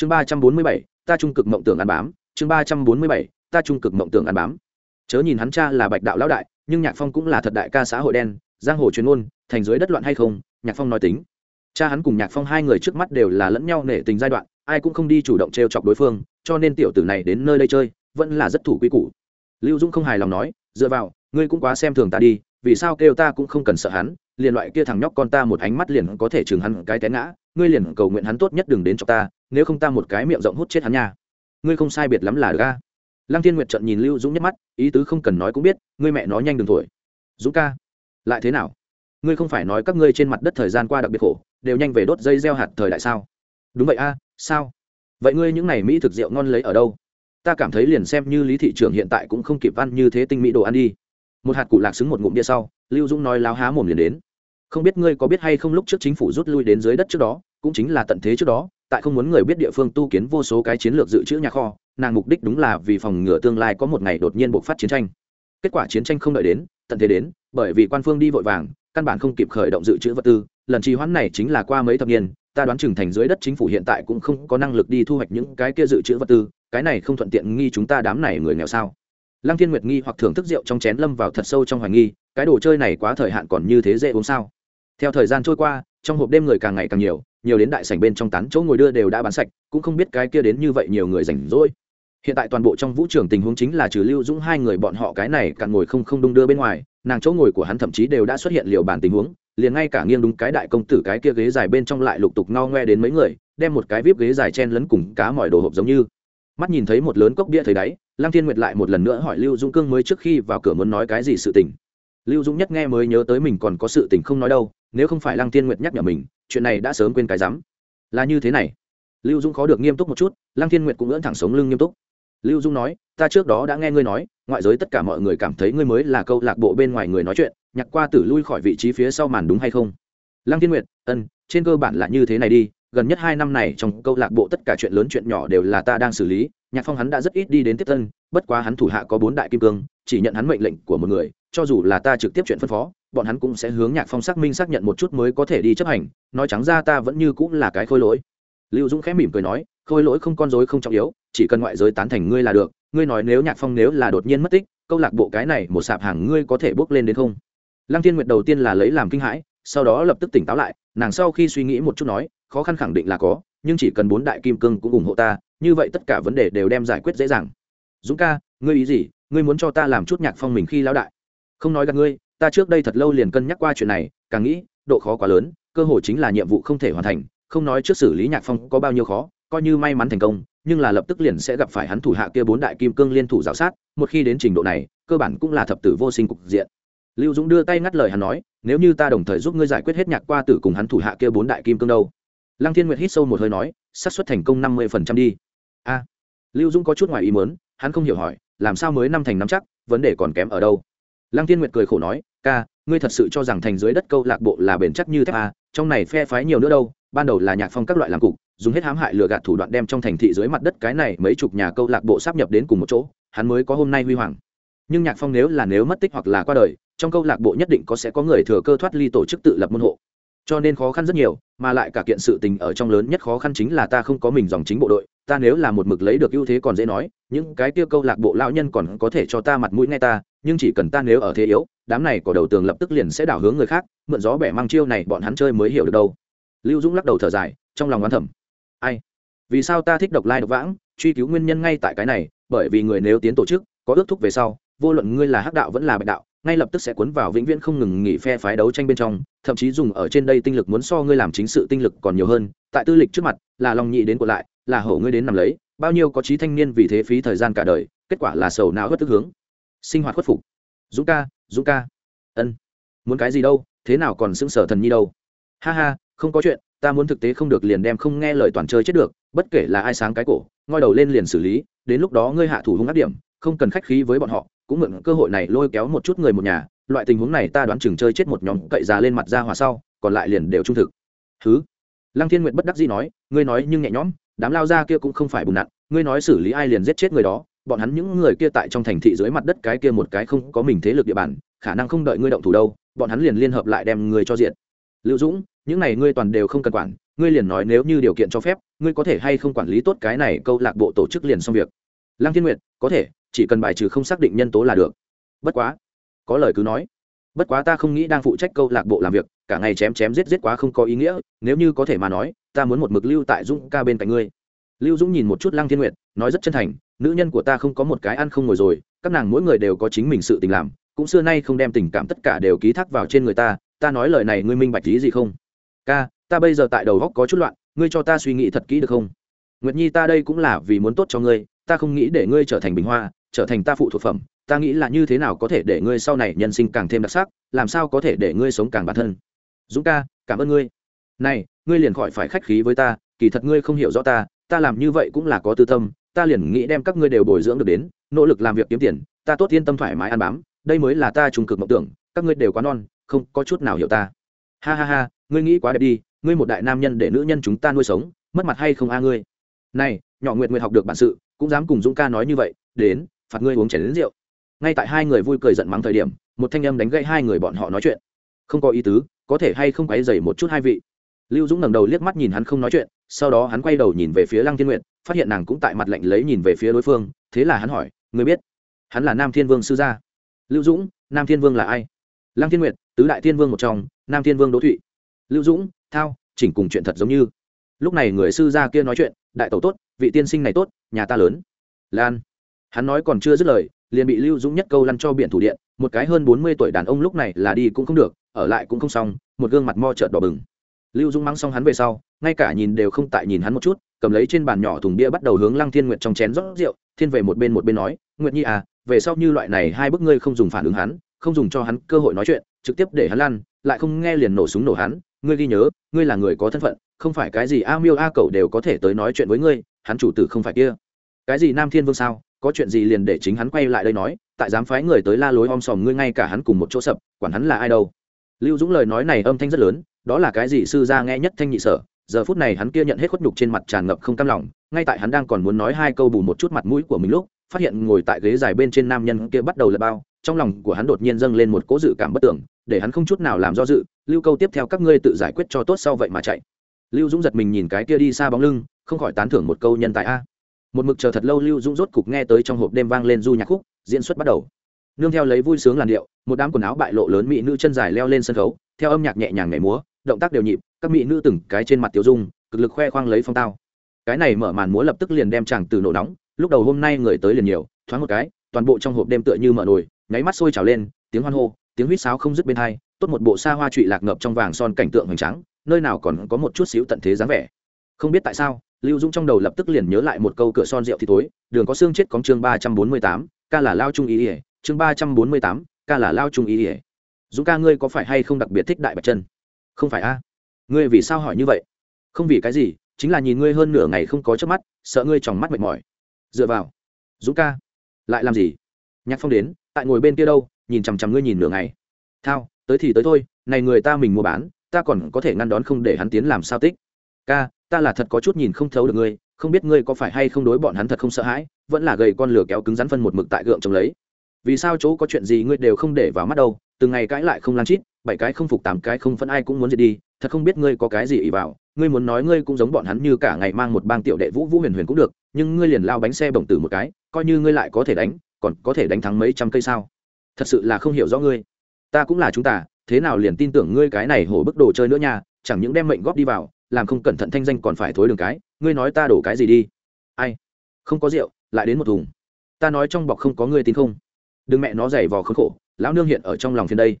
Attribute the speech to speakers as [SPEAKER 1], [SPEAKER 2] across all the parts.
[SPEAKER 1] chương ba trăm bốn mươi bảy, ta trung cực mộng tưởng ăn bám. Chương ba trăm bốn mươi bảy, ta trung cực mộng tưởng ăn bám. Chớ nhìn hắn cha là bạch đạo lão đại, nhưng nhạc phong cũng là thật đại ca xã hội đen, giang hồ chuyên môn thành dưới đất loạn hay không, nhạc phong nói tính. Cha hắn cùng nhạc phong hai người trước mắt đều là lẫn nhau nể tình giai đoạn, ai cũng không đi chủ động t r e o chọc đối phương, cho nên tiểu tử này đến nơi đây chơi, vẫn là rất thủ quy củ. Lưu dũng không hài lòng nói, dựa vào, ngươi cũng quá xem thường ta đi, vì sao kêu ta cũng không cần sợ hắn, liền loại kia thằng nhóc con ta một ánh mắt liền có thể chừng hắn cái té ngã, ngươi liền cầu nguyện hắn tốt nhất đừng đến cho ta nếu không ta một cái miệng rộng hút chết hắn nha. Ngươi không sai biệt lắm là được ca lăng thiên nguyệt trận nhìn lưu dũng nhắc mắt, ý tứ không cần nói cũng biết, ngươi mẹ nó nhanh đừng thổi. Dũng ca, lại thế nào? Ngươi không phải nói các ngươi trên mặt đất thời gian qua đặc biệt khổ, đều nhanh về đốt dây gieo hạt thời đại sao? Đúng vậy a, sao? Vậy ngươi những này mỹ thực rượu ngon lấy ở đâu? Ta cảm thấy liền xem như lý thị trường hiện tại cũng không kịp ăn như thế tinh mỹ đồ ăn đi. Một hạt cụ lạc xứng một ngụm bia sau, lưu dũng nói láo há mồm liền đến. Không biết ngươi có biết hay không lúc trước chính phủ rút lui đến dưới đất trước đó, cũng chính là tận thế trước đó tại không muốn người biết địa phương tu kiến vô số cái chiến lược dự trữ nhà kho, nàng mục đích đúng là vì phòng ngừa tương lai có một ngày đột nhiên bộc phát chiến tranh. Kết quả chiến tranh không đợi đến, tận thế đến, bởi vì quan phương đi vội vàng, căn bản không kịp khởi động dự trữ vật tư, lần trì hoãn này chính là qua mấy thập niên, ta đoán chừng thành dưới đất chính phủ hiện tại cũng không có năng lực đi thu hoạch những cái kia dự trữ vật tư, cái này không thuận tiện nghi chúng ta đám này người nghèo sao? Lăng thiên nguyệt nghi hoặc thưởng thức rượu trong chén lâm vào thật sâu trong hoài nghi, cái đồ chơi này quá thời hạn còn như thế dễ uống sao? Theo thời gian trôi qua, trong hộp đêm người càng ngày càng nhiều nhiều đến đại sảnh bên trong tán chỗ ngồi đưa đều đã bán sạch, cũng không biết cái kia đến như vậy nhiều người rảnh rỗi. Hiện tại toàn bộ trong vũ trường tình huống chính là trừ lưu dũng hai người bọn họ cái này cạn ngồi không không đung đưa bên ngoài, nàng chỗ ngồi của hắn thậm chí đều đã xuất hiện liều bản tình huống, liền ngay cả nghiêng đúng cái đại công tử cái kia ghế dài bên trong lại lục tục ngao ngoe đến mấy người, đem một cái vip ghế dài chen lấn cùng cá mọi đồ hộp giống như. Mắt nhìn thấy một lớn cốc bia thấy đáy, lăng thiên nguyệt lại một lần nữa hỏi lưu dũng cương mới trước khi vào cửa muốn nói cái gì sự tình. Lưu dũng nhất nghe mới nhớ tới mình còn có sự tình không nói đâu nếu không phải lăng thiên nguyệt nhắc nhở mình, chuyện này đã sớm quên cái rắm. Là như thế này. Lưu dũng khó được nghiêm túc một chút, lăng thiên nguyệt cũng ưỡn thẳng sống lưng nghiêm túc. Lưu dung nói, ta trước đó đã nghe ngươi nói, ngoại giới tất cả mọi người cảm thấy ngươi mới là câu lạc bộ bên ngoài người nói chuyện nhặt qua tử lui khỏi vị trí phía sau màn đúng hay không? Lăng thiên nguyệt, ân, trên cơ bản là như thế này đi, gần nhất hai năm này trong câu lạc bộ tất cả chuyện lớn chuyện nhỏ đều là ta đang xử lý, nhạc phong hắn đã rất ít đi đến tiếp tân bất quá hắn thủ hạ có bốn đại kim cương chỉ nhận hắn mệnh lệnh của một người, cho dù là ta trực tiếp chuyện phân phó, bọn hắn cũng sẽ hướng nhạc phong xác minh xác nhận một chút mới có thể đi chấp hành, nói trắng ra ta vẫn như cũng là cái khôi lỗi. Lưu dũng khẽ mỉm cười nói, khôi lỗi không con dối không trọng yếu, chỉ cần ngoại giới tán thành ngươi là được, ngươi nói nếu nhạc phong nếu là đột nhiên mất tích, câu lạc bộ cái này một sạp hàng ngươi có thể bước lên đến không? Lăng tiên nguyệt đầu tiên là lấy làm kinh hãi, sau đó lập tức tỉnh táo lại, nàng sau khi suy nghĩ một chút nói, khó khăn khẳng định là có, nhưng chỉ cần bốn đại kim cương cũng ủng hộ ta, như vậy tất cả vấn đề đều đem giải quyết dễ dàng. Dũng ca, ngươi ý gì? Ngươi muốn cho ta làm chút nhạc phong mình khi lão đại. Không nói gặp ngươi, ta trước đây thật lâu liền cân nhắc qua chuyện này, càng nghĩ, độ khó quá lớn, cơ hội chính là nhiệm vụ không thể hoàn thành, không nói trước xử lý nhạc phong có bao nhiêu khó, coi như may mắn thành công, nhưng là lập tức liền sẽ gặp phải hắn thủ hạ kia bốn đại kim cương liên thủ giáo sát, một khi đến trình độ này, cơ bản cũng là thập tử vô sinh cục diện. Lưu dũng đưa tay ngắt lời hắn nói, nếu như ta đồng thời giúp ngươi giải quyết hết nhạc qua tử cùng hắn thủ hạ kia bốn đại kim cương đâu. Lăng thiên nguyệt hít sâu một hơi nói, xác suất thành công năm mươi phần trăm đi. A. Lưu dũng có chút ngoài ý mớn hắn không hiểu hỏi làm sao mới năm thành năm chắc, vấn đề còn kém ở đâu? Lăng thiên nguyệt cười khổ nói, ca, ngươi thật sự cho rằng thành dưới đất câu lạc bộ là bền chắc như thép à? trong này phe phái nhiều nữa đâu, ban đầu là nhạc phong các loại làm cục, dùng hết hãm hại lừa gạt thủ đoạn đem trong thành thị dưới mặt đất cái này mấy chục nhà câu lạc bộ sáp nhập đến cùng một chỗ, hắn mới có hôm nay huy hoàng. Nhưng nhạc phong nếu là nếu mất tích hoặc là qua đời, trong câu lạc bộ nhất định có sẽ có người thừa cơ thoát ly tổ chức tự lập môn hộ cho nên khó khăn rất nhiều, mà lại cả kiện sự tình ở trong lớn nhất khó khăn chính là ta không có mình dòng chính bộ đội, ta nếu là một mực lấy được ưu thế còn dễ nói, những cái tiêu câu lạc bộ lão nhân còn có thể cho ta mặt mũi ngay ta, nhưng chỉ cần ta nếu ở thế yếu, đám này có đầu tường lập tức liền sẽ đảo hướng người khác, mượn gió bẻ mang chiêu này bọn hắn chơi mới hiểu được đâu lưu dũng lắc đầu thở dài, trong lòng oán thầm. ai vì sao ta thích độc lai độc vãng, truy cứu nguyên nhân ngay tại cái này, bởi vì người nếu tiến tổ chức, có ước thúc về sau, vô luận ngươi là hắc đạo vẫn là bạch đạo ngay lập tức sẽ cuốn vào vĩnh viễn không ngừng nghỉ phe phái đấu tranh bên trong, thậm chí dùng ở trên đây tinh lực muốn so ngươi làm chính sự tinh lực còn nhiều hơn. Tại tư lịch trước mặt, là lòng nhị đến của lại, là hổ ngươi đến nằm lấy, bao nhiêu có trí thanh niên vì thế phí thời gian cả đời, kết quả là sầu não hất tức hướng. Sinh hoạt khuất phục. Dũng ca dũng ca. Ân. Muốn cái gì đâu, thế nào còn xứng sở thần nhi đâu. Ha ha, không có chuyện, ta muốn thực tế không được liền đem không nghe lời toàn chơi chết được, bất kể là ai sáng cái cổ, ngoi đầu lên liền xử lý, đến lúc đó ngươi hạ thủ hung ác điểm, không cần khách khí với bọn họ cũng mượn cơ hội này lôi kéo một chút người một nhà, loại tình huống này ta đoán chừng chơi chết một nhóm cậy già lên mặt ra hòa sau, còn lại liền đều trung thực. Thứ lăng thiên nguyện bất đắc dĩ nói, ngươi nói nhưng nhẹ nhõm, đám lao ra kia cũng không phải bùn nặn, ngươi nói xử lý ai liền giết chết người đó, bọn hắn những người kia tại trong thành thị dưới mặt đất cái kia một cái không có mình thế lực địa bàn, khả năng không đợi ngươi động thủ đâu, bọn hắn liền liên hợp lại đem người cho diện lưu dũng, những này ngươi toàn đều không cần quản, ngươi liền nói nếu như điều kiện cho phép, ngươi có thể hay không quản lý tốt cái này câu lạc bộ tổ chức liền xong việc. Lăng thiên nguyệt, có thể chỉ cần bài trừ không xác định nhân tố là được. Bất quá, có lời cứ nói. Bất quá ta không nghĩ đang phụ trách câu lạc bộ làm việc, cả ngày chém chém giết giết quá không có ý nghĩa, nếu như có thể mà nói, ta muốn một mực lưu tại dũng ca bên cạnh ngươi. Lưu dũng nhìn một chút lăng thiên nguyệt, nói rất chân thành, nữ nhân của ta không có một cái ăn không ngồi rồi, các nàng mỗi người đều có chính mình sự tình làm, cũng xưa nay không đem tình cảm tất cả đều ký thác vào trên người ta ta nói lời này ngươi minh bạch lý gì không? Ca, ta bây giờ tại đầu góc có chút loạn, ngươi cho ta suy nghĩ thật kỹ được không? Nguyệt nhi ta đây cũng là vì muốn tốt cho ngươi, ta không nghĩ để ngươi trở thành bình hoa trở thành ta phụ thuộc phẩm, ta nghĩ là như thế nào có thể để ngươi sau này nhân sinh càng thêm đặc sắc, làm sao có thể để ngươi sống càng bản thân. Dũng ca, cảm ơn ngươi. Này, ngươi liền khỏi phải khách khí với ta, kỳ thật ngươi không hiểu rõ ta ta làm như vậy cũng là có tư tâm, ta liền nghĩ đem các ngươi đều bồi dưỡng được đến, nỗ lực làm việc kiếm tiền, ta tốt yên tâm thoải mái ăn bám, đây mới là ta trùng cực mộng tưởng, các ngươi đều quá non, không có chút nào hiểu ta. Ha ha ha, ngươi nghĩ quá đẹp đi, ngươi một đại nam nhân để nữ nhân chúng ta nuôi sống, mất mặt hay không a ngươi? Này, nhỏ nguyệt nguyệt học được bản sự, cũng dám cùng dũng ca nói như vậy, đến phạt ngươi uống chén đến rượu. Ngay tại hai người vui cười giận mắng thời điểm, một thanh âm đánh gãy hai người bọn họ nói chuyện. Không có ý tứ, có thể hay không quấy dày một chút hai vị. Lưu dũng ngẩng đầu liếc mắt nhìn hắn không nói chuyện, sau đó hắn quay đầu nhìn về phía lăng thiên nguyệt, phát hiện nàng cũng tại mặt lạnh lấy nhìn về phía đối phương, thế là hắn hỏi người biết, hắn là nam thiên vương sư gia? Lưu dũng, nam thiên vương là ai? Lăng thiên nguyệt, tứ đại thiên vương một trong, nam thiên vương đỗ thụy. Lưu dũng, thao, chỉnh cùng chuyện thật giống như. Lúc này người sư gia kia nói chuyện, đại tẩu tốt, vị tiên sinh này tốt, nhà ta lớn. Lan hắn nói còn chưa dứt lời, liền bị lưu dũng nhất câu lăn cho biển thủ điện, một cái hơn bốn mươi tuổi đàn ông lúc này là đi cũng không được, ở lại cũng không xong, một gương mặt mo trợt đỏ bừng. Lưu dũng mắng xong hắn về sau, ngay cả nhìn đều không tại nhìn hắn một chút, cầm lấy trên bàn nhỏ thùng bia bắt đầu hướng lăng thiên nguyệt trong chén rót rượu, thiên về một bên một bên nói, nguyệt nhi à về sau như loại này hai bức ngươi không dùng phản ứng hắn, không dùng cho hắn cơ hội nói chuyện, trực tiếp để hắn lăn, lại không nghe liền nổ súng nổ hắn, ngươi ghi nhớ, ngươi là người có thân phận, không phải cái gì a miêu a cậu đều có thể tới nói chuyện với ngươi, hắn chủ tử không phải kia. Cái gì nam thiên vương sao? Có chuyện gì liền để chính hắn quay lại đây nói, tại dám phái người tới la lối om sòm ngươi ngay cả hắn cùng một chỗ sập, quản hắn là ai đâu. Lưu dũng lời nói này âm thanh rất lớn, đó là cái gì sư gia nghe nhất thanh nhị sở, giờ phút này hắn kia nhận hết khuất nhục trên mặt tràn ngập không cam lòng, ngay tại hắn đang còn muốn nói hai câu bù một chút mặt mũi của mình lúc, phát hiện ngồi tại ghế dài bên trên nam nhân kia bắt đầu lật bao, trong lòng của hắn đột nhiên dâng lên một cố dự cảm bất tưởng để hắn không chút nào làm do dự, lưu câu tiếp theo các ngươi tự giải quyết cho tốt sau vậy mà chạy. Lưu dũng giật mình nhìn cái kia đi xa bóng lưng, không khỏi tán thưởng một câu nhân tài a một mực chờ thật lâu lưu dũng rốt cục nghe tới trong hộp đêm vang lên du nhạc khúc, diễn xuất bắt đầu. Nương theo lấy vui sướng làn điệu, một đám quần áo bại lộ lớn mỹ nữ chân dài leo lên sân khấu, theo âm nhạc nhẹ nhàng nhảy múa, động tác đều nhịp, các mỹ nữ từng cái trên mặt tiểu dung, cực lực khoe khoang lấy phong tao. Cái này mở màn múa lập tức liền đem chàng từ nổ nóng, lúc đầu hôm nay người tới liền nhiều, thoáng một cái, toàn bộ trong hộp đêm tựa như mở nồi, nháy mắt sôi trào lên, tiếng hoan hô, tiếng huýt sáo không dứt bên hai, tốt một bộ xa hoa trụy lạc ngập trong vàng son cảnh tượng hoành trắng nơi nào còn có một chút xíu tận thế dáng vẻ. Không biết tại sao lưu dũng trong đầu lập tức liền nhớ lại một câu cửa son rượu thì tối đường có xương chết có chương ba trăm bốn mươi tám, ca là lao trung ý ỉa, chương ba trăm bốn mươi tám, ca là lao trung ý ỉa. Dũng ca ngươi có phải hay không đặc biệt thích đại bạch chân không phải a. Ngươi vì sao hỏi như vậy? Không vì cái gì, chính là nhìn ngươi hơn nửa ngày không có chớp mắt, sợ ngươi tròng mắt mệt mỏi. Dựa vào. Dũng ca. Lại làm gì? Nhạc phong đến, tại ngồi bên kia đâu, nhìn chằm chằm ngươi nhìn nửa ngày. Thao, tới thì tới thôi, này người ta mình mua bán, ta còn có thể ngăn đón không để hắn tiến làm sao tích. Ca ta là thật có chút nhìn không thấu được ngươi, không biết ngươi có phải hay không đối bọn hắn thật không sợ hãi, vẫn là gầy con lửa kéo cứng rắn phân một mực tại gượng trồng lấy. Vì sao chỗ có chuyện gì ngươi đều không để vào mắt đâu, từng ngày cãi lại không lan chít, bảy cái không phục tám cái không phân ai cũng muốn diệt đi, thật không biết ngươi có cái gì ỉ vào, ngươi muốn nói ngươi cũng giống bọn hắn như cả ngày mang một bang tiểu đệ vũ vũ huyền huyền cũng được, nhưng ngươi liền lao bánh xe bổng tử một cái, coi như ngươi lại có thể đánh, còn có thể đánh thắng mấy trăm cây sao? Thật sự là không hiểu rõ ngươi. Ta cũng là chúng ta, thế nào liền tin tưởng ngươi cái này hổ bức đồ chơi nữa nha, chẳng những đem mệnh góp đi vào làm không cẩn thận thanh danh còn phải thối đường cái, ngươi nói ta đổ cái gì đi? Ai? Không có rượu, lại đến một thùng. Ta nói trong bọc không có ngươi tin không? Đừng mẹ nó giày vò khốn khổ, lão nương hiện ở trong lòng phiền đây.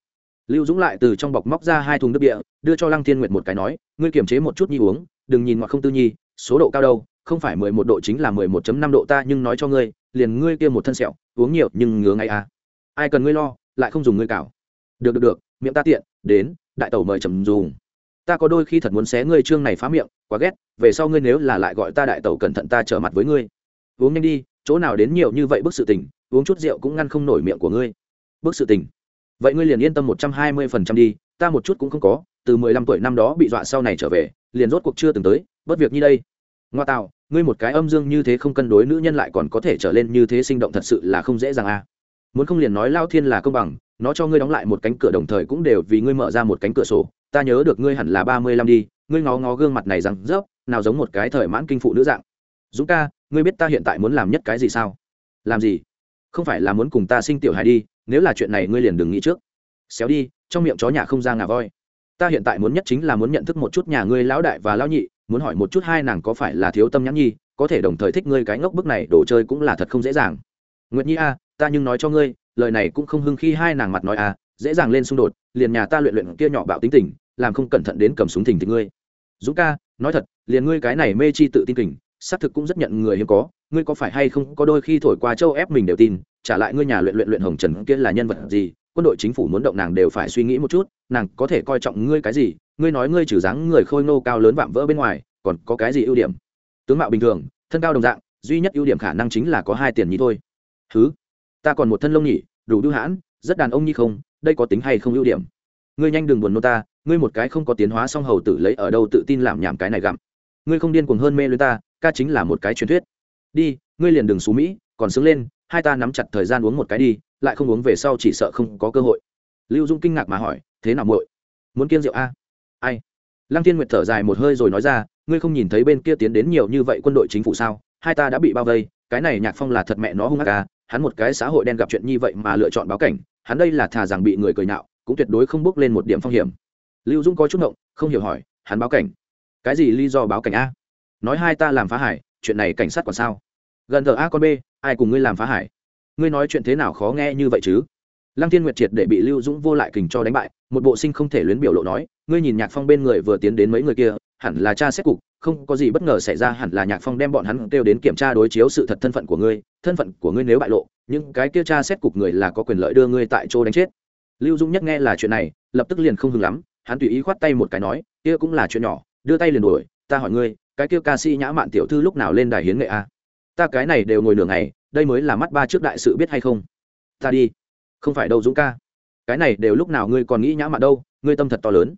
[SPEAKER 1] Lưu dũng lại từ trong bọc móc ra hai thùng nước địa đưa cho lăng thiên nguyệt một cái nói, ngươi kiềm chế một chút nhi uống, đừng nhìn ngoặc không tư nhi, số độ cao đâu, không phải mười một độ chính là mười một chấm năm độ ta nhưng nói cho ngươi, liền ngươi kia một thân sẹo, uống nhiều nhưng ngứa ngay à. Ai cần ngươi lo, lại không dùng ngươi cảo. được được được, miệng ta tiện, đến, đại tẩu mời trầm dùng ta có đôi khi thật muốn xé ngươi trương này phá miệng, quá ghét, về sau ngươi nếu là lại gọi ta đại tẩu cẩn thận ta trở mặt với ngươi. Uống nhanh đi, chỗ nào đến nhiều như vậy bức sự tình, uống chút rượu cũng ngăn không nổi miệng của ngươi. Bức sự tình. Vậy ngươi liền yên tâm một trăm hai mươi phần trăm đi, ta một chút cũng không có, từ mười lăm tuổi năm đó bị dọa sau này trở về, liền rốt cuộc chưa từng tới, bất việc như đây. Ngoa tạo, ngươi một cái âm dương như thế không cân đối nữ nhân lại còn có thể trở lên như thế sinh động thật sự là không dễ dàng à. Muốn không liền nói lao thiên là công bằng nó cho ngươi đóng lại một cánh cửa đồng thời cũng đều vì ngươi mở ra một cánh cửa sổ. Ta nhớ được ngươi hẳn là ba mươi lăm đi, ngươi ngó ngó gương mặt này rằng rớp nào giống một cái thời mãn kinh phụ nữ dạng. Dũng ca, ngươi biết ta hiện tại muốn làm nhất cái gì sao? Làm gì? Không phải là muốn cùng ta sinh tiểu hài đi, nếu là chuyện này ngươi liền đừng nghĩ trước. Xéo đi, trong miệng chó nhà không ra ngà voi. Ta hiện tại muốn nhất chính là muốn nhận thức một chút nhà ngươi lão đại và lão nhị, muốn hỏi một chút hai nàng có phải là thiếu tâm nhãn nhi, có thể đồng thời thích ngươi cái ngốc bức này, đồ chơi cũng là thật không dễ dàng. Nguyệt nhi a, ta nhưng nói cho ngươi lời này cũng không hưng khi hai nàng mặt nói a dễ dàng lên xung đột, liền nhà ta luyện luyện kia nhỏ bạo tính tình, làm không cẩn thận đến cầm súng thình thì ngươi. Dũng ca, nói thật, liền ngươi cái này mê chi tự tin kình, xác thực cũng rất nhận người hiếm có, ngươi có phải hay không có đôi khi thổi qua châu ép mình đều tin, trả lại ngươi nhà luyện luyện luyện hồng trần kia là nhân vật gì, quân đội chính phủ muốn động nàng đều phải suy nghĩ một chút, nàng có thể coi trọng ngươi cái gì, ngươi nói ngươi trừ dáng người khôi nô cao lớn vạm vỡ bên ngoài, còn có cái gì ưu điểm? Tướng mạo bình thường, thân cao đồng dạng, duy nhất ưu điểm khả năng chính là có hai tiền nhí thôi. Thứ ta còn một thân lông nhỉ, đủ đưu hãn, rất đàn ông nhi không, đây có tính hay không ưu điểm? Ngươi nhanh đừng buồn nô ta, ngươi một cái không có tiến hóa song hầu tử lấy ở đâu tự tin làm nhảm cái này gặm. Ngươi không điên cuồng hơn mê lưới ta, ca chính là một cái truyền thuyết. Đi, ngươi liền đừng xú mỹ, còn sướng lên, hai ta nắm chặt thời gian uống một cái đi, lại không uống về sau chỉ sợ không có cơ hội. Lưu dung kinh ngạc mà hỏi, thế nào muội? Muốn kiêng rượu a ai? Lăng tiên nguyệt thở dài một hơi rồi nói ra, ngươi không nhìn thấy bên kia tiến đến nhiều như vậy quân đội chính phủ sao? Hai ta đã bị bao vây, cái này nhạc phong là thật mẹ nó hung ác à hắn một cái xã hội đen gặp chuyện như vậy mà lựa chọn báo cảnh hắn đây là thà rằng bị người cười nạo, cũng tuyệt đối không bước lên một điểm phong hiểm. Lưu dũng có chút ngộng không hiểu hỏi hắn báo cảnh? Cái gì lý do báo cảnh a? Nói hai ta làm phá hải chuyện này cảnh sát còn sao? Gần thờ a con b ai cùng ngươi làm phá hải? Ngươi nói chuyện thế nào khó nghe như vậy chứ? Lăng thiên nguyệt triệt để bị lưu dũng vô lại kình cho đánh bại một bộ sinh không thể luyến biểu lộ nói ngươi nhìn nhạc phong bên người vừa tiến đến mấy người kia hẳn là cha xét cục không có gì bất ngờ xảy ra hẳn là nhạc phong đem bọn hắn kêu đến kiểm tra đối chiếu sự thật thân phận của ngươi, thân phận của ngươi nếu bại lộ, những cái kia tra xét cục người là có quyền lợi đưa ngươi tại chỗ đánh chết. Lưu dung nhất nghe là chuyện này, lập tức liền không hừng lắm, hắn tùy ý khoát tay một cái nói, kia cũng là chuyện nhỏ, đưa tay liền đuổi, ta hỏi ngươi, cái kia ca sĩ nhã mạn tiểu thư lúc nào lên đài hiến nghệ a? Ta cái này đều ngồi nửa ngày, đây mới là mắt ba trước đại sự biết hay không? Ta đi. Không phải đâu dũng ca. Cái này đều lúc nào ngươi còn nghĩ nhã mạn đâu, ngươi tâm thật to lớn.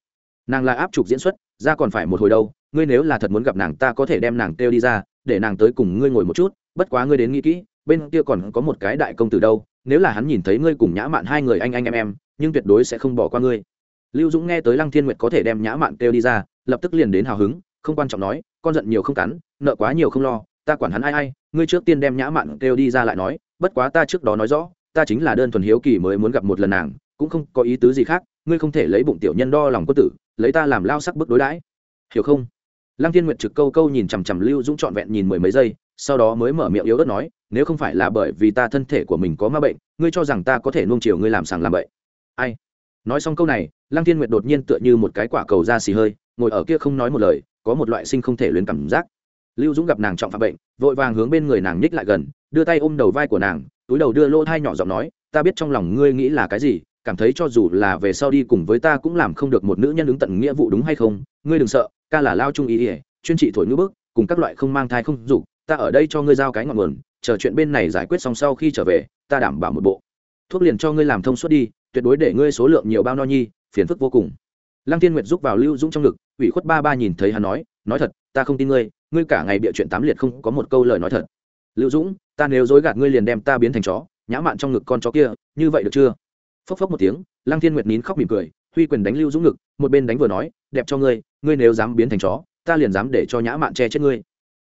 [SPEAKER 1] Nàng là áp trục diễn xuất, ra còn phải một hồi đâu ngươi nếu là thật muốn gặp nàng, ta có thể đem nàng kêu đi ra, để nàng tới cùng ngươi ngồi một chút, bất quá ngươi đến nghĩ kỹ, bên kia còn có một cái đại công tử đâu, nếu là hắn nhìn thấy ngươi cùng nhã mạn hai người anh anh em em, nhưng tuyệt đối sẽ không bỏ qua ngươi. Lưu dũng nghe tới lăng thiên nguyệt có thể đem nhã mạn kêu đi ra, lập tức liền đến hào hứng, không quan trọng nói, con giận nhiều không cắn, nợ quá nhiều không lo, ta quản hắn ai ai, ngươi trước tiên đem nhã mạn kêu đi ra lại nói, bất quá ta trước đó nói rõ, ta chính là đơn thuần hiếu kỳ mới muốn gặp một lần nàng, cũng không có ý tứ gì khác, ngươi không thể lấy bụng tiểu nhân đo lòng quân tử, lấy ta làm lao sắc bức đối đãi. Hiểu không? Lăng thiên nguyệt trực câu câu nhìn chằm chằm lưu dũng trọn vẹn nhìn mười mấy giây, sau đó mới mở miệng yếu ớt nói, nếu không phải là bởi vì ta thân thể của mình có ma bệnh, ngươi cho rằng ta có thể nuông chiều ngươi làm sàng làm bậy. Ai? Nói xong câu này, lăng thiên nguyệt đột nhiên tựa như một cái quả cầu ra xì hơi, ngồi ở kia không nói một lời, có một loại sinh không thể luyến cảm giác. Lưu dũng gặp nàng trọng phạm bệnh, vội vàng hướng bên người nàng nhích lại gần, đưa tay ôm đầu vai của nàng, túi đầu đưa lỗ thai nhỏ giọng nói, ta biết trong lòng ngươi nghĩ là cái gì, cảm thấy cho dù là về sau đi cùng với ta cũng làm không được một nữ nhân ứng tận nghĩa vụ đúng hay không, ngươi đừng sợ ca là lao trung ý ỉa, chuyên trị thổi ngữ bức, cùng các loại không mang thai không dục, ta ở đây cho ngươi giao cái ngọn nguồn, chờ chuyện bên này giải quyết xong sau khi trở về, ta đảm bảo một bộ. Thuốc liền cho ngươi làm thông suốt đi, tuyệt đối để ngươi số lượng nhiều bao no nhi, phiền phức vô cùng. Lăng tiên nguyệt giúp vào lưu dũng trong ngực, ủy khuất ba ba nhìn thấy hắn nói nói thật, ta không tin ngươi ngươi cả ngày bịa chuyện tám liệt không có một câu lời nói thật. Lưu dũng, ta nếu dối gạt ngươi liền đem ta biến thành chó, nhã mạn trong ngực con chó kia, như vậy được chưa? Phốc phốc một tiếng, lăng thiên nguyệt nín khóc mỉm cười huy quyền đánh lưu dũng ngực, một bên đánh vừa nói, đẹp cho ngươi ngươi nếu dám biến thành chó, ta liền dám để cho nhã mạn che chết ngươi.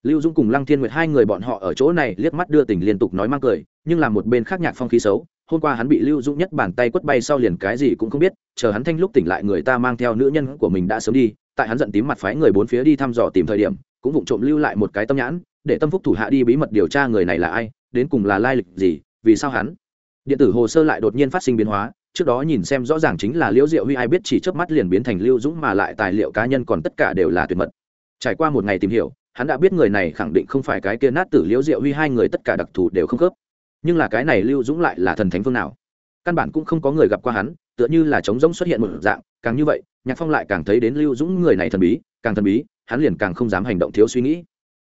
[SPEAKER 1] Lưu dũng cùng lăng thiên nguyệt hai người bọn họ ở chỗ này liếc mắt đưa tình liên tục nói mang cười, nhưng làm một bên khác nhạc phong khí xấu, hôm qua hắn bị lưu dũng nhất bàn tay quất bay sau liền cái gì cũng không biết, chờ hắn thanh lúc tỉnh lại người ta mang theo nữ nhân của mình đã sớm đi, tại hắn giận tím mặt phái người bốn phía đi thăm dò tìm thời điểm, cũng vụng trộm lưu lại một cái tâm nhãn, để tâm phúc thủ hạ đi bí mật điều tra người này là ai, đến cùng là lai lịch gì, vì sao hắn? Điện tử hồ sơ lại đột nhiên phát sinh biến hóa trước đó nhìn xem rõ ràng chính là liễu diệu huy, ai biết chỉ chớp mắt liền biến thành lưu dũng mà lại tài liệu cá nhân còn tất cả đều là tuyệt mật. Trải qua một ngày tìm hiểu, hắn đã biết người này khẳng định không phải cái kia nát tử liễu diệu huy, hai người tất cả đặc thù đều không khớp. Nhưng là cái này lưu dũng lại là thần thánh phương nào? Căn bản cũng không có người gặp qua hắn, tựa như là trống rỗng xuất hiện một dạng, càng như vậy, nhạc phong lại càng thấy đến lưu dũng người này thần bí, càng thần bí, hắn liền càng không dám hành động thiếu suy nghĩ.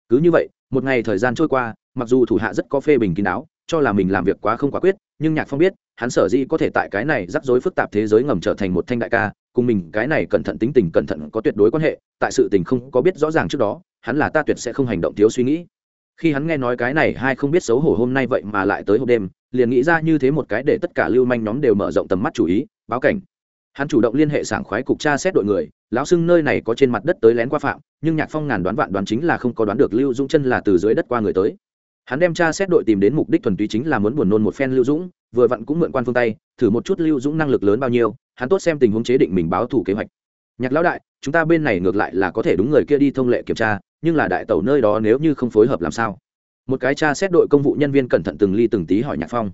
[SPEAKER 1] Cứ như vậy, một ngày thời gian trôi qua, mặc dù thủ hạ rất có phê bình kín đáo, cho là mình làm việc quá không quả quyết, nhưng nhạc phong biết hắn sở dĩ có thể tại cái này rắc rối phức tạp thế giới ngầm trở thành một thanh đại ca, cùng mình cái này cẩn thận tính tình cẩn thận có tuyệt đối quan hệ, tại sự tình không có biết rõ ràng trước đó, hắn là ta tuyệt sẽ không hành động thiếu suy nghĩ. Khi hắn nghe nói cái này hai không biết xấu hổ hôm nay vậy mà lại tới hộp đêm, liền nghĩ ra như thế một cái để tất cả lưu manh nhóm đều mở rộng tầm mắt chủ ý, báo cảnh. Hắn chủ động liên hệ sảng khoái cục tra xét đội người, lão xưng nơi này có trên mặt đất tới lén qua phạm, nhưng nhạc phong ngàn đoán vạn đoán chính là không có đoán được lưu dũng chân là từ dưới đất qua người tới. Hắn đem tra xét đội tìm đến mục đích thuần túy chính là muốn buồn nôn một phen lưu dũng vừa vặn cũng mượn quan phương tay, thử một chút lưu dũng năng lực lớn bao nhiêu, hắn tốt xem tình huống chế định mình báo thủ kế hoạch. Nhạc lão đại, chúng ta bên này ngược lại là có thể đúng người kia đi thông lệ kiểm tra, nhưng là đại tẩu nơi đó nếu như không phối hợp làm sao? Một cái tra xét đội công vụ nhân viên cẩn thận từng ly từng tí hỏi nhạc phong.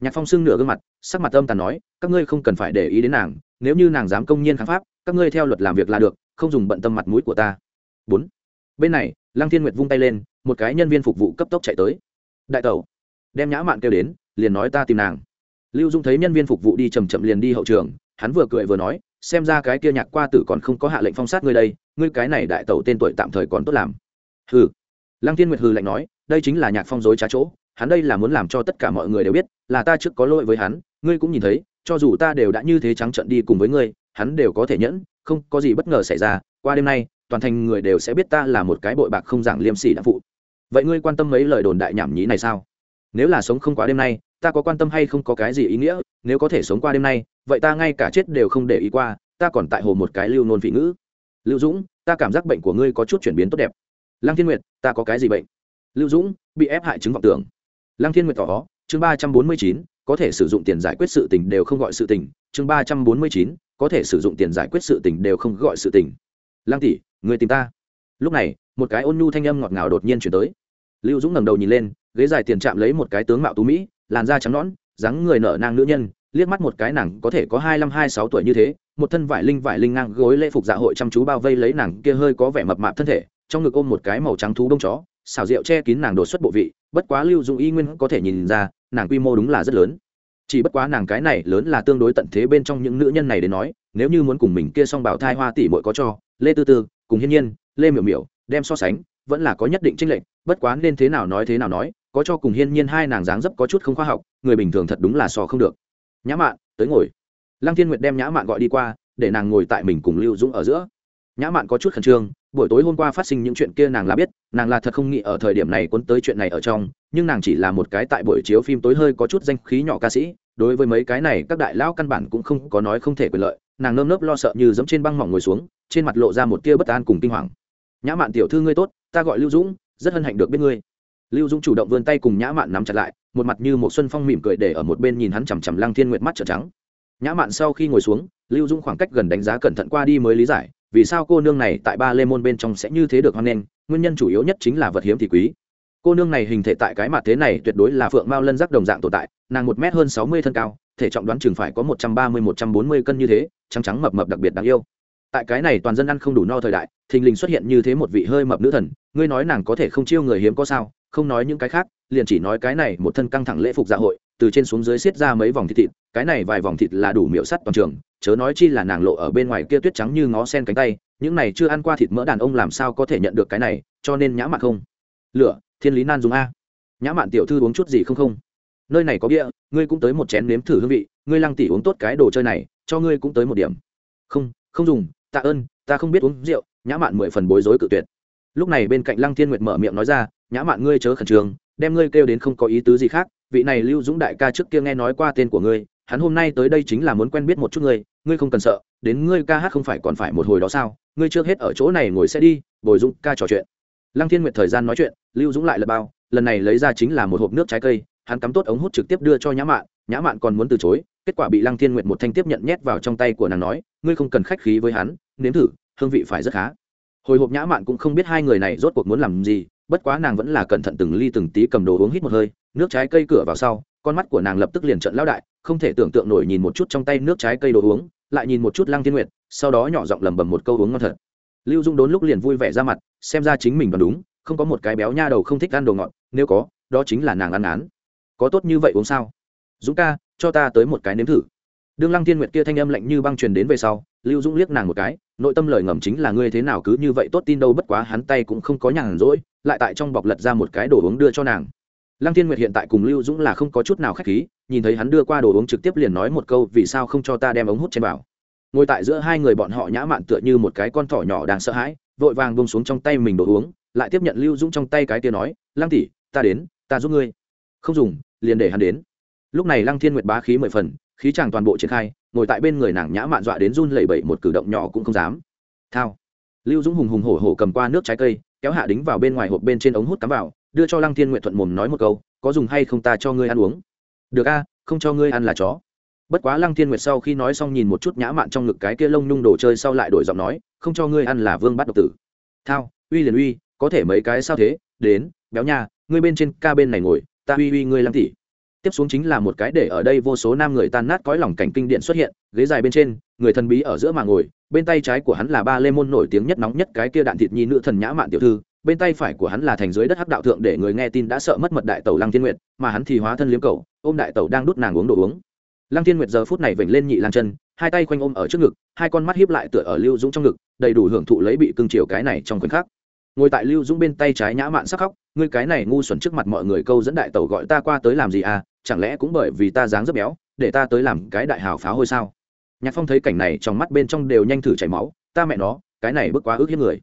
[SPEAKER 1] Nhạc phong xưng nửa gương mặt, sắc mặt âm tàn nói, các ngươi không cần phải để ý đến nàng, nếu như nàng dám công nhiên kháng pháp, các ngươi theo luật làm việc là được, không dùng bận tâm mặt mũi của ta. Bốn. Bên này, lăng thiên nguyệt vung tay lên, một cái nhân viên phục vụ cấp tốc chạy tới. Đại tẩu. Đem nhã mạn kêu đến liền nói ta tìm nàng. Lưu dung thấy nhân viên phục vụ đi chầm chậm liền đi hậu trường, hắn vừa cười vừa nói, xem ra cái kia nhạc qua tử còn không có hạ lệnh phong sát ngươi đây, ngươi cái này đại tẩu tên tuổi tạm thời còn tốt làm. Hừ. Lăng thiên nguyệt hừ lạnh nói, đây chính là nhạc phong dối trá chỗ, hắn đây là muốn làm cho tất cả mọi người đều biết, là ta trước có lỗi với hắn, ngươi cũng nhìn thấy, cho dù ta đều đã như thế trắng trận đi cùng với ngươi, hắn đều có thể nhẫn, không có gì bất ngờ xảy ra, qua đêm nay, toàn thành người đều sẽ biết ta là một cái bội bạc không giảng liêm sỉ đã phụ. Vậy ngươi quan tâm mấy lời đồn đại nhảm nhí này sao? Nếu là sống không quá đêm nay ta có quan tâm hay không có cái gì ý nghĩa, nếu có thể sống qua đêm nay, vậy ta ngay cả chết đều không để ý qua, ta còn tại hồ một cái lưu nôn vị ngữ. Lưu dũng, ta cảm giác bệnh của ngươi có chút chuyển biến tốt đẹp. Lăng thiên nguyệt, ta có cái gì bệnh? Lưu dũng, bị ép hại chứng vọng tưởng. Lăng thiên nguyệt tỏ, chương ba trăm bốn mươi chín, có thể sử dụng tiền giải quyết sự tình đều không gọi sự tình, chương ba trăm bốn mươi chín, có thể sử dụng tiền giải quyết sự tình đều không gọi sự tình. Lăng tỷ, người tìm ta. Lúc này, một cái ôn nhu thanh âm ngọt ngào đột nhiên chuyển tới. Lưu dũng ngẩng đầu nhìn lên, ghế dài tiền chạm lấy một cái tướng mạo tú mỹ làn da trắng nõn, dáng người nở nang nữ nhân, liếc mắt một cái nàng có thể có hai mươi hai sáu tuổi như thế, một thân vải linh vải linh ngang gối lễ phục dạ hội chăm chú bao vây lấy nàng kia hơi có vẻ mập mạp thân thể, trong ngực ôm một cái màu trắng thú đông chó, xào rượu che kín nàng đột xuất bộ vị, bất quá lưu dung y nguyên có thể nhìn ra, nàng quy mô đúng là rất lớn. Chỉ bất quá nàng cái này lớn là tương đối tận thế bên trong những nữ nhân này đến nói, nếu như muốn cùng mình kia song bảo thai hoa tỷ muội có cho, lê tư tư, cùng hiên nhiên, lê miểu miểu, đem so sánh, vẫn là có nhất định tranh lệch, bất quá nên thế nào nói thế nào nói có cho cùng hiên nhiên hai nàng dáng dấp có chút không khoa học, người bình thường thật đúng là so không được. Nhã mạn, tới ngồi. Lăng thiên nguyệt đem nhã mạn gọi đi qua, để nàng ngồi tại mình cùng lưu dũng ở giữa. Nhã mạn có chút khẩn trương, buổi tối hôm qua phát sinh những chuyện kia nàng là biết, nàng là thật không nghĩ ở thời điểm này cuốn tới chuyện này ở trong, nhưng nàng chỉ là một cái tại buổi chiếu phim tối hơi có chút danh khí nhỏ ca sĩ, đối với mấy cái này, các đại lão căn bản cũng không có nói không thể quyền lợi, nàng nơm nớp lo sợ như giẫm trên băng mỏng ngồi xuống, trên mặt lộ ra một tia bất an cùng kinh hoàng. Nhã mạn tiểu thư ngươi tốt, ta gọi lưu dũng, rất hân hạnh được biết ngươi lưu dũng chủ động vươn tay cùng nhã mạn nắm chặt lại, một mặt như một xuân phong mỉm cười để ở một bên nhìn hắn chằm chằm lăng thiên nguyệt mắt trợn trắng. Nhã mạn sau khi ngồi xuống, lưu dũng khoảng cách gần đánh giá cẩn thận qua đi mới lý giải, vì sao cô nương này tại ba lê môn bên trong sẽ như thế được hoan nghênh, nguyên nhân chủ yếu nhất chính là vật hiếm thì quý. Cô nương này hình thể tại cái mặt thế này tuyệt đối là phượng mao lân giác đồng dạng tồn tại, nàng một m hơn sáu mươi thân cao, thể trọng đoán chừng phải có một trăm ba mươi, một trăm bốn mươi cân như thế, trắng trắng mập mập đặc biệt đáng yêu. Tại cái này toàn dân ăn không đủ no thời đại, thình lình xuất hiện như thế một vị hơi mập nữ thần, ngươi nói nàng có thể không chiêu người hiếm có sao? Không nói những cái khác, liền chỉ nói cái này một thân căng thẳng lễ phục dạ hội, từ trên xuống dưới xiết ra mấy vòng thịt thịt, cái này vài vòng thịt là đủ miệu sắt toàn trường, chớ nói chi là nàng lộ ở bên ngoài kia tuyết trắng như ngó sen cánh tay, những này chưa ăn qua thịt mỡ đàn ông làm sao có thể nhận được cái này, cho nên nhã mạn không. Lựa thiên lý nan dùng a. Nhã mạn tiểu thư uống chút gì không không? Nơi này có bia, ngươi cũng tới một chén nếm thử hương vị, ngươi lăng tỉ uống tốt cái đồ chơi này, cho ngươi cũng tới một điểm. Không không dùng, tạ ơn, ta không biết uống rượu, nhã mạn mười phần bối rối cự tuyệt. Lúc này bên cạnh lăng thiên nguyệt mở miệng nói ra nhã mạn ngươi chớ khẩn trương, đem ngươi kêu đến không có ý tứ gì khác, vị này lưu dũng đại ca trước kia nghe nói qua tên của ngươi, hắn hôm nay tới đây chính là muốn quen biết một chút ngươi ngươi không cần sợ, đến ngươi ca hát không phải còn phải một hồi đó sao, ngươi trước hết ở chỗ này ngồi sẽ đi, bồi dũng ca trò chuyện. Lăng thiên nguyệt thời gian nói chuyện, lưu dũng lại là bao, lần này lấy ra chính là một hộp nước trái cây, hắn cắm tốt ống hút trực tiếp đưa cho nhã mạn nhã mạn còn muốn từ chối, kết quả bị lăng thiên nguyệt một thanh tiếp nhận nhét vào trong tay của nàng nói, ngươi không cần khách khí với hắn, nếm thử, hương vị phải rất khá. Hồi hộp nhã mạn cũng không biết hai người này rốt cuộc muốn làm gì bất quá nàng vẫn là cẩn thận từng ly từng tí cầm đồ uống hít một hơi, nước trái cây cửa vào sau, con mắt của nàng lập tức liền trận lão đại, không thể tưởng tượng nổi nhìn một chút trong tay nước trái cây đồ uống, lại nhìn một chút lăng thiên nguyệt, sau đó nhỏ giọng lầm bầm một câu uống ngon thật. Lưu dung đốn lúc liền vui vẻ ra mặt, xem ra chính mình đoán đúng, không có một cái béo nha đầu không thích ăn đồ ngọt, nếu có, đó chính là nàng ăn án. Có tốt như vậy uống sao? Dũng ca, cho ta tới một cái nếm thử. Đương lăng thiên nguyệt kia thanh âm lạnh như băng truyền đến về sau, lưu dũng liếc nàng một cái, nội tâm lời ngầm chính là ngươi thế nào cứ như vậy tốt tin đâu, bất quá hắn tay cũng không có nhàn rỗi lại tại trong bọc lật ra một cái đồ uống đưa cho nàng. Lăng thiên nguyệt hiện tại cùng lưu dũng là không có chút nào khách khí, nhìn thấy hắn đưa qua đồ uống trực tiếp liền nói một câu, vì sao không cho ta đem ống hút trên vào? Ngồi tại giữa hai người bọn họ nhã mạn tựa như một cái con thỏ nhỏ đang sợ hãi, vội vàng bông xuống trong tay mình đồ uống, lại tiếp nhận lưu dũng trong tay cái kia nói, lăng tỷ, ta đến, ta giúp ngươi. Không dùng, liền để hắn đến. Lúc này lăng thiên nguyệt bá khí mười phần, khí chàng toàn bộ triển khai, ngồi tại bên người nàng nhã mạn dọa đến run lẩy bẩy, một cử động nhỏ cũng không dám. Thao. Lưu dũng hùng hùng hổ hổ cầm qua nước trái cây kéo hạ đính vào bên ngoài hộp bên trên ống hút cắm vào, đưa cho lăng thiên nguyện thuận mồm nói một câu, có dùng hay không ta cho ngươi ăn uống? Được a, không cho ngươi ăn là chó. Bất quá lăng thiên nguyệt sau khi nói xong nhìn một chút nhã mạn trong ngực cái kia lông nhung đồ chơi sau lại đổi giọng nói, không cho ngươi ăn là vương bắt độc tử. Thao, uy liền uy, có thể mấy cái sao thế? Đến, béo nha, ngươi bên trên ca bên này ngồi, ta uy uy ngươi lăng tỉ. Tiếp xuống chính là một cái để ở đây vô số nam người tan nát cõi lòng cảnh kinh điện xuất hiện, ghế dài bên trên, người thần bí ở giữa mà ngồi bên tay trái của hắn là ba lê môn nổi tiếng nhất nóng nhất cái kia đạn thịt nhi nữ thần nhã mạn tiểu thư, bên tay phải của hắn là thành dưới đất hắc đạo thượng để người nghe tin đã sợ mất mật đại tẩu lăng thiên nguyệt, mà hắn thì hóa thân liếm cầu ôm đại tẩu đang đút nàng uống đồ uống. Lăng thiên nguyệt giờ phút này vểnh lên nhị lan chân, hai tay quanh ôm ở trước ngực, hai con mắt hiếp lại tựa ở lưu dũng trong ngực, đầy đủ hưởng thụ lấy bị cưng chiều cái này trong khoảnh khắc. Ngồi tại lưu dũng bên tay trái nhã mạn sắc khóc, ngươi cái này ngu xuẩn trước mặt mọi người câu dẫn đại tẩu gọi ta qua tới làm gì à? Chẳng lẽ cũng bởi vì ta dáng rất béo, để ta tới làm cái đại hào pháo hôi sao? Nhạc phong thấy cảnh này trong mắt bên trong đều nhanh thử chảy máu, ta mẹ nó, cái này bước quá ước hiếp người.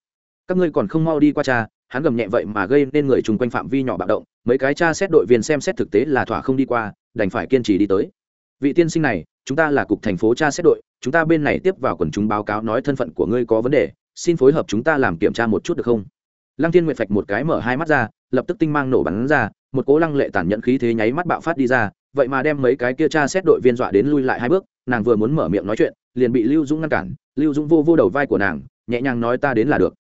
[SPEAKER 1] Các ngươi còn không mau đi qua cha. Hắn gầm nhẹ vậy mà gây nên người chung quanh phạm vi nhỏ bạo động, mấy cái cha xét đội viên xem xét thực tế là thỏa không đi qua, đành phải kiên trì đi tới. Vị tiên sinh này, chúng ta là cục thành phố cha xét đội, chúng ta bên này tiếp vào quần chúng báo cáo nói thân phận của ngươi có vấn đề, xin phối hợp chúng ta làm kiểm tra một chút được không? Lăng thiên nguyện phạch một cái mở hai mắt ra, lập tức tinh mang nổ bắn ra, một cố lăng lệ tản nhận khí thế nháy mắt bạo phát đi ra, vậy mà đem mấy cái kia cha xét đội viên dọa đến lui lại hai bước nàng vừa muốn mở miệng nói chuyện, liền bị lưu dũng ngăn cản. Lưu dũng vô vô đầu vai của nàng, nhẹ nhàng nói ta đến là được.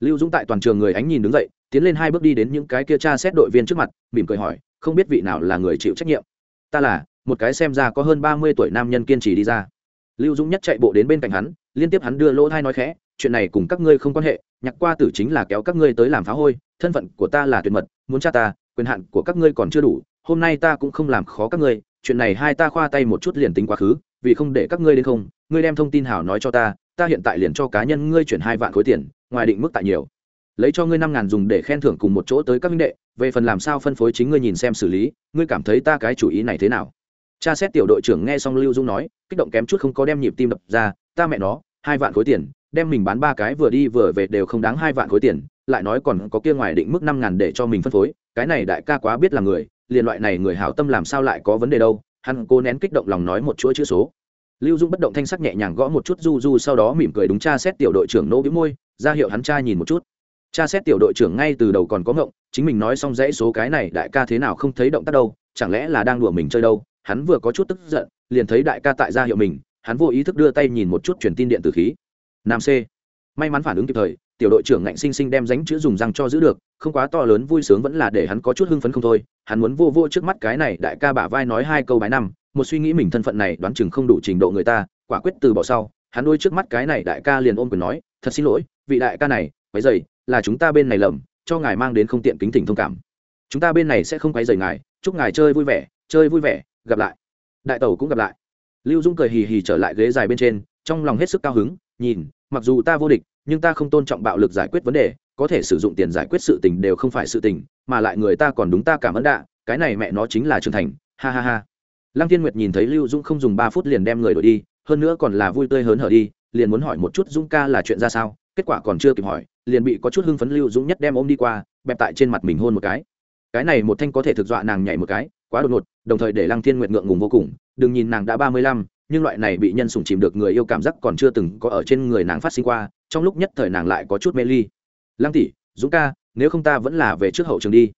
[SPEAKER 1] Lưu dũng tại toàn trường người ánh nhìn đứng dậy, tiến lên hai bước đi đến những cái kia cha xét đội viên trước mặt, mỉm cười hỏi, không biết vị nào là người chịu trách nhiệm? Ta là, một cái xem ra có hơn ba mươi tuổi nam nhân kiên trì đi ra. Lưu dũng nhất chạy bộ đến bên cạnh hắn, liên tiếp hắn đưa lỗ thai nói khẽ, chuyện này cùng các ngươi không quan hệ, nhạc qua tử chính là kéo các ngươi tới làm phá hôi, thân phận của ta là tuyệt mật, muốn cha ta, quyền hạn của các ngươi còn chưa đủ, hôm nay ta cũng không làm khó các ngươi, chuyện này hai ta khoa tay một chút liền tính quá khứ vì không để các ngươi đến không, ngươi đem thông tin hảo nói cho ta ta hiện tại liền cho cá nhân ngươi chuyển hai vạn khối tiền, ngoài định mức tại nhiều. Lấy cho ngươi năm ngàn dùng để khen thưởng cùng một chỗ tới các minh đệ, về phần làm sao phân phối chính ngươi nhìn xem xử lý, ngươi cảm thấy ta cái chủ ý này thế nào? Cha xét tiểu đội trưởng nghe xong lưu dung nói, kích động kém chút không có đem nhịp tim đập ra, ta mẹ nó, hai vạn khối tiền, đem mình bán ba cái vừa đi vừa về đều không đáng hai vạn khối tiền, lại nói còn có kia ngoài định mức năm ngàn để cho mình phân phối, cái này đại ca quá biết là người, liền loại này người hảo tâm làm sao lại có vấn đề đâu hắn cố nén kích động lòng nói một chuỗi chữ số. Lưu dung bất động thanh sắc nhẹ nhàng gõ một chút du du sau đó mỉm cười đúng cha xét tiểu đội trưởng nỗ bĩu môi, ra hiệu hắn cha nhìn một chút. Cha xét tiểu đội trưởng ngay từ đầu còn có ngộng, chính mình nói xong dãy số cái này đại ca thế nào không thấy động tác đâu, chẳng lẽ là đang đùa mình chơi đâu? Hắn vừa có chút tức giận, liền thấy đại ca tại ra hiệu mình, hắn vô ý thức đưa tay nhìn một chút truyền tin điện tử khí. Nam c. May mắn phản ứng kịp thời tiểu đội trưởng ngạnh sinh sinh đem ránh chữ dùng răng cho giữ được, không quá to lớn vui sướng vẫn là để hắn có chút hưng phấn không thôi. Hắn muốn vô vô trước mắt cái này đại ca bả vai nói hai câu bái năm, một suy nghĩ mình thân phận này đoán chừng không đủ trình độ người ta, quả quyết từ bỏ sau, hắn đôi trước mắt cái này đại ca liền ôm quyền nói, thật xin lỗi, vị đại ca này, quấy dày là chúng ta bên này lầm, cho ngài mang đến không tiện kính thỉnh thông cảm. Chúng ta bên này sẽ không quấy dày ngài, chúc ngài chơi vui vẻ, chơi vui vẻ, gặp lại. Đại tẩu cũng gặp lại. Lưu dung cười hì hì trở lại ghế dài bên trên, trong lòng hết sức cao hứng, nhìn, mặc dù ta vô địch nhưng ta không tôn trọng bạo lực giải quyết vấn đề, có thể sử dụng tiền giải quyết sự tình đều không phải sự tình, mà lại người ta còn đúng ta cảm ơn đạ cái này mẹ nó chính là trưởng thành, ha ha ha. Lăng thiên nguyệt nhìn thấy lưu dũng không dùng ba phút liền đem người đổi đi, hơn nữa còn là vui tươi hớn hở đi, liền muốn hỏi một chút dũng ca là chuyện ra sao, kết quả còn chưa kịp hỏi, liền bị có chút hưng phấn lưu dũng nhất đem ôm đi qua, bẹp tại trên mặt mình hôn một cái. Cái này một thanh có thể thực dọa nàng nhảy một cái, quá đột ngột, đồng thời để lăng thiên nguyệt ngượng ngùng vô cùng, đừng nhìn nàng đã ba mươi lăm nhưng loại này bị nhân sủng chìm được người yêu cảm giác còn chưa từng có ở trên người nàng phát sinh qua, trong lúc nhất thời nàng lại có chút mê ly. Lăng tỷ, dũng ca, nếu không ta vẫn là về trước hậu trường đi.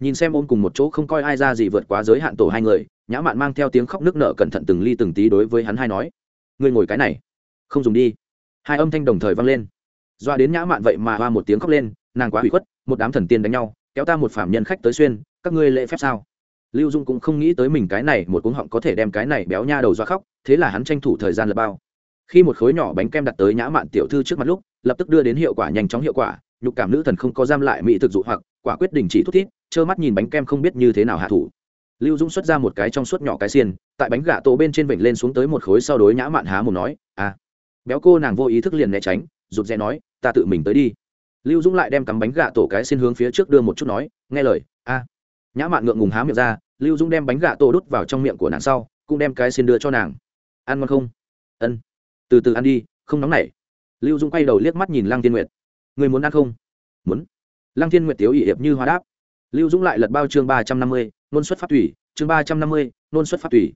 [SPEAKER 1] Nhìn xem ôm cùng một chỗ không coi ai ra gì vượt quá giới hạn tổ hai người, nhã mạn mang theo tiếng khóc nước nở cẩn thận từng ly từng tí đối với hắn hai nói. Ngươi ngồi cái này, không dùng đi. Hai âm thanh đồng thời vang lên. Doa đến nhã mạn vậy mà hoa một tiếng khóc lên, nàng quá hủy khuất, một đám thần tiên đánh nhau, kéo ta một phạm nhân khách tới xuyên, các ngươi lễ phép sao? Lưu dung cũng không nghĩ tới mình cái này, một cuống họng có thể đem cái này béo nha đầu do khóc, thế là hắn tranh thủ thời gian lập bao. Khi một khối nhỏ bánh kem đặt tới nhã mạn tiểu thư trước mặt lúc, lập tức đưa đến hiệu quả nhanh chóng hiệu quả, nhục cảm nữ thần không có giam lại mỹ thực dụ hoặc, quả quyết đình chỉ thút thít, trơ mắt nhìn bánh kem không biết như thế nào hạ thủ. Lưu dũng xuất ra một cái trong suốt nhỏ cái xiên, tại bánh gà tổ bên trên vịnh lên xuống tới một khối sau đối nhã mạn há một nói à. Béo cô nàng vô ý thức liền né tránh, rụt rè nói, ta tự mình tới đi. Lưu dũng lại đem cắm bánh gà tổ cái xiên hướng phía trước đưa một chút nói, nghe lời a nhã mạn ngượng ngùng há miệng ra, lưu dũng đem bánh gà tổ đút vào trong miệng của nàng sau, cũng đem cái xiên đưa cho nàng. Ăn ngon không? Ân. Từ từ ăn đi, không nóng nảy. Lưu dũng quay đầu liếc mắt nhìn lăng tiên nguyệt. Người muốn ăn không? Muốn. Lăng thiên nguyệt tiếu ỵ hiệp như hoa đáp. Lưu dũng lại lật bao chương ba trăm năm mươi, nôn xuất phát thủy, chương ba trăm năm mươi, nôn xuất phát thủy.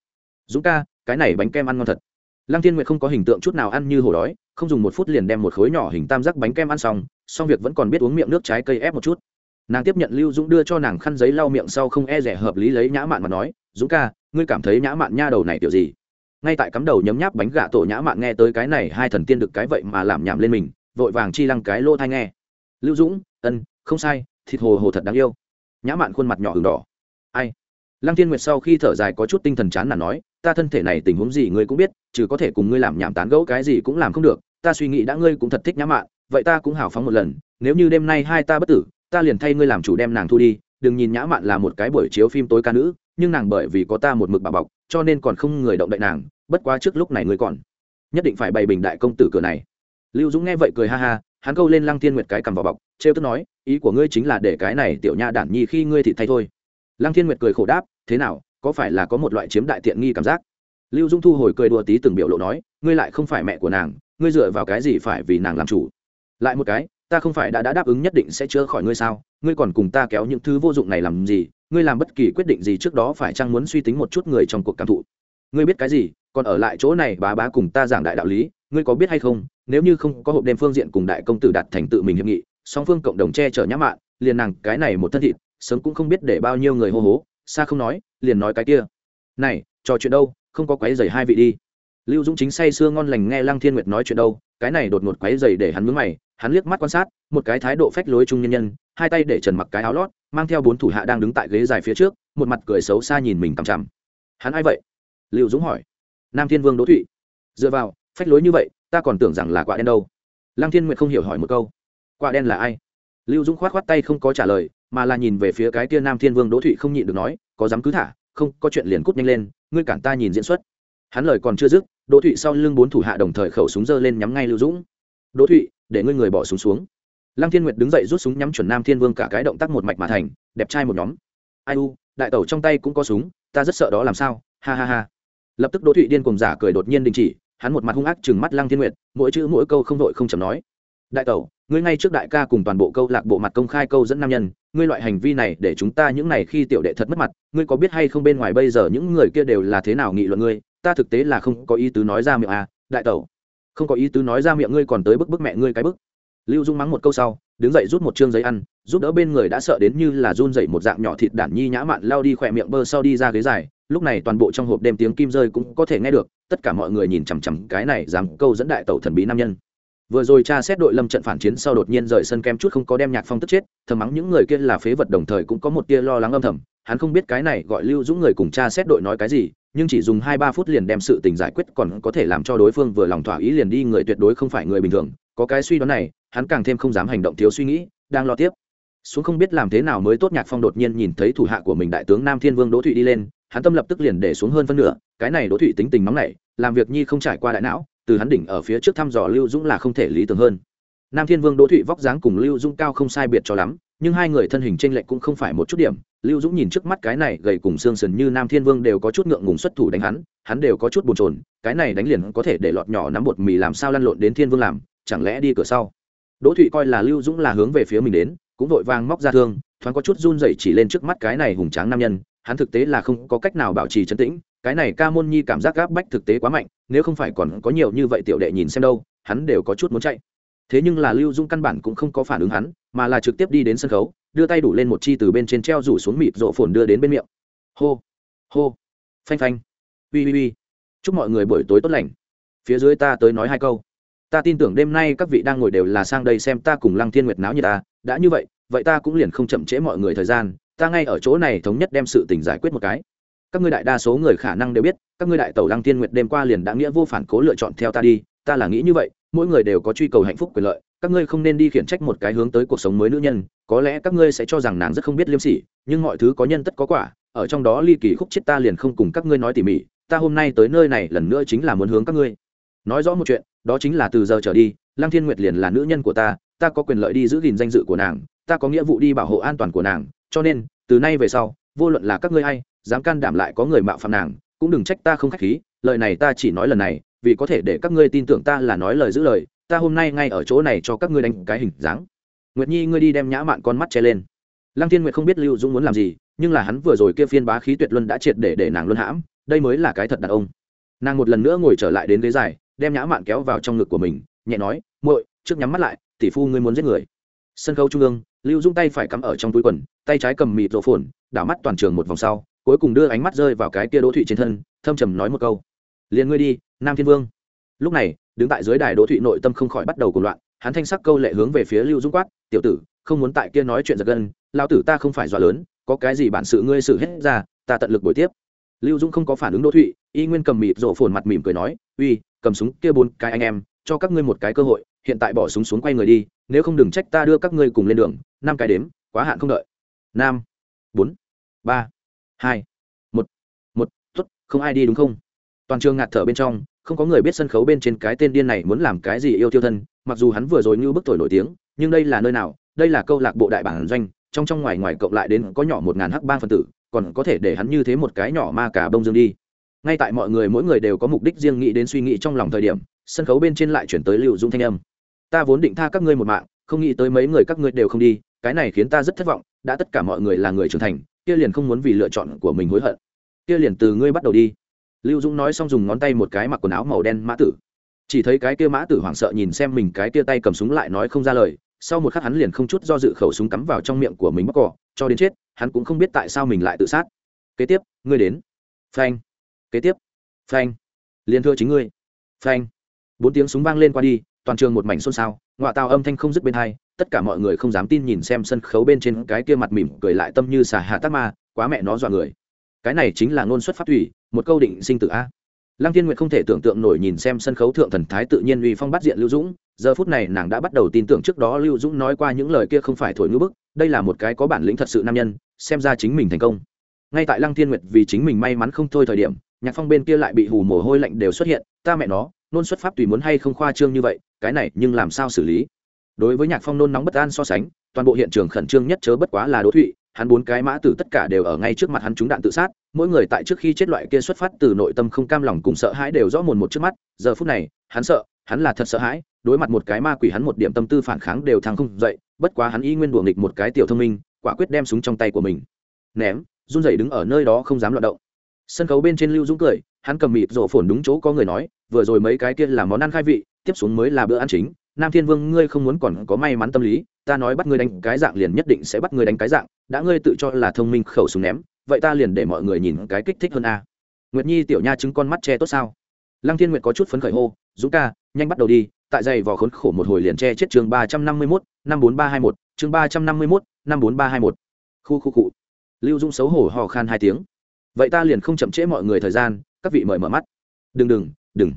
[SPEAKER 1] dũng ca, cái này bánh kem ăn ngon thật. Lăng thiên nguyệt không có hình tượng chút nào ăn như hổ đói, không dùng một phút liền đem một khối nhỏ hình tam giác bánh kem ăn xong xong việc vẫn còn biết uống miệng nước trái cây ép một chút nàng tiếp nhận lưu dũng đưa cho nàng khăn giấy lau miệng sau không e rẻ hợp lý lấy nhã mạn mà nói, dũng ca, ngươi cảm thấy nhã mạn nha đầu này kiểu gì? Ngay tại cắm đầu nhấm nháp bánh gà tổ nhã mạn nghe tới cái này, hai thần tiên được cái vậy mà làm nhảm lên mình, vội vàng chi lăng cái lô thai nghe. Lưu dũng, ân, không sai, thịt hồ hồ thật đáng yêu. Nhã mạn khuôn mặt nhỏ h đỏ. Ai? Lăng thiên nguyệt sau khi thở dài có chút tinh thần chán là nói, ta thân thể này tình huống gì ngươi cũng biết chứ có thể cùng ngươi làm nhảm tán gẫu cái gì cũng làm không được, ta suy nghĩ đã ngươi cũng thật thích nhã mạn, vậy ta cũng hào phóng một lần, nếu như đêm nay hai ta bất tử ta liền thay ngươi làm chủ đem nàng thu đi, đừng nhìn nhã mạn là một cái buổi chiếu phim tối ca nữ, nhưng nàng bởi vì có ta một mực bà bọc, cho nên còn không người động đậy nàng, bất quá trước lúc này ngươi còn nhất định phải bày bình đại công tử cửa này. Lưu dũng nghe vậy cười ha ha, hắn câu lên lăng tiên nguyệt cái cầm vào bọc, trêu tức nói, ý của ngươi chính là để cái này tiểu nha đản nhi khi ngươi thì thay thôi. Lăng thiên nguyệt cười khổ đáp, thế nào, có phải là có một loại chiếm đại tiện nghi cảm giác? Lưu dung thu hồi cười đùa tí từng biểu lộ nói, ngươi lại không phải mẹ của nàng, ngươi dựa vào cái gì phải vì nàng làm chủ? Lại một cái ta không phải đã, đã đáp ứng nhất định sẽ chữa khỏi ngươi sao? Ngươi còn cùng ta kéo những thứ vô dụng này làm gì? Ngươi làm bất kỳ quyết định gì trước đó phải chăng muốn suy tính một chút người trong cuộc cảm thụ? Ngươi biết cái gì? Còn ở lại chỗ này bá bá cùng ta giảng đại đạo lý ngươi có biết hay không? Nếu như không có hộp đêm phương diện cùng đại công tử đạt thành tự mình hiệp nghị song phương cộng đồng che chở nhã mạn liền nàng cái này một thân thịt sớm cũng không biết để bao nhiêu người hô hố xa không nói liền nói cái kia. Này trò chuyện đâu? Không có quấy giày hai vị đi lưu dũng chính say sưa ngon lành nghe lăng thiên nguyệt nói chuyện đâu, cái này đột ngột quấy rầy để hắn mướn mày, hắn liếc mắt quan sát, một cái thái độ phách lối trung nhân nhân, hai tay để trần mặc cái áo lót, mang theo bốn thủ hạ đang đứng tại ghế dài phía trước, một mặt cười xấu xa nhìn mình cằm chằm. Hắn ai vậy? Lưu dũng hỏi. Nam thiên vương đỗ thụy. Dựa vào, phách lối như vậy, ta còn tưởng rằng là quả đen đâu. Lăng thiên nguyệt không hiểu hỏi một câu. Quả đen là ai? Lưu dũng khoát khoát tay không có trả lời, mà là nhìn về phía cái tia nam thiên vương đỗ thụy không nhịn được nói, có dám cứ thả, không, có chuyện liền cút nhanh lên, ngươi cản ta nhìn diễn xuất. Hắn lời còn chưa dứt đỗ thụy sau lưng bốn thủ hạ đồng thời khẩu súng giơ lên nhắm ngay lưu dũng. Đỗ thụy, để ngươi người bỏ súng xuống. Lăng thiên nguyệt đứng dậy rút súng nhắm chuẩn nam thiên vương cả cái động tác một mạch mà thành, đẹp trai một nhóm. Ai u, đại tẩu trong tay cũng có súng, ta rất sợ đó làm sao? Ha ha ha. Lập tức đỗ thụy điên cùng giả cười đột nhiên đình chỉ, hắn một mặt hung ác chừng mắt lăng thiên nguyệt, mỗi chữ mỗi câu không đội không chầm nói. Đại tẩu, ngươi ngay trước đại ca cùng toàn bộ câu lạc bộ mặt công khai câu dẫn nam nhân, ngươi loại hành vi này để chúng ta những này khi tiểu đệ thật mất mặt, ngươi có biết hay không bên ngoài bây giờ những người kia đều là thế nào nghị luận ngươi? Ta thực tế là không có ý tứ nói ra miệng à đại tẩu. Không có ý tứ nói ra miệng ngươi còn tới bức bức mẹ ngươi cái bức. Lưu dung mắng một câu sau, đứng dậy rút một chương giấy ăn, giúp đỡ bên người đã sợ đến như là run dậy một dạng nhỏ thịt đản nhi nhã mạn lao đi khỏe miệng bơ sau đi ra ghế dài. Lúc này toàn bộ trong hộp đêm tiếng kim rơi cũng có thể nghe được, tất cả mọi người nhìn chằm chằm cái này dám câu dẫn đại tẩu thần bí nam nhân. Vừa rồi cha xét đội lâm trận phản chiến sau đột nhiên rời sân kem chút không có đem nhạc phong tức chết, thầm mắng những người kia là phế vật đồng thời cũng có một tia lo lắng âm thầm. Hắn không biết cái này gọi lưu dũng người cùng cha xét đội nói cái gì nhưng chỉ dùng hai ba phút liền đem sự tình giải quyết còn có thể làm cho đối phương vừa lòng thỏa ý liền đi người tuyệt đối không phải người bình thường. Có cái suy đoán này, hắn càng thêm không dám hành động thiếu suy nghĩ, đang lo tiếp. Xuống không biết làm thế nào mới tốt nhạc phong đột nhiên nhìn thấy thủ hạ của mình đại tướng nam thiên vương đỗ thụy đi lên, hắn tâm lập tức liền để xuống hơn phân nửa, cái này đỗ thụy tính tình nóng nảy, làm việc nhi không trải qua đại não, từ hắn đỉnh ở phía trước thăm dò lưu dũng là không thể lý tưởng hơn. Nam thiên vương đỗ thụy vóc dáng cùng lưu dũng cao không sai biệt cho lắm nhưng hai người thân hình t r ê n lệch cũng không phải một chút điểm. Lưu dũng nhìn trước mắt cái này gầy cùng xương sần như nam thiên vương đều có chút ngượng ngùng xuất thủ đánh hắn hắn đều có chút bồn trồn cái này đánh liền có thể để lọt nhỏ nắm bột mì làm sao lăn lộn đến thiên vương làm, chẳng lẽ đi cửa sau? Đỗ thụy coi là lưu dũng là hướng về phía mình đến, cũng vội vàng móc ra thương, thoáng có chút run dậy chỉ lên trước mắt cái này hùng tráng nam nhân, hắn thực tế là không có cách nào bảo trì chấn tĩnh, cái này ca môn nhi cảm giác gáp bách thực tế quá mạnh, nếu không phải còn có nhiều như vậy tiểu đệ nhìn xem đâu, hắn đều có chút muốn chạy thế nhưng là lưu dung căn bản cũng không có phản ứng hắn, mà là trực tiếp đi đến sân khấu, đưa tay đủ lên một chi từ bên trên treo rủ xuống mịt rộ phồn đưa đến bên miệng. Hô hô, phanh phanh. Ui ui ui. Chúc mọi người buổi tối tốt lành. Phía dưới ta tới nói hai câu. Ta tin tưởng đêm nay các vị đang ngồi đều là sang đây xem ta cùng lăng thiên nguyệt náo như ta à. đã như vậy vậy ta cũng liền không chậm trễ mọi người thời gian. Ta ngay ở chỗ này thống nhất đem sự tình giải quyết một cái. Các ngươi đại đa số người khả năng đều biết, các ngươi đại tẩu lăng Thiên nguyệt đêm qua liền đã nghĩa vô phản cố lựa chọn theo ta đi. Ta là nghĩ như vậy mỗi người đều có truy cầu hạnh phúc quyền lợi, các ngươi không nên đi khiển trách một cái hướng tới cuộc sống mới nữ nhân, có lẽ các ngươi sẽ cho rằng nàng rất không biết liêm sỉ, nhưng mọi thứ có nhân tất có quả, ở trong đó ly kỳ khúc chết ta liền không cùng các ngươi nói tỉ mỉ, ta hôm nay tới nơi này lần nữa chính là muốn hướng các ngươi. Nói rõ một chuyện, đó chính là từ giờ trở đi, lăng thiên nguyệt liền là nữ nhân của ta ta có quyền lợi đi giữ gìn danh dự của nàng, ta có nghĩa vụ đi bảo hộ an toàn của nàng, cho nên, từ nay về sau, vô luận là các ngươi hay dám can đảm lại có người mạo phạm nàng, cũng đừng trách ta không khách khí, lời này ta chỉ nói lần này vì có thể để các ngươi tin tưởng ta là nói lời giữ lời, ta hôm nay ngay ở chỗ này cho các ngươi đánh cái hình dáng. Nguyệt nhi, ngươi đi đem nhã mạn con mắt che lên. Lăng thiên nguyệt không biết lưu dũng muốn làm gì, nhưng là hắn vừa rồi kia phiên bá khí tuyệt luân đã triệt để để nàng luân hãm, đây mới là cái thật đàn ông. Nàng một lần nữa ngồi trở lại đến ghế dài, đem nhã mạn kéo vào trong ngực của mình, nhẹ nói, muội, trước nhắm mắt lại, tỷ phu ngươi muốn giết người. Sân khấu trung ương, lưu dung tay phải cắm ở trong túi quần, tay trái cầm mịt rổ phồn, đảo mắt toàn trường một vòng sau, cuối cùng đưa ánh mắt rơi vào cái kia đỗ thụy trên thân, thâm trầm nói một câu liền ngươi đi, nam thiên vương. Lúc này, đứng tại dưới đài đỗ thụy nội tâm không khỏi bắt đầu cuộc loạn, hắn thanh sắc câu lệ hướng về phía lưu dũng quát, tiểu tử, không muốn tại kia nói chuyện giật gân lao tử ta không phải dọa lớn, có cái gì bản sự ngươi xử hết ra, ta tận lực buổi tiếp. Lưu dũng không có phản ứng đỗ thụy, y nguyên cầm mịt rổ phồn mặt mỉm cười nói, uy, cầm súng kia bốn cái anh em, cho các ngươi một cái cơ hội, hiện tại bỏ súng xuống quay người đi, nếu không đừng trách ta đưa các ngươi cùng lên đường, năm cái đếm, quá hạn không đợi. Năm bốn, ba, hai, một một tuất không ai đi đúng không? Toàn trường ngạt thở bên trong, không có người biết sân khấu bên trên cái tên điên này muốn làm cái gì yêu tiêu thân, mặc dù hắn vừa rồi như bức thổi nổi tiếng, nhưng đây là nơi nào, đây là câu lạc bộ đại bản doanh, trong trong ngoài ngoài cộng lại đến có nhỏ một ngàn hắc bang phân tử, còn có thể để hắn như thế một cái nhỏ ma cả bông dương đi. Ngay tại mọi người mỗi người đều có mục đích riêng nghĩ đến suy nghĩ trong lòng thời điểm, sân khấu bên trên lại chuyển tới lưu dung thanh âm. Ta vốn định tha các ngươi một mạng, không nghĩ tới mấy người các ngươi đều không đi, cái này khiến ta rất thất vọng, đã tất cả mọi người là người trưởng thành, kia liền không muốn vì lựa chọn của mình hối hận. Kia liền từ ngươi bắt đầu đi lưu dũng nói xong dùng ngón tay một cái mặc quần áo màu đen mã tử. Chỉ thấy cái kia mã tử hoảng sợ nhìn xem mình, cái kia tay cầm súng lại nói không ra lời. Sau một khắc hắn liền không chút do dự khẩu súng cắm vào trong miệng của mình mắc cỏ cho đến chết, hắn cũng không biết tại sao mình lại tự sát. Kế tiếp, ngươi đến. Phanh. Kế tiếp. Phanh. Liền thưa chính ngươi. Phanh. Bốn tiếng súng vang lên qua đi, toàn trường một mảnh xôn xao, ngoại tàu âm thanh không dứt bên hai, tất cả mọi người không dám tin nhìn xem sân khấu bên trên cái kia mặt mỉm cười lại tâm như xả hạ tắc ma, quá mẹ nó dọa người. Cái này chính là ngôn xuất phát thủy một câu định sinh tử a. Lăng tiên nguyệt không thể tưởng tượng nổi nhìn xem sân khấu thượng thần thái tự nhiên uy phong bắt diện lưu dũng, giờ phút này nàng đã bắt đầu tin tưởng trước đó lưu dũng nói qua những lời kia không phải thổi ngữ bức, đây là một cái có bản lĩnh thật sự nam nhân, xem ra chính mình thành công. Ngay tại lăng tiên nguyệt vì chính mình may mắn không thôi thời điểm, nhạc phong bên kia lại bị hù mồ hôi lạnh đều xuất hiện, ta mẹ nó, nôn xuất pháp tùy muốn hay không khoa trương như vậy, cái này nhưng làm sao xử lý? Đối với nhạc phong nôn nóng bất an so sánh, toàn bộ hiện trường khẩn trương nhất chớ bất quá là đỗ thụy hắn bốn cái mã tử tất cả đều ở ngay trước mặt hắn trúng đạn tự sát, mỗi người tại trước khi chết loại kia xuất phát từ nội tâm không cam lòng cùng sợ hãi đều rõ mồn một trước mắt, giờ phút này, hắn sợ, hắn là thật sợ hãi, đối mặt một cái ma quỷ hắn một điểm tâm tư phản kháng đều thăng không dậy, bất quá hắn y nguyên đùa nghịch một cái tiểu thông minh, quả quyết đem súng trong tay của mình ném, run rẩy đứng ở nơi đó không dám loạt động. Sân khấu bên trên lưu dũng cười, hắn cầm mịt rộ phồn đúng chỗ có người nói, vừa rồi mấy cái kia là món ăn khai vị, tiếp xuống mới là bữa ăn chính nam thiên vương, ngươi không muốn còn có may mắn tâm lý, ta nói bắt ngươi đánh cái dạng liền nhất định sẽ bắt ngươi đánh cái dạng, đã ngươi tự cho là thông minh khẩu súng ném, vậy ta liền để mọi người nhìn cái kích thích hơn a. Nguyệt nhi tiểu nha chứng con mắt che tốt sao? Lăng thiên nguyệt có chút phấn khởi hô, dũng ca, nhanh bắt đầu đi, tại giày vò khốn khổ một hồi liền che chết chương ba trăm năm mươi mốt, năm bốn ba hai một, chương ba trăm năm mươi mốt, năm bốn ba hai một. Khu khu cụ lưu dũng xấu hổ hò khan hai tiếng. Vậy ta liền không chậm trễ mọi người thời gian, các vị mời mở mắt. Đừng đừng đừng.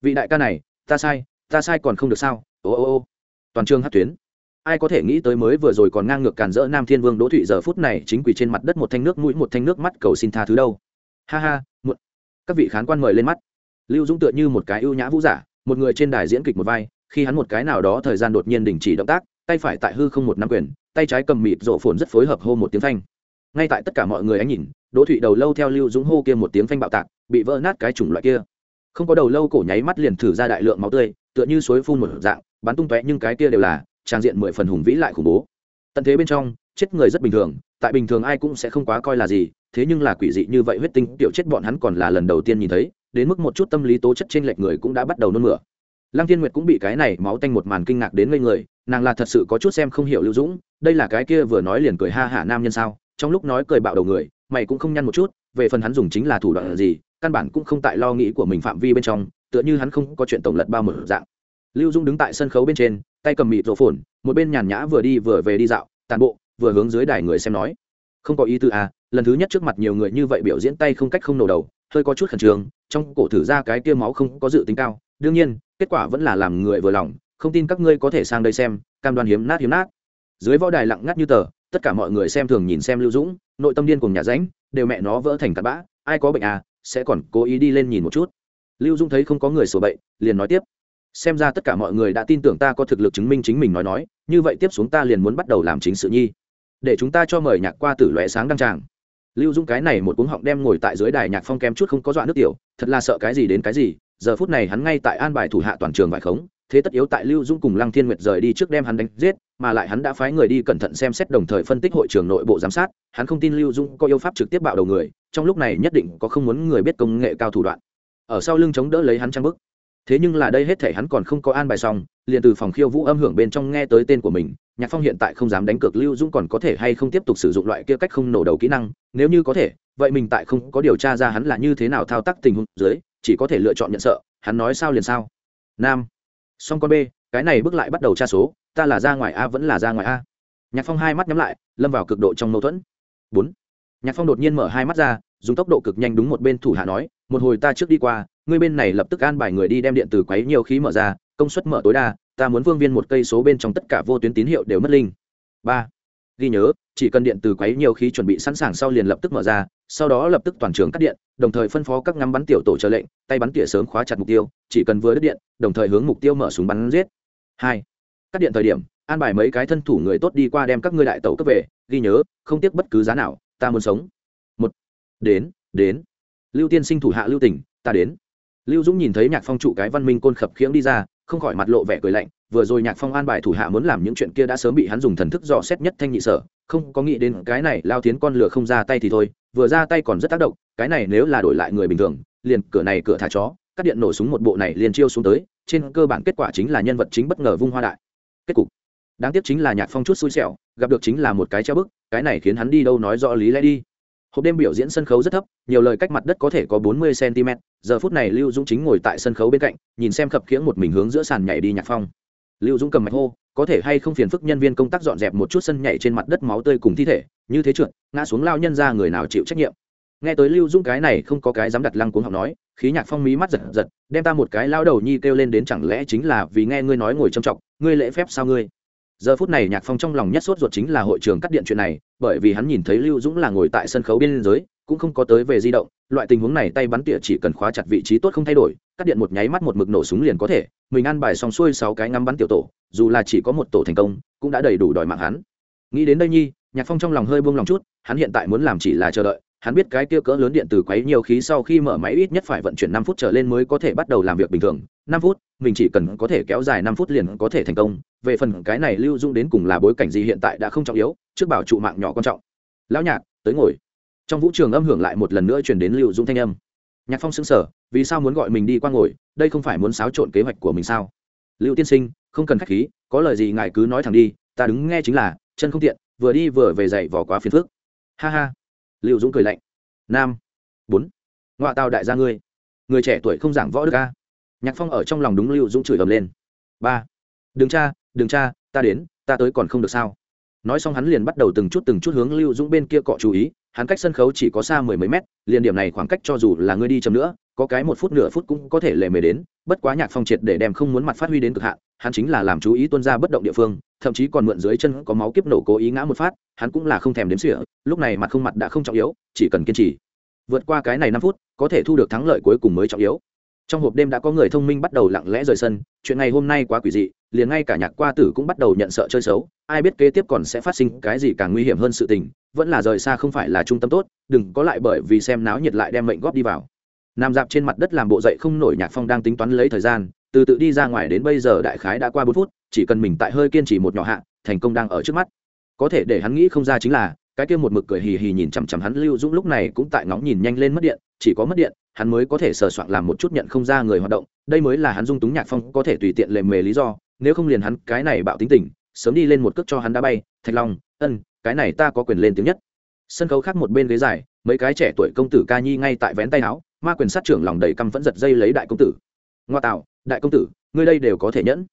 [SPEAKER 1] Vị đại ca này, ta sai ta sai còn không được sao? Ô ô ô. Toàn trường hát tuyến. Ai có thể nghĩ tới mới vừa rồi còn ngang ngược càn rỡ nam thiên vương đỗ thụy giờ phút này chính quỳ trên mặt đất một thanh nước mũi, một thanh nước mắt cầu xin tha thứ đâu. Ha ha, muộn. Các vị khán quan mời lên mắt. Lưu dũng tựa như một cái ưu nhã vũ giả, một người trên đài diễn kịch một vai, khi hắn một cái nào đó thời gian đột nhiên đình chỉ động tác, tay phải tại hư không một năm quyền, tay trái cầm mịt rộ phồn rất phối hợp hô một tiếng thanh ngay tại tất cả mọi người ánh nhìn, đỗ thụy đầu lâu theo lưu dũng hô kia một tiếng phanh bạo tạc, bị vỡ nát cái chủng loại kia. Không có đầu lâu cổ nháy mắt liền thử ra đại lượng máu tươi, tựa như suối phun một dạng bắn tung tóe nhưng cái kia đều là trang diện mười phần hùng vĩ lại khủng bố. Tận thế bên trong, chết người rất bình thường, tại bình thường ai cũng sẽ không quá coi là gì, thế nhưng là quỷ dị như vậy huyết tinh, tiểu chết bọn hắn còn là lần đầu tiên nhìn thấy, đến mức một chút tâm lý tố chất trên lệch người cũng đã bắt đầu nôn mửa. Lăng tiên nguyệt cũng bị cái này máu tanh một màn kinh ngạc đến ngây người, nàng là thật sự có chút xem không hiểu lưu dũng, đây là cái kia vừa nói liền cười ha hả nam nhân sao, trong lúc nói cười bạo đầu người, mày cũng không nhăn một chút, về phần hắn dùng chính là thủ đoạn gì, căn bản cũng không tại lo nghĩ của mình phạm vi bên trong, tựa như hắn không có chuyện tổng lật bao mở dạng lưu dung đứng tại sân khấu bên trên, tay cầm mịt rổ phồn một bên nhàn nhã vừa đi vừa về đi dạo tàn bộ, vừa hướng dưới đài người xem nói. Không có ý tư à lần thứ nhất trước mặt nhiều người như vậy biểu diễn tay không cách không nổ đầu, hơi có chút khẩn trương, trong cổ thử ra cái tia máu không có dự tính cao. Đương nhiên, kết quả vẫn là làm người vừa lòng, không tin các ngươi có thể sang đây xem, cam đoan hiếm nát hiếm nát. Dưới võ đài lặng ngắt như tờ, tất cả mọi người xem thường nhìn xem lưu dũng, nội tâm điên cùng nhà ránh, đều mẹ nó vỡ thành cặn bã, ai có bệnh à sẽ còn cố ý đi lên nhìn một chút. Lưu dũng thấy không có người sổ bậy, liền nói tiếp xem ra tất cả mọi người đã tin tưởng ta có thực lực chứng minh chính mình nói nói, như vậy tiếp xuống ta liền muốn bắt đầu làm chính sự nhi. Để chúng ta cho mời nhạc qua tử lóe sáng đăng tràng. Lưu dũng cái này một cuống họng đem ngồi tại dưới đài nhạc phong kém chút không có dọa nước tiểu, thật là sợ cái gì đến cái gì, giờ phút này hắn ngay tại an bài thủ hạ toàn trường vải khống, thế tất yếu tại lưu dũng cùng lăng thiên nguyệt rời đi trước đem hắn đánh giết, mà lại hắn đã phái người đi cẩn thận xem xét đồng thời phân tích hội trường nội bộ giám sát, hắn không tin lưu dũng có yêu pháp trực tiếp bạo đầu người, trong lúc này nhất định có không muốn người biết công nghệ cao thủ đoạn. Ở sau lưng chống đỡ lấy hắn trang bức thế nhưng là đây hết thể hắn còn không có an bài xong, liền từ phòng khiêu vũ âm hưởng bên trong nghe tới tên của mình, nhạc phong hiện tại không dám đánh cược lưu dũng còn có thể hay không tiếp tục sử dụng loại kia cách không nổ đầu kỹ năng, nếu như có thể, vậy mình tại không có điều tra ra hắn là như thế nào thao tác tình huống dưới, chỉ có thể lựa chọn nhận sợ, hắn nói sao liền sao. Nam. Song con b, cái này bước lại bắt đầu tra số, ta là ra ngoài a vẫn là ra ngoài a. Nhạc phong hai mắt nhắm lại, lâm vào cực độ trong mâu thuẫn. Bốn. Nhạc phong đột nhiên mở hai mắt ra, dùng tốc độ cực nhanh đúng một bên thủ hạ nói, một hồi ta trước đi qua ngươi bên này lập tức an bài người đi đem điện từ quấy nhiều khí mở ra, công suất mở tối đa, ta muốn vương viên một cây số bên trong tất cả vô tuyến tín hiệu đều mất linh. Ba, ghi nhớ, chỉ cần điện từ quấy nhiều khí chuẩn bị sẵn sàng sau liền lập tức mở ra, sau đó lập tức toàn trường cắt điện, đồng thời phân phó các ngắm bắn tiểu tổ chờ lệnh, tay bắn tỉa sớm khóa chặt mục tiêu, chỉ cần vừa đứt điện, đồng thời hướng mục tiêu mở súng bắn giết. Hai, cắt điện thời điểm, an bài mấy cái thân thủ người tốt đi qua đem các ngươi đại tẩu cấp về, ghi nhớ, không tiếc bất cứ giá nào, ta muốn sống. Một, đến đến. Lưu tiên sinh thủ hạ lưu tỉnh, ta đến lưu dũng nhìn thấy nhạc phong trụ cái văn minh côn khập khiễng đi ra, không khỏi mặt lộ vẻ cười lạnh, vừa rồi nhạc phong an bài thủ hạ muốn làm những chuyện kia đã sớm bị hắn dùng thần thức dò xét nhất thanh nhị sở, không có nghĩ đến cái này lao tiến con lửa không ra tay thì thôi, vừa ra tay còn rất tác động, cái này nếu là đổi lại người bình thường, liền cửa này cửa thả chó, cắt điện nổ súng một bộ này liền chiêu xuống tới, trên cơ bản kết quả chính là nhân vật chính bất ngờ vung hoa đại. Kết cục. Đáng tiếc chính là nhạc phong chút xui xẻo, gặp được chính là một cái treo bức, cái này khiến hắn đi đâu nói rõ lý lẽ đi hộp đêm biểu diễn sân khấu rất thấp, nhiều lời cách mặt đất có thể có bốn mươi cm, giờ phút này lưu dũng chính ngồi tại sân khấu bên cạnh, nhìn xem khập khiễng một mình hướng giữa sàn nhảy đi nhạc phong. Lưu dũng cầm mạch hô, có thể hay không phiền phức nhân viên công tác dọn dẹp một chút sân nhảy trên mặt đất máu tươi cùng thi thể, như thế trượt, ngã xuống lao nhân ra người nào chịu trách nhiệm. Nghe tới lưu dũng cái này không có cái dám đặt lăng cuống học nói, khí nhạc phong mí mắt giật giật, đem ta một cái lao đầu nhi kêu lên đến chẳng lẽ chính là vì nghe ngươi nói ngồi trầm trọng ngươi lễ phép sao ngươi? Giờ phút này nhạc phong trong lòng nhất sốt ruột chính là hội trường cắt điện chuyện này, bởi vì hắn nhìn thấy lưu dũng là ngồi tại sân khấu biên giới, cũng không có tới về di động, loại tình huống này tay bắn tỉa chỉ cần khóa chặt vị trí tốt không thay đổi, cắt điện một nháy mắt một mực nổ súng liền có thể, mình ăn bài xong xuôi sáu cái ngắm bắn tiểu tổ, dù là chỉ có một tổ thành công, cũng đã đầy đủ đòi mạng hắn. Nghĩ đến đây nhi, nhạc phong trong lòng hơi buông lòng chút, hắn hiện tại muốn làm chỉ là chờ đợi hắn biết cái kia cỡ lớn điện từ quấy nhiều khí sau khi mở máy ít nhất phải vận chuyển năm phút trở lên mới có thể bắt đầu làm việc bình thường. Năm phút, mình chỉ cần có thể kéo dài năm phút liền có thể thành công. Về phần cái này lưu dung đến cùng là bối cảnh gì hiện tại đã không trọng yếu, trước bảo trụ mạng nhỏ quan trọng. Lão nhạc, tới ngồi. Trong vũ trường âm hưởng lại một lần nữa truyền đến lưu dung thanh âm. Nhạc phong xứng sở vì sao muốn gọi mình đi qua ngồi? Đây không phải muốn xáo trộn kế hoạch của mình sao? Lưu tiên sinh, không cần khách khí, có lời gì ngài cứ nói thẳng đi, ta đứng nghe chính là, chân không tiện, vừa đi vừa về dậy vỏ quá phiền phức. Ha ha lưu dũng cười lạnh. Nam. Bốn. Ngoại tàu đại gia ngươi. Người trẻ tuổi không giảng võ được ca nhạc phong ở trong lòng đúng lưu dũng chửi ầm lên. Ba. Đừng cha đừng cha ta đến, ta tới còn không được sao? Nói xong hắn liền bắt đầu từng chút từng chút hướng lưu dũng bên kia cọ chú ý, hắn cách sân khấu chỉ có xa mười mấy mét, liền điểm này khoảng cách cho dù là ngươi đi chậm nữa, có cái một phút nửa phút cũng có thể lề mề đến, bất quá nhạc phong triệt để đem không muốn mặt phát huy đến cực hạn, hắn chính là làm chú ý tuân ra bất động địa phương thậm chí còn mượn dưới chân có máu kiếp nổ cố ý ngã một phát, hắn cũng là không thèm đếm sỉa lúc này mặt không mặt đã không trọng yếu, chỉ cần kiên trì. Vượt qua cái này năm phút, có thể thu được thắng lợi cuối cùng mới trọng yếu. Trong hộp đêm đã có người thông minh bắt đầu lặng lẽ rời sân, chuyện ngày hôm nay quá quỷ dị, liền ngay cả nhạc qua tử cũng bắt đầu nhận sợ chơi xấu, ai biết kế tiếp còn sẽ phát sinh cái gì càng nguy hiểm hơn sự tình, vẫn là rời xa không phải là trung tâm tốt, đừng có lại bởi vì xem náo nhiệt lại đem mệnh góp đi vào. Nằm dạp trên mặt đất làm bộ dậy không nổi nhạc phong đang tính toán lấy thời gian từ tự đi ra ngoài đến bây giờ đại khái đã qua bốn phút, chỉ cần mình tại hơi kiên trì một nhỏ hạ, thành công đang ở trước mắt. Có thể để hắn nghĩ không ra chính là, cái kia một mực cười hì hì nhìn chằm chằm hắn lưu dũng lúc này cũng tại ngóng nhìn nhanh lên mất điện, chỉ có mất điện, hắn mới có thể sờ soạn làm một chút nhận không ra người hoạt động, đây mới là hắn dung túng nhạc phong có thể tùy tiện lề mề lý do, nếu không liền hắn cái này bạo tính tình, sớm đi lên một cước cho hắn đã bay, thạch long, ân, cái này ta có quyền lên tiếng nhất. Sân khấu khác một bên ghế dài, mấy cái trẻ tuổi công tử ca nhi ngay tại vén tay áo, ma quyền sát trưởng lòng đầy căm vẫn giật dây lấy đại công tử. Ngoa tạo đại công tử, ngươi đây đều có thể nhẫn.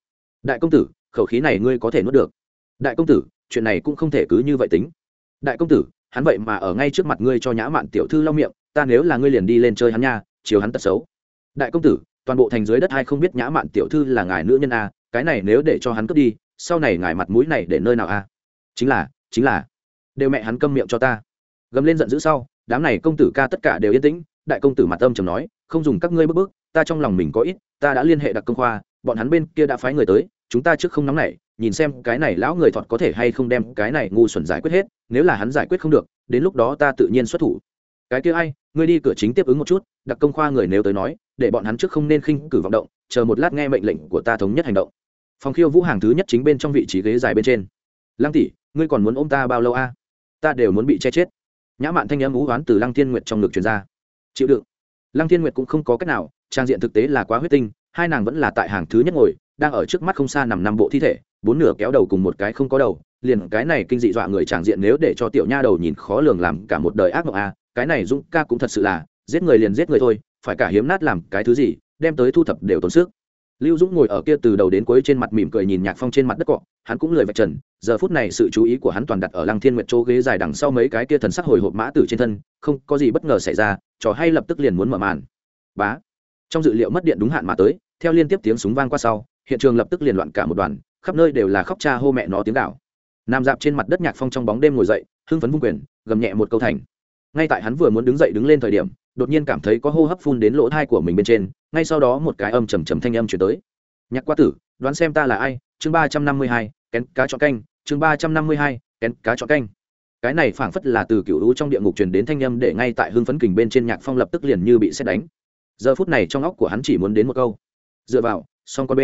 [SPEAKER 1] Đại công tử, khẩu khí này ngươi có thể nuốt được. Đại công tử, chuyện này cũng không thể cứ như vậy tính. Đại công tử, hắn vậy mà ở ngay trước mặt ngươi cho nhã mạn tiểu thư lau miệng, ta nếu là ngươi liền đi lên chơi hắn nha, chiều hắn tật xấu. Đại công tử, toàn bộ thành dưới đất ai không biết nhã mạn tiểu thư là ngài nữ nhân a cái này nếu để cho hắn cướp đi, sau này ngài mặt mũi này để nơi nào a chính là chính là. Đều mẹ hắn câm miệng cho ta. Gầm lên giận dữ sau, đám này công tử ca tất cả đều yên tĩnh, đại công tử mặt âm trầm nói, không dùng các ngươi bức bức ta trong lòng mình có ít, ta đã liên hệ đặc công khoa, bọn hắn bên kia đã phái người tới, chúng ta trước không nóng nảy, nhìn xem cái này lão người thọt có thể hay không đem cái này ngu xuẩn giải quyết hết, nếu là hắn giải quyết không được, đến lúc đó ta tự nhiên xuất thủ. Cái kia ai, ngươi đi cửa chính tiếp ứng một chút, đặc công khoa người nếu tới nói, để bọn hắn trước không nên khinh cử vọng động, chờ một lát nghe mệnh lệnh của ta thống nhất hành động. Phòng khiêu vũ hàng thứ nhất chính bên trong vị trí ghế dài bên trên. Lăng tỷ, ngươi còn muốn ôm ta bao lâu a? Ta đều muốn bị che chết. Nhã mạn thanh âm ú oán từ lăng thiên nguyệt trong ngực truyền ra. Chịu đựng. Lăng thiên nguyệt cũng không có cách nào trang diện thực tế là quá huyết tinh, hai nàng vẫn là tại hàng thứ nhất ngồi, đang ở trước mắt không xa nằm năm bộ thi thể, bốn nửa kéo đầu cùng một cái không có đầu, liền cái này kinh dị dọa người tràng diện nếu để cho tiểu nha đầu nhìn khó lường làm cả một đời ác mộng a, cái này dũng ca cũng thật sự là, giết người liền giết người thôi, phải cả hiếm nát làm cái thứ gì, đem tới thu thập đều tốn sức. Lưu dũng ngồi ở kia từ đầu đến cuối trên mặt mỉm cười nhìn nhạc phong trên mặt đất cọ, hắn cũng lười vạch trần, giờ phút này sự chú ý của hắn toàn đặt ở lăng thiên nguyệt chỗ ghế dài đằng sau mấy cái kia thần sắc hồi hộp mã tử trên thân, không có gì bất ngờ xảy ra, trò hay lập tức liền muốn mở màn. Bá! Trong dự liệu mất điện đúng hạn mà tới, theo liên tiếp tiếng súng vang qua sau, hiện trường lập tức liền loạn cả một đoàn, khắp nơi đều là khóc cha hô mẹ nó tiếng đảo nằm dạp trên mặt đất nhạc phong trong bóng đêm ngồi dậy, hưng phấn vung quyền, gầm nhẹ một câu thành. Ngay tại hắn vừa muốn đứng dậy đứng lên thời điểm, đột nhiên cảm thấy có hô hấp phun đến lỗ thai của mình bên trên, ngay sau đó một cái âm trầm trầm thanh âm chuyển tới. Nhạc qua tử, đoán xem ta là ai? Chương ba trăm năm mươi hai, kén cá chọn canh, chương ba trăm năm mươi hai, kén cá chọn canh. Cái này phảng phất là từ cựu lũ trong địa ngục truyền đến thanh âm để ngay tại hưng phấn kình bên trên nhạc phong lập tức liền như bị xét đánh giờ phút này trong óc của hắn chỉ muốn đến một câu. Dựa vào song con b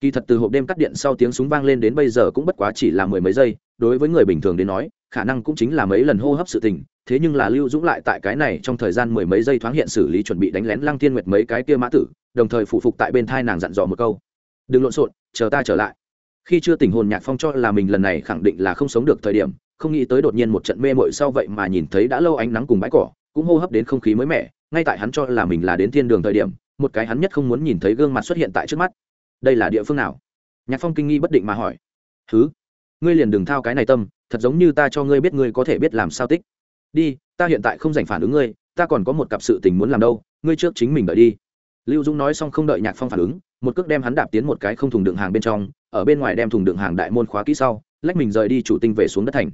[SPEAKER 1] kỳ thật từ hộp đêm cắt điện sau tiếng súng vang lên đến bây giờ cũng bất quá chỉ là mười mấy giây, đối với người bình thường đến nói, khả năng cũng chính là mấy lần hô hấp sự tình, thế nhưng là lưu dũng lại tại cái này trong thời gian mười mấy giây thoáng hiện xử lý chuẩn bị đánh lén lăng tiên nguyệt mấy cái kia mã tử, đồng thời phụ phục tại bên thai nàng dặn dò một câu. Đừng lộn xộn, chờ ta trở lại. Khi chưa tình hồn nhạc phong cho là mình lần này khẳng định là không sống được thời điểm, không nghĩ tới đột nhiên một trận mê mội sau vậy mà nhìn thấy đã lâu ánh nắng cùng bãi cỏ, cũng hô hấp đến không khí mới mẻ ngay tại hắn cho là mình là đến thiên đường thời điểm, một cái hắn nhất không muốn nhìn thấy gương mặt xuất hiện tại trước mắt. Đây là địa phương nào? Nhạc phong kinh nghi bất định mà hỏi. Thứ ngươi liền đừng thao cái này tâm, thật giống như ta cho ngươi biết ngươi có thể biết làm sao tích. Đi, ta hiện tại không dành phản ứng ngươi, ta còn có một cặp sự tình muốn làm đâu, ngươi trước chính mình đợi đi. Lưu dũng nói xong không đợi nhạc phong phản ứng, một cước đem hắn đạp tiến một cái không thùng đựng hàng bên trong, ở bên ngoài đem thùng đựng hàng đại môn khóa kỹ sau, lách mình rời đi chủ tinh về xuống đất thành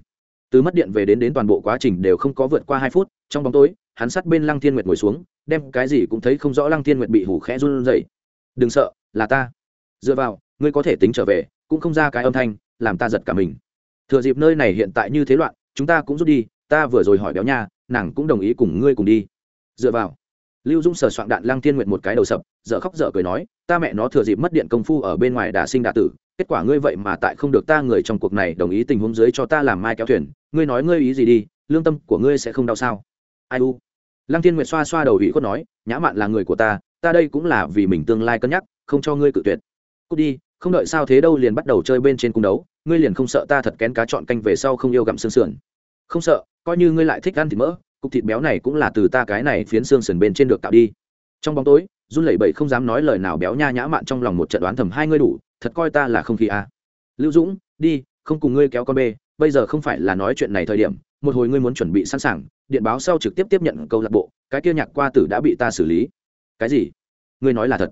[SPEAKER 1] từ mất điện về đến đến toàn bộ quá trình đều không có vượt qua hai phút, trong bóng tối, hắn sát bên lăng thiên nguyệt ngồi xuống, đem cái gì cũng thấy không rõ lăng thiên nguyệt bị hủ khẽ run rẩy. Đừng sợ, là ta. Dựa vào, ngươi có thể tính trở về, cũng không ra cái âm thanh, làm ta giật cả mình. Thừa dịp nơi này hiện tại như thế loạn, chúng ta cũng rút đi, ta vừa rồi hỏi béo nha, nàng cũng đồng ý cùng ngươi cùng đi. Dựa vào, lưu dung sờ soạn đạn lăng thiên Nguyệt một cái đầu sập dợ khóc dợ cười nói, ta mẹ nó thừa dịp mất điện công phu ở bên ngoài đà sinh đà tử kết quả ngươi vậy mà tại không được ta người trong cuộc này đồng ý tình huống dưới cho ta làm mai kéo thuyền, ngươi nói ngươi ý gì đi, lương tâm của ngươi sẽ không đau sao? Ai u? Lăng thiên nguyệt xoa xoa đầu ủy khuất nói, nhã mạn là người của ta ta đây cũng là vì mình tương lai cân nhắc, không cho ngươi cự tuyệt. Cút đi, không đợi sao thế đâu liền bắt đầu chơi bên trên cung đấu, ngươi liền không sợ ta thật kén cá chọn canh về sau không yêu gặm xương sườn. Không sợ, coi như ngươi lại thích ăn thịt mỡ, cục thịt béo này cũng là từ ta cái này phiến xương sườn bên trên được tạo đi. Trong bóng tối, run lẩy bẩy không dám nói lời nào béo nha nhã mạn trong lòng một trận đoán thầm, hai ngươi đủ thật coi ta là không khí à. lưu dũng, đi, không cùng ngươi kéo con bê, bây giờ không phải là nói chuyện này thời điểm, một hồi ngươi muốn chuẩn bị sẵn sàng, điện báo sau trực tiếp tiếp nhận câu lạc bộ, cái kia nhạc qua tử đã bị ta xử lý. Cái gì? Ngươi nói là thật.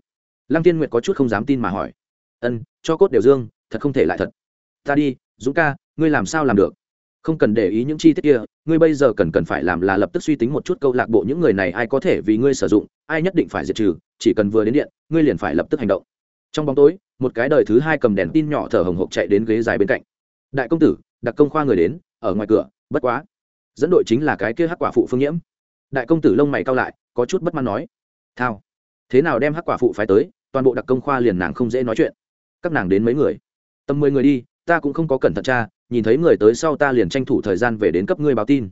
[SPEAKER 1] Lăng tiên nguyệt có chút không dám tin mà hỏi. Ân, cho cốt đều dương, thật không thể lại thật. Ta đi, dũng ca, ngươi làm sao làm được? Không cần để ý những chi tiết kia, ngươi bây giờ cần cần phải làm là lập tức suy tính một chút câu lạc bộ những người này ai có thể vì ngươi sử dụng, ai nhất định phải diệt trừ, chỉ cần vừa đến điện, ngươi liền phải lập tức hành động trong bóng tối, một cái đời thứ hai cầm đèn tin nhỏ thở hồng hộc chạy đến ghế dài bên cạnh. Đại công tử, đặc công khoa người đến, ở ngoài cửa, bất quá. Dẫn đội chính là cái kia hắc quả phụ phương nhiễm. Đại công tử lông mày cao lại, có chút bất mãn nói, thao, thế nào đem hắc quả phụ phái tới, toàn bộ đặc công khoa liền nàng không dễ nói chuyện. Các nàng đến mấy người? Tầm mười người đi, ta cũng không có cẩn thận cha nhìn thấy người tới sau ta liền tranh thủ thời gian về đến cấp ngươi báo tin.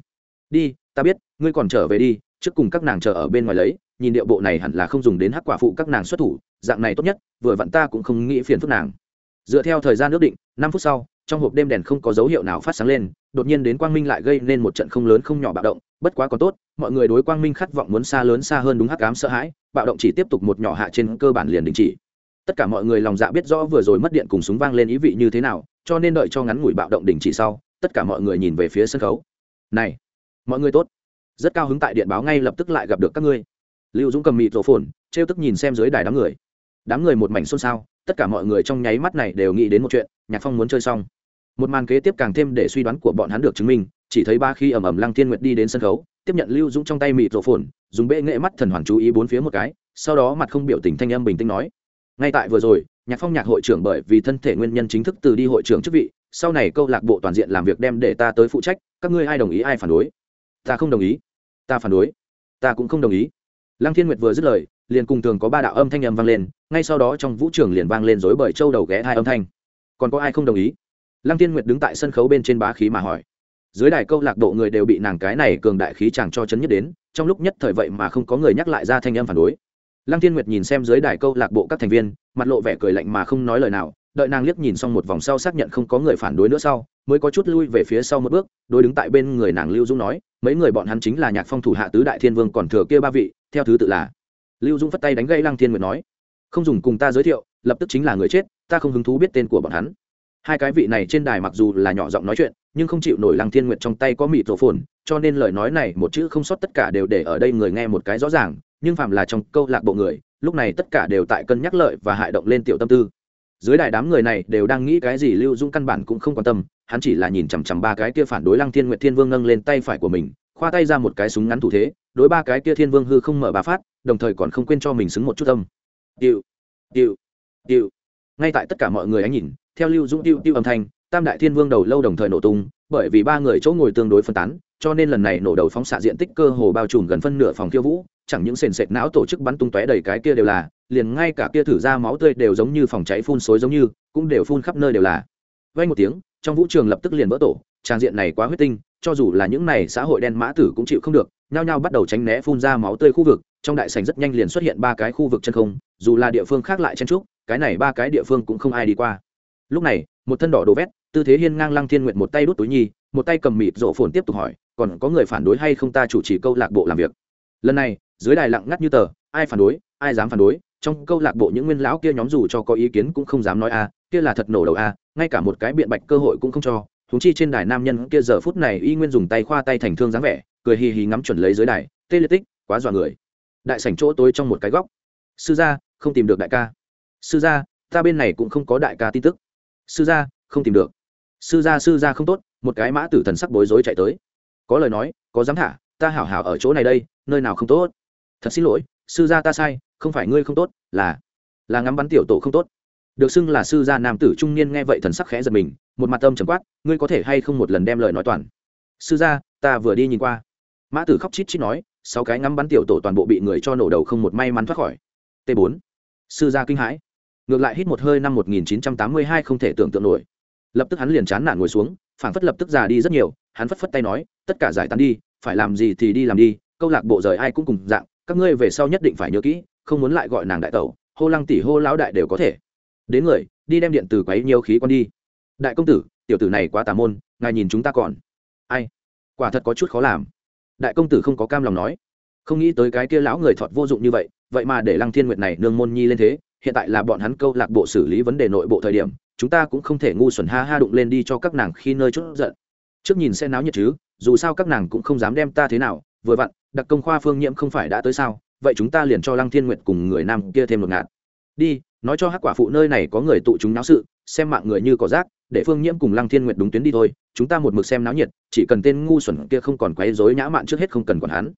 [SPEAKER 1] Đi, ta biết, ngươi còn trở về đi, trước cùng các nàng chờ ở bên ngoài lấy nhìn điệu bộ này hẳn là không dùng đến hắc quả phụ các nàng xuất thủ, dạng này tốt nhất, vừa vặn ta cũng không nghĩ phiền phức nàng. Dựa theo thời gian ước định, năm phút sau, trong hộp đêm đèn không có dấu hiệu nào phát sáng lên, đột nhiên đến quang minh lại gây nên một trận không lớn không nhỏ bạo động, bất quá còn tốt, mọi người đối quang minh khát vọng muốn xa lớn xa hơn đúng hắc ám sợ hãi, bạo động chỉ tiếp tục một nhỏ hạ trên cơ bản liền đình chỉ. Tất cả mọi người lòng dạ biết rõ vừa rồi mất điện cùng súng vang lên ý vị như thế nào, cho nên đợi cho ngắn ngủi bạo động đình chỉ sau, tất cả mọi người nhìn về phía sân khấu. Này, mọi người tốt. Rất cao hứng tại điện báo ngay lập tức lại gặp được các ngươi lưu dũng cầm mịt rổ phồn t r e o tức nhìn xem dưới đài đám người. Đám người một mảnh xôn xao, tất cả mọi người trong nháy mắt này đều nghĩ đến một chuyện, nhạc phong muốn chơi xong. Một màn kế tiếp càng thêm để suy đoán của bọn hắn được chứng minh, chỉ thấy ba khi ẩm ẩm lăng thiên nguyệt đi đến sân khấu, tiếp nhận lưu dũng trong tay mịt rổ phồn dùng bệ nghệ mắt thần hoàn chú ý bốn phía một cái, sau đó mặt không biểu tình thanh âm bình tĩnh nói. Ngay tại vừa rồi, nhạc phong nhạc hội trưởng bởi vì thân thể nguyên nhân chính thức từ đi hội trưởng chức vị, sau này câu lạc bộ toàn diện làm việc đem để ta tới phụ trách, các ngươi ai đồng ý ai phản đối? Ta không đồng ý. Ta phản đối. Ta cũng không đồng ý lăng thiên nguyệt vừa dứt lời, liền cùng thường có ba đạo âm thanh âm vang lên, ngay sau đó trong vũ trường liền vang lên dối bởi châu đầu ghé hai âm thanh. Còn có ai không đồng ý? Lăng Thiên nguyệt đứng tại sân khấu bên trên bá khí mà hỏi. Dưới đài câu lạc bộ người đều bị nàng cái này cường đại khí chàng cho chấn nhất đến, trong lúc nhất thời vậy mà không có người nhắc lại ra thanh âm phản đối. Lăng Thiên nguyệt nhìn xem dưới đài câu lạc bộ các thành viên, mặt lộ vẻ cười lạnh mà không nói lời nào, đợi nàng liếc nhìn xong một vòng sau xác nhận không có người phản đối nữa sau mới có chút lui về phía sau một bước đôi đứng tại bên người nàng lưu dũng nói, mấy người bọn hắn chính là nhạc phong thủ hạ tứ đại thiên vương còn thừa kia ba vị, theo thứ tự là. Lưu dũng phất tay đánh gây lăng thiên nguyệt nói, không dùng cùng ta giới thiệu, lập tức chính là người chết, ta không hứng thú biết tên của bọn hắn. Hai cái vị này trên đài mặc dù là nhỏ giọng nói chuyện, nhưng không chịu nổi lăng thiên nguyệt trong tay có mịt rổ phồn, cho nên lời nói này một chữ không sót tất cả đều để ở đây người nghe một cái rõ ràng, nhưng phạm là trong câu lạc bộ người, lúc này tất cả đều tại cân nhắc lợi và hại động lên tiểu tâm tư. Dưới đài đám người này đều đang nghĩ cái gì lưu dũng căn bản cũng không quan tâm hắn chỉ là nhìn chằm chằm ba cái kia phản đối lăng thiên nguyệt thiên vương nâng lên tay phải của mình, khoa tay ra một cái súng ngắn thủ thế, đối ba cái kia thiên vương hư không mở ba phát, đồng thời còn không quên cho mình xứng một chút âm. Điệu điệu điệu. Ngay tại tất cả mọi người ánh nhìn, theo lưu dũng điệu điệu âm thanh, tam đại thiên vương đầu lâu đồng thời nổ tung, bởi vì ba người chỗ ngồi tương đối phân tán, cho nên lần này nổ đầu phóng xạ diện tích cơ hồ bao trùm gần phân nửa phòng khiêu vũ, chẳng những sền sệt não tổ chức bắn tung tóe đầy cái kia đều là, liền ngay cả kia thử ra máu tươi đều giống như phòng cháy phun xối giống như, cũng đều phun khắp nơi đều là. Vay một tiếng trong vũ trường lập tức liền vỡ tổ, trang diện này quá huyết tinh, cho dù là những này xã hội đen mã tử cũng chịu không được, nhao nhao bắt đầu tránh né phun ra máu tươi khu vực, trong đại sảnh rất nhanh liền xuất hiện ba cái khu vực chân không, dù là địa phương khác lại chen trúc cái này ba cái địa phương cũng không ai đi qua. Lúc này, một thân đỏ đồ vét, tư thế hiên ngang lăng thiên nguyện một tay đút túi nhi, một tay cầm mịt rổ phồn tiếp tục hỏi, còn có người phản đối hay không ta chủ trì câu lạc bộ làm việc? Lần này, dưới đài lặng ngắt như tờ, ai phản đối, ai dám phản đối, trong câu lạc bộ những nguyên lão kia nhóm dù cho có ý kiến cũng không dám nói a, kia là thật nổ đầu a ngay cả một cái biện bạch cơ hội cũng không cho thúng chi trên đài nam nhân kia giờ phút này y nguyên dùng tay khoa tay thành thương dáng vẻ, cười hì hì ngắm chuẩn lấy dưới đài, tê liệt tích, quá dọa người. Đại sảnh chỗ tối trong một cái góc. Sư gia, không tìm được đại ca. Sư gia, ta bên này cũng không có đại ca tin tức. Sư gia, không tìm được. Sư gia sư gia không tốt. Một cái mã tử thần sắc bối rối chạy tới. Có lời nói, có dám thả, ta hảo hảo ở chỗ này đây, nơi nào không tốt. Thật xin lỗi, sư gia ta sai, không phải ngươi không tốt, là là ngắm bắn tiểu tổ không tốt được xưng là sư gia nam tử trung niên nghe vậy thần sắc khẽ giật mình, một mặt âm trầm quát, ngươi có thể hay không một lần đem lời nói toàn? Sư gia, ta vừa đi nhìn qua. Mã tử khóc chít chít nói, sáu cái ngắm bắn tiểu tổ toàn bộ bị người cho nổ đầu không một may mắn thoát khỏi. T 4 sư gia kinh hãi. Ngược lại hít một hơi năm 1982 không thể tưởng tượng nổi. Lập tức hắn liền chán nản ngồi xuống phản phất lập tức già đi rất nhiều, hắn phất phất tay nói, tất cả giải tán đi, phải làm gì thì đi làm đi, câu lạc bộ rời ai cũng cùng dạng, các ngươi về sau nhất định phải nhớ kỹ, không muốn lại gọi nàng đại tẩu, hô lăng tỷ hô lão đại đều có thể đến người, đi đem điện từ quấy nhiều khí con đi. Đại công tử, tiểu tử này quá tà môn, ngài nhìn chúng ta còn. Ai? Quả thật có chút khó làm. Đại công tử không có cam lòng nói. Không nghĩ tới cái kia lão người thọt vô dụng như vậy vậy mà để lăng thiên nguyệt này nương môn nhi lên thế, hiện tại là bọn hắn câu lạc bộ xử lý vấn đề nội bộ thời điểm, chúng ta cũng không thể ngu xuẩn ha ha đụng lên đi cho các nàng khi nơi chút giận. Trước nhìn xe náo nhiệt chứ, dù sao các nàng cũng không dám đem ta thế nào, vừa vặn, đặc công khoa phương nhiễm không phải đã tới sao, vậy chúng ta liền cho lăng thiên nguyệt cùng người nam kia thêm một ngạt. Đi nói cho hắc quả phụ nơi này có người tụ chúng náo sự, xem mạng người như cỏ rác, để phương nhiễm cùng lăng thiên nguyệt đúng tuyến đi thôi, chúng ta một mực xem náo nhiệt, chỉ cần tên ngu xuẩn kia không còn quấy rối nhã mạn trước hết không cần còn hắn.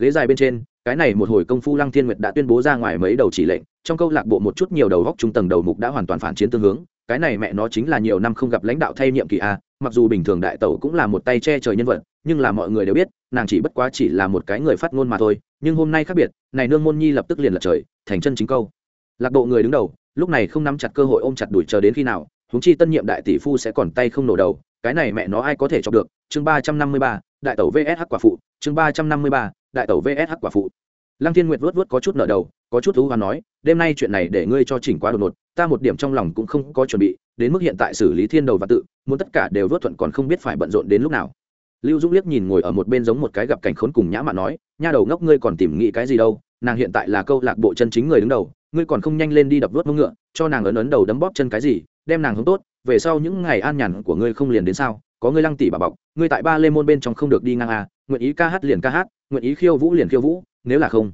[SPEAKER 1] Ghế dài bên trên, cái này một hồi công phu lăng thiên nguyệt đã tuyên bố ra ngoài mấy đầu chỉ lệnh, trong câu lạc bộ một chút nhiều đầu góc trung tầng đầu mục đã hoàn toàn phản chiến tương hướng, cái này mẹ nó chính là nhiều năm không gặp lãnh đạo thay nhiệm kỳ a, mặc dù bình thường đại tẩu cũng là một tay che trời nhân vật, nhưng là mọi người đều biết, nàng chỉ bất quá chỉ là một cái người phát ngôn mà thôi, nhưng hôm nay khác biệt, này nương môn nhi lập tức liền lật trời, thành chân chính câu lạc độ người đứng đầu, lúc này không nắm chặt cơ hội ôm chặt đuổi chờ đến khi nào, huống chi tân nhiệm đại tỷ phu sẽ còn tay không nổ đầu, cái này mẹ nó ai có thể chọc được, chương ba trăm năm mươi ba, đại tẩu vsh quả phụ, chương ba trăm năm mươi ba, đại tẩu vsh quả phụ. Lăng thiên nguyệt vớt vớt có chút nợ đầu, có chút thú và nói, đêm nay chuyện này để ngươi cho chỉnh quá đột ngột, ta một điểm trong lòng cũng không có chuẩn bị, đến mức hiện tại xử lý thiên đầu và tự, muốn tất cả đều vớt thuận còn không biết phải bận rộn đến lúc nào. Lưu dũng liếc nhìn ngồi ở một bên giống một cái gặp cảnh khốn cùng nhã mạn nói, nha đầu ngốc ngươi còn tìm nghĩ cái gì đâu, nàng hiện tại là câu lạc bộ chân chính người đứng đầu ngươi còn không nhanh lên đi đập vớt mông ngựa, cho nàng ấn ấn đầu đấm bóp chân cái gì, đem nàng hướng tốt, về sau những ngày an nhàn của ngươi không liền đến sao, có ngươi lăng tỷ bà bọc, ngươi tại ba lê môn bên trong không được đi ngang à nguyện ý ca hát liền ca hát, nguyện ý khiêu vũ liền khiêu vũ, nếu là không,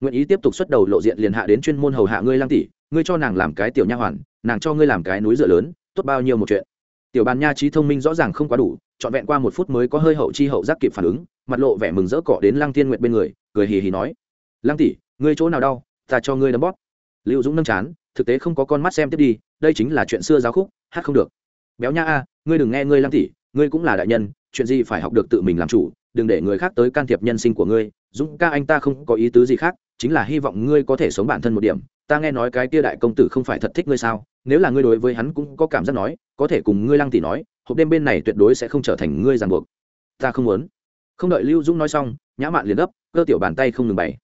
[SPEAKER 1] nguyện ý tiếp tục xuất đầu lộ diện liền hạ đến chuyên môn hầu hạ ngươi lăng tỷ, ngươi cho nàng làm cái tiểu nha hoàn, nàng cho ngươi làm cái núi dựa lớn, tốt bao nhiêu một chuyện. Tiểu bàn nha trí thông minh rõ ràng không quá đủ, trọn vẹn qua một phút mới có hơi hậu chi hậu giác kịp phản ứng, mặt lộ vẻ mừng rỡ cọ đến lăng thiên nguyện bên người, cười hì hì nói, lăng tỷ, ngươi chỗ nào đau, ta cho ngươi đấm bóp lưu dũng nâng chán, thực tế không có con mắt xem tiếp đi, đây chính là chuyện xưa giáo khúc, hát không được. Béo nha a, ngươi đừng nghe ngươi lăng tỷ, ngươi cũng là đại nhân, chuyện gì phải học được tự mình làm chủ, đừng để người khác tới can thiệp nhân sinh của ngươi. Dũng ca anh ta không có ý tứ gì khác, chính là hy vọng ngươi có thể sống bản thân một điểm. Ta nghe nói cái kia đại công tử không phải thật thích ngươi sao? Nếu là ngươi đối với hắn cũng có cảm giác nói, có thể cùng ngươi lăng tỷ nói, hộp đêm bên này tuyệt đối sẽ không trở thành ngươi ràng buộc. Ta không muốn. Không đợi lưu dũng nói xong, nhã mạn liền gấp, cơ tiểu bàn tay không ngừng bày.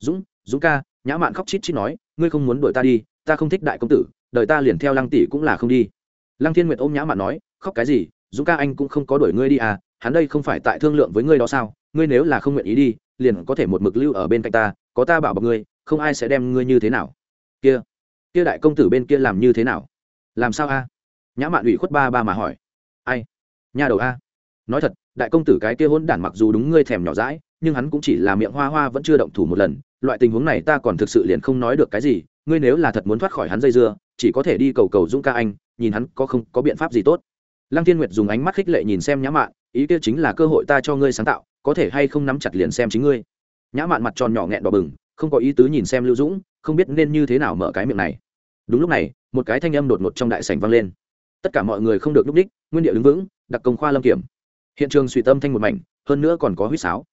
[SPEAKER 1] Dũng dũng ca nhã mạn khóc chít chít nói, ngươi không muốn đuổi ta đi, ta không thích đại công tử đợi ta liền theo lăng tỷ cũng là không đi. Lăng thiên nguyệt ôm nhã mạn nói, khóc cái gì? Dũng ca anh cũng không có đuổi ngươi đi à hắn đây không phải tại thương lượng với ngươi đó sao? Ngươi nếu là không nguyện ý đi, liền có thể một mực lưu ở bên cạnh ta, có ta bảo bọc ngươi, không ai sẽ đem ngươi như thế nào. Kia kia đại công tử bên kia làm như thế nào? Làm sao a? Nhã mạn ủy khuất ba ba mà hỏi. Ai? Nhà đầu a? Nói thật, đại công tử cái kia hỗn đản mặc dù đúng ngươi thèm nhỏ rãi nhưng hắn cũng chỉ là miệng hoa hoa vẫn chưa động thủ một lần, loại tình huống này ta còn thực sự liền không nói được cái gì, ngươi nếu là thật muốn thoát khỏi hắn dây dưa, chỉ có thể đi cầu cầu dũng ca anh, nhìn hắn có không có biện pháp gì tốt. Lăng thiên nguyệt dùng ánh mắt khích lệ nhìn xem nhã mạn, ý kia chính là cơ hội ta cho ngươi sáng tạo, có thể hay không nắm chặt liền xem chính ngươi. Nhã mạn mặt tròn nhỏ nghẹn đỏ bừng, không có ý tứ nhìn xem lưu dũng, không biết nên như thế nào mở cái miệng này. Đúng lúc này, một cái thanh âm đột ngột trong đại sảnh vang lên. Tất cả mọi người không được núp đích, nguyên địa đứng vững, đặc công khoa lâm kiểm. Hiện trường suy tâm thanh một mảnh, hơn nữa còn có huýt sáo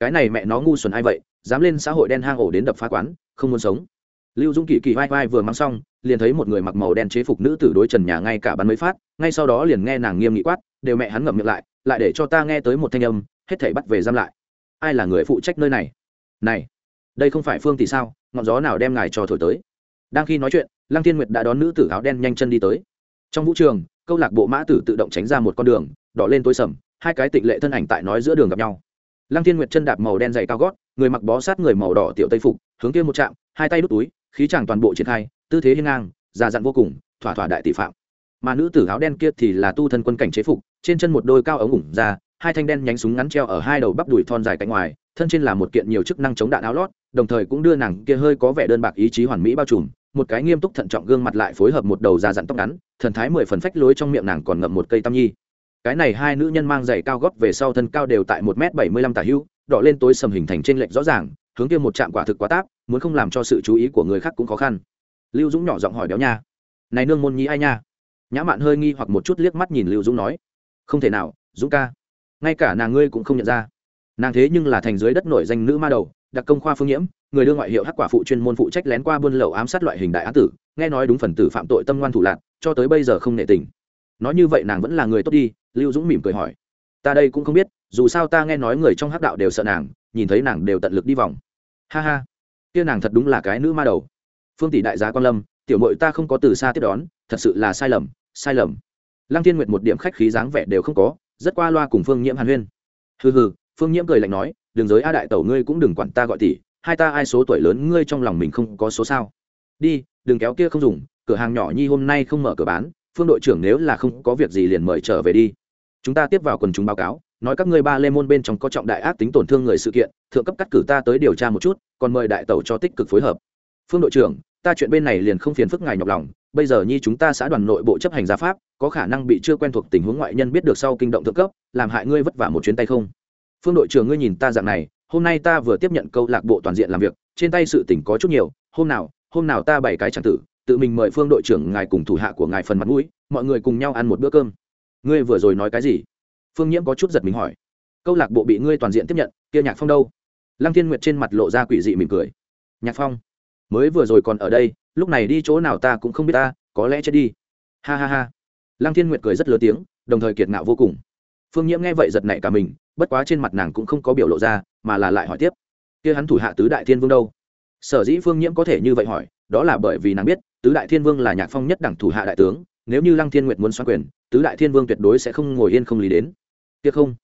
[SPEAKER 1] cái này mẹ nó ngu xuẩn ai vậy, dám lên xã hội đen hang ổ đến đập phá quán, không muốn sống. Lưu dũng kỳ kỳ vai vai vừa mang xong, liền thấy một người mặc màu đen chế phục nữ tử đối trần nhà ngay cả bắn mấy phát, ngay sau đó liền nghe nàng nghiêm nghị quát, đều mẹ hắn ngậm miệng lại lại để cho ta nghe tới một thanh âm, hết thảy bắt về giam lại. Ai là người phụ trách nơi này? Này, đây không phải phương thì sao, ngọn gió nào đem ngài cho thổi tới? Đang khi nói chuyện, lăng thiên nguyệt đã đón nữ tử áo đen nhanh chân đi tới. Trong vũ trường, câu lạc bộ mã tử tự động tránh ra một con đường, đỏ lên tối sầm, hai cái tịnh lệ thân ảnh tại nói giữa đường gặp nhau lăng thiên nguyệt chân đạp màu đen dày cao gót, người mặc bó sát người màu đỏ tiểu tây phục, hướng kia một chạm hai tay đút túi, khí chàng toàn bộ triển khai, tư thế hiên ngang, già dặn vô cùng, thỏa thỏa đại tỷ phạm. Mà nữ tử áo đen kia thì là tu thân quân cảnh chế phục, trên chân một đôi cao ống ủng ra, hai thanh đen nhánh súng ngắn treo ở hai đầu bắp đùi thon dài cánh ngoài, thân trên là một kiện nhiều chức năng chống đạn áo lót, đồng thời cũng đưa nàng kia hơi có vẻ đơn bạc ý chí hoàn mỹ bao trùm, một cái nghiêm túc thận trọng gương mặt lại phối hợp một đầu da dặn tóc ngắn, thần thái mười phần phách lối trong miệng nàng còn ngậm một cây tam nhi cái này hai nữ nhân mang giày cao gót về sau thân cao đều tại một m bảy mươi lăm tả hưu đỏ lên tối sầm hình thành trên lệch rõ ràng, hướng kia một trạm quả thực quá táp, muốn không làm cho sự chú ý của người khác cũng khó khăn. Lưu dũng nhỏ giọng hỏi béo nha. Này nương môn nhí ai nha? Nhã mạn hơi nghi hoặc một chút liếc mắt nhìn lưu dũng nói. Không thể nào, dũng ca. Ngay cả nàng ngươi cũng không nhận ra. Nàng thế nhưng là thành dưới đất nổi danh nữ ma đầu, đặc công khoa phương nhiễm, người đưa ngoại hiệu hắc quả phụ chuyên môn phụ trách lén qua buôn lậu ám sát loại hình đại án tử, nghe nói đúng phần tử phạm tội tâm ngoan thủ lạc, cho tới bây giờ không nể tình. Nói như vậy nàng vẫn là người tốt đi lưu dũng mỉm cười hỏi, ta đây cũng không biết, dù sao ta nghe nói người trong hắc đạo đều sợ nàng, nhìn thấy nàng đều tận lực đi vòng. Ha ha, kia nàng thật đúng là cái nữ ma đầu. Phương tỷ đại gia quan lâm, tiểu mội ta không có từ xa tiếp đón, thật sự là sai lầm sai lầm. Lăng thiên nguyệt một điểm khách khí dáng vẻ đều không có, rất qua loa cùng phương nhiễm hàn huyên. Hừ hừ, phương nhiễm cười lạnh nói đừng giới a đại tẩu ngươi cũng đừng quản ta gọi tỷ, hai ta ai số tuổi lớn ngươi trong lòng mình không có số sao. Đi, đừng kéo kia không dùng, cửa hàng nhỏ nhi hôm nay không mở cửa bán, phương đội trưởng nếu là không có việc gì liền mời trở về đi chúng ta tiếp vào quần chúng báo cáo, nói các ngươi ba lê môn bên trong có trọng đại ác tính tổn thương người sự kiện, thượng cấp cắt cử ta tới điều tra một chút, còn mời đại tẩu cho tích cực phối hợp. Phương đội trưởng, ta chuyện bên này liền không phiền phức ngài nhọc lòng, bây giờ nhi chúng ta xã đoàn nội bộ chấp hành gia pháp, có khả năng bị chưa quen thuộc tình huống ngoại nhân biết được sau kinh động thượng cấp, làm hại ngươi vất vả một chuyến tay không? Phương đội trưởng ngươi nhìn ta dạng này, hôm nay ta vừa tiếp nhận câu lạc bộ toàn diện làm việc, trên tay sự tỉnh có chút nhiều, hôm nào hôm nào ta bảy cái chẳng tử, tự mình mời phương đội trưởng ngài cùng thủ hạ của ngài phần mặt mũi, mọi người cùng nhau ăn một bữa cơm ngươi vừa rồi nói cái gì? Phương nhiễm có chút giật mình hỏi. Câu lạc bộ bị ngươi toàn diện tiếp nhận, kia nhạc phong đâu? Lăng thiên nguyệt trên mặt lộ ra quỷ dị mỉm cười. Nhạc phong, mới vừa rồi còn ở đây, lúc này đi chỗ nào ta cũng không biết ta, có lẽ chết đi. Ha ha ha. Lăng thiên nguyệt cười rất lớn tiếng, đồng thời kiệt ngạo vô cùng. Phương nhiễm nghe vậy giật nảy cả mình, bất quá trên mặt nàng cũng không có biểu lộ ra, mà là lại hỏi tiếp. Kia hắn thủ hạ tứ đại thiên vương đâu? Sở dĩ phương nhiễm có thể như vậy hỏi, đó là bởi vì nàng biết, tứ đại thiên vương là nhạc phong nhất đẳng thủ hạ đại tướng, nếu như lăng thiên nguyệt muốn xoan quyền tứ đại thiên vương tuyệt đối sẽ không ngồi yên không lý đến. Tiếc không?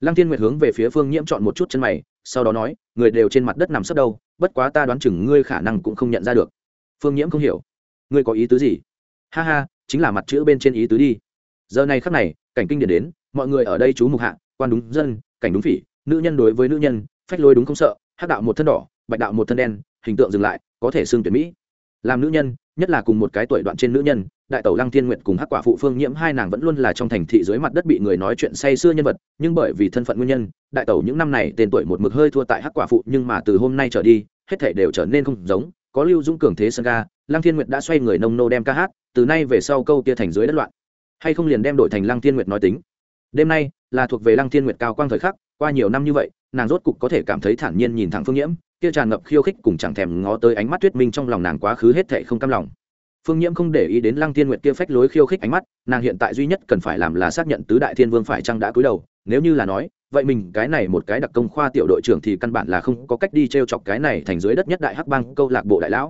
[SPEAKER 1] Lăng thiên nguyệt hướng về phía phương nhiễm chọn một chút chân mày, sau đó nói, người đều trên mặt đất nằm sấp đâu, bất quá ta đoán chừng ngươi khả năng cũng không nhận ra được. Phương nhiễm không hiểu. Ngươi có ý tứ gì? Ha ha, chính là mặt chữ bên trên ý tứ đi. Giờ này khắc này, cảnh kinh điển đến, mọi người ở đây chú mục hạ, quan đúng dân, cảnh đúng phỉ, nữ nhân đối với nữ nhân, phách lôi đúng không sợ, hắc đạo một thân đỏ, bạch đạo một thân đen, hình tượng dừng lại, có thể xương tuyển mỹ. Làm nữ nhân nhất là cùng một cái tuổi đoạn trên nữ nhân, đại tẩu lăng thiên nguyệt cùng hắc quả phụ phương nhiễm hai nàng vẫn luôn là trong thành thị dưới mặt đất bị người nói chuyện say xưa nhân vật, nhưng bởi vì thân phận nguyên nhân, đại tẩu những năm này tên tuổi một mực hơi thua tại hắc quả phụ, nhưng mà từ hôm nay trở đi, hết thể đều trở nên không giống, có lưu dũng cường thế sân ga, lăng thiên nguyệt đã xoay người nông nô đem ca hát, từ nay về sau câu kia thành dưới đất loạn. Hay không liền đem đổi thành lăng thiên nguyệt nói tính. Đêm nay, là thuộc về lăng thiên nguyệt cao quang thời khắc, qua nhiều năm như vậy, nàng rốt cục có thể cảm thấy thản nhiên nhìn thẳng phương nhiễm kia tràn ngập khiêu khích cùng chẳng thèm ngó tới ánh mắt tuyết minh trong lòng nàng quá khứ hết thệ không cam lòng. Phương nhiễm không để ý đến lăng thiên nguyệt kia phách lối khiêu khích ánh mắt, nàng hiện tại duy nhất cần phải làm là xác nhận tứ đại thiên vương phải chăng đã cúi đầu, nếu như là nói, vậy mình cái này một cái đặc công khoa tiểu đội trưởng thì căn bản là không có cách đi t r e o chọc cái này thành dưới đất nhất đại hắc bang câu lạc bộ đại lão.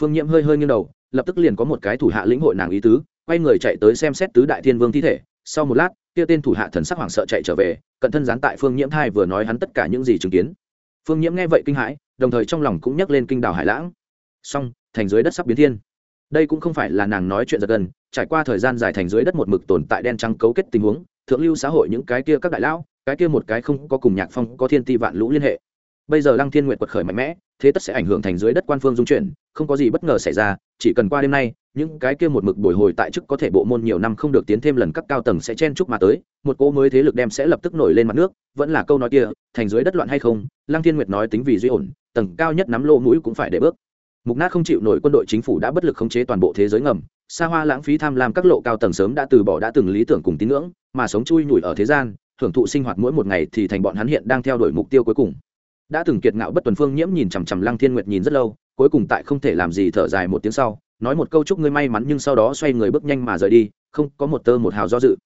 [SPEAKER 1] Phương nhiễm hơi hơi nghiêng đầu, lập tức liền có một cái thủ hạ lĩnh hội nàng ý tứ, quay người chạy tới xem xét tứ đại thiên vương thi thể. Sau một lát, kia tên thủ hạ thần sắc hoảng sợ chạy trở về cận thân gián tại phương nhiễm thai vừa nói hắn tất cả những gì chứng kiến phương nhiễm nghe vậy kinh hãi, đồng thời trong lòng cũng nhắc lên kinh đảo hải lãng. Song thành dưới đất sắp biến thiên. Đây cũng không phải là nàng nói chuyện giật gần, trải qua thời gian dài thành dưới đất một mực tồn tại đen trắng cấu kết tình huống, thượng lưu xã hội những cái kia các đại lão, cái kia một cái không có cùng nhạc phong, có thiên ti vạn lũ liên hệ. Bây giờ lăng thiên nguyện quật khởi mạnh mẽ thế tất sẽ ảnh hưởng thành dưới đất quan phương dung chuyển, không có gì bất ngờ xảy ra, chỉ cần qua đêm nay, những cái kia một mực bồi hồi tại chức có thể bộ môn nhiều năm không được tiến thêm lần các cao tầng sẽ chen chúc mà tới, một cỗ mới thế lực đem sẽ lập tức nổi lên mặt nước, vẫn là câu nói kia, thành dưới đất loạn hay không, lăng thiên nguyệt nói tính vì duy ổn, tầng cao nhất nắm lô mũi cũng phải để bước. Mục nát không chịu nổi quân đội chính phủ đã bất lực khống chế toàn bộ thế giới ngầm xa hoa lãng phí tham lam các lộ cao tầng sớm đã từ bỏ đã từng lý tưởng cùng tín ngưỡng, mà sống chui nhủi ở thế gian, hưởng thụ sinh hoạt mỗi một ngày thì thành bọn hắn hiện đang theo đuổi mục tiêu cuối cùng đã từng kiệt ngạo bất tuần phương nhiễm nhìn chằm chằm lăng thiên nguyệt nhìn rất lâu, cuối cùng tại không thể làm gì thở dài một tiếng sau, nói một câu chúc ngươi may mắn nhưng sau đó xoay người bước nhanh mà rời đi, không có một tơ một hào do dự.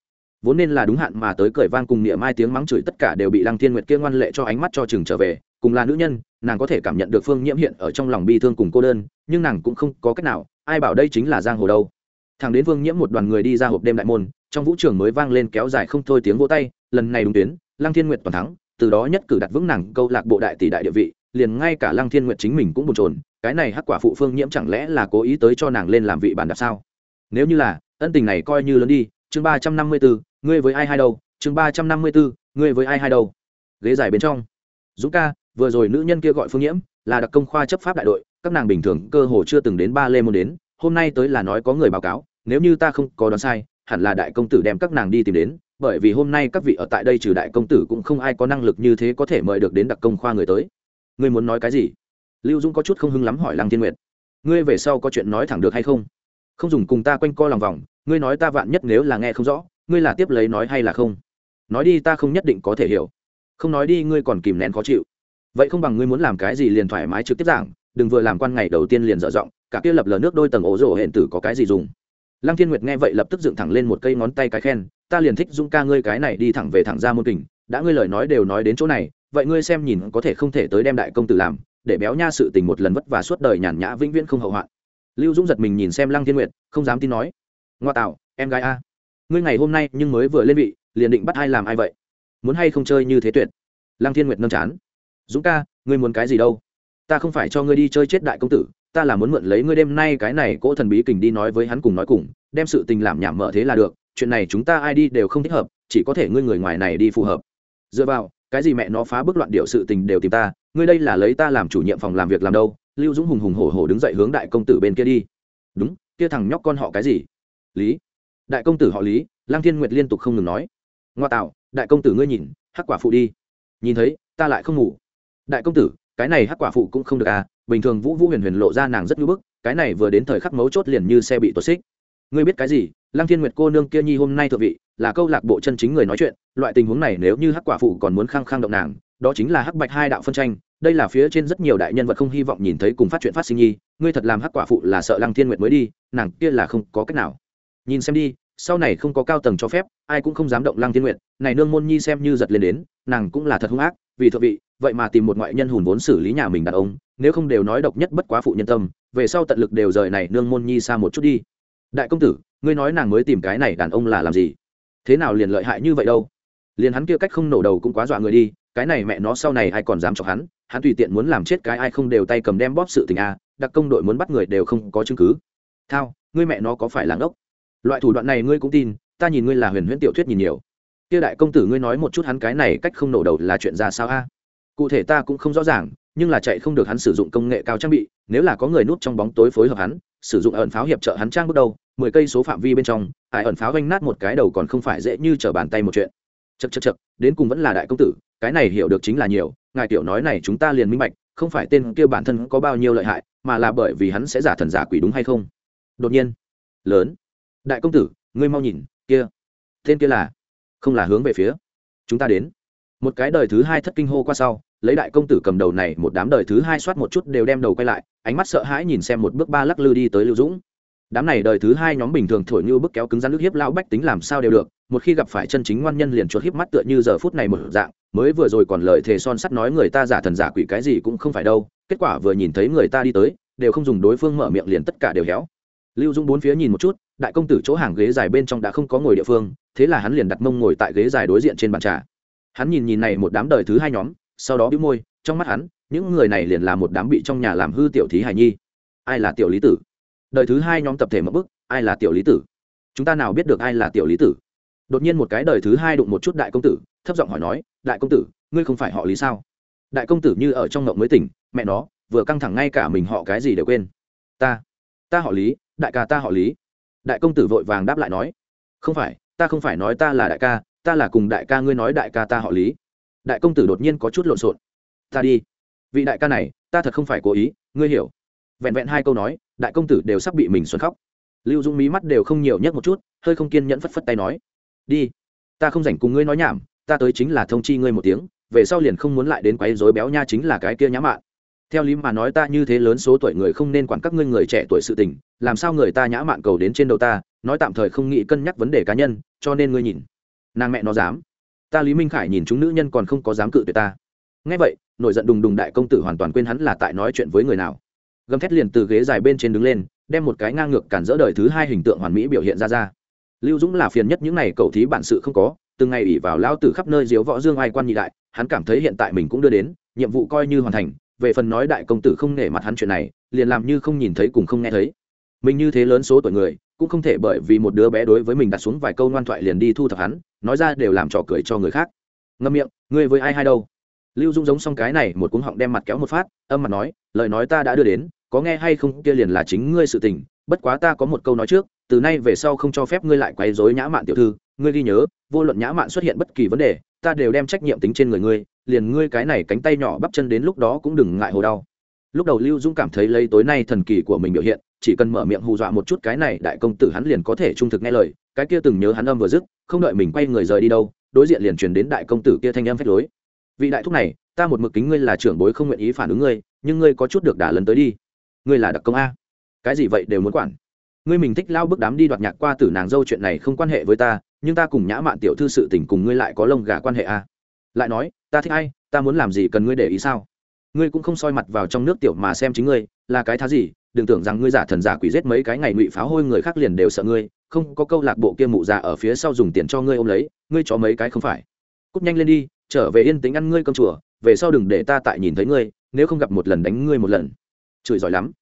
[SPEAKER 1] Vốn nên là đúng hạn mà tới cười vang cùng niệm mai tiếng mắng chửi tất cả đều bị lăng thiên nguyệt kia ngoan lệ cho ánh mắt cho chừng trở về, cùng là nữ nhân, nàng có thể cảm nhận được phương nhiễm hiện ở trong lòng bi thương cùng cô đơn, nhưng nàng cũng không có cách nào, ai bảo đây chính là giang hồ đâu. Thằng đến phương nhiễm một đoàn người đi ra hộp đêm đại môn, trong vũ trường mới vang lên kéo dài không thôi tiếng vỗ tay, lần này đúng tuyến, lăng thiên nguyệt toàn thắng từ đó nhất cử đặt vững nàng câu lạc bộ đại tỷ đại địa vị, liền ngay cả lăng thiên nguyệt chính mình cũng bồn chồn, cái này hắc quả phụ phương nhiễm chẳng lẽ là cố ý tới cho nàng lên làm vị bản đạp sao? Nếu như là, ân tình này coi như lớn đi, chương ba trăm năm mươi bốn ngươi với ai hai đâu? Chương ba trăm năm mươi bốn ngươi với ai hai đâu? Ghế dài bên trong. Dũng ca, vừa rồi nữ nhân kia gọi phương nhiễm, là đặc công khoa chấp pháp đại đội, các nàng bình thường cơ hồ chưa từng đến ba lê môn đến, hôm nay tới là nói có người báo cáo, nếu như ta không có đoán sai, hẳn là đại công tử đem các nàng đi tìm đến bởi vì hôm nay các vị ở tại đây trừ đại công tử cũng không ai có năng lực như thế có thể mời được đến đặc công khoa người tới. Ngươi muốn nói cái gì? Lưu dung có chút không hưng lắm hỏi lăng thiên nguyệt. Ngươi về sau có chuyện nói thẳng được hay không? Không dùng cùng ta quanh co lòng vòng, ngươi nói ta vạn nhất nếu là nghe không rõ, ngươi là tiếp lấy nói hay là không? Nói đi ta không nhất định có thể hiểu. Không nói đi ngươi còn kìm nén khó chịu. Vậy không bằng ngươi muốn làm cái gì liền thoải mái trực tiếp giảng, đừng vừa làm quan ngày đầu tiên liền dở dọng cả kia lập lờ nước đôi tầng ổ rổ hẹn tử có cái gì dùng? Lăng thiên nguyệt nghe vậy lập tức dựng thẳng lên một cây ngón tay cái khen ta liền thích dung ca ngươi cái này đi thẳng về thẳng ra môn kình, đã ngươi lời nói đều nói đến chỗ này, vậy ngươi xem nhìn có thể không thể tới đem đại công tử làm, để béo nha sự tình một lần vất và suốt đời nhàn nhã vĩnh viễn không hậu hoạn. Lưu dũng giật mình nhìn xem lăng thiên nguyệt, không dám tin nói, ngoa tạo, em gái a, ngươi ngày hôm nay nhưng mới vừa lên vị, liền định bắt ai làm ai vậy? Muốn hay không chơi như thế tuyệt? Lăng thiên nguyệt nâng chán, dũng ca, ngươi muốn cái gì đâu? Ta không phải cho ngươi đi chơi chết đại công tử, ta là muốn mượn lấy ngươi đêm nay cái này cỗ thần bí kình đi nói với hắn cùng nói cùng, đem sự tình làm nhảm mở thế là được chuyện này chúng ta ai đi đều không thích hợp, chỉ có thể ngươi người ngoài này đi phù hợp. Dựa vào, cái gì mẹ nó phá bức loạn điệu sự tình đều tìm ta, ngươi đây là lấy ta làm chủ nhiệm phòng làm việc làm đâu, lưu dũng hùng hùng hổ hổ đứng dậy hướng đại công tử bên kia đi. Đúng, kia thằng nhóc con họ cái gì? Lý. Đại công tử họ lý lang thiên nguyệt liên tục không ngừng nói. Ngoa tạo, đại công tử ngươi nhìn, hắc quả phụ đi. Nhìn thấy, ta lại không ngủ. Đại công tử, cái này hắc quả phụ cũng không được à bình thường vũ vũ huyền huyền lộ ra nàng rất ngưỡng bức, cái này vừa đến thời khắc mấu chốt liền như xe bị tuột xích ngươi biết cái gì, lăng thiên nguyệt cô nương kia nhi hôm nay thượng vị, là câu lạc bộ chân chính người nói chuyện, loại tình huống này nếu như hắc quả phụ còn muốn khăng khăng động nàng, đó chính là hắc bạch hai đạo phân tranh, đây là phía trên rất nhiều đại nhân vật không hy vọng nhìn thấy cùng phát chuyện phát sinh nhi, ngươi thật làm hắc quả phụ là sợ lăng thiên nguyệt mới đi, nàng kia là không có cách nào. Nhìn xem đi, sau này không có cao tầng cho phép, ai cũng không dám động lăng thiên nguyệt, này nương môn nhi xem như giật lên đến, nàng cũng là thật hung ác, vì thượng vị, vậy mà tìm một ngoại nhân hùn vốn xử lý nhà mình đàn ông, nếu không đều nói độc nhất bất quá phụ nhân tâm, về sau tận lực đều rời này nương môn nhi xa một chút đi đại công tử ngươi nói nàng mới tìm cái này đàn ông là làm gì? Thế nào liền lợi hại như vậy đâu? Liền hắn kia cách không nổ đầu cũng quá dọa người đi cái này mẹ nó sau này ai còn dám chọc hắn? Hắn tùy tiện muốn làm chết cái ai không đều tay cầm đem bóp sự tình a à, đặc công đội muốn bắt người đều không có chứng cứ. Thao ngươi mẹ nó có phải làng ốc loại thủ đoạn này ngươi cũng tin ta nhìn ngươi là huyền huyễn tiểu thuyết nhìn nhiều. Kia đại công tử ngươi nói một chút hắn cái này cách không nổ đầu là chuyện ra sao a? Cụ thể ta cũng không rõ ràng nhưng là chạy không được hắn sử dụng công nghệ cao trang bị nếu là có người núp trong bóng tối phối hợp hắn sử dụng ẩn pháo hiệp trợ hắn trang bước đầu mười cây số phạm vi bên trong, ải ẩn pháo vanh nát một cái đầu còn không phải dễ như trở bàn tay một chuyện. Chật chật chật đến cùng vẫn là đại công tử, cái này hiểu được chính là nhiều, ngài tiểu nói này chúng ta liền minh bạch, không phải tên kia bản thân có bao nhiêu lợi hại, mà là bởi vì hắn sẽ giả thần giả quỷ đúng hay không. Đột nhiên, lớn, đại công tử, ngươi mau nhìn, kia, tên kia là, không là hướng về phía, chúng ta đến. Một cái đời thứ hai thất kinh hô qua sau, lấy đại công tử cầm đầu này, một đám đời thứ hai soát một chút đều đem đầu quay lại, ánh mắt sợ hãi nhìn xem một bước ba lắc lư đi tới lưu dũng đám này đời thứ hai nhóm bình thường thổi như bức kéo cứng rắn nước hiếp lão bách tính làm sao đều được, một khi gặp phải chân chính ngoan nhân liền chuột hiếp mắt tựa như giờ phút này một dạng, mới vừa rồi còn lời thề son sắt nói người ta giả thần giả quỷ cái gì cũng không phải đâu, kết quả vừa nhìn thấy người ta đi tới, đều không dùng đối phương mở miệng liền tất cả đều héo. Lưu dung bốn phía nhìn một chút, đại công tử chỗ hàng ghế dài bên trong đã không có ngồi địa phương, thế là hắn liền đặt mông ngồi tại ghế dài đối diện trên bàn trà. Hắn nhìn nhìn này một đám đời thứ hai nhóm, sau đó bĩu môi, trong mắt hắn, những người này liền là một đám bị trong nhà làm hư tiểu thí hài nhi. Ai là tiểu lý tử? Đời thứ hai nhóm tập thể mất bức, ai là tiểu lý tử? Chúng ta nào biết được ai là tiểu lý tử? Đột nhiên một cái đời thứ hai đụng một chút đại công tử, thấp giọng hỏi nói, đại công tử, ngươi không phải họ lý sao? Đại công tử như ở trong ngộng mới tỉnh, mẹ nó, vừa căng thẳng ngay cả mình họ cái gì đều quên. Ta ta họ lý, đại ca ta họ lý. Đại công tử vội vàng đáp lại nói, không phải, ta không phải nói ta là đại ca, ta là cùng đại ca ngươi nói đại ca ta họ lý. Đại công tử đột nhiên có chút lộn xộn. Ta đi. Vị đại ca này, ta thật không phải cố ý, ngươi hiểu. Vẹn vẹn hai câu nói đại công tử đều sắp bị mình xuân khóc. Lưu dung mí mắt đều không nhiều nhất một chút, hơi không kiên nhẫn phất phất tay nói, đi, ta không rảnh cùng ngươi nói nhảm, ta tới chính là thông chi ngươi một tiếng, về sau liền không muốn lại đến quấy rối béo nha chính là cái kia nhã mạn. Theo lý mà nói ta như thế lớn số tuổi người không nên quản các ngươi người trẻ tuổi sự tình, làm sao người ta nhã mạn cầu đến trên đầu ta, nói tạm thời không nghĩ cân nhắc vấn đề cá nhân, cho nên ngươi nhìn. Nàng mẹ nó dám. Ta lý minh khải nhìn chúng nữ nhân còn không có dám cự tuyệt ta. Ngay vậy, nổi giận đùng đùng đại công tử hoàn toàn quên hắn là tại nói chuyện với người nào gầm thét liền từ ghế dài bên trên đứng lên, đem một cái ngang ngược cản dỡ đời thứ hai hình tượng hoàn mỹ biểu hiện ra ra. Lưu dũng là phiền nhất những này cầu thí bản sự không có, từng ngày ỉ vào lao tử khắp nơi diếu võ dương ai quan nhị đại, hắn cảm thấy hiện tại mình cũng đưa đến, nhiệm vụ coi như hoàn thành, về phần nói đại công tử không nể mặt hắn chuyện này, liền làm như không nhìn thấy cùng không nghe thấy. Mình như thế lớn số tuổi người, cũng không thể bởi vì một đứa bé đối với mình đặt xuống vài câu ngoan thoại liền đi thu thập hắn, nói ra đều làm trò cười cho người khác. Ngâm miệng, ngươi với ai hay đâu? Lưu dung giống xong cái này, một cuống họng đem mặt kéo một phát, âm mặt nói, lời nói ta đã đưa đến có nghe hay không kia liền là chính ngươi sự tình, bất quá ta có một câu nói trước, từ nay về sau không cho phép ngươi lại quấy rối nhã mạn tiểu thư, ngươi ghi nhớ, vô luận nhã mạn xuất hiện bất kỳ vấn đề, ta đều đem trách nhiệm tính trên người ngươi, liền ngươi cái này cánh tay nhỏ bắp chân đến lúc đó cũng đừng ngại hồ đau. Lúc đầu lưu dung cảm thấy lấy tối nay thần kỳ của mình biểu hiện, chỉ cần mở miệng hù dọa một chút cái này đại công tử hắn liền có thể trung thực nghe lời, cái kia từng nhớ hắn âm vừa dứt, không đợi mình quay người rời đi đâu, đối diện liền truyền đến đại công tử kia thanh âm phách lối. Vị đại thúc này, ta một mực kính ngươi là trưởng bối không nguyện ý phản ứng ngươi, nhưng ngươi có chút được đả lần tới đi ngươi là đặc công a. Cái gì vậy đều muốn quản. Ngươi mình thích lao bước đám đi đoạt nhạc qua tử nàng dâu chuyện này không quan hệ với ta, nhưng ta cùng nhã mạn tiểu thư sự tình cùng ngươi lại có lông gà quan hệ a. Lại nói, ta thích ai, ta muốn làm gì cần ngươi để ý sao? Ngươi cũng không soi mặt vào trong nước tiểu mà xem chính ngươi, là cái thá gì, đừng tưởng rằng ngươi giả thần giả quỷ giết mấy cái ngày ngụy pháo hôi người khác liền đều sợ ngươi, không có câu lạc bộ kia mụ già ở phía sau dùng tiền cho ngươi ôm lấy, ngươi cho mấy cái không phải. Cút nhanh lên đi, trở về yên tĩnh ăn ngươi cơm chùa, về sau đừng để ta tại nhìn thấy ngươi, nếu không gặp một lần đánh ngươi một lần chửi giỏi lắm.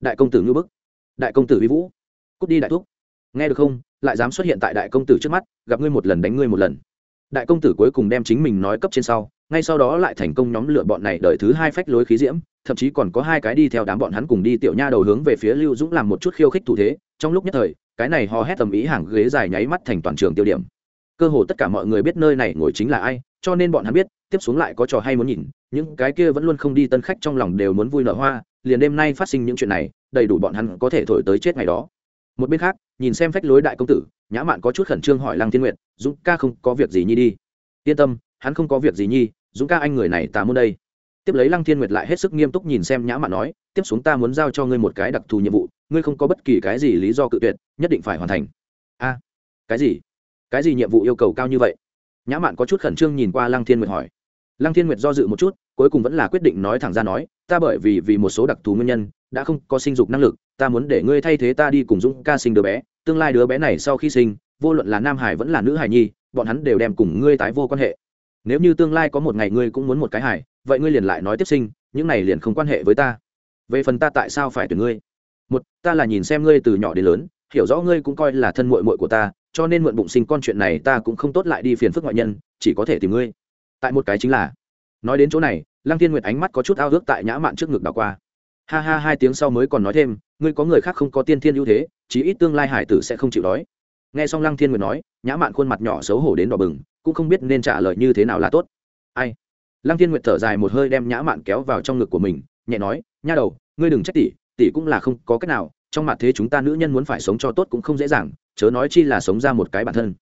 [SPEAKER 1] Đại công tử ngư bức. Đại công tử vi vũ. Cút đi đại thúc. Nghe được không? Lại dám xuất hiện tại đại công tử trước mắt, gặp ngươi một lần đánh ngươi một lần. Đại công tử cuối cùng đem chính mình nói cấp trên sau, ngay sau đó lại thành công nhóm lựa bọn này đợi thứ hai phách lối khí diễm, thậm chí còn có hai cái đi theo đám bọn hắn cùng đi tiểu nha đầu hướng về phía lưu dũng làm một chút khiêu khích thủ thế, trong lúc nhất thời, cái này hò hét tầm ý hàng ghế dài nháy mắt thành toàn trường tiêu điểm. Cơ hồ tất cả mọi người biết nơi này ngồi chính là ai, cho nên bọn hắn biết, tiếp xuống lại có trò hay muốn nhìn, những cái kia vẫn luôn không đi tân khách trong lòng đều muốn vui nở hoa liền đêm nay phát sinh những chuyện này, đầy đủ bọn hắn có thể thổi tới chết ngày đó. Một bên khác, nhìn xem phách lối đại công tử, nhã mạn có chút khẩn trương hỏi lăng thiên nguyệt, dũng ca không có việc gì nhi đi? Yên tâm, hắn không có việc gì nhi, dũng ca anh người này ta muốn đây. Tiếp lấy lăng thiên nguyệt lại hết sức nghiêm túc nhìn xem nhã mạn nói, tiếp xuống ta muốn giao cho ngươi một cái đặc thù nhiệm vụ, ngươi không có bất kỳ cái gì lý do cự tuyệt, nhất định phải hoàn thành. A, cái gì? Cái gì nhiệm vụ yêu cầu cao như vậy? Nhã mạn có chút khẩn trương nhìn qua lăng thiên nguyệt hỏi. Lăng thiên nguyệt do dự một chút cuối cùng vẫn là quyết định nói thẳng ra nói, ta bởi vì vì một số đặc thù nguyên nhân, đã không có sinh dục năng lực, ta muốn để ngươi thay thế ta đi cùng dũng ca sinh đứa bé. Tương lai đứa bé này sau khi sinh, vô luận là nam hải vẫn là nữ hải nhi, bọn hắn đều đem cùng ngươi tái vô quan hệ. Nếu như tương lai có một ngày ngươi cũng muốn một cái hải, vậy ngươi liền lại nói tiếp sinh, những này liền không quan hệ với ta. Về phần ta tại sao phải tuyển ngươi? Một, ta là nhìn xem ngươi từ nhỏ đến lớn, hiểu rõ ngươi cũng coi là thân muội muội của ta, cho nên mượn bụng sinh con chuyện này ta cũng không tốt lại đi phiền phức ngoại nhân, chỉ có thể tìm ngươi. Tại một cái chính là, nói đến chỗ này lăng thiên nguyệt ánh mắt có chút ao ước tại nhã mạn trước ngực đảo qua. Ha ha, hai tiếng sau mới còn nói thêm, ngươi có người khác không có tiên thiên ưu thế, chí ít tương lai hải tử sẽ không chịu đói. Nghe xong lăng thiên nguyệt nói, nhã mạn khuôn mặt nhỏ xấu hổ đến đỏ bừng, cũng không biết nên trả lời như thế nào là tốt. Ai? Lăng thiên nguyệt thở dài một hơi đem nhã mạn kéo vào trong ngực của mình, nhẹ nói, nha đầu, ngươi đừng trách tỷ tỷ cũng là không có cách nào, trong mặt thế chúng ta nữ nhân muốn phải sống cho tốt cũng không dễ dàng, chớ nói chi là sống ra một cái bản thân.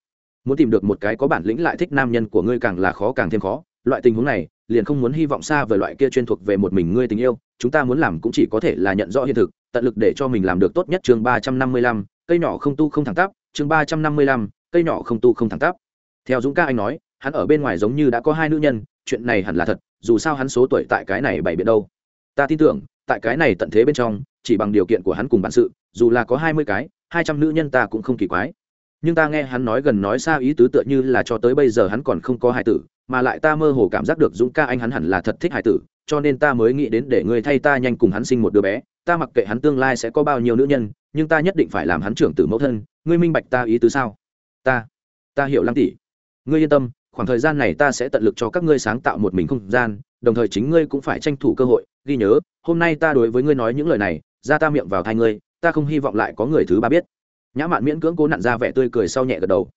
[SPEAKER 1] Muốn tìm được một cái có bản lĩnh lại thích nam nhân của ngươi càng là khó càng thêm khó, loại tình huống này liền không muốn hy vọng xa về loại kia chuyên thuộc về một mình ngươi tình yêu, chúng ta muốn làm cũng chỉ có thể là nhận rõ hiện thực, tận lực để cho mình làm được tốt nhất chương ba trăm năm mươi lăm, cây nhỏ không tu không thẳng tắp, chương ba trăm năm mươi lăm, cây nhỏ không tu không thẳng tắp. Theo dũng ca anh nói, hắn ở bên ngoài giống như đã có hai nữ nhân, chuyện này hẳn là thật, dù sao hắn số tuổi tại cái này bảy biện đâu. Ta tin tưởng, tại cái này tận thế bên trong, chỉ bằng điều kiện của hắn cùng bản sự, dù là có hai mươi cái, hai trăm nữ nhân ta cũng không kỳ quái. Nhưng ta nghe hắn nói gần nói xa ý tứ tựa như là cho tới bây giờ hắn còn không có hài tử mà lại ta mơ hồ cảm giác được dũng ca anh hắn hẳn là thật thích hải tử, cho nên ta mới nghĩ đến để ngươi thay ta nhanh cùng hắn sinh một đứa bé. Ta mặc kệ hắn tương lai sẽ có bao nhiêu nữ nhân, nhưng ta nhất định phải làm hắn trưởng tử mẫu thân. Ngươi minh bạch ta ý tứ sao? Ta ta hiểu lăng tỷ. Ngươi yên tâm, khoảng thời gian này ta sẽ tận lực cho các ngươi sáng tạo một mình không gian, đồng thời chính ngươi cũng phải tranh thủ cơ hội. Ghi nhớ, hôm nay ta đối với ngươi nói những lời này, ra ta miệng vào thai ngươi, ta không hy vọng lại có người thứ ba biết. Nhã mạn miễn cưỡng cố nặn ra vẻ tươi cười sau nhẹ gật đầu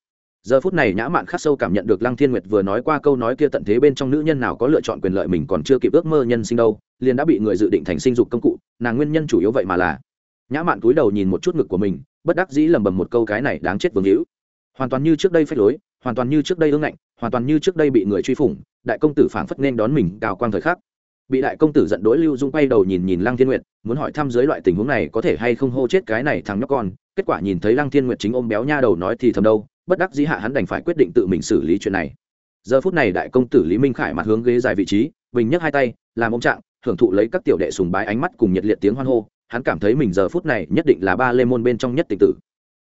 [SPEAKER 1] giờ phút này nhã mạn khắc sâu cảm nhận được lăng thiên nguyệt vừa nói qua câu nói kia tận thế bên trong nữ nhân nào có lựa chọn quyền lợi mình còn chưa kịp ước mơ nhân sinh đâu, liền đã bị người dự định thành sinh dục công cụ, nàng nguyên nhân chủ yếu vậy mà là. Nhã mạn cúi đầu nhìn một chút ngực của mình, bất đắc dĩ lầm bầm một câu cái này đáng chết vương hữu. Hoàn toàn như trước đây phách lối, hoàn toàn như trước đây ương ngạnh, hoàn toàn như trước đây bị người truy phủng, đại công tử phảng phất nên đón mình cao quang thời khắc. Bị đại công tử giận đỗi lưu dung quay đầu nhìn nhìn lăng thiên nguyệt, muốn hỏi thăm dưới loại tình huống này có thể hay không hô chết cái này thằng nhóc con. Kết quả nhìn thấy lăng thiên nguyệt chính ôm béo nha đầu nói thì thầm đâu bất đắc dĩ hạ hắn đành phải quyết định tự mình xử lý chuyện này. Giờ phút này đại công tử lý minh khải mặt hướng ghế dài vị trí, bình nhấc hai tay, làm ông trạng, hưởng thụ lấy các tiểu đệ sùng bái ánh mắt cùng nhiệt liệt tiếng hoan hô. Hắn cảm thấy mình giờ phút này nhất định là ba lê môn bên trong nhất tịch tử.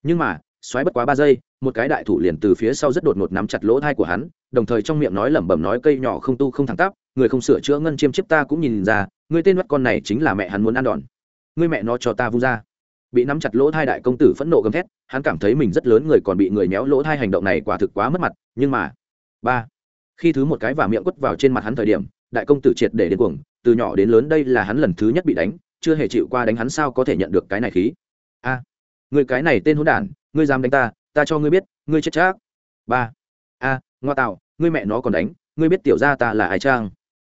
[SPEAKER 1] Nhưng mà, xoáy bất quá ba giây, một cái đại thủ liền từ phía sau rất đột ngột nắm chặt lỗ thai của hắn, đồng thời trong miệng nói lẩm bẩm nói cây nhỏ không tu không thẳng tắp, người không sửa chữa ngân chiêm chiếp ta cũng nhìn ra, người tên mắt con này chính là mẹ hắn muốn ăn đòn. Người mẹ nó cho ta vung ra bị nắm chặt lỗ thai đại công tử phẫn nộ gầm thét, hắn cảm thấy mình rất lớn người còn bị người méo lỗ thai hành động này quả thực quá mất mặt, nhưng mà, ba, khi thứ một cái và miệng quất vào trên mặt hắn thời điểm, đại công tử triệt để điên cuồng, từ nhỏ đến lớn đây là hắn lần thứ nhất bị đánh, chưa hề chịu qua đánh hắn sao có thể nhận được cái này khí. A, người cái này tên hỗn đản, ngươi dám đánh ta ta cho ngươi biết, ngươi chết chắc. Ba, a, ngoa tạo, ngươi mẹ nó còn đánh, ngươi biết tiểu gia ta là ai trang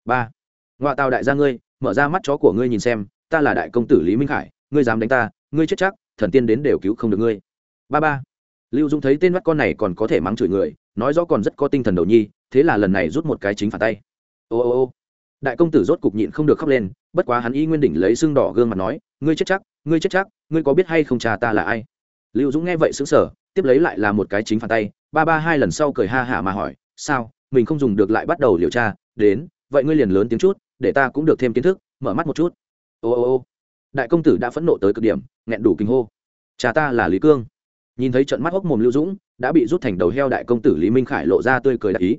[SPEAKER 1] ba, ngoa tạo đại gia ngươi, mở ra mắt chó của ngươi nhìn xem, ta là đại công tử lý minh khải, ngươi dám đánh ta ngươi chết chắc, thần tiên đến đều cứu không được ngươi. Ba ba. Lưu dung thấy tên mắt con này còn có thể mắng chửi người, nói rõ còn rất có tinh thần đầu nhi, thế là lần này rút một cái chính phản tay. Ô ô ô. Đại công tử rốt cục nhịn không được khóc lên, bất quá hắn y nguyên đỉnh lấy xương đỏ gương mặt nói, ngươi chết chắc, ngươi chết chắc, ngươi có biết hay không cha ta là ai? Lưu dũng nghe vậy xứng sở tiếp lấy lại là một cái chính phản tay. Ba ba hai lần sau cười ha hả mà hỏi, sao, mình không dùng được lại bắt đầu liều tra? Đến, vậy ngươi liền lớn tiếng chút, để ta cũng được thêm kiến thức, mở mắt một chút. Ô ô ô. Đại công tử đã phẫn nộ tới cực điểm nghẹn đủ kinh hô. Cha ta là lý cương. Nhìn thấy trận mắt hốc mồm lưu dũng, đã bị rút thành đầu heo đại công tử lý minh khải lộ ra tươi cười đại ý.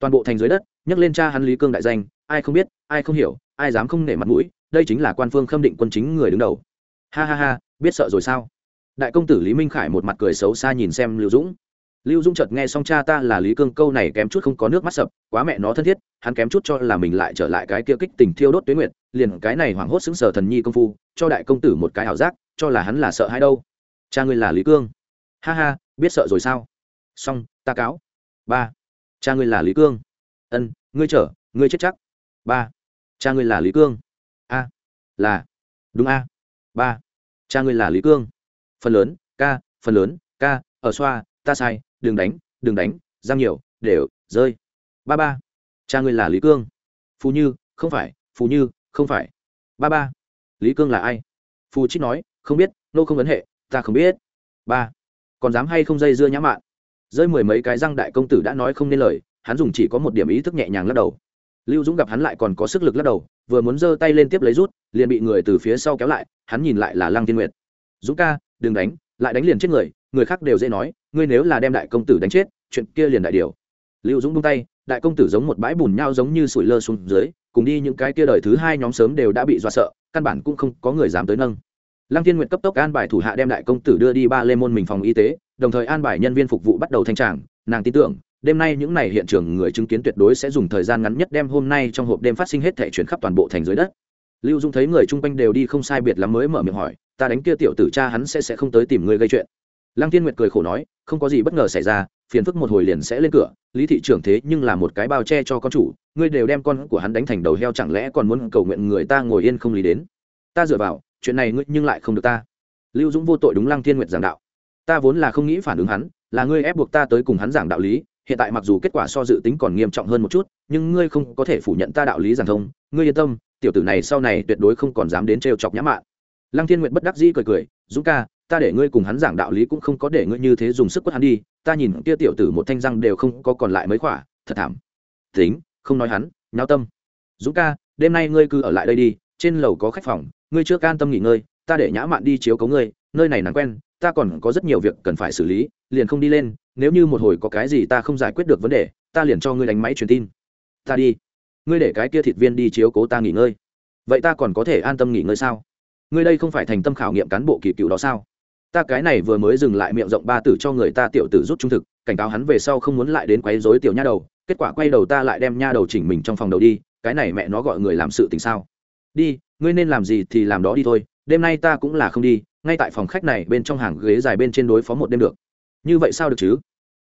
[SPEAKER 1] Toàn bộ thành dưới đất, nhấc lên cha hắn lý cương đại danh, ai không biết, ai không hiểu, ai dám không nể mặt mũi, đây chính là quan phương khâm định quân chính người đứng đầu. Ha ha ha, biết sợ rồi sao? Đại công tử lý minh khải một mặt cười xấu xa nhìn xem lưu dũng. Lưu dũng chợt nghe xong cha ta là lý cương câu này kém chút không có nước mắt sập, quá mẹ nó thân thiết, hắn kém chút cho là mình lại trở lại cái kia kích tình thiêu đốt tuyến nguyệt liền cái này hoảng hốt xứng sở thần nhi công phu, cho đại công tử một cái ảo giác, cho là hắn là sợ hay đâu. Cha ngươi là lý cương. Ha ha, biết sợ rồi sao? Xong, ta cáo. Ba. Cha ngươi là lý cương. Ân, ngươi chở ngươi chết chắc. Ba. Cha ngươi là lý cương. A. Là. Đúng a. Ba. Cha ngươi là lý cương. Phần lớn, ca, phần lớn, ca, ở xoa, ta sai, đừng đánh đừng đánh, giang nhiều, đều, rơi. Ba ba. Cha ngươi là lý cương. Phù như, không phải, phù như không phải. Ba ba. Lý cương là ai? Phù trích nói, không biết, nô không ấn hệ, ta không biết. Ba. Còn dám hay không dây dưa nhã mạn? Rơi mười mấy cái răng đại công tử đã nói không nên lời, hắn dùng chỉ có một điểm ý thức nhẹ nhàng lắc đầu. Lưu dũng gặp hắn lại còn có sức lực lắc đầu, vừa muốn giơ tay lên tiếp lấy rút, liền bị người từ phía sau kéo lại, hắn nhìn lại là lăng tiên nguyệt. Dũng ca, đừng đánh, lại đánh liền chết người người khác đều dễ nói, ngươi nếu là đem đại công tử đánh chết, chuyện kia liền đại điều. Lưu dũng buông tay, đại công tử giống một bãi bùn nhau giống như sủi lơ xuống dưới cùng đi những cái kia đời thứ hai nhóm sớm đều đã bị dọa sợ, căn bản cũng không có người dám tới nâng. Lăng thiên nguyệt cấp tốc an bài thủ hạ đem đại công tử đưa đi ba lê môn mình phòng y tế, đồng thời an bài nhân viên phục vụ bắt đầu thanh tràng, nàng tin tưởng, đêm nay những này hiện trường người chứng kiến tuyệt đối sẽ dùng thời gian ngắn nhất đem hôm nay trong hộp đêm phát sinh hết thể chuyển khắp toàn bộ thành dưới đất. Lưu dung thấy người chung quanh đều đi không sai biệt lắm mới mở miệng hỏi, ta đánh kia tiểu tử cha hắn sẽ sẽ không tới tìm người gây chuyện. Lăng thiên nguyệt cười khổ nói, không có gì bất ngờ xảy ra phiền phức một hồi liền sẽ lên cửa, lý thị trưởng thế nhưng là một cái bao che cho con chủ, ngươi đều đem con của hắn đánh thành đầu heo chẳng lẽ còn muốn cầu nguyện người ta ngồi yên không lý đến? Ta dựa vào, chuyện này ngươi nhưng lại không được ta. Lưu dũng vô tội đúng lăng thiên Nguyện giảng đạo. Ta vốn là không nghĩ phản ứng hắn, là ngươi ép buộc ta tới cùng hắn giảng đạo lý, hiện tại mặc dù kết quả so dự tính còn nghiêm trọng hơn một chút, nhưng ngươi không có thể phủ nhận ta đạo lý giảng thông, ngươi yên tâm, tiểu tử này sau này tuyệt đối không còn dám đến trêu chọc nhã mạn. Lăng thiên nguyện bất đắc dĩ cười cười, dũng ca ta để ngươi cùng hắn giảng đạo lý cũng không có để ngươi như thế dùng sức quất hắn đi, ta nhìn kia tiểu tử một thanh răng đều không có còn lại mấy khỏa, thật thảm. Tính, không nói hắn nhao tâm. Dũng ca, đêm nay ngươi cứ ở lại đây đi, trên lầu có khách phòng, ngươi chưa can tâm nghỉ ngơi, ta để nhã mạn đi chiếu cấu ngươi, nơi này nắng quen, ta còn có rất nhiều việc cần phải xử lý, liền không đi lên, nếu như một hồi có cái gì ta không giải quyết được vấn đề, ta liền cho ngươi đánh máy truyền tin. Ta đi. Ngươi để cái kia thịt viên đi chiếu cố ta nghỉ ngơi. Vậy ta còn có thể an tâm nghỉ ngơi sao? Ngươi đây không phải thành tâm khảo nghiệm cán bộ kỳ cựu đó sao? Ta cái này vừa mới dừng lại miệng rộng ba tử cho người ta tiểu tử rút trung thực, cảnh cáo hắn về sau không muốn lại đến quấy rối tiểu nha đầu, kết quả quay đầu ta lại đem nha đầu chỉnh mình trong phòng đầu đi, cái này mẹ nó gọi người làm sự tình sao? Đi, ngươi nên làm gì thì làm đó đi thôi, đêm nay ta cũng là không đi, ngay tại phòng khách này bên trong hàng ghế dài bên trên đối phó một đêm được. Như vậy sao được chứ?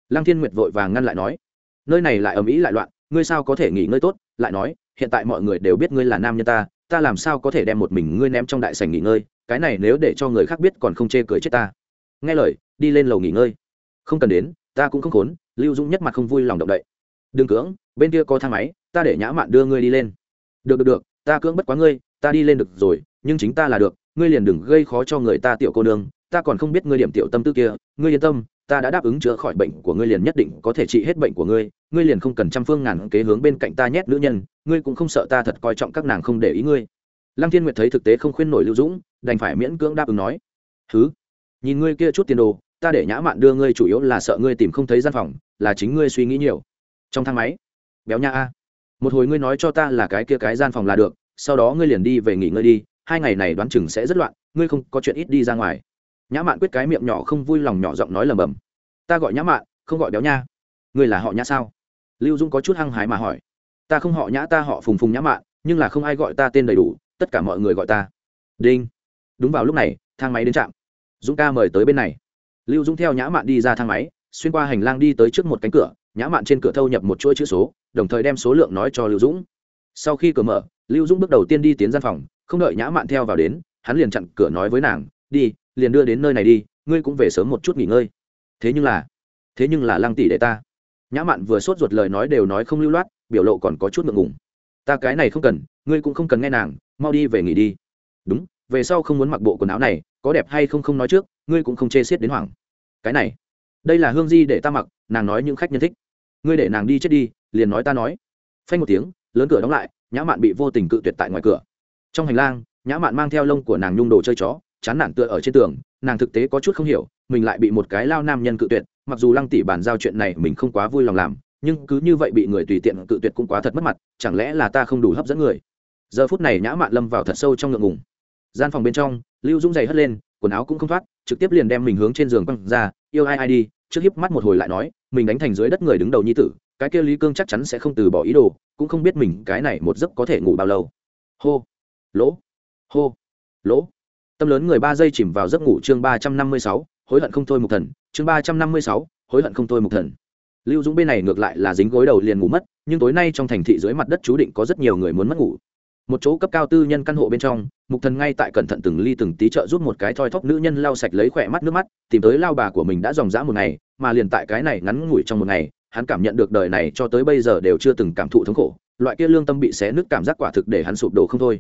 [SPEAKER 1] Lăng thiên nguyệt vội vàng ngăn lại nói. Nơi này lại ầm ĩ lại loạn, ngươi sao có thể nghỉ ngơi tốt? Lại nói, hiện tại mọi người đều biết ngươi là nam nhân ta ta làm sao có thể đem một mình ngươi ném trong đại sảnh nghỉ ngơi, cái này nếu để cho người khác biết còn không chê cười chết ta. Nghe lời, đi lên lầu nghỉ ngơi. Không cần đến, ta cũng không khốn, lưu dũng nhất mặt không vui lòng động đậy. Đừng cưỡng, bên kia có thang máy, ta để nhã mạn đưa ngươi đi lên. Được được được, ta cưỡng bất quá ngươi, ta đi lên được rồi, nhưng chính ta là được, ngươi liền đừng gây khó cho người ta tiểu cô nương, ta còn không biết ngươi điểm tiểu tâm tư kia, ngươi yên tâm ta đã đáp ứng chữa khỏi bệnh của ngươi liền nhất định có thể trị hết bệnh của ngươi ngươi liền không cần trăm phương ngàn kế hướng bên cạnh ta nhét nữ nhân, ngươi cũng không sợ ta thật coi trọng các nàng không để ý ngươi. Lăng thiên nguyệt thấy thực tế không khuyên nổi lưu dũng, đành phải miễn cưỡng đáp ứng nói thứ nhìn ngươi kia chút tiền đồ, ta để nhã mạn đưa ngươi chủ yếu là sợ ngươi tìm không thấy gian phòng, là chính ngươi suy nghĩ nhiều. Trong thang máy, béo nha a, một hồi ngươi nói cho ta là cái kia cái gian phòng là được, sau đó ngươi liền đi về nghỉ ngơi đi, hai ngày này đoán chừng sẽ rất loạn, ngươi không có chuyện ít đi ra ngoài nhã mạn quyết cái miệng nhỏ không vui lòng nhỏ giọng nói lầm bầm. Ta gọi nhã mạn, không gọi béo nha. Người là họ nhã sao? Lưu dung có chút hăng hái mà hỏi. Ta không họ nhã, ta họ phùng phùng nhã mạn, nhưng là không ai gọi ta tên đầy đủ, tất cả mọi người gọi ta. Đinh. Đúng vào lúc này, thang máy đến trạm. Dũng ca mời tới bên này. Lưu dũng theo nhã mạn đi ra thang máy, xuyên qua hành lang đi tới trước một cánh cửa, nhã mạn trên cửa thâu nhập một chuỗi chữ số, đồng thời đem số lượng nói cho lưu dũng. Sau khi cửa mở, lưu dũng bước đầu tiên đi tiến gian phòng, không đợi nhã mạn theo vào đến, hắn liền chặn cửa nói với nàng, đi liền đưa đến nơi này đi, ngươi cũng về sớm một chút nghỉ ngơi. Thế nhưng là, thế nhưng là lăng tỷ để ta. Nhã mạn vừa sốt ruột lời nói đều nói không lưu loát, biểu lộ còn có chút ngượng ngùng. Ta cái này không cần, ngươi cũng không cần nghe nàng, mau đi về nghỉ đi. Đúng, về sau không muốn mặc bộ quần áo này, có đẹp hay không không nói trước, ngươi cũng không chê xiết đến hoảng. Cái này, đây là hương di để ta mặc, nàng nói những khách nhân thích. Ngươi để nàng đi chết đi, liền nói ta nói. Phanh một tiếng, lớn cửa đóng lại, nhã mạn bị vô tình cự tuyệt tại ngoài cửa. Trong hành lang, nhã mạn mang theo lông của nàng nhung đồ chơi chó chán nản tựa ở trên tường, nàng thực tế có chút không hiểu, mình lại bị một cái lao nam nhân cự tuyệt, mặc dù lăng tỷ bàn giao chuyện này mình không quá vui lòng làm, nhưng cứ như vậy bị người tùy tiện cự tuyệt cũng quá thật mất mặt, chẳng lẽ là ta không đủ hấp dẫn người? Giờ phút này nhã mạn lâm vào thật sâu trong ngượng ngùng. Gian phòng bên trong, lưu dũng dày hất lên, quần áo cũng không thoát, trực tiếp liền đem mình hướng trên giường quăng ra, yêu ai ai đi? Trước hiếp mắt một hồi lại nói, mình đánh thành dưới đất người đứng đầu nhi tử, cái kia lý cương chắc chắn sẽ không từ bỏ ý đồ, cũng không biết mình cái này một giấc có thể ngủ bao lâu. Hô. Lỗ. Hô. Lỗ tâm lớn người ba giây chìm vào giấc ngủ chương ba trăm năm mươi sáu, hối hận không thôi mục thần. Chương ba trăm năm mươi sáu, hối hận không thôi mục thần. Lưu dũng bên này ngược lại là dính gối đầu liền ngủ mất, nhưng tối nay trong thành thị dưới mặt đất chú định có rất nhiều người muốn mất ngủ. Một chỗ cấp cao tư nhân căn hộ bên trong, mục thần ngay tại cẩn thận từng ly từng tí trợ giúp một cái thoi thóp nữ nhân lau sạch lấy khỏe mắt nước mắt, tìm tới lao bà của mình đã dòng dã một ngày, mà liền tại cái này ngắn ngủi trong một ngày, hắn cảm nhận được đời này cho tới bây giờ đều chưa từng cảm thụ thống khổ, loại kia lương tâm bị xé nứt cảm giác quả thực để hắn sụp đổ không thôi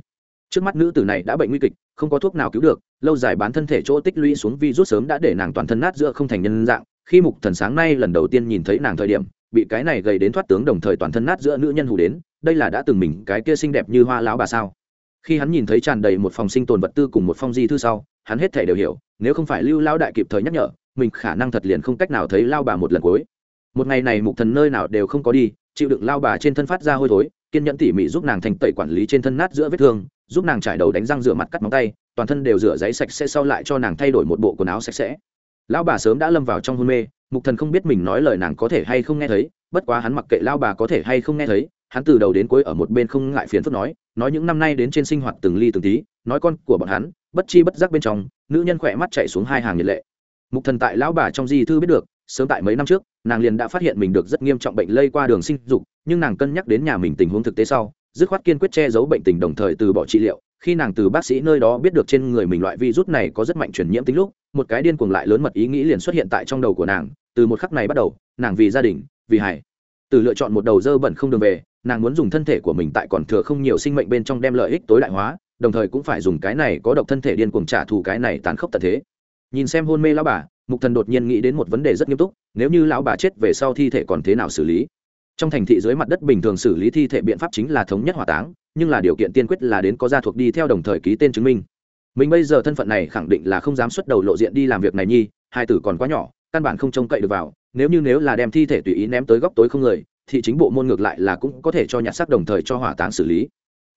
[SPEAKER 1] trước mắt nữ tử này đã bệnh nguy kịch, không có thuốc nào cứu được, lâu dài bán thân thể chỗ tích lũy xuống vi rút sớm đã để nàng toàn thân nát giữa không thành nhân dạng. Khi mục thần sáng nay lần đầu tiên nhìn thấy nàng thời điểm, bị cái này gầy đến thoát tướng đồng thời toàn thân nát giữa nữ nhân hù đến, đây là đã từng mình, cái kia xinh đẹp như hoa lão bà sao? Khi hắn nhìn thấy tràn đầy một phòng sinh tồn vật tư cùng một phong di thư sau, hắn hết thể đều hiểu, nếu không phải lưu lao đại kịp thời nhắc nhở, mình khả năng thật liền không cách nào thấy lao bà một lần cuối. Một ngày này mục thần nơi nào đều không có đi, chịu đựng lao bà trên thân phát ra hôi thối, kiên nhẫn tỉ mỉ giúp nàng thành tẩy quản lý trên thân nát giữa vết thương giúp nàng trải đầu đánh răng rửa mặt cắt móng tay, toàn thân đều rửa giấy sạch sẽ sau lại cho nàng thay đổi một bộ quần áo sạch sẽ. Lão bà sớm đã lâm vào trong hôn mê, mục thần không biết mình nói lời nàng có thể hay không nghe thấy, bất quá hắn mặc kệ lão bà có thể hay không nghe thấy, hắn từ đầu đến cuối ở một bên không ngại phiền phức nói nói những năm nay đến trên sinh hoạt từng ly từng tí, nói con của bọn hắn, bất chi bất giác bên trong, nữ nhân khỏe mắt chạy xuống hai hàng nhiệt lệ. Mục thần tại lão bà trong di thư biết được, sớm tại mấy năm trước, nàng liền đã phát hiện mình được rất nghiêm trọng bệnh lây qua đường sinh dục, nhưng nàng cân nhắc đến nhà mình tình huống thực tế sau dứt khoát kiên quyết che giấu bệnh tình đồng thời từ bỏ trị liệu, khi nàng từ bác sĩ nơi đó biết được trên người mình loại virus này có rất mạnh truyền nhiễm tính lúc, một cái điên cuồng lại lớn mật ý nghĩ liền xuất hiện tại trong đầu của nàng, từ một khắc này bắt đầu, nàng vì gia đình, vì hải từ lựa chọn một đầu dơ bẩn không đường về, nàng muốn dùng thân thể của mình tại còn thừa không nhiều sinh mệnh bên trong đem lợi ích tối đại hóa, đồng thời cũng phải dùng cái này có độc thân thể điên cuồng trả thù cái này tàn khốc tật thế. Nhìn xem hôn mê lão bà, mục thần đột nhiên nghĩ đến một vấn đề rất nghiêm túc, nếu như lão bà chết về sau thi thể còn thế nào xử lý? Trong thành thị dưới mặt đất bình thường xử lý thi thể biện pháp chính là thống nhất hỏa táng, nhưng là điều kiện tiên quyết là đến có gia thuộc đi theo đồng thời ký tên chứng minh. Mình bây giờ thân phận này khẳng định là không dám xuất đầu lộ diện đi làm việc này nhi, hai tử còn quá nhỏ, căn bản không trông cậy được vào, nếu như nếu là đem thi thể tùy ý ném tới góc tối không người, thì chính bộ môn ngược lại là cũng có thể cho nhặt xác đồng thời cho hỏa táng xử lý.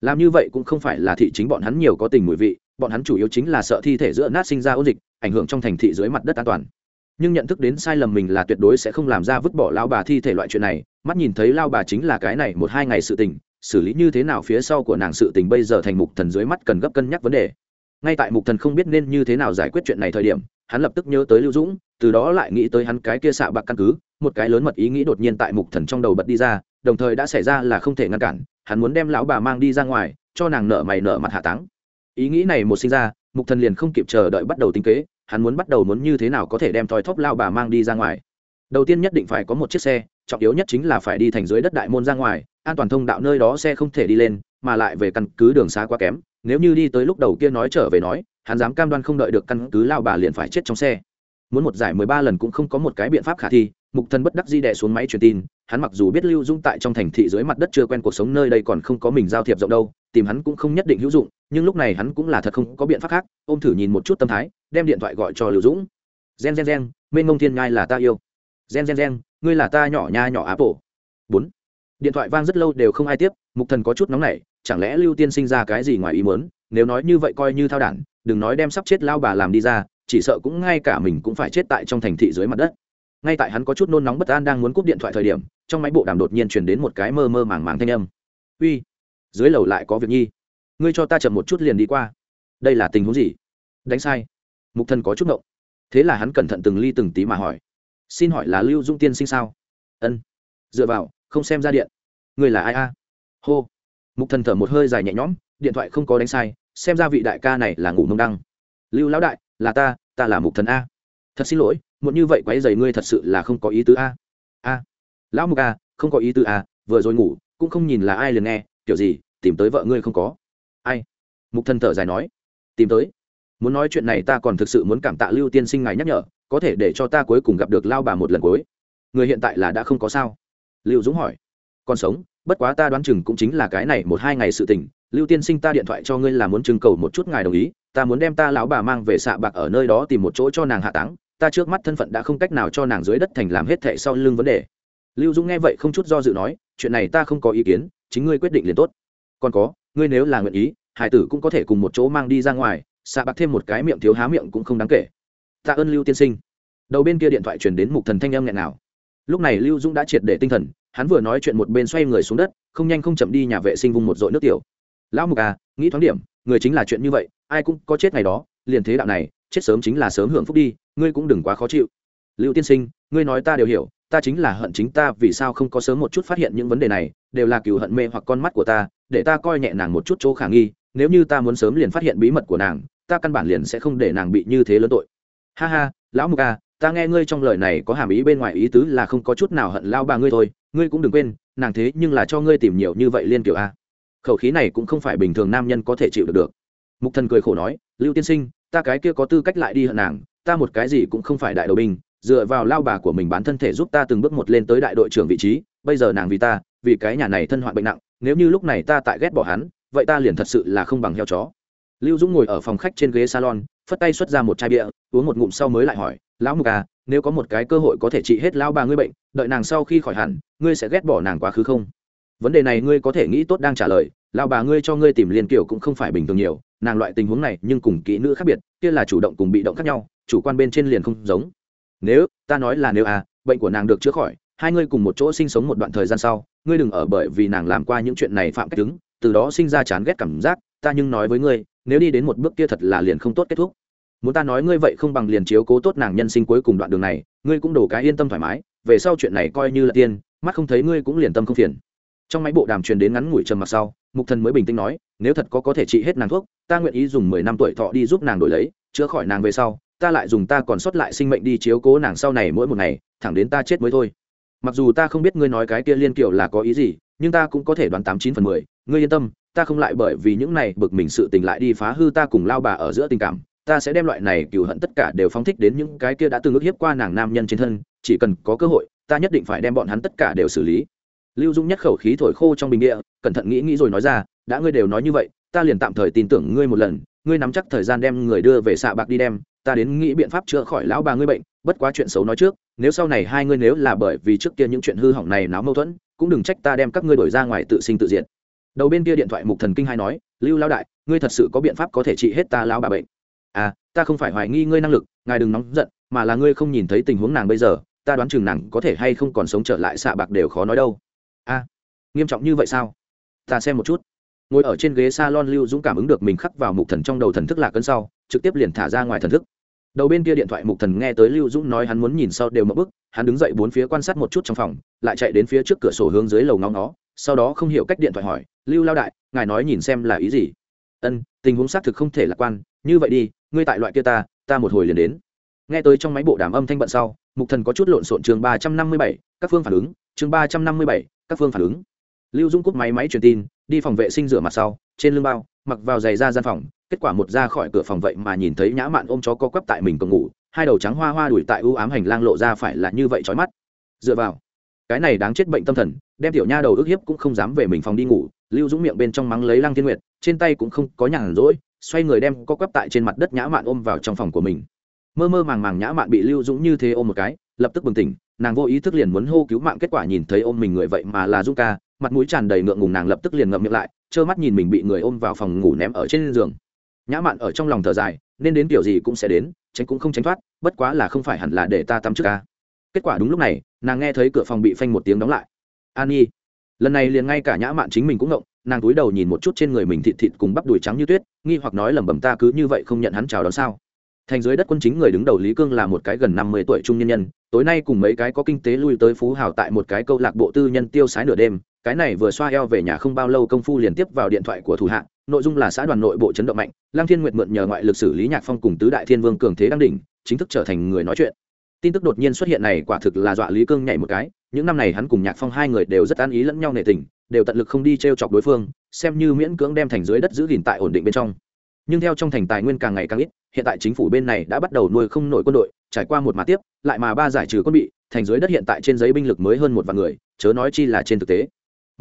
[SPEAKER 1] Làm như vậy cũng không phải là thị chính bọn hắn nhiều có tình mùi vị, bọn hắn chủ yếu chính là sợ thi thể giữa nát sinh ra ôn dịch, ảnh hưởng trong thành thị dưới mặt đất an toàn nhưng nhận thức đến sai lầm mình là tuyệt đối sẽ không làm ra vứt bỏ lao bà thi thể loại chuyện này. Mắt nhìn thấy lao bà chính là cái này một hai ngày sự tình, xử lý như thế nào phía sau của nàng sự tình bây giờ thành mục thần dưới mắt cần gấp cân nhắc vấn đề. Ngay tại mục thần không biết nên như thế nào giải quyết chuyện này thời điểm, hắn lập tức nhớ tới lưu dũng, từ đó lại nghĩ tới hắn cái kia xạ bạc căn cứ, một cái lớn mật ý nghĩ đột nhiên tại mục thần trong đầu bật đi ra, đồng thời đã xảy ra là không thể ngăn cản, hắn muốn đem lão bà mang đi ra ngoài, cho nàng nợ mày nợ mặt hạ táng. Ý nghĩ này một sinh ra, mục thần liền không kịp chờ đợi bắt đầu tính kế hắn muốn bắt đầu muốn như thế nào có thể đem thoi thóp lao bà mang đi ra ngoài. Đầu tiên nhất định phải có một chiếc xe, trọng yếu nhất chính là phải đi thành dưới đất đại môn ra ngoài, an toàn thông đạo nơi đó xe không thể đi lên, mà lại về căn cứ đường xa quá kém. Nếu như đi tới lúc đầu kia nói trở về nói, hắn dám cam đoan không đợi được căn cứ lao bà liền phải chết trong xe. Muốn một giải mười ba lần cũng không có một cái biện pháp khả thi, mục thần bất đắc di đẻ xuống máy truyền tin, hắn mặc dù biết lưu dung tại trong thành thị dưới mặt đất chưa quen cuộc sống nơi đây còn không có mình giao thiệp rộng đâu, tìm hắn cũng không nhất định hữu dụng, nhưng lúc này hắn cũng là thật không có biện pháp khác, ôm thử nhìn một chút tâm thái đem điện thoại gọi cho lưu dũng. Gen gen gen, mênh ngông thiên ngai là ta yêu. Gen gen gen, ngươi là ta nhỏ nha nhỏ áp bộ bốn. Điện thoại vang rất lâu đều không ai tiếp, mục thần có chút nóng nảy, chẳng lẽ lưu tiên sinh ra cái gì ngoài ý muốn, nếu nói như vậy coi như thao đản, đừng nói đem sắp chết lao bà làm đi ra, chỉ sợ cũng ngay cả mình cũng phải chết tại trong thành thị dưới mặt đất. Ngay tại hắn có chút nôn nóng bất an đang muốn cúp điện thoại thời điểm, trong máy bộ đàm đột nhiên truyền đến một cái mơ mơ màng màng thanh âm. Uy, dưới lầu lại có việc nhi. Ngươi cho ta chậm một chút liền đi qua. Đây là tình huống gì? Đánh sai mục thần có chút ngộng. Thế là hắn cẩn thận từng ly từng tí mà hỏi, xin hỏi là lưu dung tiên sinh sao? Ân, dựa vào, không xem ra điện. Người là ai a? Hô. Mục thần thở một hơi dài nhẹ nhõm, điện thoại không có đánh sai, xem ra vị đại ca này là ngủ mông đăng. Lưu lão đại, là ta ta là mục thần a. Thật xin lỗi, muộn như vậy quấy dày ngươi thật sự là không có ý tứ a. A, lão mục a, không có ý tứ a, vừa rồi ngủ, cũng không nhìn là ai liền nghe, kiểu gì, tìm tới vợ ngươi không có. Ai? Mục thần thở dài nói. Tìm tới muốn nói chuyện này ta còn thực sự muốn cảm tạ lưu tiên sinh ngài nhắc nhở, có thể để cho ta cuối cùng gặp được lao bà một lần cuối. Người hiện tại là đã không có sao? Lưu dũng hỏi. Còn sống, bất quá ta đoán chừng cũng chính là cái này một hai ngày sự tình. Lưu tiên sinh ta điện thoại cho ngươi là muốn trưng cầu một chút ngài đồng ý, ta muốn đem ta lão bà mang về xạ bạc ở nơi đó tìm một chỗ cho nàng hạ táng. Ta trước mắt thân phận đã không cách nào cho nàng dưới đất thành làm hết thệ sau lưng vấn đề. Lưu dũng nghe vậy không chút do dự nói, chuyện này ta không có ý kiến, chính ngươi quyết định liền tốt. Còn có, ngươi nếu là nguyện ý, hải tử cũng có thể cùng một chỗ mang đi ra ngoài xạ bạc thêm một cái miệng thiếu há miệng cũng không đáng kể. Tạ ơn lưu tiên sinh. Đầu bên kia điện thoại truyền đến mục thần thanh âm nghẹn nào lúc này lưu dũng đã triệt để tinh thần, hắn vừa nói chuyện một bên xoay người xuống đất, không nhanh không chậm đi nhà vệ sinh vùng một dội nước tiểu. Lão mục à nghĩ thoáng điểm, người chính là chuyện như vậy, ai cũng có chết ngày đó, liền thế đạo này, chết sớm chính là sớm hưởng phúc đi, ngươi cũng đừng quá khó chịu. Lưu tiên sinh, ngươi nói ta đều hiểu, ta chính là hận chính ta vì sao không có sớm một chút phát hiện những vấn đề này, đều là cừu hận mê hoặc con mắt của ta, để ta coi nhẹ nàng một chút chỗ khả nghi nếu như ta muốn sớm liền phát hiện bí mật của nàng, ta căn bản liền sẽ không để nàng bị như thế lớn tội. Ha ha, lão mục ca ta nghe ngươi trong lời này có hàm ý bên ngoài ý tứ là không có chút nào hận lao bà ngươi thôi, ngươi cũng đừng quên, nàng thế nhưng là cho ngươi tìm nhiều như vậy liên kiểu a. Khẩu khí này cũng không phải bình thường nam nhân có thể chịu được được. Mục thần cười khổ nói, lưu tiên sinh, ta cái kia có tư cách lại đi hận nàng, ta một cái gì cũng không phải đại đầu binh, dựa vào lao bà của mình bán thân thể giúp ta từng bước một lên tới đại đội trưởng vị trí, bây giờ nàng vì ta, vì cái nhà này thân hoạn bệnh nặng, nếu như lúc này ta tại ghét bỏ hắn vậy ta liền thật sự là không bằng heo chó. Lưu dũng ngồi ở phòng khách trên ghế salon, phất tay xuất ra một chai bia, uống một ngụm sau mới lại hỏi, lão mục à nếu có một cái cơ hội có thể trị hết lão bà ngươi bệnh, đợi nàng sau khi khỏi hẳn, ngươi sẽ ghét bỏ nàng quá khứ không? Vấn đề này ngươi có thể nghĩ tốt đang trả lời, lão bà ngươi cho ngươi tìm liền kiểu cũng không phải bình thường nhiều, nàng loại tình huống này nhưng cùng kỹ nữ khác biệt, kia là chủ động cùng bị động khác nhau, chủ quan bên trên liền không giống. Nếu, ta nói là nếu à bệnh của nàng được chữa khỏi, hai ngươi cùng một chỗ sinh sống một đoạn thời gian sau, ngươi đừng ở bởi vì nàng làm qua những chuyện này phạm cách đứng từ đó sinh ra chán ghét cảm giác, ta nhưng nói với ngươi, nếu đi đến một bước kia thật là liền không tốt kết thúc. Muốn ta nói ngươi vậy không bằng liền chiếu cố tốt nàng nhân sinh cuối cùng đoạn đường này, ngươi cũng đổ cái yên tâm thoải mái, về sau chuyện này coi như là tiên mắt không thấy ngươi cũng liền tâm không phiền. Trong máy bộ đàm truyền đến ngắn ngủi trầm mặc sau, mục thần mới bình tĩnh nói, nếu thật có có thể trị hết nàng thuốc, ta nguyện ý dùng mười năm tuổi thọ đi giúp nàng đổi lấy, chữa khỏi nàng về sau, ta lại dùng ta còn sót lại sinh mệnh đi chiếu cố nàng sau này mỗi một ngày, thẳng đến ta chết mới thôi. Mặc dù ta không biết ngươi nói cái kia liên kiểu là có ý gì nhưng ta cũng có thể đoán tám chín phần mười. Ngươi yên tâm, ta không lại bởi vì những này bực mình sự tình lại đi phá hư ta cùng lao bà ở giữa tình cảm. Ta sẽ đem loại này cừu hận tất cả đều phóng thích đến những cái kia đã từng ức hiếp qua nàng nam nhân trên thân. Chỉ cần có cơ hội, ta nhất định phải đem bọn hắn tất cả đều xử lý. Lưu dung nhất khẩu khí thổi khô trong bình địa, cẩn thận nghĩ nghĩ rồi nói ra, đã ngươi đều nói như vậy, ta liền tạm thời tin tưởng ngươi một lần. Ngươi nắm chắc thời gian đem người đưa về xạ bạc đi đem. Ta đến nghĩ biện pháp chữa khỏi lão bà ngươi bệnh. Bất quá chuyện xấu nói trước, nếu sau này hai ngươi nếu là bởi vì trước kia những chuyện hư hỏng này náo mâu thuẫn cũng đừng trách ta đem các ngươi đổi ra ngoài tự sinh tự diệt. Đầu bên kia điện thoại mục thần kinh hai nói lưu lao đại ngươi thật sự có biện pháp có thể trị hết ta lão bà bệnh? À ta không phải hoài nghi ngươi năng lực ngài đừng nóng giận mà là ngươi không nhìn thấy tình huống nàng bây giờ ta đoán chừng nàng có thể hay không còn sống trở lại xạ bạc đều khó nói đâu. A à, nghiêm trọng như vậy sao? Ta xem một chút. Ngồi ở trên ghế s a lon lưu dũng cảm ứng được mình khắc vào mục thần trong đầu thần thức lạc cân sau trực tiếp liền thả ra ngoài thần thức. Đầu bên kia điện thoại mục thần nghe tới lưu dũng nói hắn muốn nhìn sau đều mất bức hắn đứng dậy bốn phía quan sát một chút trong phòng, lại chạy đến phía trước cửa sổ hướng dưới lầu ngóng nó sau đó không hiểu cách điện thoại hỏi, lưu lao đại, ngài nói nhìn xem là ý gì? Ân, tình huống xác thực không thể lạc quan, như vậy đi, ngươi tại loại kia ta ta một hồi liền đến. Nghe tới trong máy bộ đàm âm thanh bận sau, mục thần có chút lộn xộn chương ba trăm năm mươi bảy, các phương phản ứng, chương ba trăm năm mươi bảy, các phương phản ứng. Lưu dung cúp máy máy truyền tin, đi phòng vệ sinh rửa mặt sau, trên lưng bao, mặc vào giày ra gian phòng kết quả một ra khỏi cửa phòng vậy mà nhìn thấy nhã mạn ôm chó co quắp tại mình còn ngủ, hai đầu trắng hoa hoa đuổi tại ưu ám hành lang lộ ra phải là như vậy trói mắt. Dựa vào, cái này đáng chết bệnh tâm thần, đem tiểu nha đầu ức hiếp cũng không dám về mình phòng đi ngủ, lưu dũng miệng bên trong mắng lấy lăng thiên nguyệt, trên tay cũng không có nhàn rỗi, xoay người đem co quắp tại trên mặt đất nhã mạn ôm vào trong phòng của mình. Mơ mơ màng màng nhã mạn bị lưu dũng như thế ôm một cái, lập tức bừng tỉnh, nàng vô ý thức liền muốn hô cứu mạng kết quả nhìn thấy ôm mình người vậy mà là dung ca, mặt mũi tràn đầy ngượng ngùng nàng lập tức liền ngậm miệng lại, trơ mắt nhìn mình bị người ôm vào phòng ngủ ném ở trên giường nhã mạn ở trong lòng thở dài, nên đến kiểu gì cũng sẽ đến, tránh cũng không tránh thoát, bất quá là không phải hẳn là để ta tắm trước ca. Kết quả đúng lúc này, nàng nghe thấy cửa phòng bị phanh một tiếng đóng lại. An nhi lần này liền ngay cả nhã mạn chính mình cũng ngộng, nàng túi đầu nhìn một chút trên người mình thịt thịt cùng bắp đùi trắng như tuyết, nghi hoặc nói lẩm bẩm ta cứ như vậy không nhận hắn chào đón sao? Thành dưới đất quân chính người đứng đầu lý cương là một cái gần năm mươi tuổi trung nhân nhân, tối nay cùng mấy cái có kinh tế lui tới phú hào tại một cái câu lạc bộ tư nhân tiêu sái nửa đêm, cái này vừa xoa eo về nhà không bao lâu công phu liền tiếp vào điện thoại của thủ hạ nội dung là xã đoàn nội bộ chấn động mạnh, lăng thiên nguyệt mượn nhờ ngoại lực xử lý nhạc phong cùng tứ đại thiên vương cường thế đăng đỉnh, chính thức trở thành người nói chuyện. Tin tức đột nhiên xuất hiện này quả thực là dọa lý cương nhảy một cái, những năm này hắn cùng nhạc phong hai người đều rất an ý lẫn nhau nể tình, đều tận lực không đi t r e o chọc đối phương, xem như miễn cưỡng đem thành dưới đất giữ gìn tại ổn định bên trong. Nhưng theo trong thành tài nguyên càng ngày càng ít, hiện tại chính phủ bên này đã bắt đầu nuôi không nổi quân đội, trải qua một mà tiếp, lại mà ba giải trừ quân bị, thành dưới đất hiện tại trên giấy binh lực mới hơn một vạn người, chớ nói chi là trên thực tế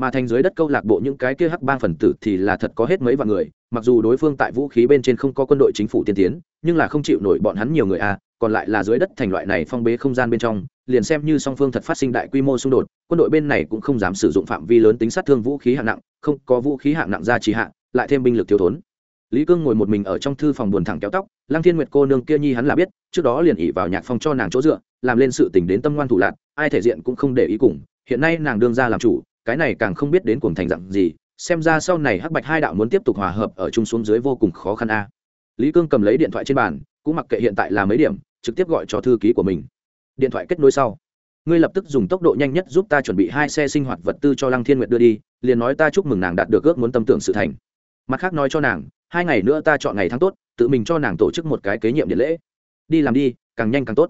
[SPEAKER 1] mà thành dưới đất câu lạc bộ những cái kia hắc bang phần tử thì là thật có hết mấy vạn người mặc dù đối phương tại vũ khí bên trên không có quân đội chính phủ tiên tiến nhưng là không chịu nổi bọn hắn nhiều người a à, còn lại là dưới đất thành loại này phong bế không gian bên trong liền xem như song phương thật phát sinh đại quy mô xung đột quân đội bên này cũng không dám sử dụng phạm vi lớn tính sát thương vũ khí hạng nặng không có vũ khí hạng nặng ra trì hạng lại thêm binh lực thiếu thốn. Lý cương ngồi một mình ở trong thư phòng buồn thẳng kéo tóc lăng thiên nguyệt cô nương kia nhi hắn là biết trước đó liền ỉ vào nhạc phong cho nàng chỗ dựa làm lên sự tình đến tâm ngoan thủ lạc ai thể diện cũng không để ý cùng hiện nay nàng đương ra làm chủ cái này càng không biết đến cuồng thành dặn gì, xem ra sau này hắc bạch hai đạo muốn tiếp tục hòa hợp ở chung xuống dưới vô cùng khó khăn a. Lý cương cầm lấy điện thoại trên bàn, cũng mặc kệ hiện tại là mấy điểm, trực tiếp gọi cho thư ký của mình. Điện thoại kết nối sau. Ngươi lập tức dùng tốc độ nhanh nhất giúp ta chuẩn bị hai xe sinh hoạt vật tư cho lăng thiên nguyệt đưa đi, liền nói ta chúc mừng nàng đạt được ước muốn tâm tưởng sự thành. Mặt khác nói cho nàng, hai ngày nữa ta chọn ngày tháng tốt, tự mình cho nàng tổ chức một cái kế nhiệm điện lễ. Đi làm đi, càng nhanh càng tốt.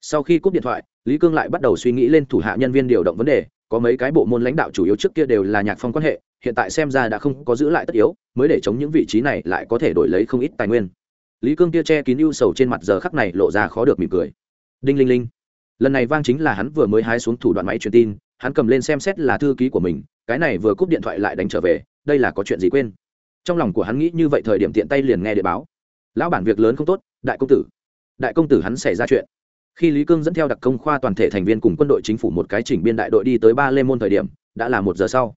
[SPEAKER 1] Sau khi cúp điện thoại, lý cương lại bắt đầu suy nghĩ lên thủ hạ nhân viên điều động vấn đề có mấy cái bộ môn lãnh đạo chủ yếu trước kia đều là nhạc phong quan hệ, hiện tại xem ra đã không có giữ lại tất yếu, mới để chống những vị trí này lại có thể đổi lấy không ít tài nguyên. Lý cương kia che kín ưu sầu trên mặt giờ khắc này lộ ra khó được mỉm cười. Đinh linh linh. Lần này vang chính là hắn vừa mới hái xuống thủ đoạn máy truyền tin, hắn cầm lên xem xét là thư ký của mình, cái này vừa cúp điện thoại lại đánh trở về, đây là có chuyện gì quên? Trong lòng của hắn nghĩ như vậy thời điểm tiện tay liền nghe để báo. Lão bản việc lớn không tốt, đại công tử. Đại công tử hắn xảy ra chuyện khi lý cương dẫn theo đặc công khoa toàn thể thành viên cùng quân đội chính phủ một cái chỉnh biên đại đội đi tới ba lê môn thời điểm, đã là một giờ sau.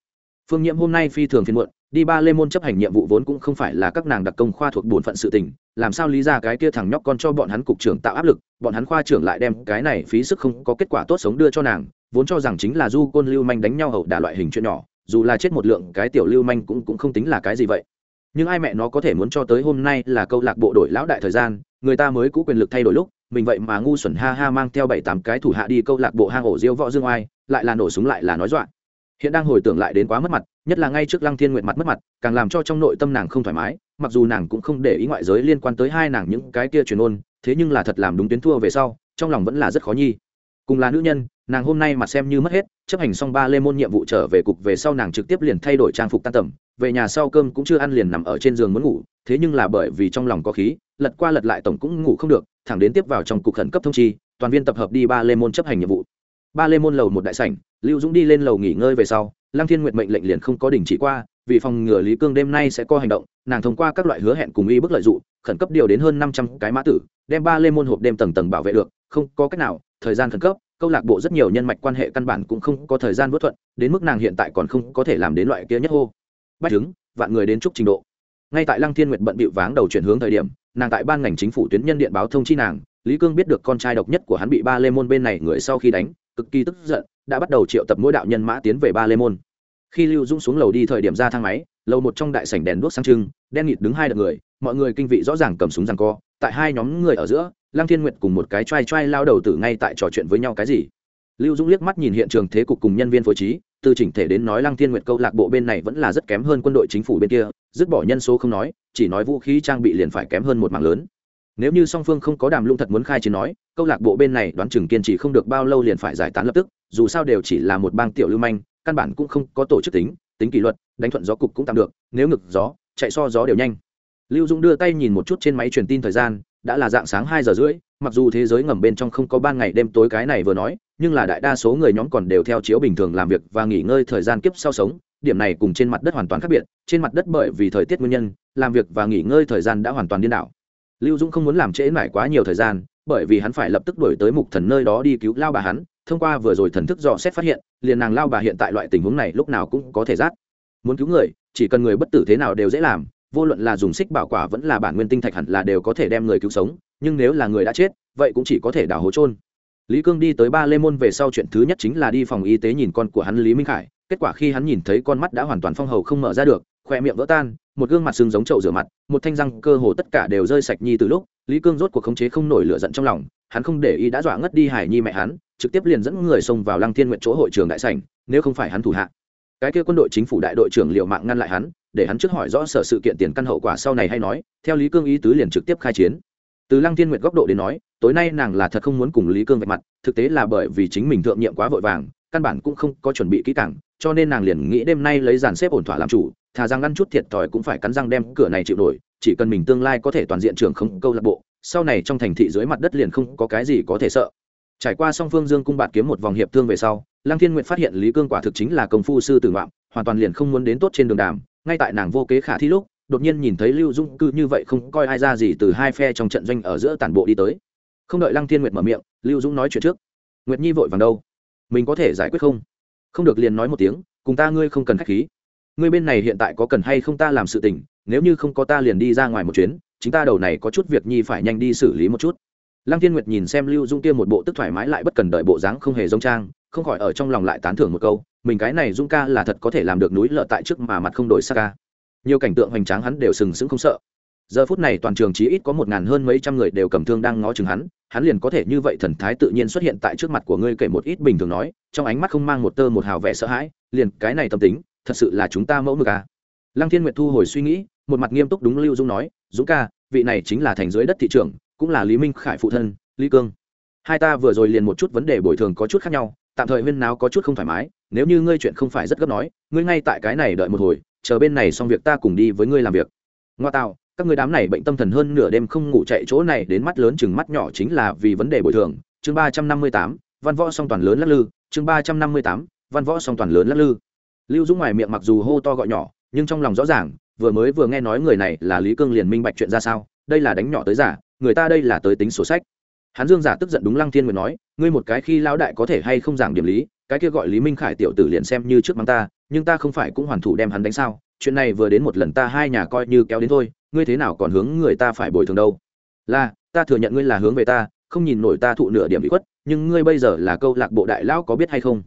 [SPEAKER 1] Phương nhiễm hôm nay phi thường phiên muộn, đi ba lê môn chấp hành nhiệm vụ vốn cũng không phải là các nàng đặc công khoa thuộc bổn phận sự tình, làm sao lý ra cái kia thằng nhóc con cho bọn hắn cục trưởng tạo áp lực, bọn hắn khoa trưởng lại đem cái này phí sức không có kết quả tốt sống đưa cho nàng, vốn cho rằng chính là du côn lưu manh đánh nhau hậu đả loại hình chuyện nhỏ, dù là chết một lượng cái tiểu lưu manh cũng cũng không tính là cái gì vậy. Nhưng ai mẹ nó có thể muốn cho tới hôm nay là câu lạc bộ đội lão đại thời gian, người ta mới cũ quyền lực thay đổi lúc mình vậy mà ngu xuẩn ha ha mang theo bảy tám cái thủ hạ đi câu lạc bộ hang ổ diêu võ dương oai, lại là nổ súng lại là nói dọa. Hiện đang hồi tưởng lại đến quá mất mặt, nhất là ngay trước lăng thiên nguyện mặt mất mặt, càng làm cho trong nội tâm nàng không thoải mái, mặc dù nàng cũng không để ý ngoại giới liên quan tới hai nàng những cái kia truyền ôn, thế nhưng là thật làm đúng tuyến thua về sau, trong lòng vẫn là rất khó nhi. Cùng là nữ nhân, nàng hôm nay mặt xem như mất hết, chấp hành xong ba lê môn nhiệm vụ trở về cục về sau nàng trực tiếp liền thay đổi trang phục tan tầm về nhà sau cơm cũng chưa ăn liền nằm ở trên giường muốn ngủ, thế nhưng là bởi vì trong lòng có khí, lật qua lật lại tổng cũng ngủ không được, thẳng đến tiếp vào trong cục khẩn cấp thông chi, toàn viên tập hợp đi ba lê môn chấp hành nhiệm vụ. Ba lê môn lầu một đại sảnh, lưu dũng đi lên lầu nghỉ ngơi về sau, lăng thiên nguyện mệnh lệnh liền không có đình chỉ qua, vì phòng ngừa lý cương đêm nay sẽ có hành động, nàng thông qua các loại hứa hẹn cùng y bức lợi dụng, khẩn cấp điều đến hơn năm trăm cái mã tử, đem ba lê môn hộp đêm tầng tầng bảo vệ được, không có cách nào, thời gian khẩn cấp, câu lạc bộ rất nhiều nhân mạch quan hệ căn bản cũng không có thời gian bất thuận, đến mức nàng hiện tại còn không có thể làm đến loại kia nhất hô bách chứng vạn người đến chúc trình độ. Ngay tại lăng thiên nguyệt bận bịu váng đầu chuyển hướng thời điểm, nàng tại ban ngành chính phủ tuyến nhân điện báo thông chi nàng, lý cương biết được con trai độc nhất của hắn bị ba lê môn bên này người sau khi đánh, cực kỳ tức giận, đã bắt đầu triệu tập mỗi đạo nhân mã tiến về ba lê môn. Khi lưu dũng xuống lầu đi thời điểm ra thang máy, lầu một trong đại sảnh đèn đuốc sáng trưng, đen nghịt đứng hai đợt người, mọi người kinh vị rõ ràng cầm súng rằng co, tại hai nhóm người ở giữa, lăng thiên nguyệt cùng một cái t r a i t r a i lao đầu tử ngay tại trò chuyện với nhau cái gì. Lưu dũng liếc mắt nhìn hiện trường thế cục cùng nhân viên phối trí từ chỉnh thể đến nói lăng thiên nguyệt câu lạc bộ bên này vẫn là rất kém hơn quân đội chính phủ bên kia, dứt bỏ nhân số không nói, chỉ nói vũ khí trang bị liền phải kém hơn một mạng lớn. Nếu như song phương không có đàm lung thật muốn khai chiến nói, câu lạc bộ bên này đoán chừng kiên trì không được bao lâu liền phải giải tán lập tức, dù sao đều chỉ là một bang tiểu lưu manh, căn bản cũng không có tổ chức tính tính kỷ luật, đánh thuận gió cục cũng tạm được, nếu ngực gió, chạy so gió đều nhanh. Lưu dũng đưa tay nhìn một chút trên máy truyền tin thời gian, đã là dạng sáng hai giờ rưỡi mặc dù thế giới ngầm bên trong không có ban ngày đêm tối cái này vừa nói, nhưng là đại đa số người nhóm còn đều theo chiếu bình thường làm việc và nghỉ ngơi thời gian kiếp sau sống, điểm này cùng trên mặt đất hoàn toàn khác biệt, trên mặt đất bởi vì thời tiết nguyên nhân, làm việc và nghỉ ngơi thời gian đã hoàn toàn điên đảo. Lưu dũng không muốn làm trễ mãi quá nhiều thời gian, bởi vì hắn phải lập tức đổi tới mục thần nơi đó đi cứu lao bà hắn, thông qua vừa rồi thần thức dò xét phát hiện, liền nàng lao bà hiện tại loại tình huống này lúc nào cũng có thể rát muốn cứu người, chỉ cần người bất tử thế nào đều dễ làm vô luận là dùng xích bảo quả vẫn là bản nguyên tinh thạch hẳn là đều có thể đem người cứu sống, nhưng nếu là người đã chết, vậy cũng chỉ có thể đào hố trôn lý cương đi tới ba lê môn về sau chuyện thứ nhất chính là đi phòng y tế nhìn con của hắn lý minh khải, kết quả khi hắn nhìn thấy con mắt đã hoàn toàn phong hầu không mở ra được, khoe miệng vỡ tan, một gương mặt sưng giống chậu rửa mặt, một thanh răng cơ hồ tất cả đều rơi sạch nhi từ lúc, lý cương rốt cuộc khống chế không nổi lửa giận trong lòng, hắn không để ý đã dọa ngất đi hải nhi mẹ hắn, trực tiếp liền dẫn người xông vào lăng thiên nguyện chỗ hội trường đại sảnh, nếu không phải hắn thủ hạ cái kia quân đội chính phủ đại đội trưởng liệu mạng ngăn lại hắn, để hắn trước hỏi rõ sở sự kiện tiền căn hậu quả sau này hay nói, theo lý cương ý tứ liền trực tiếp khai chiến. Từ lăng thiên nguyệt góc độ đến nói, tối nay nàng là thật không muốn cùng lý cương vạch mặt, thực tế là bởi vì chính mình thượng nhiệm quá vội vàng, căn bản cũng không có chuẩn bị kỹ càng, cho nên nàng liền nghĩ đêm nay lấy dàn xếp ổn thỏa làm chủ, thà rằng ăn chút thiệt thòi cũng phải cắn răng đem cửa này chịu nổi, chỉ cần mình tương lai có thể toàn diện trưởng không câu lạc bộ, sau này trong thành thị dưới mặt đất liền không có cái gì có thể sợ. Trải qua song phương dương cung bạt kiếm một vòng hiệp thương về sau lăng thiên nguyện phát hiện lý cương quả thực chính là công phu sư tử ngoạm, hoàn toàn liền không muốn đến tốt trên đường đàm. Ngay tại nàng vô kế khả thi lúc, đột nhiên nhìn thấy lưu dung cư như vậy không coi ai ra gì từ hai phe trong trận doanh ở giữa tản bộ đi tới. Không đợi lăng thiên nguyệt mở miệng, lưu dung nói chuyện trước. Nguyệt nhi vội vàng đâu? Mình có thể giải quyết không? Không được liền nói một tiếng, cùng ta ngươi không cần khách khí. Ngươi bên này hiện tại có cần hay không ta làm sự tình, nếu như không có ta liền đi ra ngoài một chuyến, chính ta đầu này có chút việc nhi phải nhanh đi xử lý một chút. Lăng thiên nguyệt nhìn xem lưu dung kia một bộ tức thoải mái lại bất cần đợi bộ dáng không hề giống trang không khỏi ở trong lòng lại tán thưởng một câu, mình cái này dung ca là thật có thể làm được núi lợ tại trước mà mặt không đổi sắc ca. Nhiều cảnh tượng hoành tráng hắn đều sừng sững không sợ. Giờ phút này toàn trường chí ít có một ngàn hơn mấy trăm người đều cầm thương đang ngó chừng hắn hắn liền có thể như vậy thần thái tự nhiên xuất hiện tại trước mặt của ngươi kể một ít bình thường nói, trong ánh mắt không mang một tơ một hào vẻ sợ hãi, liền cái này tâm tính, thật sự là chúng ta mẫu mực à. lăng thiên nguyệt thu hồi suy nghĩ, một mặt nghiêm túc đúng lưu dung nói, dũng ca, vị này chính là thành dưới đất thị trường cũng là lý minh khải phụ thân, lý cương. Hai ta vừa rồi liền một chút vấn đề bồi thường có chút khác nhau tạm thời huyên náo có chút không thoải mái, nếu như ngươi chuyện không phải rất gấp nói, ngươi ngay tại cái này đợi một hồi, chờ bên này xong việc ta cùng đi với ngươi làm việc. Ngoa tạo, các người đám này bệnh tâm thần hơn nửa đêm không ngủ chạy chỗ này đến mắt lớn chừng mắt nhỏ chính là vì vấn đề bồi thường. Chương ba trăm năm mươi tám, văn võ song toàn lớn lắc lư. Chương ba trăm năm mươi tám, văn võ song toàn lớn lắc lư. Lưu dũng ngoài miệng mặc dù hô to gọi nhỏ, nhưng trong lòng rõ ràng, vừa mới vừa nghe nói người này là lý cương liền minh bạch chuyện ra sao, đây là đánh nhỏ tới giả, người ta đây là tới tính sổ sách hắn dương giả tức giận đúng lăng thiên nguyệt nói, ngươi một cái khi lão đại có thể hay không giảng điểm lý, cái kia gọi lý minh khải tiểu tử liền xem như trước mắng ta, nhưng ta không phải cũng hoàn thủ đem hắn đánh sao? Chuyện này vừa đến một lần ta hai nhà coi như kéo đến thôi, ngươi thế nào còn hướng người ta phải bồi thường đâu? Là, ta thừa nhận ngươi là hướng về ta, không nhìn nổi ta thụ nửa điểm bị khuất, nhưng ngươi bây giờ là câu lạc bộ đại lão có biết hay không?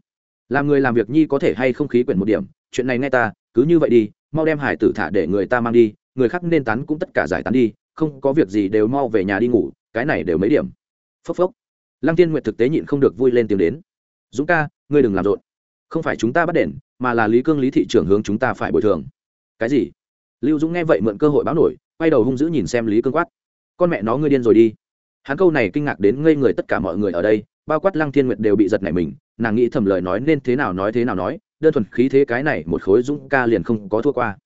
[SPEAKER 1] Làm người làm việc nhi có thể hay không khí quyển một điểm, chuyện này nghe ta, cứ như vậy đi, mau đem hải tử thả để người ta mang đi, người khác nên tán cũng tất cả giải tán đi, không có việc gì đều mau về nhà đi ngủ, cái này đều mấy điểm phốc phốc. Lăng tiên nguyệt thực tế nhịn không được vui lên tiếng đến. Dũng ca, ngươi đừng làm rộn. Không phải chúng ta bắt đền, mà là lý cương lý thị trưởng hướng chúng ta phải bồi thường. Cái gì? Lưu dũng nghe vậy mượn cơ hội báo nổi, quay đầu hung dữ nhìn xem lý cương quát. Con mẹ nó ngươi điên rồi đi. Hắn câu này kinh ngạc đến ngây người tất cả mọi người ở đây, bao quát lăng thiên nguyệt đều bị giật nảy mình, nàng nghĩ thầm lời nói nên thế nào nói thế nào nói, đơn thuần khí thế cái này một khối dũng ca liền không có thua qua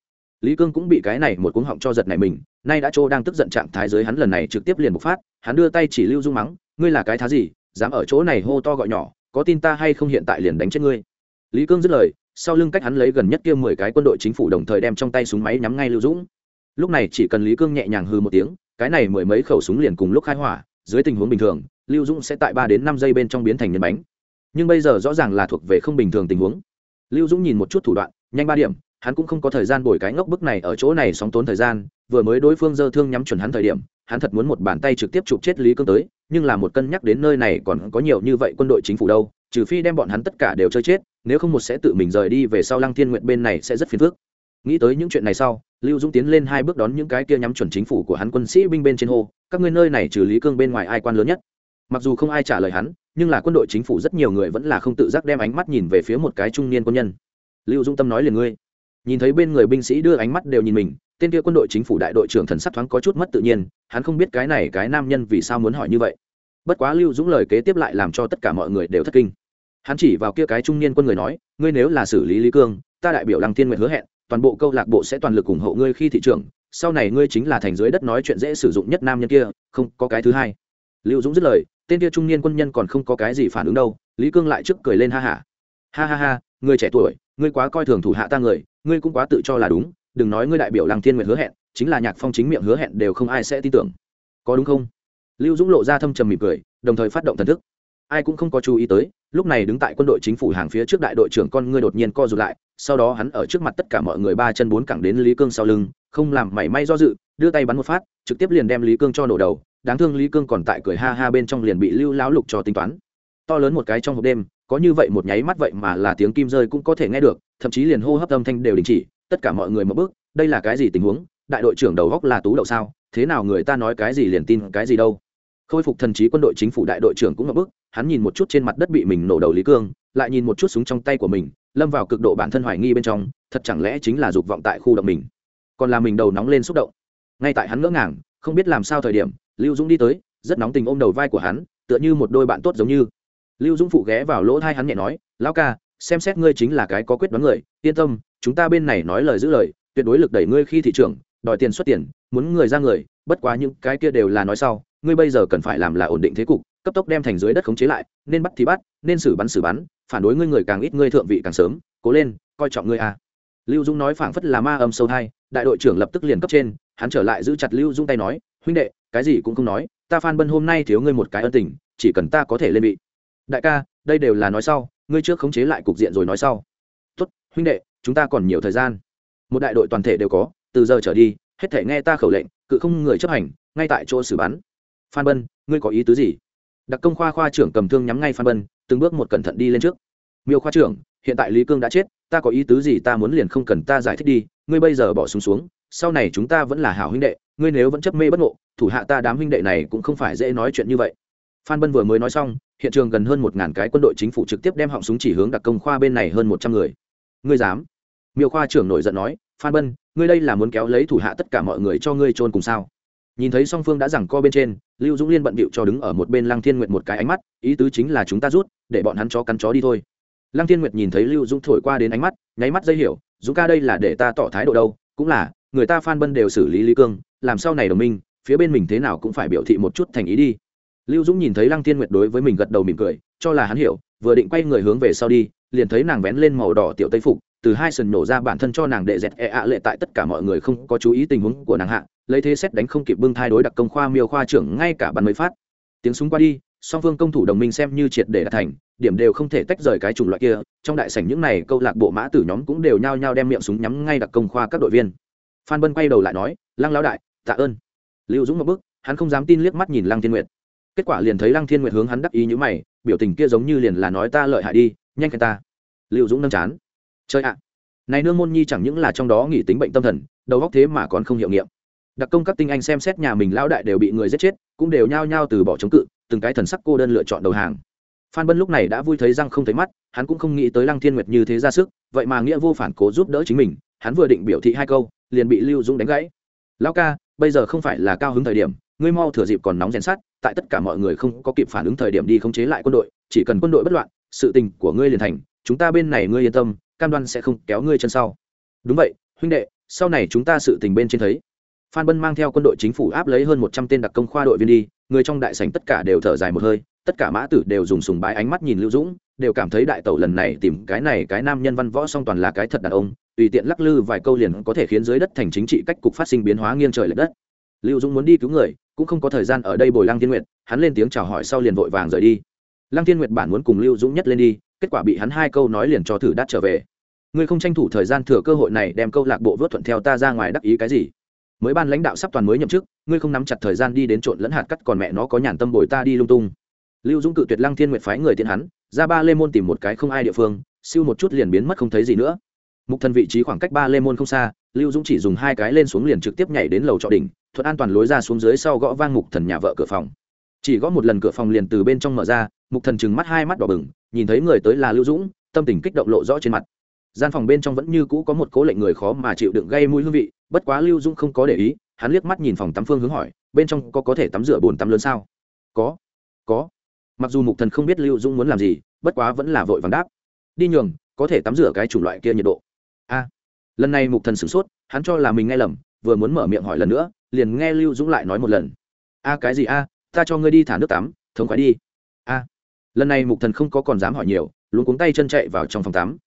[SPEAKER 1] lý cương cũng bị cái này một cuống họng cho giật nảy mình, nay đã trô đang tức giận trạng thái giới hắn lần này trực tiếp liền bộc phát, hắn đưa tay chỉ lưu dung mắng, ngươi là cái thá gì, dám ở chỗ này hô to gọi nhỏ, có tin ta hay không hiện tại liền đánh chết ngươi? Lý cương dứt lời, sau lưng cách hắn lấy gần nhất kia mười cái quân đội chính phủ đồng thời đem trong tay súng máy nhắm ngay lưu dũng. Lúc này chỉ cần lý cương nhẹ nhàng hư một tiếng, cái này mười mấy khẩu súng liền cùng lúc khai hỏa, dưới tình huống bình thường, lưu dũng sẽ tại ba đến năm giây bên trong biến thành nhân bánh. Nhưng bây giờ rõ ràng là thuộc về không bình thường tình huống. Lưu dũng nhìn một chút thủ đoạn, nhanh ba điểm hắn cũng không có thời gian bồi cái ngốc bức này ở chỗ này sóng tốn thời gian, vừa mới đối phương dơ thương nhắm chuẩn hắn thời điểm, hắn thật muốn một bàn tay trực tiếp chụp chết lý cương tới, nhưng là một cân nhắc đến nơi này còn có nhiều như vậy quân đội chính phủ đâu, trừ phi đem bọn hắn tất cả đều chơi chết, nếu không một sẽ tự mình rời đi về sau lăng thiên nguyện bên này sẽ rất phiền phức. Nghĩ tới những chuyện này sau, lưu dũng tiến lên hai bước đón những cái kia nhắm chuẩn chính phủ của hắn quân sĩ binh bên trên hô, các ngươi nơi này trừ lý cương bên ngoài ai quan lớn nhất? Mặc dù không ai trả lời hắn, nhưng là quân đội chính phủ rất nhiều người vẫn là không tự giác đem ánh mắt nhìn về phía một cái trung niên quân nhân. Lưu dũng tâm nói liền ngươi nhìn thấy bên người binh sĩ đưa ánh mắt đều nhìn mình, tên kia quân đội chính phủ đại đội trưởng thần sắc thoáng có chút mất tự nhiên, hắn không biết cái này cái nam nhân vì sao muốn hỏi như vậy. Bất quá lưu dũng lời kế tiếp lại làm cho tất cả mọi người đều thất kinh. Hắn chỉ vào kia cái trung niên quân người nói, ngươi nếu là xử lý lý cương, ta đại biểu lăng thiên nguyện hứa hẹn, toàn bộ câu lạc bộ sẽ toàn lực ủng hộ ngươi khi thị trường sau này ngươi chính là thành dưới đất nói chuyện dễ sử dụng nhất nam nhân kia, không, có cái thứ hai. Lưu dũng dứt lời, tên kia trung niên quân nhân còn không có cái gì phản ứng đâu, lý cương lại trước cười lên ha hả. Ha. ha ha ha ngươi trẻ tuổi, ngươi quá coi thường thủ hạ ta người ngươi cũng quá tự cho là đúng, đừng nói ngươi đại biểu lăng thiên nguyện hứa hẹn, chính là nhạc phong chính miệng hứa hẹn đều không ai sẽ tin tưởng. Có đúng không? Lưu dũng lộ ra thâm trầm mỉm cười, đồng thời phát động thần thức. Ai cũng không có chú ý tới, lúc này đứng tại quân đội chính phủ hàng phía trước đại đội trưởng con ngươi đột nhiên co rụt lại, sau đó hắn ở trước mặt tất cả mọi người ba chân bốn cẳng đến lý cương sau lưng, không làm mảy may do dự, đưa tay bắn một phát, trực tiếp liền đem lý cương cho nổ đầu, đáng thương lý cương còn tại cười ha ha bên trong liền bị lưu lão lục cho tính toán. To lớn một cái trong hộp đêm có như vậy một nháy mắt vậy mà là tiếng kim rơi cũng có thể nghe được, thậm chí liền hô hấp âm thanh đều đình chỉ, tất cả mọi người một bước, đây là cái gì tình huống, đại đội trưởng đầu góc là tú đậu sao, thế nào người ta nói cái gì liền tin cái gì đâu. Khôi phục thần trí quân đội chính phủ đại đội trưởng cũng ngập bức hắn nhìn một chút trên mặt đất bị mình nổ đầu lý cương, lại nhìn một chút súng trong tay của mình, lâm vào cực độ bản thân hoài nghi bên trong, thật chẳng lẽ chính là dục vọng tại khu động mình. Còn là mình đầu nóng lên xúc động. Ngay tại hắn ngỡ ngàng, không biết làm sao thời điểm, lưu dũng đi tới, rất nóng tình ôm đầu vai của hắn, tựa như một đôi bạn tốt giống như lưu dũng phụ ghé vào lỗ thai hắn nhẹ nói, lão ca, xem xét ngươi chính là cái có quyết đoán người, yên tâm, chúng ta bên này nói lời giữ lời, tuyệt đối lực đẩy ngươi khi thị trường đòi tiền xuất tiền, muốn người ra người, bất quá những cái kia đều là nói sau, ngươi bây giờ cần phải làm là ổn định thế cục, cấp tốc đem thành dưới đất khống chế lại, nên bắt thì bắt, nên xử bắn xử bắn, phản đối ngươi người càng ít ngươi thượng vị càng sớm, cố lên, coi trọng ngươi a. Lưu dung nói phảng phất là ma âm sâu thai, đại đội trưởng lập tức liền cấp trên, hắn trở lại giữ chặt lưu dung tay nói, huynh đệ, cái gì cũng không nói, ta phan bân hôm nay thiếu ngươi một cái ân tình, chỉ cần ta có thể lên vị đại ca đây đều là nói sau ngươi trước khống chế lại cục diện rồi nói sau. Tốt huynh đệ chúng ta còn nhiều thời gian. Một đại đội toàn thể đều có từ giờ trở đi hết thể nghe ta khẩu lệnh cự không người chấp hành ngay tại chỗ xử bắn. Phan bân ngươi có ý tứ gì? Đặc công khoa khoa trưởng cầm thương nhắm ngay phan bân từng bước một cẩn thận đi lên trước. Miêu khoa trưởng hiện tại lý cương đã chết ta có ý tứ gì ta muốn liền không cần ta giải thích đi ngươi bây giờ bỏ súng xuống, xuống sau này chúng ta vẫn là hảo huynh đệ ngươi nếu vẫn chấp mê bất ngộ thủ hạ ta đám huynh đệ này cũng không phải dễ nói chuyện như vậy. Phan bân vừa mới nói xong hiện trường gần hơn một ngàn cái quân đội chính phủ trực tiếp đem họng súng chỉ hướng đặc công khoa bên này hơn một trăm người. Ngươi dám? Miêu khoa trưởng nổi giận nói, phan bân, ngươi đây là muốn kéo lấy thủ hạ tất cả mọi người cho ngươi trôn cùng sao? Nhìn thấy song phương đã giằng co bên trên, lưu dũng liên bận bịu cho đứng ở một bên lăng thiên nguyệt một cái ánh mắt, ý tứ chính là chúng ta rút, để bọn hắn chó cắn chó đi thôi. Lăng thiên nguyệt nhìn thấy lưu dũng thổi qua đến ánh mắt, nháy mắt dây hiểu, dũng ca đây là để ta tỏ thái độ đâu, cũng là, người ta phan bân đều xử lý lý cương, làm sau này đồng minh, phía bên mình thế nào cũng phải biểu thị một chút thành ý đi lưu dũng nhìn thấy lăng thiên nguyệt đối với mình gật đầu mỉm cười, cho là hắn hiểu, vừa định quay người hướng về sau đi, liền thấy nàng vén lên màu đỏ tiểu tây phục, từ hai sần nổ ra bản thân cho nàng đệ dẹt e ạ lệ tại tất cả mọi người không có chú ý tình huống của nàng hạ, lấy thế xét đánh không kịp bưng thai đối đặc công khoa miêu khoa trưởng ngay cả bắn mới phát. Tiếng súng qua đi, song phương công thủ đồng minh xem như triệt để đạt thành, điểm đều không thể tách rời cái chủng loại kia, trong đại sảnh những này câu lạc bộ mã tử nhóm cũng đều nhao nhao đem miệng súng nhắm ngay đặc công khoa các đội viên. Phan bân quay đầu lại nói, lăng lão đại, tạ ơn. Lưu dũng một bước, hắn không dám tin liếc mắt nhìn lăng thiên nguyệt kết quả liền thấy lăng thiên nguyệt hướng hắn đắc ý như mày, biểu tình kia giống như liền là nói ta lợi hại đi, nhanh khen ta. Lưu dũng nâng chán. Chơi ạ, này nương môn nhi chẳng những là trong đó nghỉ tính bệnh tâm thần, đầu góc thế mà còn không hiệu nghiệm. Đặc công các tinh anh xem xét nhà mình lão đại đều bị người giết chết, cũng đều nhao nhao từ bỏ chống cự, từng cái thần sắc cô đơn lựa chọn đầu hàng. Phan bân lúc này đã vui thấy răng không thấy mắt, hắn cũng không nghĩ tới lăng thiên nguyệt như thế ra sức, vậy mà nghĩa vô phản cố giúp đỡ chính mình, hắn vừa định biểu thị hai câu, liền bị lưu dũng đánh gãy. Lão ca, bây giờ không phải là cao hứng thời điểm ngươi mau thừa dịp còn nóng rèn sát tại tất cả mọi người không có kịp phản ứng thời điểm đi khống chế lại quân đội, chỉ cần quân đội bất loạn, sự tình của ngươi liền thành, chúng ta bên này ngươi yên tâm, cam đoan sẽ không kéo ngươi chân sau. Đúng vậy, huynh đệ, sau này chúng ta sự tình bên trên thấy. Phan bân mang theo quân đội chính phủ áp lấy hơn một trăm tên đặc công khoa đội viên đi, người trong đại sảnh tất cả đều thở dài một hơi, tất cả mã tử đều dùng sùng bái ánh mắt nhìn lưu dũng, đều cảm thấy đại tẩu lần này tìm cái này cái nam nhân văn võ song toàn là cái thật đàn ông, tùy tiện lắc lư vài câu liền có thể khiến dưới đất thành chính trị cách cục phát sinh biến hóa nghiêng trời l ệ đất lưu dũng muốn đi cứu người, cũng không có thời gian ở đây bồi lăng thiên nguyệt, hắn lên tiếng chào hỏi sau liền vội vàng rời đi. Lăng thiên nguyệt bản muốn cùng lưu dũng nhất lên đi, kết quả bị hắn hai câu nói liền cho thử đắt trở về. Ngươi không tranh thủ thời gian thừa cơ hội này đem câu lạc bộ vớt thuận theo ta ra ngoài đắc ý cái gì? Mới ban lãnh đạo sắp toàn mới nhậm chức, ngươi không nắm chặt thời gian đi đến trộn lẫn hạt cắt còn mẹ nó có nhàn tâm bồi ta đi lung tung. Lưu dũng cự tuyệt lăng thiên nguyệt phái người tiện hắn, ra ba lê môn tìm một cái không ai địa phương, siêu một chút liền biến mất không thấy gì nữa. Mục thần vị trí khoảng cách ba lê môn không xa, lưu dũng chỉ dùng hai cái lên xuống liền trực tiếp nhảy đến lầu trọ đỉnh thuận an toàn lối ra xuống dưới sau gõ vang mục thần nhà vợ cửa phòng. Chỉ gõ một lần cửa phòng liền từ bên trong mở ra, mục thần chừng mắt hai mắt đỏ bừng, nhìn thấy người tới là lưu dũng, tâm tình kích động lộ rõ trên mặt. Gian phòng bên trong vẫn như cũ có một cố lệnh người khó mà chịu đựng gây mũi hương vị, bất quá lưu dũng không có để ý, hắn liếc mắt nhìn phòng tắm phương hướng hỏi, bên trong có có thể tắm rửa bồn tắm lớn sao? Có có. Mặc dù mục thần không biết lưu dũng muốn làm gì, bất quá vẫn là vội vàng đáp. Đi nhường, có thể tắm rửa cái chủng loại kia nhiệt độ. A. Lần này mục thần sửng sốt, hắn cho là mình nghe lầm, vừa muốn mở miệng hỏi lần nữa liền nghe lưu dũng lại nói một lần. A, cái gì a? Ta cho ngươi đi thả nước tắm, thống khoái đi. A. Lần này mục thần không có còn dám hỏi nhiều luôn cuống tay chân chạy vào trong phòng tắm.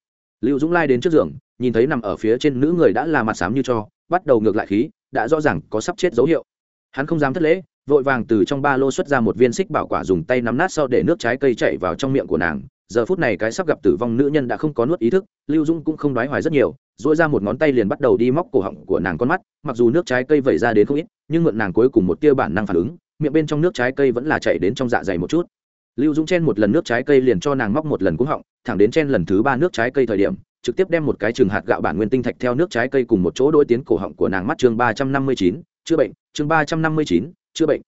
[SPEAKER 1] Lưu dũng lai đến trước giường, nhìn thấy nằm ở phía trên nữ người đã là mặt xám như cho, bắt đầu ngược lại khí, đã rõ ràng có sắp chết dấu hiệu. Hắn không dám thất lễ, vội vàng từ trong ba lô xuất ra một viên xích bảo quả dùng tay nắm nát sau để nước trái cây chạy vào trong miệng của nàng. Giờ phút này cái sắp gặp tử vong nữ nhân đã không có nuốt ý thức, lưu dung cũng không đoái hoài rất nhiều dỗi ra một ngón tay liền bắt đầu đi móc cổ họng của nàng con mắt, mặc dù nước trái cây vẩy ra đến không ít, nhưng mượn nàng cuối cùng một tia bản năng phản ứng, miệng bên trong nước trái cây vẫn là chảy đến trong dạ dày một chút. Lưu dung chen một lần nước trái cây liền cho nàng móc một lần cúng họng, thẳng đến chen lần thứ ba nước trái cây thời điểm, trực tiếp đem một cái trường hạt gạo bản nguyên tinh thạch theo nước trái cây cùng một chỗ đôi tiến cổ họng của nàng mắt chương ba trăm năm mươi chín, chữa bệnh, chương ba trăm năm mươi chín, chữa bệnh.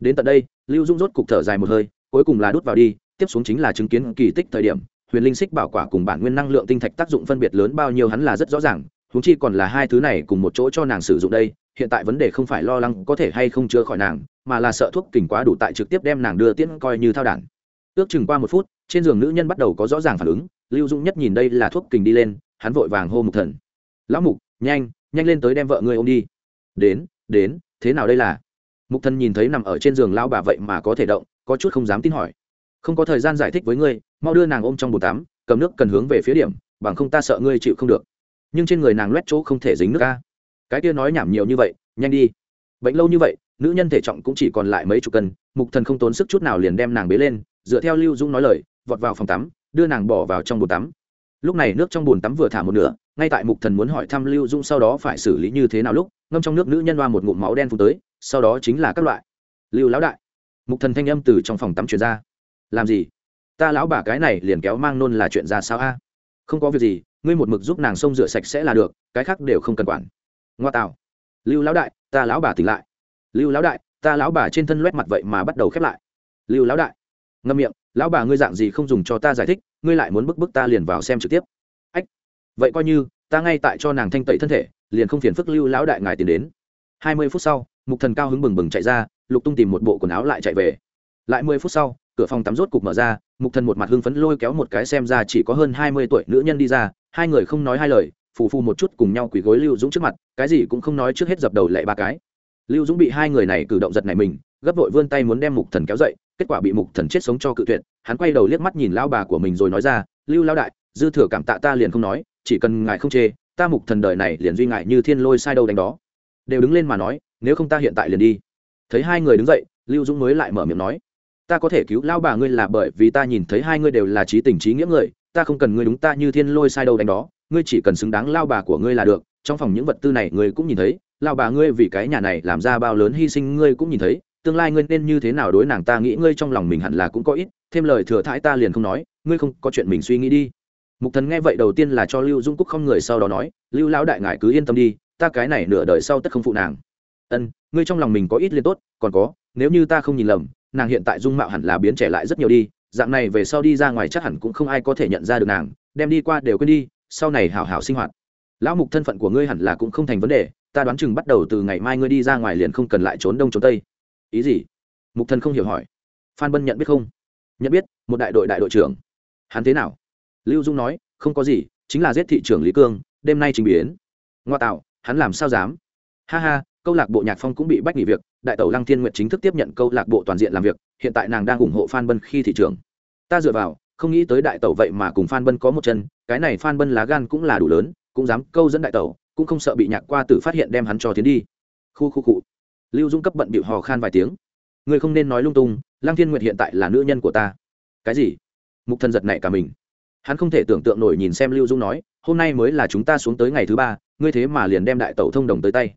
[SPEAKER 1] Đến tận đây, lưu dung rốt cục thở dài một hơi, cuối cùng là đút vào đi, tiếp xuống chính là chứng kiến kỳ tích thời điểm huyền linh xích bảo quả cùng bản nguyên năng lượng tinh thạch tác dụng phân biệt lớn bao nhiêu hắn là rất rõ ràng húng chi còn là hai thứ này cùng một chỗ cho nàng sử dụng đây, hiện tại vấn đề không phải lo lắng có thể hay không chữa khỏi nàng, mà là sợ thuốc kình quá đủ tại trực tiếp đem nàng đưa tiễn coi như thao đản. Ước chừng qua một phút, trên giường nữ nhân bắt đầu có rõ ràng phản ứng, lưu dung nhất nhìn đây là thuốc kình đi lên, hắn vội vàng hô mục thần. Lão mục, nhanh nhanh lên tới đem vợ ngươi ôm đi. Đến đến, thế nào đây là? Mục thần nhìn thấy nằm ở trên giường lão bà vậy mà có thể động, có chút không dám tin hỏi không có thời gian giải thích với ngươi, mau đưa nàng ôm trong bồn tắm, cầm nước cần hướng về phía điểm, bằng không ta sợ ngươi chịu không được. Nhưng trên người nàng loét chỗ không thể dính nước ca cái kia nói nhảm nhiều như vậy, nhanh đi. Bệnh lâu như vậy, nữ nhân thể trọng cũng chỉ còn lại mấy chục cân, mục thần không tốn sức chút nào liền đem nàng bế lên, dựa theo lưu dung nói lời, vọt vào phòng tắm, đưa nàng bỏ vào trong bồn tắm. Lúc này nước trong bồn tắm vừa thả một nửa, ngay tại mục thần muốn hỏi thăm lưu dung sau đó phải xử lý như thế nào lúc, ngâm trong nước nữ nhân hoa một ngụm máu đen phun tới, sau đó chính là các loại. Lưu lão đại. Mục thần thanh âm từ trong phòng tắm truyền ra làm gì? Ta lão bà cái này liền kéo mang nôn là chuyện ra sao a? Không có việc gì, ngươi một mực giúp nàng xông rửa sạch sẽ là được, cái khác đều không cần quản. Ngoa tạo. Lưu lão đại, ta lão bà tỉnh lại. Lưu lão đại, ta lão bà trên thân loét mặt vậy mà bắt đầu khép lại. Lưu lão đại. Ngâm miệng, lão bà ngươi dạng gì không dùng cho ta giải thích, ngươi lại muốn bức bức ta liền vào xem trực tiếp. Ách. Vậy coi như, ta ngay tại cho nàng thanh tẩy thân thể, liền không phiền phức lưu lão đại ngài tìm đến. Hai mươi phút sau, mục thần cao hứng bừng bừng chạy ra, lục tung tìm một bộ quần áo lại chạy về. Lại mười phút sau cửa phòng tắm rốt cục mở ra, mục thần một mặt hưng phấn lôi kéo một cái xem ra chỉ có hơn hai mươi tuổi nữ nhân đi ra, hai người không nói hai lời, phù phù một chút cùng nhau quỳ gối lưu dũng trước mặt, cái gì cũng không nói trước hết dập đầu lệ ba cái. Lưu dũng bị hai người này cử động giật này mình, gấp vội vươn tay muốn đem mục thần kéo dậy, kết quả bị mục thần chết sống cho cự tuyệt, hắn quay đầu liếc mắt nhìn lao bà của mình rồi nói ra, lưu lao đại, dư thừa cảm tạ ta liền không nói, chỉ cần ngài không chê, ta mục thần đời này liền duy ngại như thiên lôi sai đâu đánh đó. Đều đứng lên mà nói, nếu không ta hiện tại liền đi. Thấy hai người đứng dậy, lưu dũng mới lại mở miệng nói ta có thể cứu lao bà ngươi là bởi vì ta nhìn thấy hai ngươi đều là trí tình trí nghĩa người, ta không cần ngươi đúng ta như thiên lôi sai đâu đánh đó, ngươi chỉ cần xứng đáng lao bà của ngươi là được, trong phòng những vật tư này ngươi cũng nhìn thấy lao bà ngươi vì cái nhà này làm ra bao lớn hy sinh ngươi cũng nhìn thấy, tương lai ngươi nên như thế nào đối nàng ta nghĩ ngươi trong lòng mình hẳn là cũng có ít, thêm lời thừa thãi ta liền không nói, ngươi không có chuyện mình suy nghĩ đi. Mục thần nghe vậy đầu tiên là cho lưu dung cúc không người sau đó nói, lưu lão đại ngại cứ yên tâm đi, ta cái này nửa đời sau tất không phụ nàng. Ân, ngươi trong lòng mình có ít liền tốt, còn có, nếu như ta không nhìn lầm nàng hiện tại dung mạo hẳn là biến trẻ lại rất nhiều đi, dạng này về sau đi ra ngoài chắc hẳn cũng không ai có thể nhận ra được nàng, đem đi qua đều quên đi, sau này hảo hảo sinh hoạt. Lão mục thân phận của ngươi hẳn là cũng không thành vấn đề, ta đoán chừng bắt đầu từ ngày mai ngươi đi ra ngoài liền không cần lại trốn đông trốn tây. Ý gì? Mục thần không hiểu hỏi. Phan bân nhận biết không? Nhận biết, một đại đội đại đội trưởng. Hắn thế nào? Lưu dung nói, không có gì, chính là giết thị trưởng lý cương, đêm nay trình biến. Ngoa tạo, hắn làm sao dám? Ha ha, câu lạc bộ nhạc phong cũng bị bách nghỉ việc đại tẩu lăng thiên nguyện chính thức tiếp nhận câu lạc bộ toàn diện làm việc, hiện tại nàng đang ủng hộ phan bân khi thị trường. ta dựa vào, không nghĩ tới đại tẩu vậy mà cùng phan bân có một chân, cái này phan bân lá gan cũng là đủ lớn, cũng dám câu dẫn đại tẩu, cũng không sợ bị nhạc qua tử phát hiện đem hắn cho tiến đi. Khu khu cụ lưu dung cấp bận bịu hò khan vài tiếng. Người không nên nói lung tung, lăng thiên nguyệt hiện tại là nữ nhân của ta. Cái gì? Mục thần giật này cả mình. Hắn không thể tưởng tượng nổi nhìn xem lưu dung nói, hôm nay mới là chúng ta xuống tới ngày thứ ba, ngươi thế mà liền đem đại tẩu thông đồng tới tay.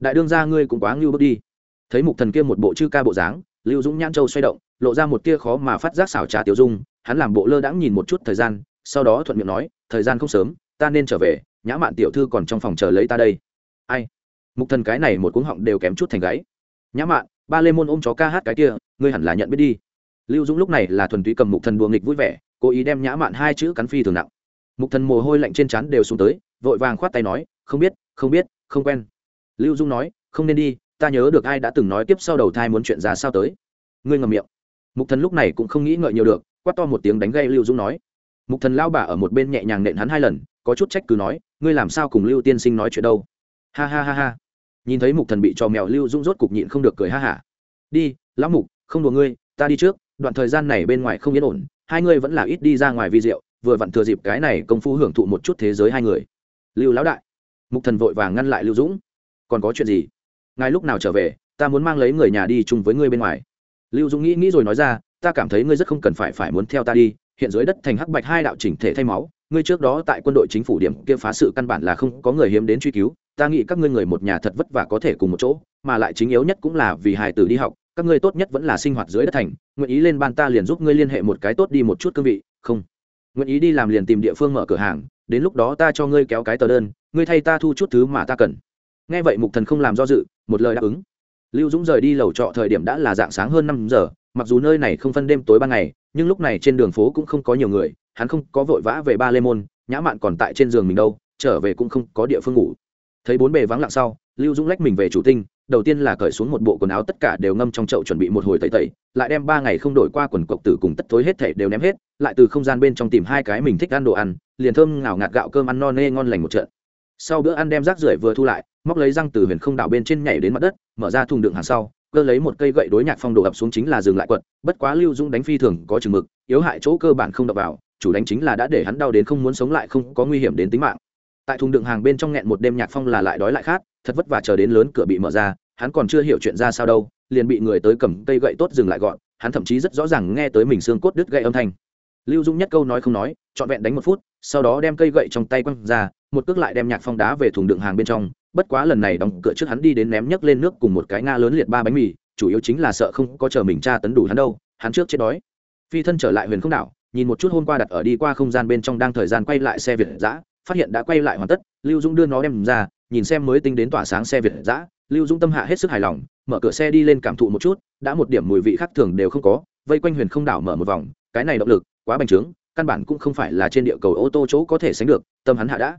[SPEAKER 1] Đại đương gia ngươi cũng quá ngưu bước đi thấy mục thần kia một bộ chư ca bộ dáng, lưu dũng nhãn châu xoay động, lộ ra một tia khó mà phát giác xảo trá tiểu dung, hắn làm bộ lơ đãng nhìn một chút thời gian, sau đó thuận miệng nói, thời gian không sớm, ta nên trở về, nhã mạn tiểu thư còn trong phòng chờ lấy ta đây. Ai? Mục thần cái này một cuống họng đều kém chút thành gáy. Nhã mạn, ba lê môn ôm chó ca hát cái kia, ngươi hẳn là nhận biết đi. Lưu dũng lúc này là thuần túy cầm mục thần đùa nghịch vui vẻ, cố ý đem nhã mạn hai chữ cắn phi thường nặng. Mục thần mồ hôi lạnh trên trán đều xuống tới, vội vàng khoát tay nói, không biết không biết, không quen. Lưu dũng nói, không nên đi ta nhớ được ai đã từng nói tiếp sau đầu thai muốn chuyện ra sao tới. Ngươi ngầm miệng. Mục thần lúc này cũng không nghĩ ngợi nhiều được, quát to một tiếng đánh gây lưu dũng nói. Mục thần lao bà ở một bên nhẹ nhàng nện hắn hai lần, có chút trách cứ nói, ngươi làm sao cùng lưu tiên sinh nói chuyện đâu? Ha ha ha ha. Nhìn thấy mục thần bị cho mèo lưu dũng rốt cục nhịn không được cười ha hả. Đi, lão mục, không đùa ngươi, ta đi trước, đoạn thời gian này bên ngoài không yên ổn, hai ngươi vẫn là ít đi ra ngoài vi rượu vừa vặn thừa dịp cái này công phu hưởng thụ một chút thế giới hai người. Lưu lão đại. Mục thần vội vàng ngăn lại lưu dũng. Còn có chuyện gì? Ngài lúc nào trở về, ta muốn mang lấy người nhà đi chung với ngươi bên ngoài. Lưu dũng nghĩ nghĩ rồi nói ra, ta cảm thấy ngươi rất không cần phải phải muốn theo ta đi, hiện dưới đất thành hắc bạch hai đạo chỉnh thể thay máu, ngươi trước đó tại quân đội chính phủ điểm kia phá sự căn bản là không có người hiếm đến truy cứu, ta nghĩ các ngươi người một nhà thật vất vả có thể cùng một chỗ, mà lại chính yếu nhất cũng là vì hài tử đi học, các ngươi tốt nhất vẫn là sinh hoạt dưới đất thành, nguyện ý lên ban ta liền giúp ngươi liên hệ một cái tốt đi một chút cương vị, không. Nguyện ý đi làm liền tìm địa phương mở cửa hàng, đến lúc đó ta cho ngươi kéo cái tờ đơn, ngươi thay ta thu chút thứ mà ta cần nghe vậy mục thần không làm do dự, một lời đáp ứng. Lưu dũng rời đi lầu trọ thời điểm đã là dạng sáng hơn năm giờ, mặc dù nơi này không phân đêm tối ban ngày, nhưng lúc này trên đường phố cũng không có nhiều người, hắn không có vội vã về ba lê môn, nhã mạn còn tại trên giường mình đâu, trở về cũng không có địa phương ngủ. Thấy bốn bề vắng lặng sau, lưu dũng lách mình về chủ tinh, đầu tiên là cởi xuống một bộ quần áo tất cả đều ngâm trong chậu chuẩn bị một hồi tẩy tẩy, lại đem ba ngày không đổi qua quần cộc tử cùng tất thối hết thể đều ném hết, lại từ không gian bên trong tìm hai cái mình thích ăn đồ ăn, liền thơm ngào ngạt gạo cơm ăn no nê ngon lành một trận sau bữa ăn đem rác rưởi vừa thu lại, móc lấy răng từ huyền không đảo bên trên nhảy đến mặt đất, mở ra thùng đựng hàng sau, cơ lấy một cây gậy đối nhạc phong đổ ập xuống chính là dừng lại quật, bất quá lưu dũng đánh phi thường có chừng mực, yếu hại chỗ cơ bản không đập vào, chủ đánh chính là đã để hắn đau đến không muốn sống lại không có nguy hiểm đến tính mạng. Tại thùng đựng hàng bên trong nghẹn một đêm nhạc phong là lại đói lại khát, thật vất vả chờ đến lớn cửa bị mở ra, hắn còn chưa hiểu chuyện ra sao đâu, liền bị người tới cầm cây gậy tốt dừng lại gọn hắn thậm chí rất rõ ràng nghe tới mình xương cốt đứt gậy âm thanh. Lưu dũng nhất câu nói không nói, trọn vẹn đánh một phút, sau đó đem cây gậy trong tay quăng ra một cước lại đem nhạc phong đá về thùng đựng hàng bên trong, bất quá lần này đóng cửa trước hắn đi đến ném nhấc lên nước cùng một cái nga lớn liệt ba bánh mì, chủ yếu chính là sợ không có chờ mình tra tấn đủ hắn đâu, hắn trước chết đói. Phi thân trở lại huyền không đảo, nhìn một chút hôm qua đặt ở đi qua không gian bên trong đang thời gian quay lại xe việt giã phát hiện đã quay lại hoàn tất, lưu dũng đưa nó đem ra, nhìn xem mới tinh đến tỏa sáng xe việt giã lưu dũng tâm hạ hết sức hài lòng, mở cửa xe đi lên cảm thụ một chút, đã một điểm mùi vị khác thường đều không có, vây quanh huyền không đảo mở một vòng, cái này động lực, quá bành trướng, căn bản cũng không phải là trên địa cầu ô tô chỗ có thể sánh được, tâm hắn hạ đã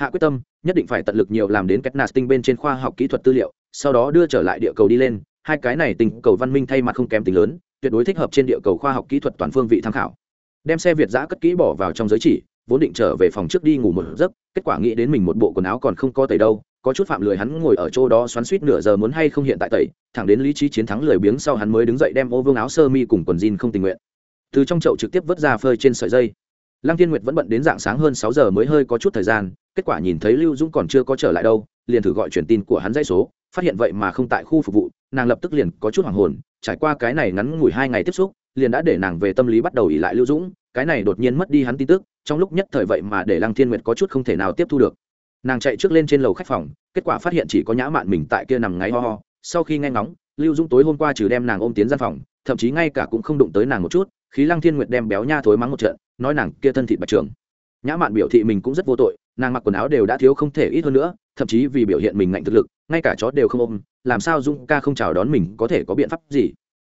[SPEAKER 1] hạ quyết tâm, nhất định phải tận lực nhiều làm đến cách nạt tinh bên trên khoa học kỹ thuật tư liệu, sau đó đưa trở lại địa cầu đi lên. Hai cái này tình cầu văn minh thay mặt không kém tính lớn, tuyệt đối thích hợp trên địa cầu khoa học kỹ thuật toàn phương vị tham khảo. Đem xe việt giã cất kỹ bỏ vào trong giới chỉ, vốn định trở về phòng trước đi ngủ một giấc, kết quả nghĩ đến mình một bộ quần áo còn không có tẩy đâu, có chút phạm lười hắn ngồi ở chỗ đó xoắn suýt nửa giờ muốn hay không hiện tại tẩy, thẳng đến lý trí chiến thắng lười biếng sau hắn mới đứng dậy đem ô vương áo sơ mi cùng quần jean không tình nguyện. Từ trong chậu trực tiếp vớt ra phơi trên sợi dây lăng thiên nguyệt vẫn bận đến dạng sáng hơn sáu giờ mới hơi có chút thời gian, kết quả nhìn thấy lưu dũng còn chưa có trở lại đâu, liền thử gọi truyền tin của hắn dãy số, phát hiện vậy mà không tại khu phục vụ, nàng lập tức liền có chút hoảng hồn, trải qua cái này ngắn ngủi hai ngày tiếp xúc, liền đã để nàng về tâm lý bắt đầu ỉ lại lưu dũng, cái này đột nhiên mất đi hắn tin tức, trong lúc nhất thời vậy mà để lăng thiên nguyệt có chút không thể nào tiếp thu được. Nàng chạy trước lên trên lầu khách phòng, kết quả phát hiện chỉ có nhã mạn mình tại kia nằm ngáy ho ho, sau khi nghe ngóng, lưu dũng tối hôm qua trừ đem nàng ôm tiến gian phòng, thậm chí ngay cả cũng không đụng tới nàng một chút, khí lăng thiên nguyệt đem béo nha thối mắng một trận nói nàng kia thân thịt bạch trường. Nhã mạn biểu thị mình cũng rất vô tội, nàng mặc quần áo đều đã thiếu không thể ít hơn nữa, thậm chí vì biểu hiện mình ngạnh thực lực, ngay cả chó đều không ôm, làm sao dung ca không chào đón mình có thể có biện pháp gì?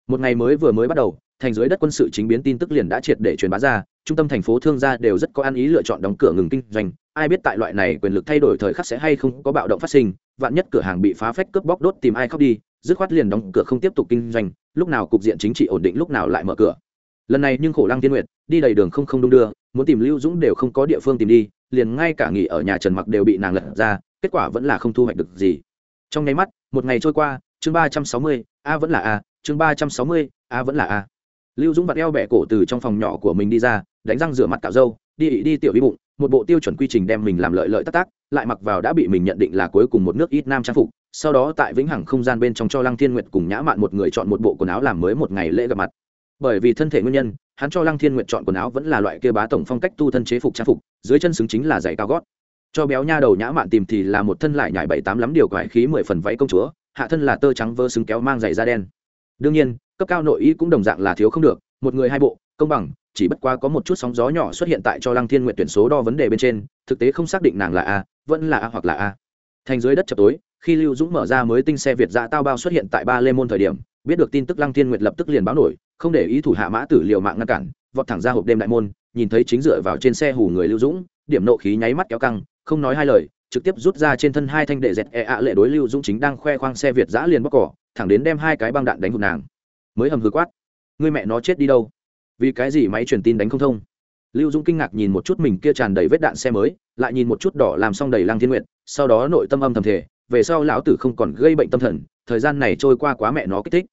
[SPEAKER 1] Một ngày mới vừa mới bắt đầu, thành dưới đất quân sự chính biến tin tức liền đã triệt để truyền bá ra, trung tâm thành phố thương gia đều rất có ăn ý lựa chọn đóng cửa ngừng kinh doanh, ai biết tại loại này quyền lực thay đổi thời khắc sẽ hay không có bạo động phát sinh, vạn nhất cửa hàng bị phá phách cướp bóc đốt tìm ai khóc đi, dứt khoát liền đóng cửa không tiếp tục kinh doanh, lúc nào cục diện chính trị ổn định lúc nào lại mở cửa lần này nhưng khổ lăng tiên nguyệt, đi đầy đường không không đung đưa, muốn tìm lưu dũng đều không có địa phương tìm đi, liền ngay cả nghỉ ở nhà trần mặc đều bị nàng lật ra, kết quả vẫn là không thu hoạch được gì. Trong nháy mắt, một ngày trôi qua, chương ba trăm sáu mươi, a vẫn là a, chương ba trăm sáu mươi, a vẫn là a. Lưu dũng vặt eo bẹ cổ từ trong phòng nhỏ của mình đi ra, đánh răng rửa mặt cạo râu, đi đi tiểu đi bụng, một bộ tiêu chuẩn quy trình đem mình làm lợi lợi tác tác lại mặc vào đã bị mình nhận định là cuối cùng một nước ít nam trang phục, sau đó tại vĩnh hằng không gian bên trong cho lăng thiên nguyệt cùng nhã mạn một người chọn một bộ quần áo làm mới một ngày lễ gặp mặt bởi vì thân thể nguyên nhân, hắn cho lăng thiên nguyệt chọn quần áo vẫn là loại kia bá tổng phong cách tu thân chế phục trang phục, dưới chân xứng chính là giày cao gót. Cho béo nha đầu nhã mạn tìm thì là một thân lại nhải bảy tám lắm điều quải khí mười phần váy công chúa, hạ thân là tơ trắng vơ xứng kéo mang giày da đen. Đương nhiên, cấp cao nội y cũng đồng dạng là thiếu không được, một người hai bộ, công bằng, chỉ bất quá có một chút sóng gió nhỏ xuất hiện tại cho lăng thiên nguyện tuyển số đo vấn đề bên trên, thực tế không xác định nàng là a, vẫn là a hoặc là a. Thành dưới đất chập tối, khi lưu dũng mở ra mới tinh xe việt dạ tao bao xuất hiện tại ba lê môn thời điểm biết được tin tức lăng thiên nguyệt lập tức liền báo nổi, không để ý thủ hạ mã tử liều mạng ngăn cản, vọt thẳng ra hộp đêm đại môn, nhìn thấy chính dựa vào trên xe hù người lưu dũng, điểm nộ khí nháy mắt kéo căng, không nói hai lời, trực tiếp rút ra trên thân hai thanh đệ dẹt e ạ lệ đối lưu dũng chính đang khoe khoang xe việt giã liền bóc cỏ, thẳng đến đem hai cái băng đạn đánh hụt nàng. Mới hầm hư quát người mẹ nó chết đi đâu? Vì cái gì máy truyền tin đánh không thông? Lưu dũng kinh ngạc nhìn một chút mình kia tràn đầy vết đạn xe mới, lại nhìn một chút đỏ làm xong đầy lăng thiên nguyện sau đó nội tâm âm thầm thể về sau lão tử không còn gây bệnh tâm thần, thời gian này trôi qua quá mẹ nó kích thích.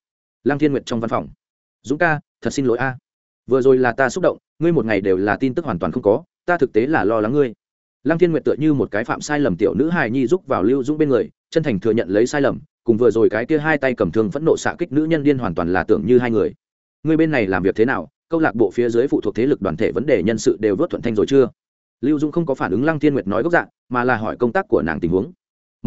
[SPEAKER 1] Lăng thiên Nguyệt trong văn phòng. Dũng ca, thật xin lỗi a. Vừa rồi là ta xúc động, ngươi một ngày đều là tin tức hoàn toàn không có, ta thực tế là lo lắng ngươi. Lăng thiên nguyệt tựa như một cái phạm sai lầm tiểu nữ hài nhi giúp vào lưu dũng bên người, chân thành thừa nhận lấy sai lầm, cùng vừa rồi cái kia hai tay cầm thương phẫn nộ xạ kích nữ nhân điên hoàn toàn là tưởng như hai người. Ngươi bên này làm việc thế nào, câu lạc bộ phía dưới phụ thuộc thế lực đoàn thể vấn đề nhân sự đều vớt thuận thanh rồi chưa? Lưu dũng không có phản ứng lăng thiên nguyệt nói gốc dạng, mà là hỏi công tác của nàng tình huống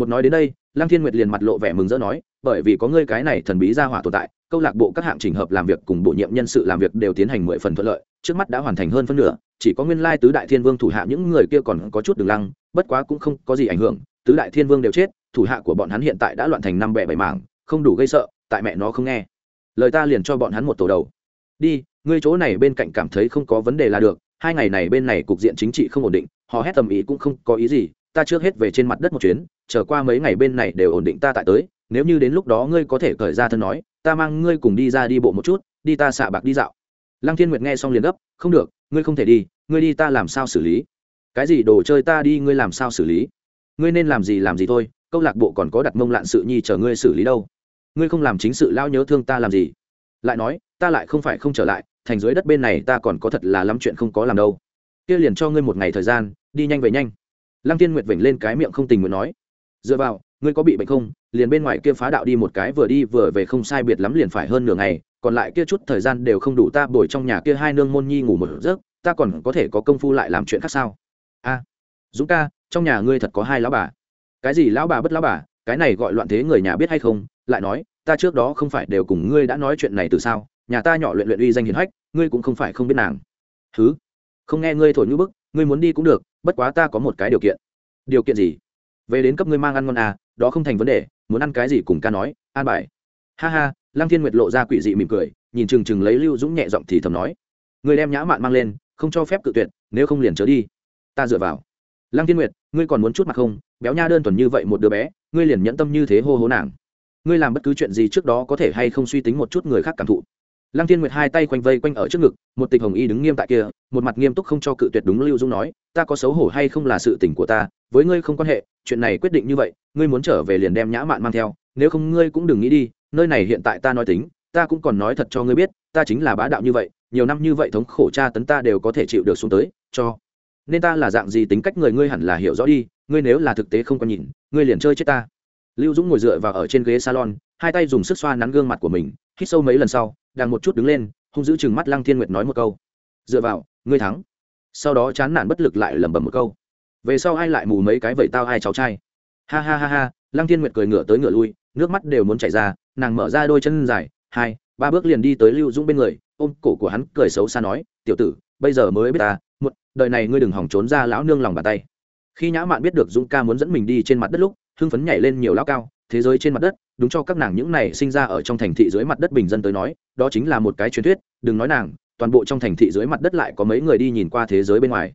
[SPEAKER 1] một nói đến đây, lăng thiên nguyệt liền mặt lộ vẻ mừng rỡ nói, bởi vì có ngươi cái này thần bí ra hỏa tồn tại, câu lạc bộ các hạng trình hợp làm việc cùng bổ nhiệm nhân sự làm việc đều tiến hành mười phần thuận lợi, trước mắt đã hoàn thành hơn phân nửa, chỉ có nguyên lai tứ đại thiên vương thủ hạ những người kia còn có chút đường lăng, bất quá cũng không có gì ảnh hưởng, tứ đại thiên vương đều chết, thủ hạ của bọn hắn hiện tại đã loạn thành năm bẻ bảy mảng, không đủ gây sợ, tại mẹ nó không nghe. Lời ta liền cho bọn hắn một tổ đầu. Đi, ngươi chỗ này bên cạnh cảm thấy không có vấn đề là được, hai ngày này bên này cục diện chính trị không ổn định họ hét tầm ý cũng không có ý gì ta trước hết về trên mặt đất một chuyến trở qua mấy ngày bên này đều ổn định ta tại tới, nếu như đến lúc đó ngươi có thể cởi ra thân nói, ta mang ngươi cùng đi ra đi bộ một chút, đi ta xạ bạc đi dạo. Lăng thiên nguyệt nghe xong liền gấp, không được, ngươi không thể đi, ngươi đi ta làm sao xử lý? Cái gì đồ chơi ta đi, ngươi làm sao xử lý? Ngươi nên làm gì làm gì thôi, câu lạc bộ còn có đặt mông lạn sự nhi chờ ngươi xử lý đâu. Ngươi không làm chính sự lao nhớ thương ta làm gì? Lại nói, ta lại không phải không trở lại, thành dưới đất bên này ta còn có thật là lắm chuyện không có làm đâu. Kia liền cho ngươi một ngày thời gian, đi nhanh về nhanh lăng tiên nguyệt vểnh lên cái miệng không tình nguyện nói, dựa vào, ngươi có bị bệnh không? Liền bên ngoài kia phá đạo đi một cái vừa đi vừa về không sai biệt lắm liền phải hơn nửa ngày, còn lại kia chút thời gian đều không đủ ta bồi trong nhà kia hai nương môn nhi ngủ một giấc, ta còn có thể có công phu lại làm chuyện khác sao? A, dũng ca, trong nhà ngươi thật có hai lão bà. Cái gì lão bà bất lão bà? Cái này gọi loạn thế người nhà biết hay không? Lại nói, ta trước đó không phải đều cùng ngươi đã nói chuyện này từ sao? Nhà ta nhỏ luyện luyện uy danh hiền hách, ngươi cũng không phải không biết nàng. Thứ không nghe ngươi thổi như bức, ngươi muốn đi cũng được bất quá ta có một cái điều kiện. Điều kiện gì? Về đến cấp ngươi mang ăn ngon à đó không thành vấn đề, muốn ăn cái gì cùng ca nói, an bài. Ha ha, lăng thiên nguyệt lộ ra quỷ dị mỉm cười, nhìn chừng chừng lấy lưu dũng nhẹ giọng thì thầm nói. Người đem nhã mạn mang lên, không cho phép cự tuyệt, nếu không liền trở đi. Ta dựa vào. Lăng thiên nguyệt, ngươi còn muốn chút mặt không? Béo nha đơn thuần như vậy một đứa bé, ngươi liền nhẫn tâm như thế hô hố nàng. Ngươi làm bất cứ chuyện gì trước đó có thể hay không suy tính một chút người khác cảm thụ lăng thiên nguyệt hai tay quanh vây quanh ở trước ngực, một tịch hồng y đứng nghiêm tại kia, một mặt nghiêm túc không cho cự tuyệt đúng lưu dung nói, ta có xấu hổ hay không là sự tình của ta, với ngươi không quan hệ, chuyện này quyết định như vậy, ngươi muốn trở về liền đem nhã mạn mang theo, nếu không ngươi cũng đừng nghĩ đi, nơi này hiện tại ta nói tính, ta cũng còn nói thật cho ngươi biết, ta chính là bá đạo như vậy, nhiều năm như vậy thống khổ cha tấn ta đều có thể chịu được xuống tới, cho nên ta là dạng gì tính cách người ngươi hẳn là hiểu rõ đi, ngươi nếu là thực tế không có nhìn, ngươi liền chơi chết ta. Lưu dũng ngồi dựa vào ở trên ghế salon, hai tay dùng sức xoa nắn gương mặt của mình, hít sâu mấy lần sau đang một chút đứng lên, hung giữ chừng mắt lăng thiên nguyệt nói một câu. Dựa vào, ngươi thắng. Sau đó chán nản bất lực lại lẩm bẩm một câu. Về sau ai lại mù mấy cái vậy tao hai cháu trai? Ha ha ha ha, lăng thiên nguyệt cười ngửa tới ngửa lui, nước mắt đều muốn chảy ra, nàng mở ra đôi chân dài, hai, ba bước liền đi tới lưu dũng bên người, ôm cổ của hắn cười xấu xa nói, tiểu tử, bây giờ mới biết ta một đời này ngươi đừng hỏng trốn ra lão nương lòng bàn tay. Khi nhã mạn biết được dũng ca muốn dẫn mình đi trên mặt đất lúc, hưng phấn nhảy lên nhiều lão cao, thế giới trên mặt đất đúng cho các nàng những này sinh ra ở trong thành thị dưới mặt đất bình dân tới nói, đó chính là một cái truyền thuyết, đừng nói nàng, toàn bộ trong thành thị dưới mặt đất lại có mấy người đi nhìn qua thế giới bên ngoài.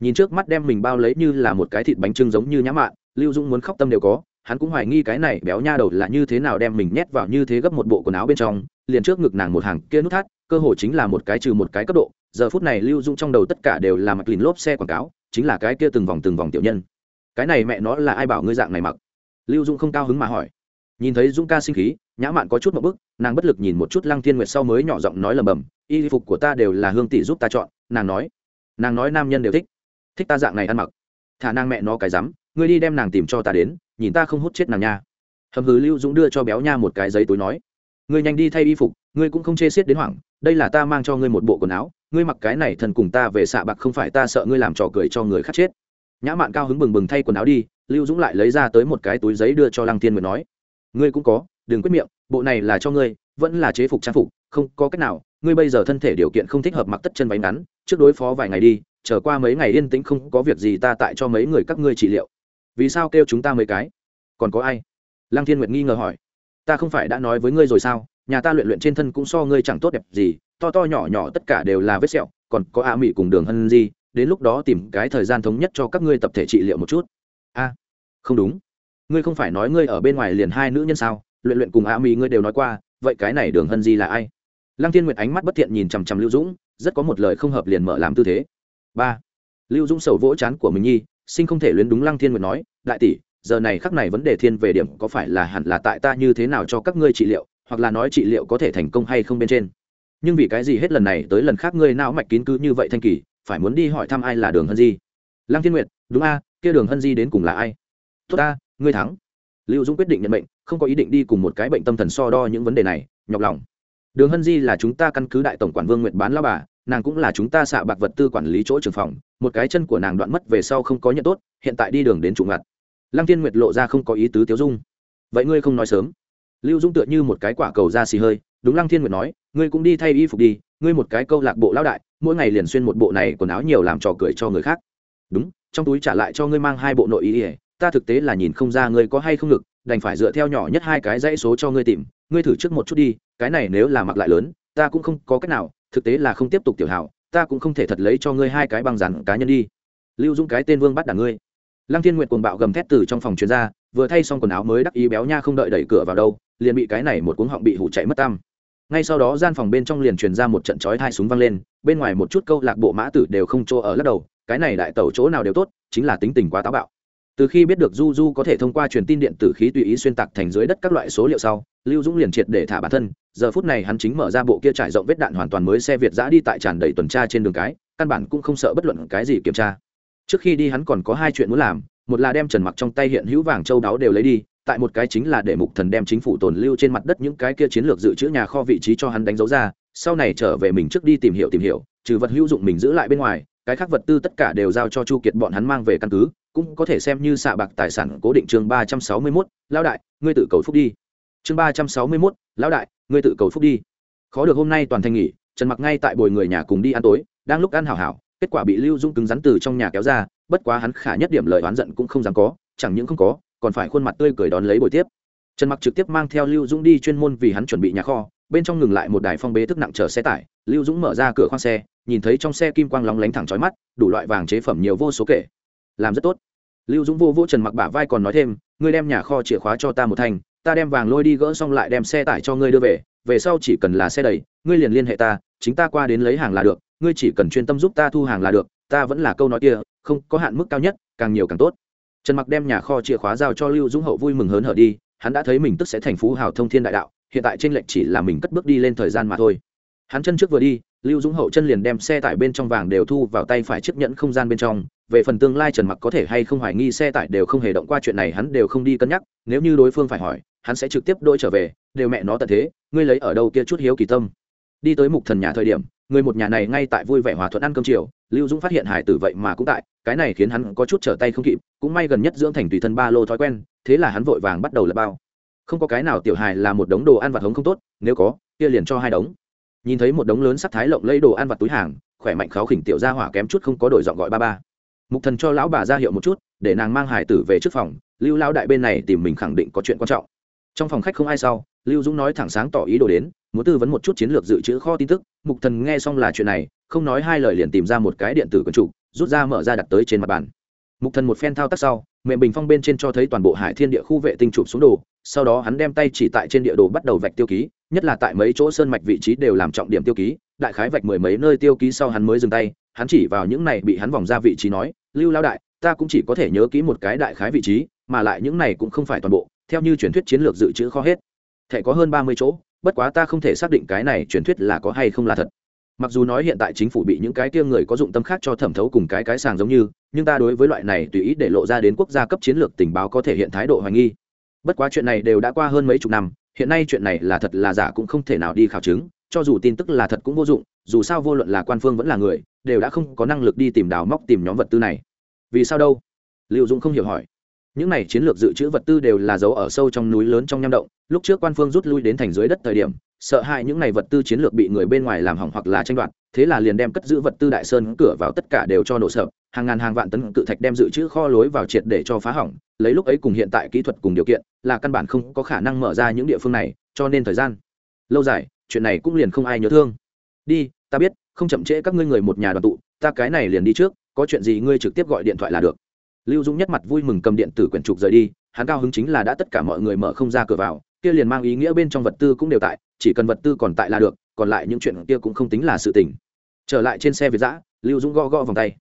[SPEAKER 1] Nhìn trước mắt đem mình bao lấy như là một cái thịt bánh trưng giống như nhã mạn, lưu dũng muốn khóc tâm đều có, hắn cũng hoài nghi cái này béo nha đầu là như thế nào đem mình nhét vào như thế gấp một bộ quần áo bên trong, liền trước ngực nàng một hàng kia nút thắt, cơ hồ chính là một cái trừ một cái cấp độ, giờ phút này lưu dung trong đầu tất cả đều là mặc lìn lốp xe quảng cáo, chính là cái kia từng vòng từng vòng tiểu nhân. Cái này mẹ nó là ai bảo ngươi dạng này mặc? Lưu dung không cao hứng mà hỏi nhìn thấy dung ca sinh khí, nhã mạn có chút một bức, nàng bất lực nhìn một chút lăng thiên nguyệt sau mới nhỏ giọng nói lầm bầm, y phục của ta đều là hương tỷ giúp ta chọn. Nàng nói nàng nói nam nhân đều thích thích ta dạng này ăn mặc. Thả nàng mẹ nó cái rắm, ngươi đi đem nàng tìm cho ta đến, nhìn ta không hút chết nàng nha. Hầm hứ lưu dũng đưa cho béo nha một cái giấy túi nói, ngươi nhanh đi thay y phục, ngươi cũng không chê xiết đến hoảng, đây là ta mang cho ngươi một bộ quần áo, ngươi mặc cái này thần cùng ta về xạ bạc không phải ta sợ ngươi làm trò cười cho người khác chết. Nhã mạn cao hứng bừng bừng thay quần áo đi, lưu dũng lại lấy ra tới một cái túi giấy đưa cho lăng thiên nguyệt nói ngươi cũng có, đừng quyết miệng, bộ này là cho ngươi, vẫn là chế phục trang phục, không có cách nào, ngươi bây giờ thân thể điều kiện không thích hợp mặc tất chân váy ngắn, trước đối phó vài ngày đi trở qua mấy ngày yên tĩnh không có việc gì ta tại cho mấy người các ngươi trị liệu. Vì sao kêu chúng ta mấy cái? Còn có ai? Lăng thiên nguyệt nghi ngờ hỏi. Ta không phải đã nói với ngươi rồi sao? Nhà ta luyện luyện trên thân cũng so ngươi chẳng tốt đẹp gì, to to nhỏ nhỏ tất cả đều là vết sẹo, còn có a mỹ cùng đường hân gì đến lúc đó tìm cái thời gian thống nhất cho các ngươi tập thể trị liệu một chút. A, không đúng ngươi không phải nói ngươi ở bên ngoài liền hai nữ nhân sao? Luyện luyện cùng a mỹ ngươi đều nói qua, vậy cái này đường hân di là ai? Lăng thiên nguyệt ánh mắt bất thiện nhìn chằm chằm lưu dũng, rất có một lời không hợp liền mở làm tư thế. Ba. Lưu dũng sầu vỗ chán của mình nhi, sinh không thể luyến đúng lăng thiên nguyệt nói, đại tỷ, giờ này khắc này vấn đề thiên về điểm có phải là hẳn là tại ta như thế nào cho các ngươi trị liệu, hoặc là nói trị liệu có thể thành công hay không bên trên? Nhưng vì cái gì hết lần này tới lần khác ngươi não mạch kín cứ như vậy thanh kỳ, phải muốn đi hỏi thăm ai là đường hân di? Lăng thiên nguyệt, đúng a, kia đường hân di đến cùng là ai? Tốt ta ngươi thắng. Lưu dũng quyết định nhận bệnh không có ý định đi cùng một cái bệnh tâm thần so đo những vấn đề này, nhọc lòng. Đường hân di là chúng ta căn cứ đại tổng quản vương Nguyệt bán lao bà, nàng cũng là chúng ta xạ bạc vật tư quản lý chỗ trường phòng, một cái chân của nàng đoạn mất về sau không có nhận tốt, hiện tại đi đường đến trụ ngặt. Lăng tiên nguyệt lộ ra không có ý tứ tiếu dung. Vậy ngươi không nói sớm. Lưu dung tựa như một cái quả cầu ra xì hơi, đúng lăng thiên nguyệt nói, ngươi cũng đi thay y phục đi, ngươi một cái câu lạc bộ lão đại, mỗi ngày liền xuyên một bộ này quần áo nhiều làm trò cười cho người khác. Đúng, trong túi trả lại cho ngươi mang hai bộ nội y ta thực tế là nhìn không ra ngươi có hay không lực đành phải dựa theo nhỏ nhất hai cái dãy số cho ngươi tìm, ngươi thử trước một chút đi, cái này nếu là mặc lại lớn, ta cũng không có cách nào, thực tế là không tiếp tục tiểu hảo, ta cũng không thể thật lấy cho ngươi hai cái băng rắn cá nhân đi. Lưu dung cái tên vương bắt đả ngươi. Lăng thiên nguyệt cuồng bạo gầm thét từ trong phòng chuyên gia vừa thay xong quần áo mới đắc ý béo nha không đợi đẩy cửa vào đâu, liền bị cái này một cuống họng bị hủ chạy mất tăm. Ngay sau đó gian phòng bên trong liền truyền ra một trận chói thai súng vang lên, bên ngoài một chút câu lạc bộ mã tử đều không chỗ ở lắc đầu, cái này đại tẩu chỗ nào đều tốt, chính là tính tình quá táo bạo từ khi biết được du du có thể thông qua truyền tin điện tử khí tùy ý xuyên tạc thành dưới đất các loại số liệu sau, lưu dũng liền triệt để thả bản thân. Giờ phút này hắn chính mở ra bộ kia trải rộng vết đạn hoàn toàn mới xe việt giã đi tại tràn đầy tuần tra trên đường cái, căn bản cũng không sợ bất luận cái gì kiểm tra. Trước khi đi hắn còn có hai chuyện muốn làm, một là đem trần mặc trong tay hiện hữu vàng châu đáo đều lấy đi, tại một cái chính là để mục thần đem chính phủ tồn lưu trên mặt đất những cái kia chiến lược dự trữ nhà kho vị trí cho hắn đánh dấu ra, sau này trở về mình trước đi tìm hiểu tìm hiểu, trừ vật hữu dụng mình giữ lại bên ngoài cái khác vật tư tất cả đều giao cho chu kiệt bọn hắn mang về căn cứ, cũng có thể xem như xạ bạc tài sản cố định chương ba trăm sáu mươi mốt, lão đại, ngươi tự cầu phúc đi. Chương ba trăm sáu mươi mốt, lão đại, ngươi tự cầu phúc đi. Khó được hôm nay toàn thành nghỉ, trần mặc ngay tại bồi người nhà cùng đi ăn tối, đang lúc ăn hảo hảo, kết quả bị lưu dung cứng rắn từ trong nhà kéo ra, bất quá hắn khả nhất điểm lời oán giận cũng không dám có, chẳng những không có, còn phải khuôn mặt tươi cười đón lấy buổi tiếp. Trần mặc trực tiếp mang theo lưu Dung đi chuyên môn vì hắn chuẩn bị nhà kho bên trong ngừng lại một đài phong bế thức nặng chở xe tải, lưu dũng mở ra cửa khoang xe, nhìn thấy trong xe kim quang lóng lánh thẳng trói mắt, đủ loại vàng chế phẩm nhiều vô số kể. Làm rất tốt. Lưu dũng vô vô trần mặc bả vai còn nói thêm, ngươi đem nhà kho chìa khóa cho ta một thành, ta đem vàng lôi đi gỡ xong lại đem xe tải cho ngươi đưa về về sau chỉ cần là xe đầy, ngươi liền liên hệ ta, chính ta qua đến lấy hàng là được, ngươi chỉ cần chuyên tâm giúp ta thu hàng là được, ta vẫn là câu nói kia, không có hạn mức cao nhất, càng nhiều càng tốt. Trần mặc đem nhà kho chìa khóa giao cho lưu dũng hậu vui mừng hớn hở đi, hắn đã thấy mình tức sẽ thành phú hào thông thiên đại đạo hiện tại trên lệnh chỉ là mình cất bước đi lên thời gian mà thôi. Hắn chân trước vừa đi, lưu dũng hậu chân liền đem xe tải bên trong vàng đều thu vào tay phải chiếc nhẫn không gian bên trong. Về phần tương lai trần mặc có thể hay không hoài nghi xe tải đều không hề động qua chuyện này, hắn đều không đi cân nhắc. Nếu như đối phương phải hỏi, hắn sẽ trực tiếp đôi trở về. Đều mẹ nó tận thế, ngươi lấy ở đâu kia chút hiếu kỳ tâm. Đi tới mục thần nhà thời điểm, người một nhà này ngay tại vui vẻ hòa thuận ăn cơm chiều. Lưu dũng phát hiện hải tử vậy mà cũng tại, cái này khiến hắn có chút trở tay không kịp. Cũng may gần nhất dưỡng thành tùy thân ba lô thói quen, thế là hắn vội vàng bắt đầu lập bao không có cái nào tiểu hài là một đống đồ ăn vặt hống không tốt, nếu có, kia liền cho hai đống. Nhìn thấy một đống lớn sắc thái lộng lấy đồ ăn vặt túi hàng, khỏe mạnh kháo khỉnh tiểu ra hỏa kém chút không có đổi dọn gọi ba ba. Mục thần cho lão bà ra hiệu một chút, để nàng mang hải tử về trước phòng, lưu lao đại bên này tìm mình khẳng định có chuyện quan trọng. Trong phòng khách không ai sau, lưu dũng nói thẳng sáng tỏ ý đồ đến, muốn tư vấn một chút chiến lược dự trữ kho tin tức, mục thần nghe xong là chuyện này, không nói hai lời liền tìm ra một cái điện tử quần trụ rút ra mở ra đặt tới trên mặt bàn. Mục thần một phen thao tác sau mềm bình phong bên trên cho thấy toàn bộ hải thiên địa khu vệ tinh chụp xuống đồ, sau đó hắn đem tay chỉ tại trên địa đồ bắt đầu vạch tiêu ký, nhất là tại mấy chỗ sơn mạch vị trí đều làm trọng điểm tiêu ký, đại khái vạch mười mấy nơi tiêu ký sau hắn mới dừng tay, hắn chỉ vào những này bị hắn vòng ra vị trí nói, lưu lao đại, ta cũng chỉ có thể nhớ kỹ một cái đại khái vị trí, mà lại những này cũng không phải toàn bộ, theo như truyền thuyết chiến lược dự trữ kho hết. Thể có hơn ba mươi chỗ, bất quá ta không thể xác định cái này truyền thuyết là có hay không là thật mặc dù nói hiện tại chính phủ bị những cái kia người có dụng tâm khác cho thẩm thấu cùng cái cái sàng giống như, nhưng ta đối với loại này tùy ý để lộ ra đến quốc gia cấp chiến lược tình báo có thể hiện thái độ hoài nghi. Bất quá chuyện này đều đã qua hơn mấy chục năm, hiện nay chuyện này là thật là giả cũng không thể nào đi khảo chứng, cho dù tin tức là thật cũng vô dụng, dù sao vô luận là quan phương vẫn là người, đều đã không có năng lực đi tìm đào móc tìm nhóm vật tư này. Vì sao đâu? Liệu dũng không hiểu hỏi. Những này chiến lược dự trữ vật tư đều là giấu ở sâu trong núi lớn trong nham động, lúc trước quan phương rút lui đến thành dưới đất thời điểm sợ hãi những này vật tư chiến lược bị người bên ngoài làm hỏng hoặc là tranh đoạt thế là liền đem cất giữ vật tư đại sơn cửa vào tất cả đều cho nổ sập, hàng ngàn hàng vạn tấn cự thạch đem dự trữ kho lối vào triệt để cho phá hỏng lấy lúc ấy cùng hiện tại kỹ thuật cùng điều kiện là căn bản không có khả năng mở ra những địa phương này cho nên thời gian lâu dài chuyện này cũng liền không ai nhớ thương. Đi ta biết không chậm trễ các ngươi người một nhà đoàn tụ ta cái này liền đi trước có chuyện gì ngươi trực tiếp gọi điện thoại là được. Lưu dũng nhất mặt vui mừng cầm điện tử quyển trục rời đi hắn cao hứng chính là đã tất cả mọi người mở không ra cửa vào kia liền mang ý nghĩa bên trong vật tư cũng đều tại chỉ cần vật tư còn tại là được, còn lại những chuyện kia cũng không tính là sự tình. Trở lại trên xe việt giã, lưu dũng gõ gõ vòng tay.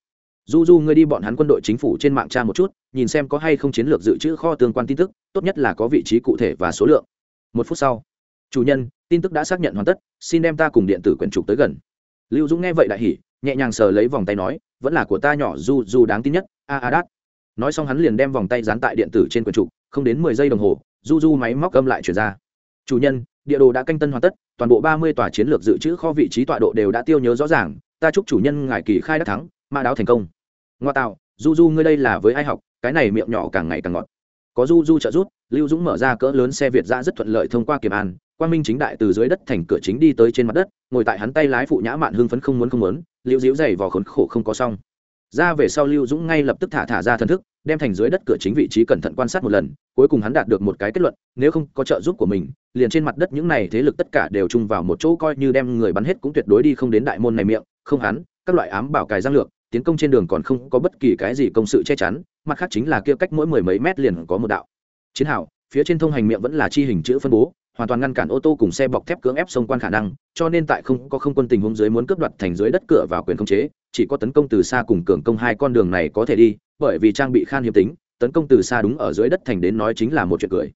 [SPEAKER 1] Du du ngươi đi bọn hắn quân đội chính phủ trên mạng tra một chút, nhìn xem có hay không chiến lược dự trữ kho tương quan tin tức, tốt nhất là có vị trí cụ thể và số lượng. Một phút sau, chủ nhân, tin tức đã xác nhận hoàn tất, xin đem ta cùng điện tử quyển trục tới gần. Lưu dũng nghe vậy đại hỉ, nhẹ nhàng sờ lấy vòng tay nói, vẫn là của ta nhỏ du du đáng tin nhất, a a đát. Nói xong hắn liền đem vòng tay dán tại điện tử trên quyển trục, không đến mười giây đồng hồ du du máy móc âm lại chuyển ra. Chủ nhân địa đồ đã canh tân hoàn tất, toàn bộ ba mươi tòa chiến lược dự trữ kho vị trí tọa độ đều đã tiêu nhớ rõ ràng, ta chúc chủ nhân ngài kỳ khai đắc thắng, ma đáo thành công. Ngoa tạo du du ngươi đây là với ai học, cái này miệng nhỏ càng ngày càng ngọt. Có du du trợ rút lưu dũng mở ra cỡ lớn xe việt giã rất thuận lợi thông qua kiểm an quan minh chính đại từ dưới đất thành cửa chính đi tới trên mặt đất, ngồi tại hắn tay lái phụ nhã mạn hưng phấn không muốn không muốn, lưu diễu dày vò khốn khổ không có xong. Ra về sau lưu dũng ngay lập tức thả thả ra thần thức đem thành dưới đất cửa chính vị trí cẩn thận quan sát một lần, cuối cùng hắn đạt được một cái kết luận, nếu không có trợ giúp của mình, liền trên mặt đất những này thế lực tất cả đều chung vào một chỗ coi như đem người bắn hết cũng tuyệt đối đi không đến đại môn này miệng, không hắn, các loại ám bảo cài giang lược, tiến công trên đường còn không có bất kỳ cái gì công sự che chắn, mặt khác chính là kia cách mỗi mười mấy mét liền có một đạo. Chiến hào, phía trên thông hành miệng vẫn là chi hình chữ phân bố, hoàn toàn ngăn cản ô tô cùng xe bọc thép cưỡng ép xông quan khả năng, cho nên tại không có không quân tình huống dưới muốn cướp đoạt thành dưới đất cửa vào quyền khống chế, chỉ có tấn công từ xa cùng cường công hai con đường này có thể đi bởi vì trang bị khan hiếm tính, tấn công từ xa đúng ở dưới đất thành đến nói chính là một chuyện cười.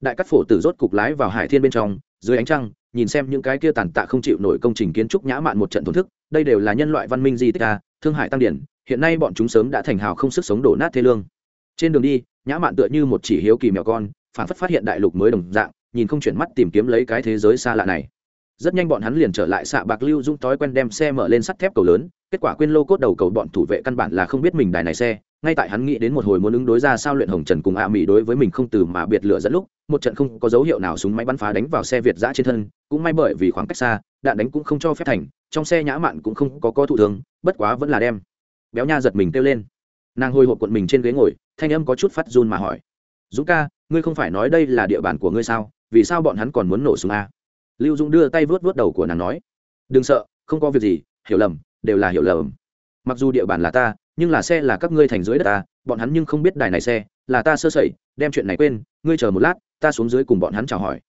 [SPEAKER 1] Đại cắt phổ tử rốt cục lái vào hải thiên bên trong, dưới ánh trăng, nhìn xem những cái kia tàn tạ không chịu nổi công trình kiến trúc nhã mạn một trận thổn thức, đây đều là nhân loại văn minh di tích a thương hải tăng điển, hiện nay bọn chúng sớm đã thành hào không sức sống đổ nát thế lương. Trên đường đi, nhã mạn tựa như một chỉ hiếu kỳ mèo con phản phất phát hiện đại lục mới đồng dạng, nhìn không chuyển mắt tìm kiếm lấy cái thế giới xa lạ này rất nhanh bọn hắn liền trở lại xạ bạc lưu dung thói quen đem xe mở lên sắt thép cầu lớn, kết quả quên lô cốt đầu cầu bọn thủ vệ căn bản là không biết mình đài này xe. Ngay tại hắn nghĩ đến một hồi muốn ứng đối ra sao luyện hồng trần cùng ạ mỹ đối với mình không từ mà biệt lửa dẫn lúc, một trận không có dấu hiệu nào súng máy bắn phá đánh vào xe việt giã trên thân, cũng may bởi vì khoảng cách xa, đạn đánh cũng không cho phép thành, trong xe nhã mạn cũng không có có thụ thường bất quá vẫn là đem. Béo nha giật mình kêu lên. Nàng hồi hộp cuộn mình trên ghế ngồi, thanh âm có chút phát run mà hỏi. Dũng ca, ngươi không phải nói đây là địa bàn của ngươi sao? Vì sao bọn hắn còn muốn nổ súng a lưu dũng đưa tay vớt vớt đầu của nàng nói, đừng sợ, không có việc gì, hiểu lầm, đều là hiểu lầm. Mặc dù địa bàn là ta, nhưng là xe là các ngươi thành dưới đất ta, bọn hắn nhưng không biết đài này xe, là ta sơ sẩy, đem chuyện này quên, ngươi chờ một lát, ta xuống dưới cùng bọn hắn chào hỏi.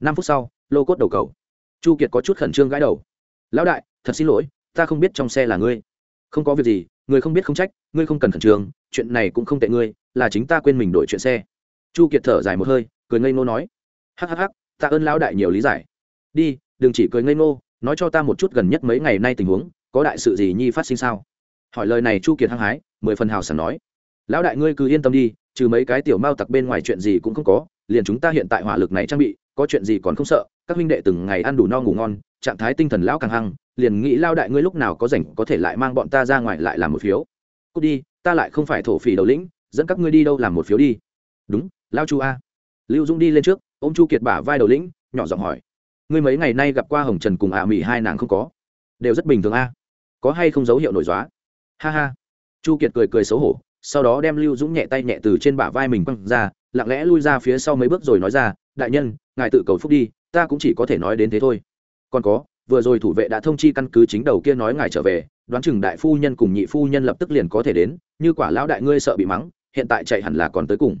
[SPEAKER 1] Năm phút sau, lô cốt đầu cầu. Chu kiệt có chút khẩn trương gãi đầu. Lão đại, thật xin lỗi, ta không biết trong xe là ngươi. Không có việc gì, ngươi không biết không trách, ngươi không cần khẩn trương, chuyện này cũng không tệ ngươi, là chính ta quên mình đổi chuyện xe. Chu kiệt thở dài một hơi, cười ngây ngô nói, hắc hắc hắc, ta ơn lão đại nhiều lý giải đi, đừng chỉ cười ngây ngô, nói cho ta một chút gần nhất mấy ngày nay tình huống, có đại sự gì nhi phát sinh sao? Hỏi lời này chu kiệt hăng hái, mười phần hào sảng nói. Lão đại ngươi cứ yên tâm đi, trừ mấy cái tiểu mao tặc bên ngoài chuyện gì cũng không có, liền chúng ta hiện tại hỏa lực này trang bị, có chuyện gì còn không sợ, các huynh đệ từng ngày ăn đủ no ngủ ngon, trạng thái tinh thần lão càng hăng, liền nghĩ lao đại ngươi lúc nào có rảnh có thể lại mang bọn ta ra ngoài lại làm một phiếu. Cút đi, ta lại không phải thổ phỉ đầu lĩnh, dẫn các ngươi đi đâu làm một phiếu đi. Đúng lao chu a. Lưu dung đi lên trước ô m chu kiệt bả vai đầu lĩnh, nhỏ giọng hỏi ngươi mấy ngày nay gặp qua hồng trần cùng ạ à mỹ hai nàng không có? Đều rất bình thường a. Có hay không dấu hiệu nổi dóa? Ha ha. Chu kiệt cười cười xấu hổ, sau đó đem lưu dũng nhẹ tay nhẹ từ trên bả vai mình quăng ra, lặng lẽ lui ra phía sau mấy bước rồi nói ra, đại nhân, ngài tự cầu phúc đi, ta cũng chỉ có thể nói đến thế thôi. Còn có, vừa rồi thủ vệ đã thông chi căn cứ chính đầu kia nói ngài trở về, đoán chừng đại phu nhân cùng nhị phu nhân lập tức liền có thể đến, như quả lão đại ngươi sợ bị mắng, hiện tại chạy hẳn là còn tới cùng.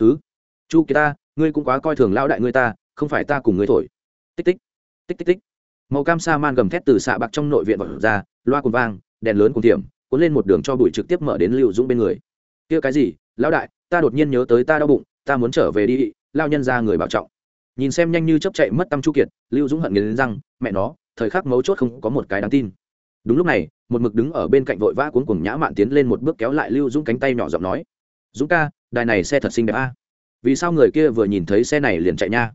[SPEAKER 1] Thứ chu kỳ ta, ngươi cũng quá coi thường lão đại ngươi ta, không phải ta cùng ngươi thổi tích tích tích tích tích. Màu cam sa man gầm thét từ xạ bạc trong nội viện vọt ra, loa cồn vang, đèn lớn cùng tiệm cuốn lên một đường cho bụi trực tiếp mở đến lưu dũng bên người. Kia cái gì? Lão đại, ta đột nhiên nhớ tới ta đau bụng, ta muốn trở về đi. Lao nhân ra người bảo trọng. Nhìn xem nhanh như chấp chạy mất tâm chu kiệt, lưu dũng hận nghiến răng, mẹ nó, thời khắc mấu chốt không có một cái đáng tin. Đúng lúc này, một mực đứng ở bên cạnh vội vã cuốn cùng nhã mạn tiến lên một bước kéo lại lưu dũng cánh tay nhỏ giọng nói, dũng ca, đài này xe thật xinh đẹp a. Vì sao người kia vừa nhìn thấy xe này liền chạy nha?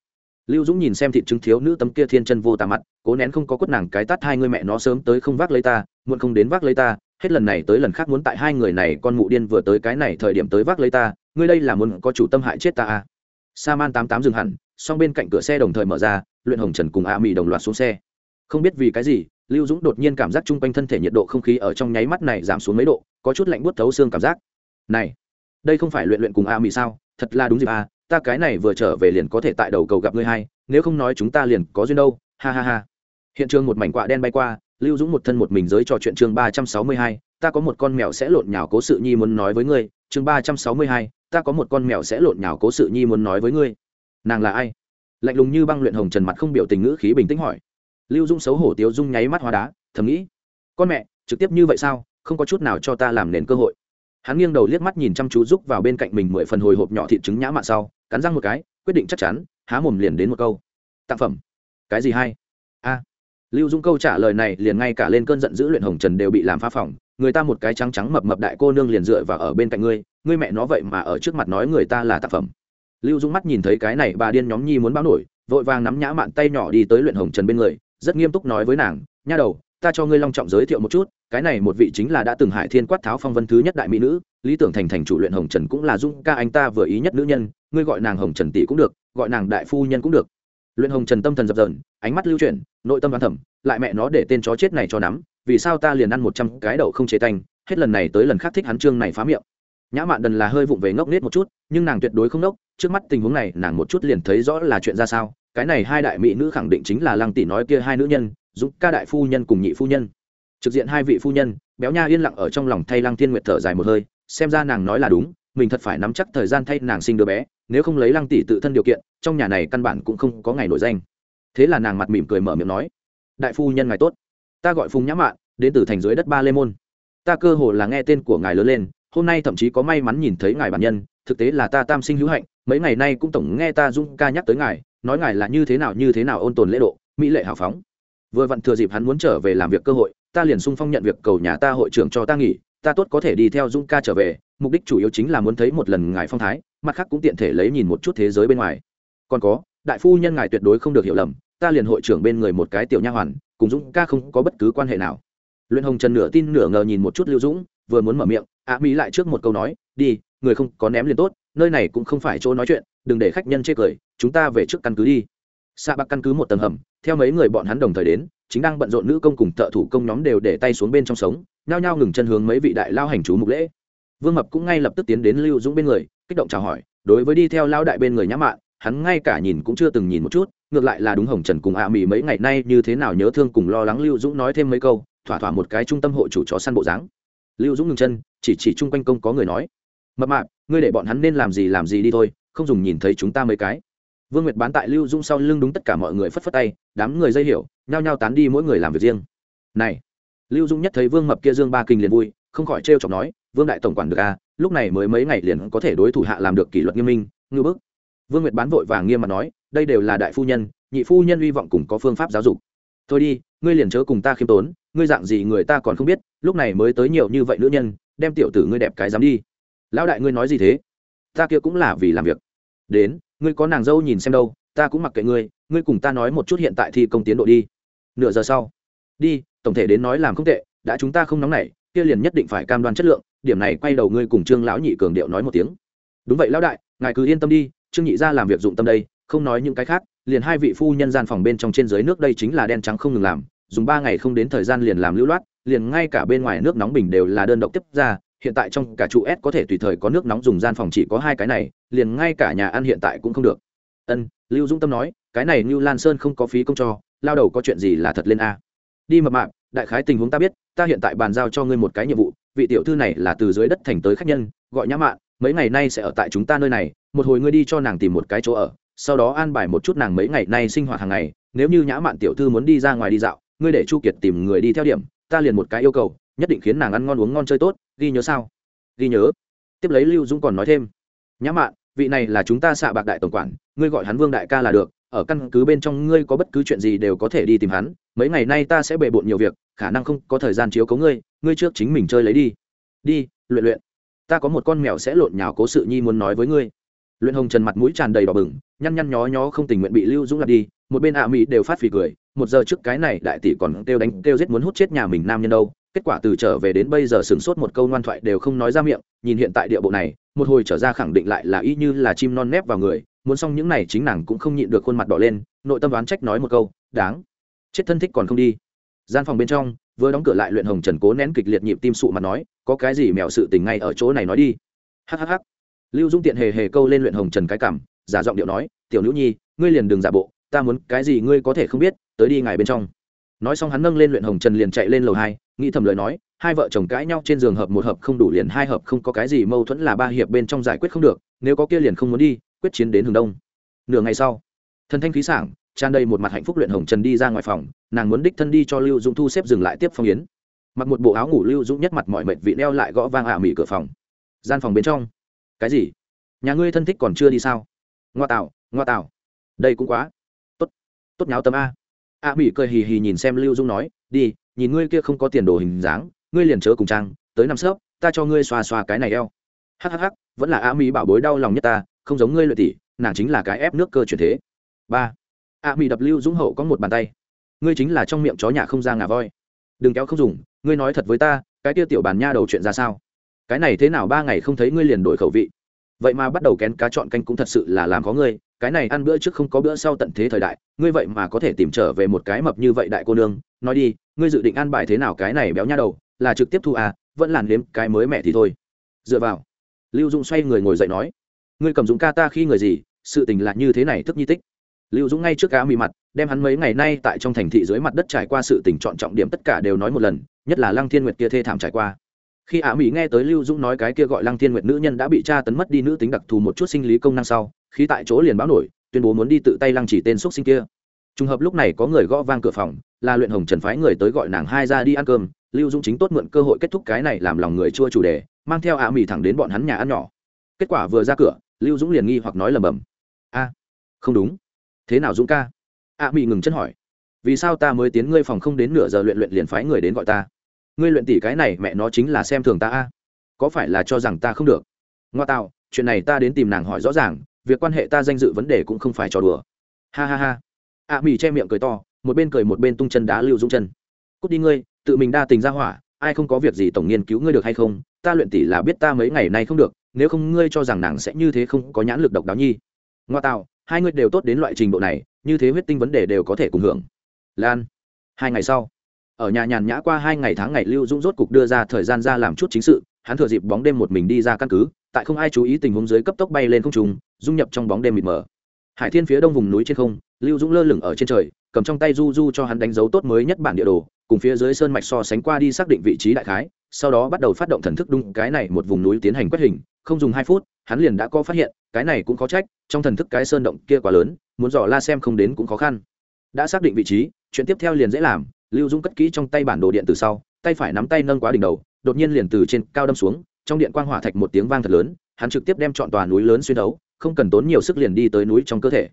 [SPEAKER 1] Lưu dũng nhìn xem thịt trứng thiếu nữ tấm kia thiên chân vô tà mặt, cố nén không có quất nàng cái tát hai người mẹ nó sớm tới không vác lấy ta, muộn không đến vác lấy ta, hết lần này tới lần khác muốn tại hai người này con mụ điên vừa tới cái này thời điểm tới vác lấy ta, ngươi đây là muốn có chủ tâm hại chết ta à? Sa man tám tám dừng hẳn, song bên cạnh cửa xe đồng thời mở ra, luyện hồng trần cùng a mỹ đồng loạt xuống xe. Không biết vì cái gì, lưu dũng đột nhiên cảm giác chung quanh thân thể nhiệt độ không khí ở trong nháy mắt này giảm xuống mấy độ, có chút lạnh buốt thấu xương cảm giác. Này, đây không phải luyện luyện cùng a mỹ sao? Thật là đúng dịp à? Ta cái này vừa trở về liền có thể tại đầu cầu gặp ngươi hai, nếu không nói chúng ta liền có duyên đâu, ha ha ha. Hiện trường một mảnh quạ đen bay qua, lưu dũng một thân một mình giới trò chuyện chương ba trăm sáu mươi hai, ta có một con mèo sẽ lộn nhào cố sự nhi muốn nói với ngươi, chương ba trăm sáu mươi hai, ta có một con mèo sẽ lộn nhào cố sự nhi muốn nói với ngươi. Nàng là ai? Lạnh lùng như băng luyện hồng trần mặt không biểu tình ngữ khí bình tĩnh hỏi. Lưu dung xấu hổ tiếu dung nháy mắt hóa đá, thầm nghĩ. Con mẹ, trực tiếp như vậy sao? Không có chút nào cho ta làm nền cơ hội hắn nghiêng đầu liếc mắt nhìn chăm chú rúc vào bên cạnh mình mười phần hồi hộp nhỏ thịt trứng nhã mạn sau, cắn răng một cái, quyết định chắc chắn, há mồm liền đến một câu. Tác phẩm. Cái gì hay? A. Lưu dung câu trả lời này liền ngay cả lên cơn giận dữ luyện hồng trần đều bị làm pha phỏng, người ta một cái trắng trắng mập mập đại cô nương liền dựa vào ở bên cạnh ngươi ngươi mẹ nó vậy mà ở trước mặt nói người ta là tác phẩm. Lưu dung mắt nhìn thấy cái này bà điên nhóm nhi muốn báo nổi, vội vàng nắm nhã mạn tay nhỏ đi tới luyện hồng trần bên người, rất nghiêm túc nói với nàng, nha đầu, ta cho ngươi long trọng giới thiệu một chút cái này một vị chính là đã từng hải thiên quát tháo phong vân thứ nhất đại mỹ nữ, lý tưởng thành thành chủ luyện hồng trần cũng là dung ca anh ta vừa ý nhất nữ nhân, ngươi gọi nàng hồng trần tỷ cũng được, gọi nàng đại phu nhân cũng được. Luyện hồng trần tâm thần dập dờn, ánh mắt lưu chuyển, nội tâm đoán thẩm lại mẹ nó để tên chó chết này cho nắm, vì sao ta liền ăn một trăm cái đậu không chế tanh, hết lần này tới lần khác thích hắn trương này phá miệng. Nhã mạn đần là hơi vụng về ngốc nết một chút, nhưng nàng tuyệt đối không ngốc, trước mắt tình huống này nàng một chút liền thấy rõ là chuyện ra sao, cái này hai đại mỹ nữ khẳng định chính là lăng tỷ nói kia hai nữ nhân, dũng ca đại phu nhân cùng nhị phu nhân trực diện hai vị phu nhân, béo nha yên lặng ở trong lòng thay lăng thiên nguyệt thở dài một hơi, xem ra nàng nói là đúng, mình thật phải nắm chắc thời gian thay nàng sinh đứa bé, nếu không lấy lăng tỷ tự thân điều kiện, trong nhà này căn bản cũng không có ngày nổi danh. Thế là nàng mặt mỉm cười mở miệng nói, đại phu nhân ngài tốt, ta gọi phùng nhã mạn, đến từ thành dưới đất ba lê môn. Ta cơ hồ là nghe tên của ngài lớn lên, hôm nay thậm chí có may mắn nhìn thấy ngài bản nhân, thực tế là ta tam sinh hữu hạnh, mấy ngày nay cũng tổng nghe ta dung ca nhắc tới ngài, nói ngài là như thế nào như thế nào ôn tồn lễ độ, mỹ lệ hào phóng. Vừa vặn thừa dịp hắn muốn trở về làm việc cơ hội ta liền sung phong nhận việc cầu nhà ta hội trưởng cho ta nghỉ, ta tốt có thể đi theo dung ca trở về, mục đích chủ yếu chính là muốn thấy một lần ngài phong thái, mặt khác cũng tiện thể lấy nhìn một chút thế giới bên ngoài. Còn có, đại phu nhân ngài tuyệt đối không được hiểu lầm, ta liền hội trưởng bên người một cái tiểu nha hoàn, cùng dũng ca không có bất cứ quan hệ nào. Luyện hồng trần nửa tin nửa ngờ nhìn một chút lưu dũng, vừa muốn mở miệng, ạ mỹ lại trước một câu nói, đi, người không có ném liền tốt, nơi này cũng không phải chỗ nói chuyện, đừng để khách nhân chê cười, chúng ta về trước căn cứ đi. Xạ bạc căn cứ một tầng hầm, theo mấy người bọn hắn đồng thời đến chính đang bận rộn nữ công cùng thợ thủ công nhóm đều để tay xuống bên trong sống, nhao nhao ngừng chân hướng mấy vị đại lao hành chú mục lễ. Vương mập cũng ngay lập tức tiến đến lưu dũng bên người, kích động chào hỏi, đối với đi theo lao đại bên người nhã mạn, hắn ngay cả nhìn cũng chưa từng nhìn một chút, ngược lại là đúng hồng trần cùng ạ à mỹ mấy ngày nay như thế nào nhớ thương cùng lo lắng lưu dũng nói thêm mấy câu, thỏa thỏa một cái trung tâm hội chủ chó săn bộ dáng. Lưu dũng ngừng chân, chỉ chỉ chung quanh công có người nói, mập mạp, ngươi để bọn hắn nên làm gì làm gì đi thôi, không dùng nhìn thấy chúng ta mấy cái. Vương nguyệt bán tại lưu dũng sau lưng đúng tất cả mọi người phất phất tay, đám người dây hiểu nhao nhao tán đi mỗi người làm việc riêng. Này, lưu Dung nhất thấy vương mập kia dương ba kinh liền vui, không khỏi trêu chọc nói, vương đại tổng quản được à lúc này mới mấy ngày liền có thể đối thủ hạ làm được kỷ luật nghiêm minh, ngư bức. Vương nguyệt bán vội vàng nghiêm mặt nói, đây đều là đại phu nhân, nhị phu nhân hy vọng cùng có phương pháp giáo dục. Thôi đi, ngươi liền chớ cùng ta khiêm tốn, ngươi dạng gì người ta còn không biết, lúc này mới tới nhiều như vậy nữ nhân, đem tiểu tử ngươi đẹp cái dám đi. Lão đại ngươi nói gì thế? Ta kia cũng là vì làm việc. Đến, ngươi có nàng dâu nhìn xem đâu ta cũng mặc kệ ngươi ngươi cùng ta nói một chút hiện tại thi công tiến độ đi. Nửa giờ sau. Đi tổng thể đến nói làm không tệ đã chúng ta không nóng nảy kia liền nhất định phải cam đoan chất lượng điểm này quay đầu ngươi cùng trương lão nhị cường điệu nói một tiếng. Đúng vậy lão đại ngài cứ yên tâm đi trương nhị ra làm việc dụng tâm đây không nói những cái khác liền hai vị phu nhân gian phòng bên trong trên dưới nước đây chính là đen trắng không ngừng làm dùng ba ngày không đến thời gian liền làm lưu loát liền ngay cả bên ngoài nước nóng bình đều là đơn độc tiếp ra hiện tại trong cả trụ S có thể tùy thời có nước nóng dùng gian phòng chỉ có hai cái này, liền ngay cả nhà ăn hiện tại cũng không được. Ân, Lưu Dung Tâm nói, cái này Lưu Lan Sơn không có phí công cho, lao đầu có chuyện gì là thật lên a. Đi mập mạp, đại khái tình huống ta biết, ta hiện tại bàn giao cho ngươi một cái nhiệm vụ, vị tiểu thư này là từ dưới đất thành tới khách nhân, gọi Nhã Mạn, mấy ngày nay sẽ ở tại chúng ta nơi này một hồi ngươi đi cho nàng tìm một cái chỗ ở sau đó an bài một chút nàng mấy ngày nay sinh hoạt hàng ngày nếu như nhã mạn tiểu thư muốn đi ra ngoài đi dạo ngươi để chu kiệt tìm người đi theo điểm ta liền một cái yêu cầu nhất định khiến nàng ăn ngon uống ngon chơi tốt ghi nhớ sao ghi nhớ tiếp lấy lưu dũng còn nói thêm nhã mạn vị này là chúng ta xạ bạc đại tổng quản, ngươi gọi hắn vương đại ca là được, ở căn cứ bên trong ngươi có bất cứ chuyện gì đều có thể đi tìm hắn, mấy ngày nay ta sẽ bề bộn nhiều việc, khả năng không có thời gian chiếu cấu ngươi ngươi trước chính mình chơi lấy đi. Đi, luyện luyện. Ta có một con mèo sẽ lộn nhào cố sự nhi muốn nói với ngươi. Luyện hồng trần mặt mũi tràn đầy đỏ bừng, nhăn nhăn nhó nhó không tình nguyện bị lưu dũng lặp đi, một bên ạ mỹ đều phát phì cười, một giờ trước cái này đại tỷ còn kêu đánh, kêu giết muốn hút chết nhà mình nam nhân đâu, kết quả từ trở về đến bây giờ sửng sốt một câu ngoan thoại đều không nói ra miệng, nhìn hiện tại địa bộ này một hồi trở ra khẳng định lại là y như là chim non nép vào người, muốn xong những này chính nàng cũng không nhịn được khuôn mặt đỏ lên, nội tâm đoán trách nói một câu, đáng, chết thân thích còn không đi. Gian phòng bên trong, vừa đóng cửa lại luyện hồng trần cố nén kịch liệt nhịp tim sụ mà nói, có cái gì mèo sự tình ngay ở chỗ này nói đi. Hhh lưu dung tiện hề hề câu lên luyện hồng trần cái cảm, giả giọng điệu nói, tiểu nữ nhi, ngươi liền đừng giả bộ, ta muốn cái gì ngươi có thể không biết, tới đi ngài bên trong. Nói xong hắn nâng lên luyện hồng trần liền chạy lên lầu hai, nghĩ thầm lời nói hai vợ chồng cãi nhau trên giường hợp một hợp không đủ liền hai hợp không có cái gì mâu thuẫn là ba hiệp bên trong giải quyết không được, nếu có kia liền không muốn đi, quyết chiến đến hướng đông. Nửa ngày sau, thần thanh khí sảng, tràn đầy một mặt hạnh phúc luyện hồng trần đi ra ngoài phòng, nàng muốn đích thân đi cho lưu dũng thu xếp dừng lại tiếp phong yến. Mặc một bộ áo ngủ lưu dũng nhất mặt mọi mệt vị đeo lại gõ vang ả à mỉ cửa phòng. Gian phòng bên trong. Cái gì? Nhà ngươi thân thích còn chưa đi sao? Ngoa tạo ngoa tạo. Đây cũng quá. Tốt tốt nháo tâm a. A mỹ cười hì hì nhìn xem lưu dung nói, đi, nhìn ngươi kia không có tiền đồ hình dáng ngươi liền chớ cùng trang, tới năm sớp ta cho ngươi xoa xoa cái này eo. Hhh vẫn là a mỹ bảo bối đau lòng nhất ta, không giống ngươi luyện tỷ, nàng chính là cái ép nước cơ chuyển thế. Ba. A mỹ đập lưu dũng hậu có một bàn tay. Ngươi chính là trong miệng chó nhà không ra ngà voi. Đừng kéo không dùng, ngươi nói thật với ta, cái kia tiểu bàn nha đầu chuyện ra sao? Cái này thế nào ba ngày không thấy ngươi liền đổi khẩu vị? Vậy mà bắt đầu kén cá chọn canh cũng thật sự là làm có ngươi, cái này ăn bữa trước không có bữa sau tận thế thời đại, ngươi vậy mà có thể tìm trở về một cái mập như vậy đại cô nương. Nói đi, ngươi dự định ăn bài thế nào cái này béo nha đầu? Là trực tiếp thu à vẫn làn nếm cái mới mẹ thì thôi. Dựa vào, lưu dũng xoay người ngồi dậy nói, ngươi cầm dũng ca ta khi người gì, sự tình là như thế này thức nhi tích. Lưu dũng ngay trước cá mì mặt, đem hắn mấy ngày nay tại trong thành thị dưới mặt đất trải qua sự tình chọn trọng điểm tất cả đều nói một lần, nhất là lăng thiên nguyệt kia thê thảm trải qua. Khi ả mỹ nghe tới lưu dũng nói cái kia gọi lăng thiên nguyệt nữ nhân đã bị tra tấn mất đi nữ tính đặc thù một chút sinh lý công năng sau khi tại chỗ liền báo nổi, tuyên bố muốn đi tự tay lăng chỉ tên xúc sinh kia. Trùng hợp lúc này có người gõ vang cửa phòng, là luyện hồng trần phái người tới gọi nàng hai ra đi ăn cơm lưu dũng chính tốt mượn cơ hội kết thúc cái này làm lòng người chua chủ đề, mang theo ạ mì thẳng đến bọn hắn nhà ăn nhỏ. Kết quả vừa ra cửa, lưu dũng liền nghi hoặc nói lầm bầm. A, không đúng. Thế nào dũng ca? ạ mì ngừng chân hỏi. Vì sao ta mới tiến ngươi phòng không đến nửa giờ luyện luyện liền phái người đến gọi ta? Ngươi luyện tỷ cái này mẹ nó chính là xem thường ta a. Có phải là cho rằng ta không được? Ngoa tạo, chuyện này ta đến tìm nàng hỏi rõ ràng, việc quan hệ ta danh dự vấn đề cũng không phải trò đùa. Ha ha ha. ạ mì che miệng cười to, một bên cười một bên tung chân đá lưu dũng chân. Cút đi ngươi tự mình đa tình ra hỏa, ai không có việc gì tổng nghiên cứu ngươi được hay không, ta luyện tỷ là biết ta mấy ngày nay không được, nếu không ngươi cho rằng nàng sẽ như thế không có nhãn lực độc đáo nhi. Ngoa tạo, hai ngươi đều tốt đến loại trình độ này, như thế huyết tinh vấn đề đều có thể cùng hưởng. Lan, hai ngày sau, ở nhà nhàn nhã qua hai ngày tháng ngày lưu dũng rốt cục đưa ra thời gian ra làm chút chính sự, hắn thừa dịp bóng đêm một mình đi ra căn cứ, tại không ai chú ý tình huống dưới cấp tốc bay lên không trùng dung nhập trong bóng đêm mịt mờ. Hải thiên phía đông vùng núi trên không, lưu dũng lơ lửng ở trên trời, cầm trong tay du du cho hắn đánh dấu tốt mới nhất bản địa đồ cùng phía dưới sơn mạch so sánh qua đi xác định vị trí đại khái, sau đó bắt đầu phát động thần thức đung cái này một vùng núi tiến hành quét hình, không dùng hai phút, hắn liền đã có phát hiện, cái này cũng khó trách, trong thần thức cái sơn động kia quá lớn, muốn dò la xem không đến cũng khó khăn. Đã xác định vị trí, chuyện tiếp theo liền dễ làm, lưu dung cất kỹ trong tay bản đồ điện từ sau, tay phải nắm tay nâng quá đỉnh đầu, đột nhiên liền từ trên cao đâm xuống, trong điện quang hỏa thạch một tiếng vang thật lớn, hắn trực tiếp đem chọn tòa núi lớn xuyên đấu, không cần tốn nhiều sức liền đi tới núi trong cơ thể.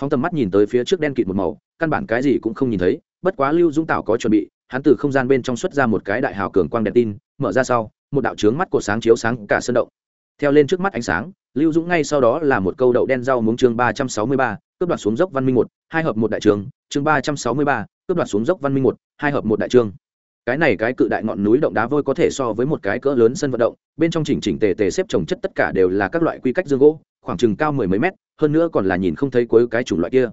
[SPEAKER 1] Phóng tầm mắt nhìn tới phía trước đen kịt một màu, căn bản cái gì cũng không nhìn thấy bất quá lưu dung Tảo có chuẩn bị, hắn từ không gian bên trong xuất ra một cái đại hào cường quang đèn tin, mở ra sau, một đạo trướng mắt của sáng chiếu sáng cả sân động theo lên trước mắt ánh sáng, lưu dũng ngay sau đó là một câu đậu đen rau muống chương ba trăm sáu mươi ba, cướp đoạt xuống dốc văn minh một, hai hợp một đại trường chương ba trăm sáu mươi ba, cướp đoạt xuống dốc văn minh một, hai hợp một đại trường. cái này cái cự đại ngọn núi động đá vôi có thể so với một cái cỡ lớn sân vận động, bên trong chỉnh chỉnh tề tề xếp trồng chất tất cả đều là các loại quy cách dương gỗ, khoảng chừng cao mười mấy mét, hơn nữa còn là nhìn không thấy cuối cái chủng loại kia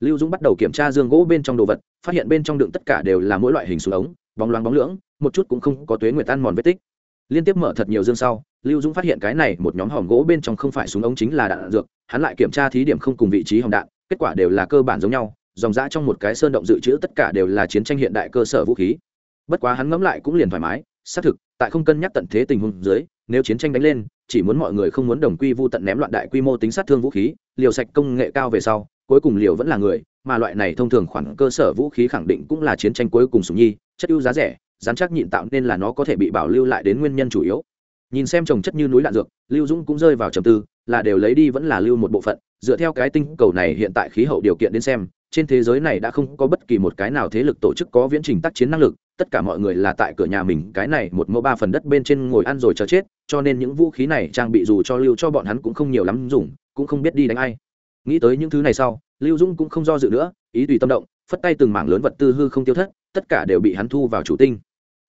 [SPEAKER 1] lưu dũng bắt đầu kiểm tra dương gỗ bên trong đồ vật, phát hiện bên trong đựng tất cả đều là mỗi loại hình súng ống, bóng loáng bóng lưỡng, một chút cũng không có tuế nguyệt ăn mòn vết tích. Liên tiếp mở thật nhiều dương sau, lưu dũng phát hiện cái này một nhóm hòm gỗ bên trong không phải súng ống chính là đạn dược, hắn lại kiểm tra thí điểm không cùng vị trí hòm đạn, kết quả đều là cơ bản giống nhau, dòng dã trong một cái sơn động dự trữ tất cả đều là chiến tranh hiện đại cơ sở vũ khí. Bất quá hắn ngẫm lại cũng liền thoải mái, xác thực, tại không cân nhắc tận thế tình huống dưới nếu chiến tranh đánh lên, chỉ muốn mọi người không muốn đồng quy vu tận ném loạn đại quy mô tính sát thương vũ khí, liều sạch công nghệ cao về sau, cuối cùng liều vẫn là người, mà loại này thông thường khoản cơ sở vũ khí khẳng định cũng là chiến tranh cuối cùng sùng nhi, chất ưu giá rẻ dán chắc nhịn tạo nên là nó có thể bị bảo lưu lại đến nguyên nhân chủ yếu. Nhìn xem trồng chất như núi đạn dược, lưu dũng cũng rơi vào trầm tư, là đều lấy đi vẫn là lưu một bộ phận, dựa theo cái tinh cầu này hiện tại khí hậu điều kiện đến xem, trên thế giới này đã không có bất kỳ một cái nào thế lực tổ chức có viễn trình tác chiến năng lực, tất cả mọi người là tại cửa nhà mình, cái này một mẫu ba phần đất bên trên ngồi ăn rồi chờ chết cho nên những vũ khí này trang bị dù cho lưu cho bọn hắn cũng không nhiều lắm dùng, cũng không biết đi đánh ai. Nghĩ tới những thứ này sau, lưu dũng cũng không do dự nữa, ý tùy tâm động, phất tay từng mảng lớn vật tư hư không tiêu thất, tất cả đều bị hắn thu vào chủ tinh.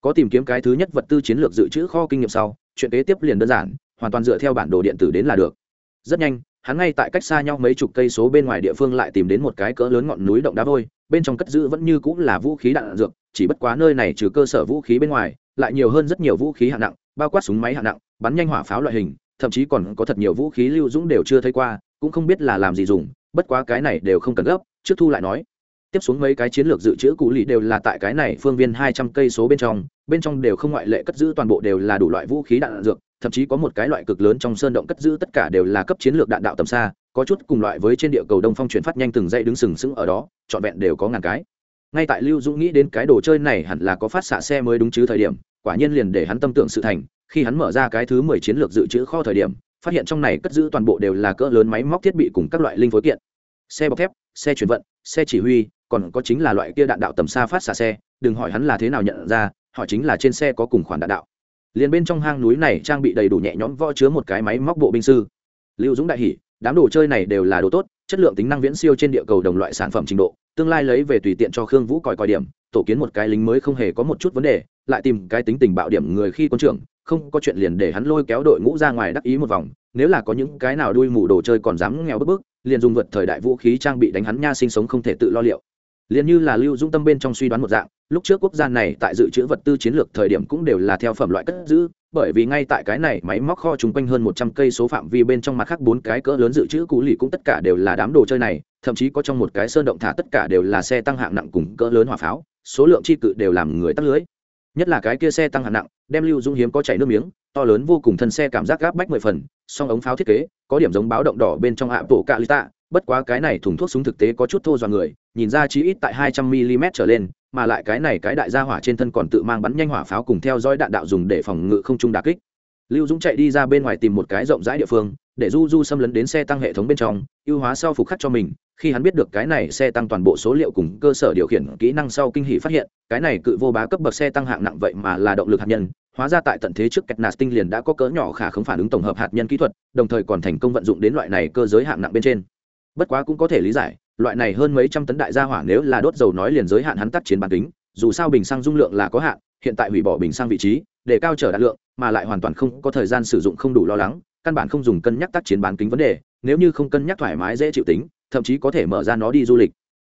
[SPEAKER 1] Có tìm kiếm cái thứ nhất vật tư chiến lược dự trữ kho kinh nghiệm sau, chuyện kế tiếp liền đơn giản, hoàn toàn dựa theo bản đồ điện tử đến là được. Rất nhanh, hắn ngay tại cách xa nhau mấy chục cây số bên ngoài địa phương lại tìm đến một cái cỡ lớn ngọn núi động đá vôi, bên trong cất giữ vẫn như cũng là vũ khí đạn dược, chỉ bất quá nơi này trừ cơ sở vũ khí bên ngoài, lại nhiều hơn rất nhiều vũ khí hạng nặng bao quát súng máy hạng nặng, bắn nhanh hỏa pháo loại hình, thậm chí còn có thật nhiều vũ khí lưu dũng đều chưa thấy qua, cũng không biết là làm gì dùng, bất quá cái này đều không cần gấp, trước thu lại nói. Tiếp xuống mấy cái chiến lược dự trữ cụ lì đều là tại cái này phương viên hai trăm cây số bên trong bên trong đều không ngoại lệ cất giữ toàn bộ đều là đủ loại vũ khí đạn dược, thậm chí có một cái loại cực lớn trong sơn động cất giữ tất cả đều là cấp chiến lược đạn đạo tầm xa, có chút cùng loại với trên địa cầu đông phong chuyển phát nhanh từng dây đứng sừng sững ở đó, trọn vẹn đều có ngàn cái. Ngay tại lưu dũng nghĩ đến cái đồ chơi này hẳn là có phát xạ xe mới đúng chứ thời điểm quả nhiên liền để hắn tâm tưởng sự thành khi hắn mở ra cái thứ mười chiến lược dự trữ kho thời điểm phát hiện trong này cất giữ toàn bộ đều là cỡ lớn máy móc thiết bị cùng các loại linh phối kiện. Xe bọc thép xe chuyển vận xe chỉ huy còn có chính là loại kia đạn đạo tầm xa phát xạ xe đừng hỏi hắn là thế nào nhận ra hỏi chính là trên xe có cùng khoản đạn đạo. Liền bên trong hang núi này trang bị đầy đủ nhẹ nhõm võ chứa một cái máy móc bộ binh sư. Lưu dũng đại hỉ, đám đồ chơi này đều là đồ tốt chất lượng tính năng viễn siêu trên địa cầu đồng loại sản phẩm trình độ tương lai lấy về tùy tiện cho khương vũ còi còi điểm, tổ kiến một cái lính mới không hề có một chút vấn đề, lại tìm cái tính tình bạo điểm người khi quân trưởng, không có chuyện liền để hắn lôi kéo đội ngũ ra ngoài đắc ý một vòng, nếu là có những cái nào đuôi mù đồ chơi còn dám nghèo bức bức, liền dùng vượt thời đại vũ khí trang bị đánh hắn nha sinh sống không thể tự lo liệu liền như là lưu dung tâm bên trong suy đoán một dạng, lúc trước quốc gia này tại dự trữ vật tư chiến lược thời điểm cũng đều là theo phẩm loại cất giữ, bởi vì ngay tại cái này máy móc kho chung quanh hơn một trăm cây số phạm vi bên trong mặt khác bốn cái cỡ lớn dự trữ cũ lì cũng tất cả đều là đám đồ chơi này, thậm chí có trong một cái sơn động thả tất cả đều là xe tăng hạng nặng cùng cỡ lớn hỏa pháo, số lượng chi cự đều làm người tắt lưới. Nhất là cái kia xe tăng hạng nặng, đem lưu dung hiếm có chảy nước miếng, to lớn vô cùng thân xe cảm giác gáp bách mười phần, song ống pháo thiết kế, có điểm giống báo động đỏ bên trong hạ bộ cạ lì tạ bất quá cái này thùng thuốc súng thực tế có chút thô dọa người, nhìn ra chí ít tại hai trăm mm trở lên, mà lại cái này cái đại gia hỏa trên thân còn tự mang bắn nhanh hỏa pháo cùng theo dõi đạn đạo dùng để phòng ngự không trung đà kích. Lưu dũng chạy đi ra bên ngoài tìm một cái rộng rãi địa phương, để du du xâm lấn đến xe tăng hệ thống bên trong, ưu hóa sau phục khắc cho mình, khi hắn biết được cái này xe tăng toàn bộ số liệu cùng cơ sở điều khiển kỹ năng sau kinh hỷ phát hiện, cái này cự vô bá cấp bậc xe tăng hạng nặng vậy mà là động lực hạt nhân, hóa ra tại tận thế trước kẹt nạt tinh liền đã có cỡ nhỏ khả không phản ứng tổng hợp hạt nhân kỹ thuật, đồng thời còn thành công vận dụng đến loại này cơ giới hạng nặng bên trên bất quá cũng có thể lý giải, loại này hơn mấy trăm tấn đại gia hỏa nếu là đốt dầu nói liền giới hạn hắn tác chiến bản tính dù sao bình xăng dung lượng là có hạn, hiện tại hủy bỏ bình xăng vị trí, để cao trở đạn lượng, mà lại hoàn toàn không có thời gian sử dụng không đủ lo lắng, căn bản không dùng cân nhắc tác chiến bán kính vấn đề, nếu như không cân nhắc thoải mái dễ chịu tính, thậm chí có thể mở ra nó đi du lịch.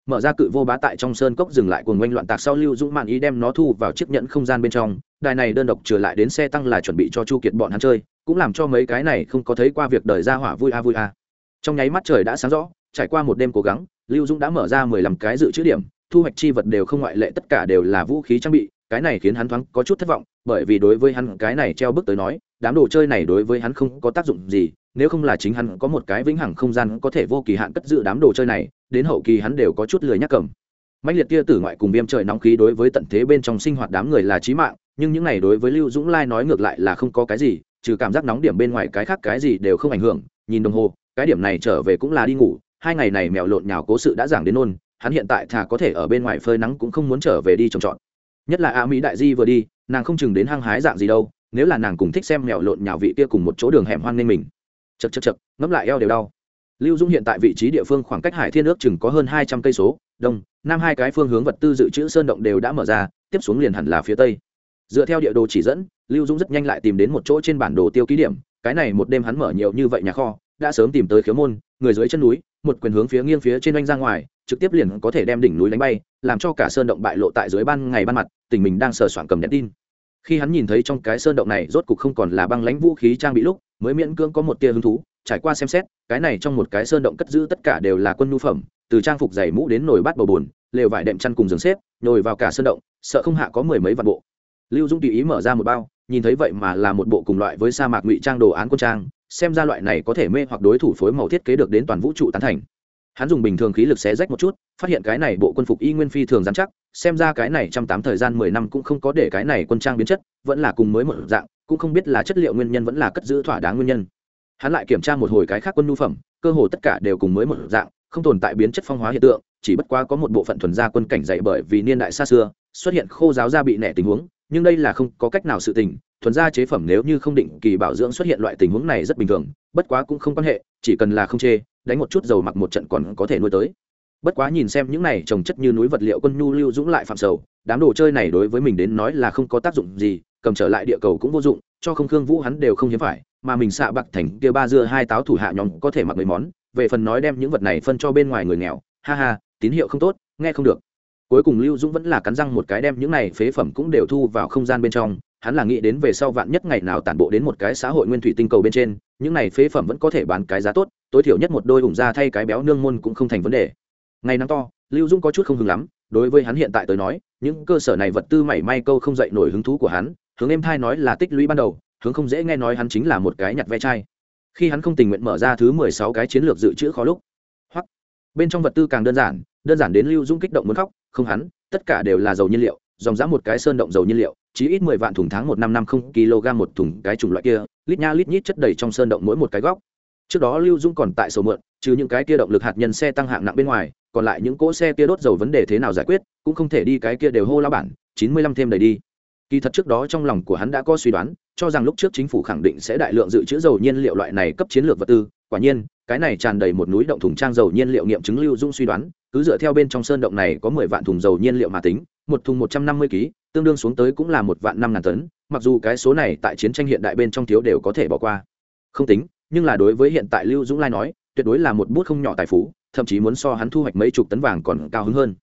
[SPEAKER 1] Mở ra cự vô bá tại trong sơn cốc dừng lại cuồng oanh loạn tạc sau lưu dũng mạn ý đem nó thu vào chiếc nhẫn không gian bên trong, đài này đơn độc trở lại đến xe tăng là chuẩn bị cho chu kiệt bọn hắn chơi, cũng làm cho mấy cái này không có thấy qua việc đời ra hỏa vui a vui a trong nháy mắt trời đã sáng rõ, trải qua một đêm cố gắng, lưu dũng đã mở ra mười lăm cái dự trữ điểm, thu hoạch chi vật đều không ngoại lệ, tất cả đều là vũ khí trang bị, cái này khiến hắn thoáng có chút thất vọng, bởi vì đối với hắn cái này treo bước tới nói, đám đồ chơi này đối với hắn không có tác dụng gì, nếu không là chính hắn có một cái vĩnh hằng không gian có thể vô kỳ hạn cất giữ đám đồ chơi này, đến hậu kỳ hắn đều có chút lười nhắc cầm. Mạnh liệt tia tử ngoại cùng viêm trời nóng khí đối với tận thế bên trong sinh hoạt đám người là trí mạng, nhưng những này đối với lưu dũng lai nói ngược lại là không có cái gì, trừ cảm giác nóng điểm bên ngoài cái khác cái gì đều không ảnh hưởng, nhìn đồng hồ cái điểm này trở về cũng là đi ngủ, hai ngày này mèo lộn nhào cố sự đã giảng đến nôn, hắn hiện tại thà có thể ở bên ngoài phơi nắng cũng không muốn trở về đi trồng trọt. Nhất là a mỹ đại di vừa đi, nàng không chừng đến hăng hái dạng gì đâu, nếu là nàng cùng thích xem mèo lộn nhào vị kia cùng một chỗ đường hẻm hoang nên mình. Chật chật chật ngẫm lại eo đều đau. Lưu dung hiện tại vị trí địa phương khoảng cách hải thiên ước chừng có hơn hai trăm cây số, đông, nam hai cái phương hướng vật tư dự trữ sơn động đều đã mở ra, tiếp xuống liền hẳn là phía tây. Dựa theo địa đồ chỉ dẫn, lưu dung rất nhanh lại tìm đến một chỗ trên bản đồ tiêu ký điểm, cái này một đêm hắn mở nhiều như vậy nhà kho đã sớm tìm tới khiếu môn, người dưới chân núi, một quyền hướng phía nghiêng phía trên oanh ra ngoài, trực tiếp liền có thể đem đỉnh núi đánh bay, làm cho cả sơn động bại lộ tại dưới ban ngày ban mặt, tình mình đang sờ soạn cầm đèn tin. Khi hắn nhìn thấy trong cái sơn động này rốt cục không còn là băng lãnh vũ khí trang bị lúc, mới miễn cưỡng có một tia hứng thú, trải qua xem xét, cái này trong một cái sơn động cất giữ tất cả đều là quân nhu phẩm, từ trang phục giày mũ đến nồi bát bầu bùn lều vải đệm chăn cùng giường xếp, nhồi vào cả sơn động, sợ không hạ có mười mấy vạn bộ. Lưu dung tùy ý mở ra một bao, nhìn thấy vậy mà là một bộ cùng loại với sa mạc ngụy trang đồ án quân trang xem ra loại này có thể mê hoặc đối thủ phối màu thiết kế được đến toàn vũ trụ tán thành. Hắn dùng bình thường khí lực xé rách một chút, phát hiện cái này bộ quân phục y nguyên phi thường dán chắc, xem ra cái này trong tám thời gian mười năm cũng không có để cái này quân trang biến chất, vẫn là cùng mới một dạng, cũng không biết là chất liệu nguyên nhân vẫn là cất giữ thỏa đáng nguyên nhân. Hắn lại kiểm tra một hồi cái khác quân nhu phẩm, cơ hồ tất cả đều cùng mới một dạng, không tồn tại biến chất phong hóa hiện tượng, chỉ bất quá có một bộ phận thuần gia quân cảnh dạy bởi vì niên đại xa xưa, xuất hiện khô giáo gia bị nẻ tình huống, nhưng đây là không có cách nào sự tình thuần gia chế phẩm nếu như không định kỳ bảo dưỡng xuất hiện loại tình huống này rất bình thường, bất quá cũng không quan hệ, chỉ cần là không chê, đánh một chút dầu mặc một trận còn có thể nuôi tới. Bất quá nhìn xem những này trồng chất như núi vật liệu quân nhu lưu dũng lại phạm sầu, đám đồ chơi này đối với mình đến nói là không có tác dụng gì, cầm trở lại địa cầu cũng vô dụng, cho không khương vũ hắn đều không hiếm phải, mà mình xạ bạc thành kia ba dưa hai táo thủ hạ nhóm có thể mặc mấy món, về phần nói đem những vật này phân cho bên ngoài người nghèo, ha ha, tín hiệu không tốt, nghe không được. Cuối cùng lưu dũng vẫn là cắn răng một cái đem những này phế phẩm cũng đều thu vào không gian bên trong hắn là nghĩ đến về sau vạn nhất ngày nào tản bộ đến một cái xã hội nguyên thủy tinh cầu bên trên, những này phế phẩm vẫn có thể bán cái giá tốt, tối thiểu nhất một đôi ủng ra thay cái béo nương môn cũng không thành vấn đề. Ngày nắng to, lưu dũng có chút không hứng lắm, đối với hắn hiện tại tới nói, những cơ sở này vật tư mảy may câu không dậy nổi hứng thú của hắn, hướng em thai nói là tích lũy ban đầu, hướng không dễ nghe nói hắn chính là một cái nhặt ve chai. Khi hắn không tình nguyện mở ra thứ mười sáu cái chiến lược dự trữ khó lúc. Hoặc, bên trong vật tư càng đơn giản đơn giản đến lưu dũng kích động muốn khóc, không hắn, tất cả đều là dầu nhiên liệu, dòng dã một cái sơn động dầu nhiên liệu chỉ ít mười vạn thùng tháng một năm năm không kg một thùng cái chủng loại kia, lít nha lít nhít chất đầy trong sơn động mỗi một cái góc. Trước đó lưu dũng còn tại sầu mượn, trừ những cái kia động lực hạt nhân xe tăng hạng nặng bên ngoài, còn lại những cỗ xe kia đốt dầu vấn đề thế nào giải quyết, cũng không thể đi cái kia đều hô lao bản, chín mươi lăm thêm đầy đi. Kỳ thật trước đó trong lòng của hắn đã có suy đoán, cho rằng lúc trước chính phủ khẳng định sẽ đại lượng dự trữ dầu nhiên liệu loại này cấp chiến lược vật tư. Quả nhiên, cái này tràn đầy một núi động thùng trang dầu nhiên liệu nghiệm chứng lưu dung suy đoán, cứ dựa theo bên trong sơn động này có mười vạn thùng dầu nhiên liệu mà tính, một thùng một trăm năm mươi kg tương đương xuống tới cũng là một vạn năm ngàn tấn, mặc dù cái số này tại chiến tranh hiện đại bên trong thiếu đều có thể bỏ qua. Không tính, nhưng là đối với hiện tại lưu dũng lai nói, tuyệt đối là một bút không nhỏ tài phú, thậm chí muốn so hắn thu hoạch mấy chục tấn vàng còn cao hứng hơn.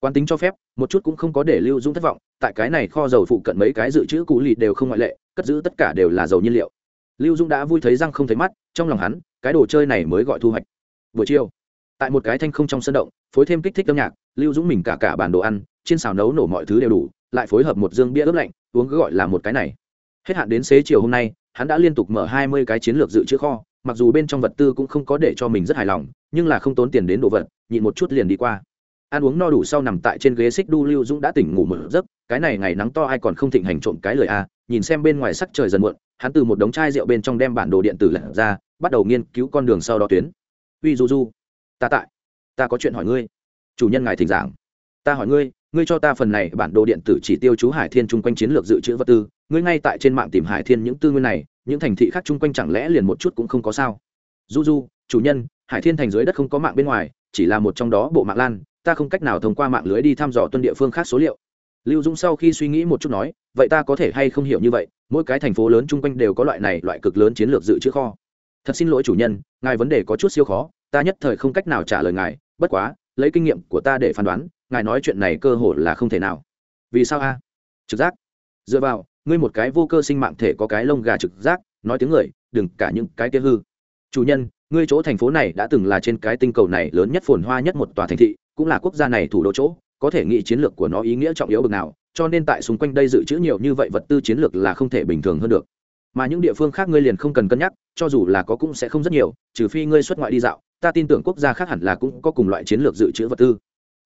[SPEAKER 1] Quan tính cho phép, một chút cũng không có để lưu dũng thất vọng, tại cái này kho dầu phụ cận mấy cái dự trữ cũ lì đều không ngoại lệ, cất giữ tất cả đều là dầu nhiên liệu. Lưu dũng đã vui thấy răng không thấy mắt, trong lòng hắn, cái đồ chơi này mới gọi thu hoạch. Buổi chiều, tại một cái thanh không trong sân động, phối thêm kích thích âm nhạc, lưu dũng mình cả cả bản đồ ăn trên xào nấu nổ mọi thứ đều đủ lại phối hợp một dương bia ướp lạnh, uống cứ gọi là một cái này. Hết hạn đến xế chiều hôm nay, hắn đã liên tục mở hai mươi cái chiến lược dự trữ kho, mặc dù bên trong vật tư cũng không có để cho mình rất hài lòng, nhưng là không tốn tiền đến đồ vật, nhịn một chút liền đi qua. Ăn uống no đủ sau nằm tại trên ghế xích đu lưu dũng đã tỉnh ngủ một giấc, cái này ngày nắng to ai còn không thịnh hành trộm cái lời a nhìn xem bên ngoài sắc trời dần muộn, hắn từ một đống chai rượu bên trong đem bản đồ điện tử lật ra, bắt đầu nghiên cứu con đường sau đó tuyến. Uy du du, ta tại, ta có chuyện hỏi ngươi. Chủ nhân ngài thỉnh giảng. Ta hỏi ngươi ngươi cho ta phần này bản đồ điện tử chỉ tiêu chú hải thiên chung quanh chiến lược dự trữ vật tư, ngươi ngay tại trên mạng tìm hải thiên những tư nguyên này, những thành thị khác chung quanh chẳng lẽ liền một chút cũng không có sao? Du du chủ nhân, hải thiên thành dưới đất không có mạng bên ngoài, chỉ là một trong đó bộ mạng lan, ta không cách nào thông qua mạng lưới đi thăm dò tuân địa phương khác số liệu. Lưu dũng sau khi suy nghĩ một chút nói, vậy ta có thể hay không hiểu như vậy, mỗi cái thành phố lớn chung quanh đều có loại này loại cực lớn chiến lược dự trữ kho. Thật xin lỗi chủ nhân, ngài vấn đề có chút siêu khó, ta nhất thời không cách nào trả lời ngài, bất quá, lấy kinh nghiệm của ta để phán đoán ngài nói chuyện này cơ hội là không thể nào. Vì sao a? Trực giác. Dựa vào, ngươi một cái vô cơ sinh mạng thể có cái lông gà trực giác, nói tiếng người, đừng cả những cái kia hư. Chủ nhân, ngươi chỗ thành phố này đã từng là trên cái tinh cầu này lớn nhất phồn hoa nhất một tòa thành thị, cũng là quốc gia này thủ đô chỗ, có thể nghĩ chiến lược của nó ý nghĩa trọng yếu bực nào, cho nên tại xung quanh đây dự trữ nhiều như vậy vật tư chiến lược là không thể bình thường hơn được. Mà những địa phương khác ngươi liền không cần cân nhắc, cho dù là có cũng sẽ không rất nhiều, trừ phi ngươi xuất ngoại đi dạo, ta tin tưởng quốc gia khác hẳn là cũng có cùng loại chiến lược dự trữ vật tư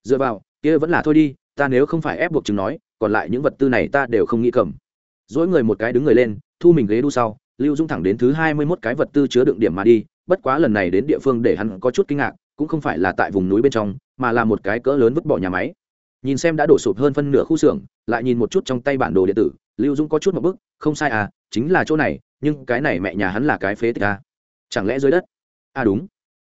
[SPEAKER 1] dựa vào, kia vẫn là thôi đi, ta nếu không phải ép buộc chứng nói, còn lại những vật tư này ta đều không nghĩ cầm. Dỗi người một cái đứng người lên, thu mình ghế đu sau, lưu dung thẳng đến thứ hai mươi mốt cái vật tư chứa đựng điểm mà đi, bất quá lần này đến địa phương để hắn có chút kinh ngạc, cũng không phải là tại vùng núi bên trong, mà là một cái cỡ lớn vứt bỏ nhà máy. Nhìn xem đã đổ sụp hơn phân nửa khu xưởng, lại nhìn một chút trong tay bản đồ điện tử, lưu dung có chút một bức, không sai à chính là chỗ này, nhưng cái này mẹ nhà hắn là cái phế tích à. chẳng lẽ dưới đất? À đúng,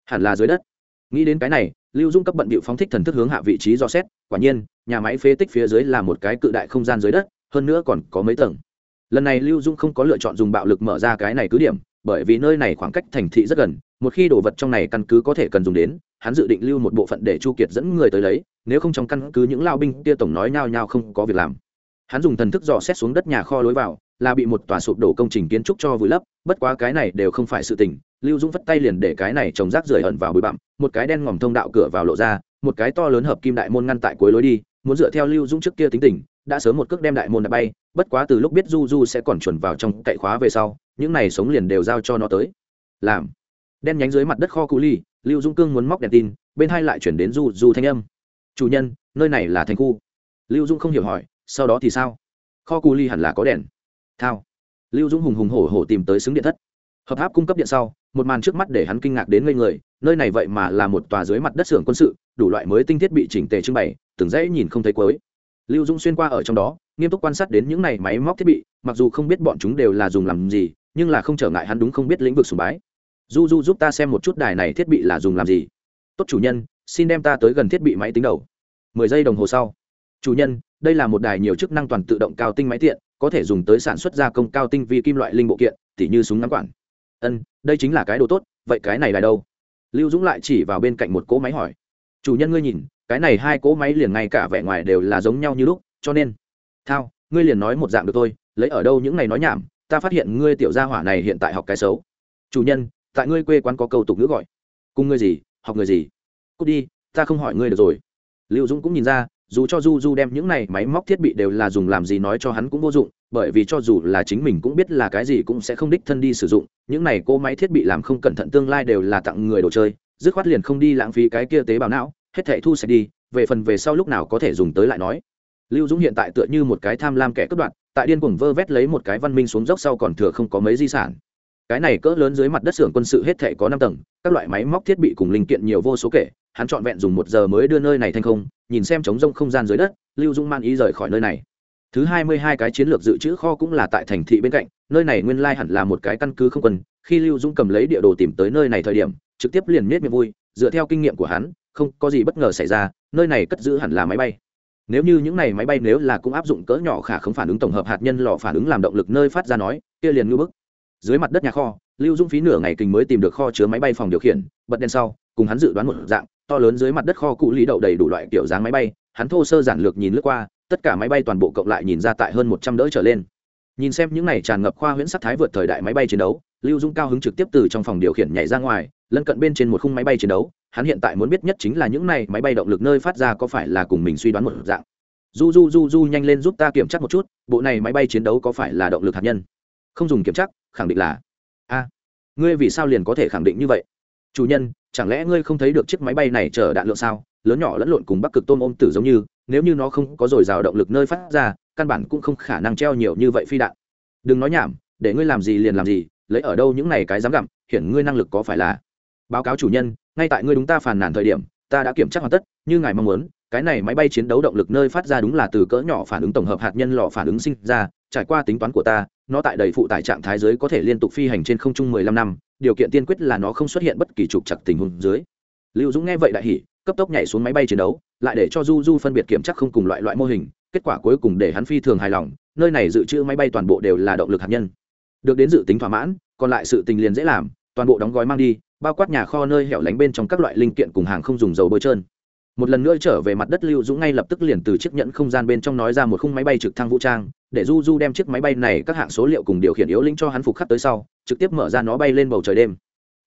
[SPEAKER 1] hẳn là dưới đất. Nghĩ đến cái này lưu dung cấp bận bịu phóng thích thần thức hướng hạ vị trí do xét, quả nhiên, nhà máy phế tích phía dưới là một cái cự đại không gian dưới đất, hơn nữa còn có mấy tầng. Lần này lưu dung không có lựa chọn dùng bạo lực mở ra cái này cứ điểm, bởi vì nơi này khoảng cách thành thị rất gần, một khi đồ vật trong này căn cứ có thể cần dùng đến, hắn dự định lưu một bộ phận để chu kiệt dẫn người tới lấy, nếu không trong căn cứ những lao binh kia tổng nói nhao nhao không có việc làm. Hắn dùng thần thức dò xét xuống đất nhà kho lối vào, là bị một tòa sụp đổ công trình kiến trúc cho vùi lấp, bất quá cái này đều không phải sự tình lưu dũng vất tay liền để cái này trồng rác rưởi ẩn vào bụi bặm, một cái đen ngòm thông đạo cửa vào lộ ra, một cái to lớn hợp kim đại môn ngăn tại cuối lối đi, muốn dựa theo lưu dũng trước kia tính tình, đã sớm một cước đem đại môn đã bay, bất quá từ lúc biết du du sẽ còn chuẩn vào trong cậy khóa về sau, những này sống liền đều giao cho nó tới. Làm. Đen nhánh dưới mặt đất kho cù ly, lưu dung cương muốn móc đèn tin, bên hai lại chuyển đến du du thanh âm. Chủ nhân, nơi này là thành khu. Lưu dung không hiểu hỏi, sau đó thì sao? Kho cù ly hẳn là có đèn. Thao. Lưu dung hùng hùng hổ hổ tìm tới xứng điện thất. Hợp tháp cung cấp điện sau một màn trước mắt để hắn kinh ngạc đến ngây người, nơi này vậy mà là một tòa dưới mặt đất xưởng quân sự, đủ loại mới tinh thiết bị chỉnh tề trưng bày, từng dãy nhìn không thấy cuối. Lưu dung xuyên qua ở trong đó, nghiêm túc quan sát đến những này máy móc thiết bị, mặc dù không biết bọn chúng đều là dùng làm gì, nhưng là không trở ngại hắn đúng không biết lĩnh vực sùng bái. Du du giúp ta xem một chút đài này thiết bị là dùng làm gì. Tốt chủ nhân, xin đem ta tới gần thiết bị máy tính đầu. Mười giây đồng hồ sau. Chủ nhân, đây là một đài nhiều chức năng toàn tự động cao tinh máy tiện, có thể dùng tới sản xuất gia công cao tinh vi kim loại linh bộ kiện, tỉ như súng ngắm quản ân, đây chính là cái đồ tốt, vậy cái này là đâu? Lưu dũng lại chỉ vào bên cạnh một cỗ máy hỏi. Chủ nhân ngươi nhìn, cái này hai cỗ máy liền ngay cả vẻ ngoài đều là giống nhau như lúc, cho nên. Thao, ngươi liền nói một dạng được thôi, lấy ở đâu những này nói nhảm, ta phát hiện ngươi tiểu gia hỏa này hiện tại học cái xấu. Chủ nhân, tại ngươi quê quán có câu tục ngữ gọi. Cùng ngươi gì, học người gì? Cút đi, ta không hỏi ngươi được rồi. Lưu dũng cũng nhìn ra dù cho du du đem những này máy móc thiết bị đều là dùng làm gì nói cho hắn cũng vô dụng, bởi vì cho dù là chính mình cũng biết là cái gì cũng sẽ không đích thân đi sử dụng, những này cô máy thiết bị làm không cẩn thận tương lai đều là tặng người đồ chơi, dứt khoát liền không đi lãng phí cái kia tế bào não, hết thệ thu sạch đi, về phần về sau lúc nào có thể dùng tới lại nói. Lưu dũng hiện tại tựa như một cái tham lam kẻ cướp đoạt, tại điên cuồng vơ vét lấy một cái văn minh xuống dốc sau còn thừa không có mấy di sản cái này cỡ lớn dưới mặt đất xưởng quân sự hết thảy có năm tầng, các loại máy móc thiết bị cùng linh kiện nhiều vô số kể, hắn trọn vẹn dùng một giờ mới đưa nơi này thành không, nhìn xem trống rông không gian dưới đất, lưu Dung man ý rời khỏi nơi này. Thứ hai mươi hai cái chiến lược dự trữ kho cũng là tại thành thị bên cạnh, nơi này nguyên lai hẳn là một cái căn cứ không quân, khi lưu Dung cầm lấy địa đồ tìm tới nơi này thời điểm, trực tiếp liền miết miệng vui, dựa theo kinh nghiệm của hắn, không có gì bất ngờ xảy ra, nơi này cất giữ hẳn là máy bay. Nếu như những này máy bay nếu là cũng áp dụng cỡ nhỏ khả không phản ứng tổng hợp hạt nhân lò phản ứng làm động lực nơi phát ra nói, kia liền ngưỡng bức dưới mặt đất nhà kho, lưu dũng phí nửa ngày kình mới tìm được kho chứa máy bay phòng điều khiển, bật đèn sau, cùng hắn dự đoán một dạng, to lớn dưới mặt đất kho cụ lý đậu đầy đủ loại kiểu dáng máy bay, hắn thô sơ giản lược nhìn lướt qua, tất cả máy bay toàn bộ cộng lại nhìn ra tại hơn một trăm đỡ trở lên. Nhìn xem những này tràn ngập khoa huyễn sắc thái vượt thời đại máy bay chiến đấu, lưu dũng cao hứng trực tiếp từ trong phòng điều khiển nhảy ra ngoài, lân cận bên trên một khung máy bay chiến đấu, hắn hiện tại muốn biết nhất chính là những này máy bay động lực nơi phát ra có phải là cùng mình suy đoán một dạng. Du du du du nhanh lên giúp ta kiểm tra một chút, bộ này máy bay chiến đấu có phải là động lực hạt nhân? Không dùng kiểm chắc, khẳng định là a ngươi vì sao liền có thể khẳng định như vậy? Chủ nhân chẳng lẽ ngươi không thấy được chiếc máy bay này chở đạn lượng sao? Lớn nhỏ lẫn lộn cùng bắc cực tôm ôm tử giống như nếu như nó không có dồi dào động lực nơi phát ra căn bản cũng không khả năng treo nhiều như vậy phi đạn. Đừng nói nhảm để ngươi làm gì liền làm gì lấy ở đâu những này cái dám gặm hiển ngươi năng lực có phải là? Báo cáo chủ nhân ngay tại ngươi đúng ta phàn nàn thời điểm ta đã kiểm tra hoàn tất như ngài mong muốn cái này máy bay chiến đấu động lực nơi phát ra đúng là từ cỡ nhỏ phản ứng tổng hợp hạt nhân lò phản ứng sinh ra trải qua tính toán của ta nó tại đầy phụ tải trạng thái dưới có thể liên tục phi hành trên không trung mười lăm năm, điều kiện tiên quyết là nó không xuất hiện bất kỳ trục chặt tình huống dưới. Lưu dũng nghe vậy đại hỉ, cấp tốc nhảy xuống máy bay chiến đấu, lại để cho du du phân biệt kiểm tra không cùng loại loại mô hình, kết quả cuối cùng để hắn phi thường hài lòng, nơi này dự trữ máy bay toàn bộ đều là động lực hạt nhân. Được đến dự tính thỏa mãn, còn lại sự tình liền dễ làm, toàn bộ đóng gói mang đi, bao quát nhà kho nơi hẻo lánh bên trong các loại linh kiện cùng hàng không dùng dầu bôi trơn một lần nữa trở về mặt đất lưu dũng ngay lập tức liền từ chiếc nhẫn không gian bên trong nói ra một khung máy bay trực thăng vũ trang, để du du đem chiếc máy bay này các hạng số liệu cùng điều khiển yếu lĩnh cho hắn phục khắc tới sau, trực tiếp mở ra nó bay lên bầu trời đêm.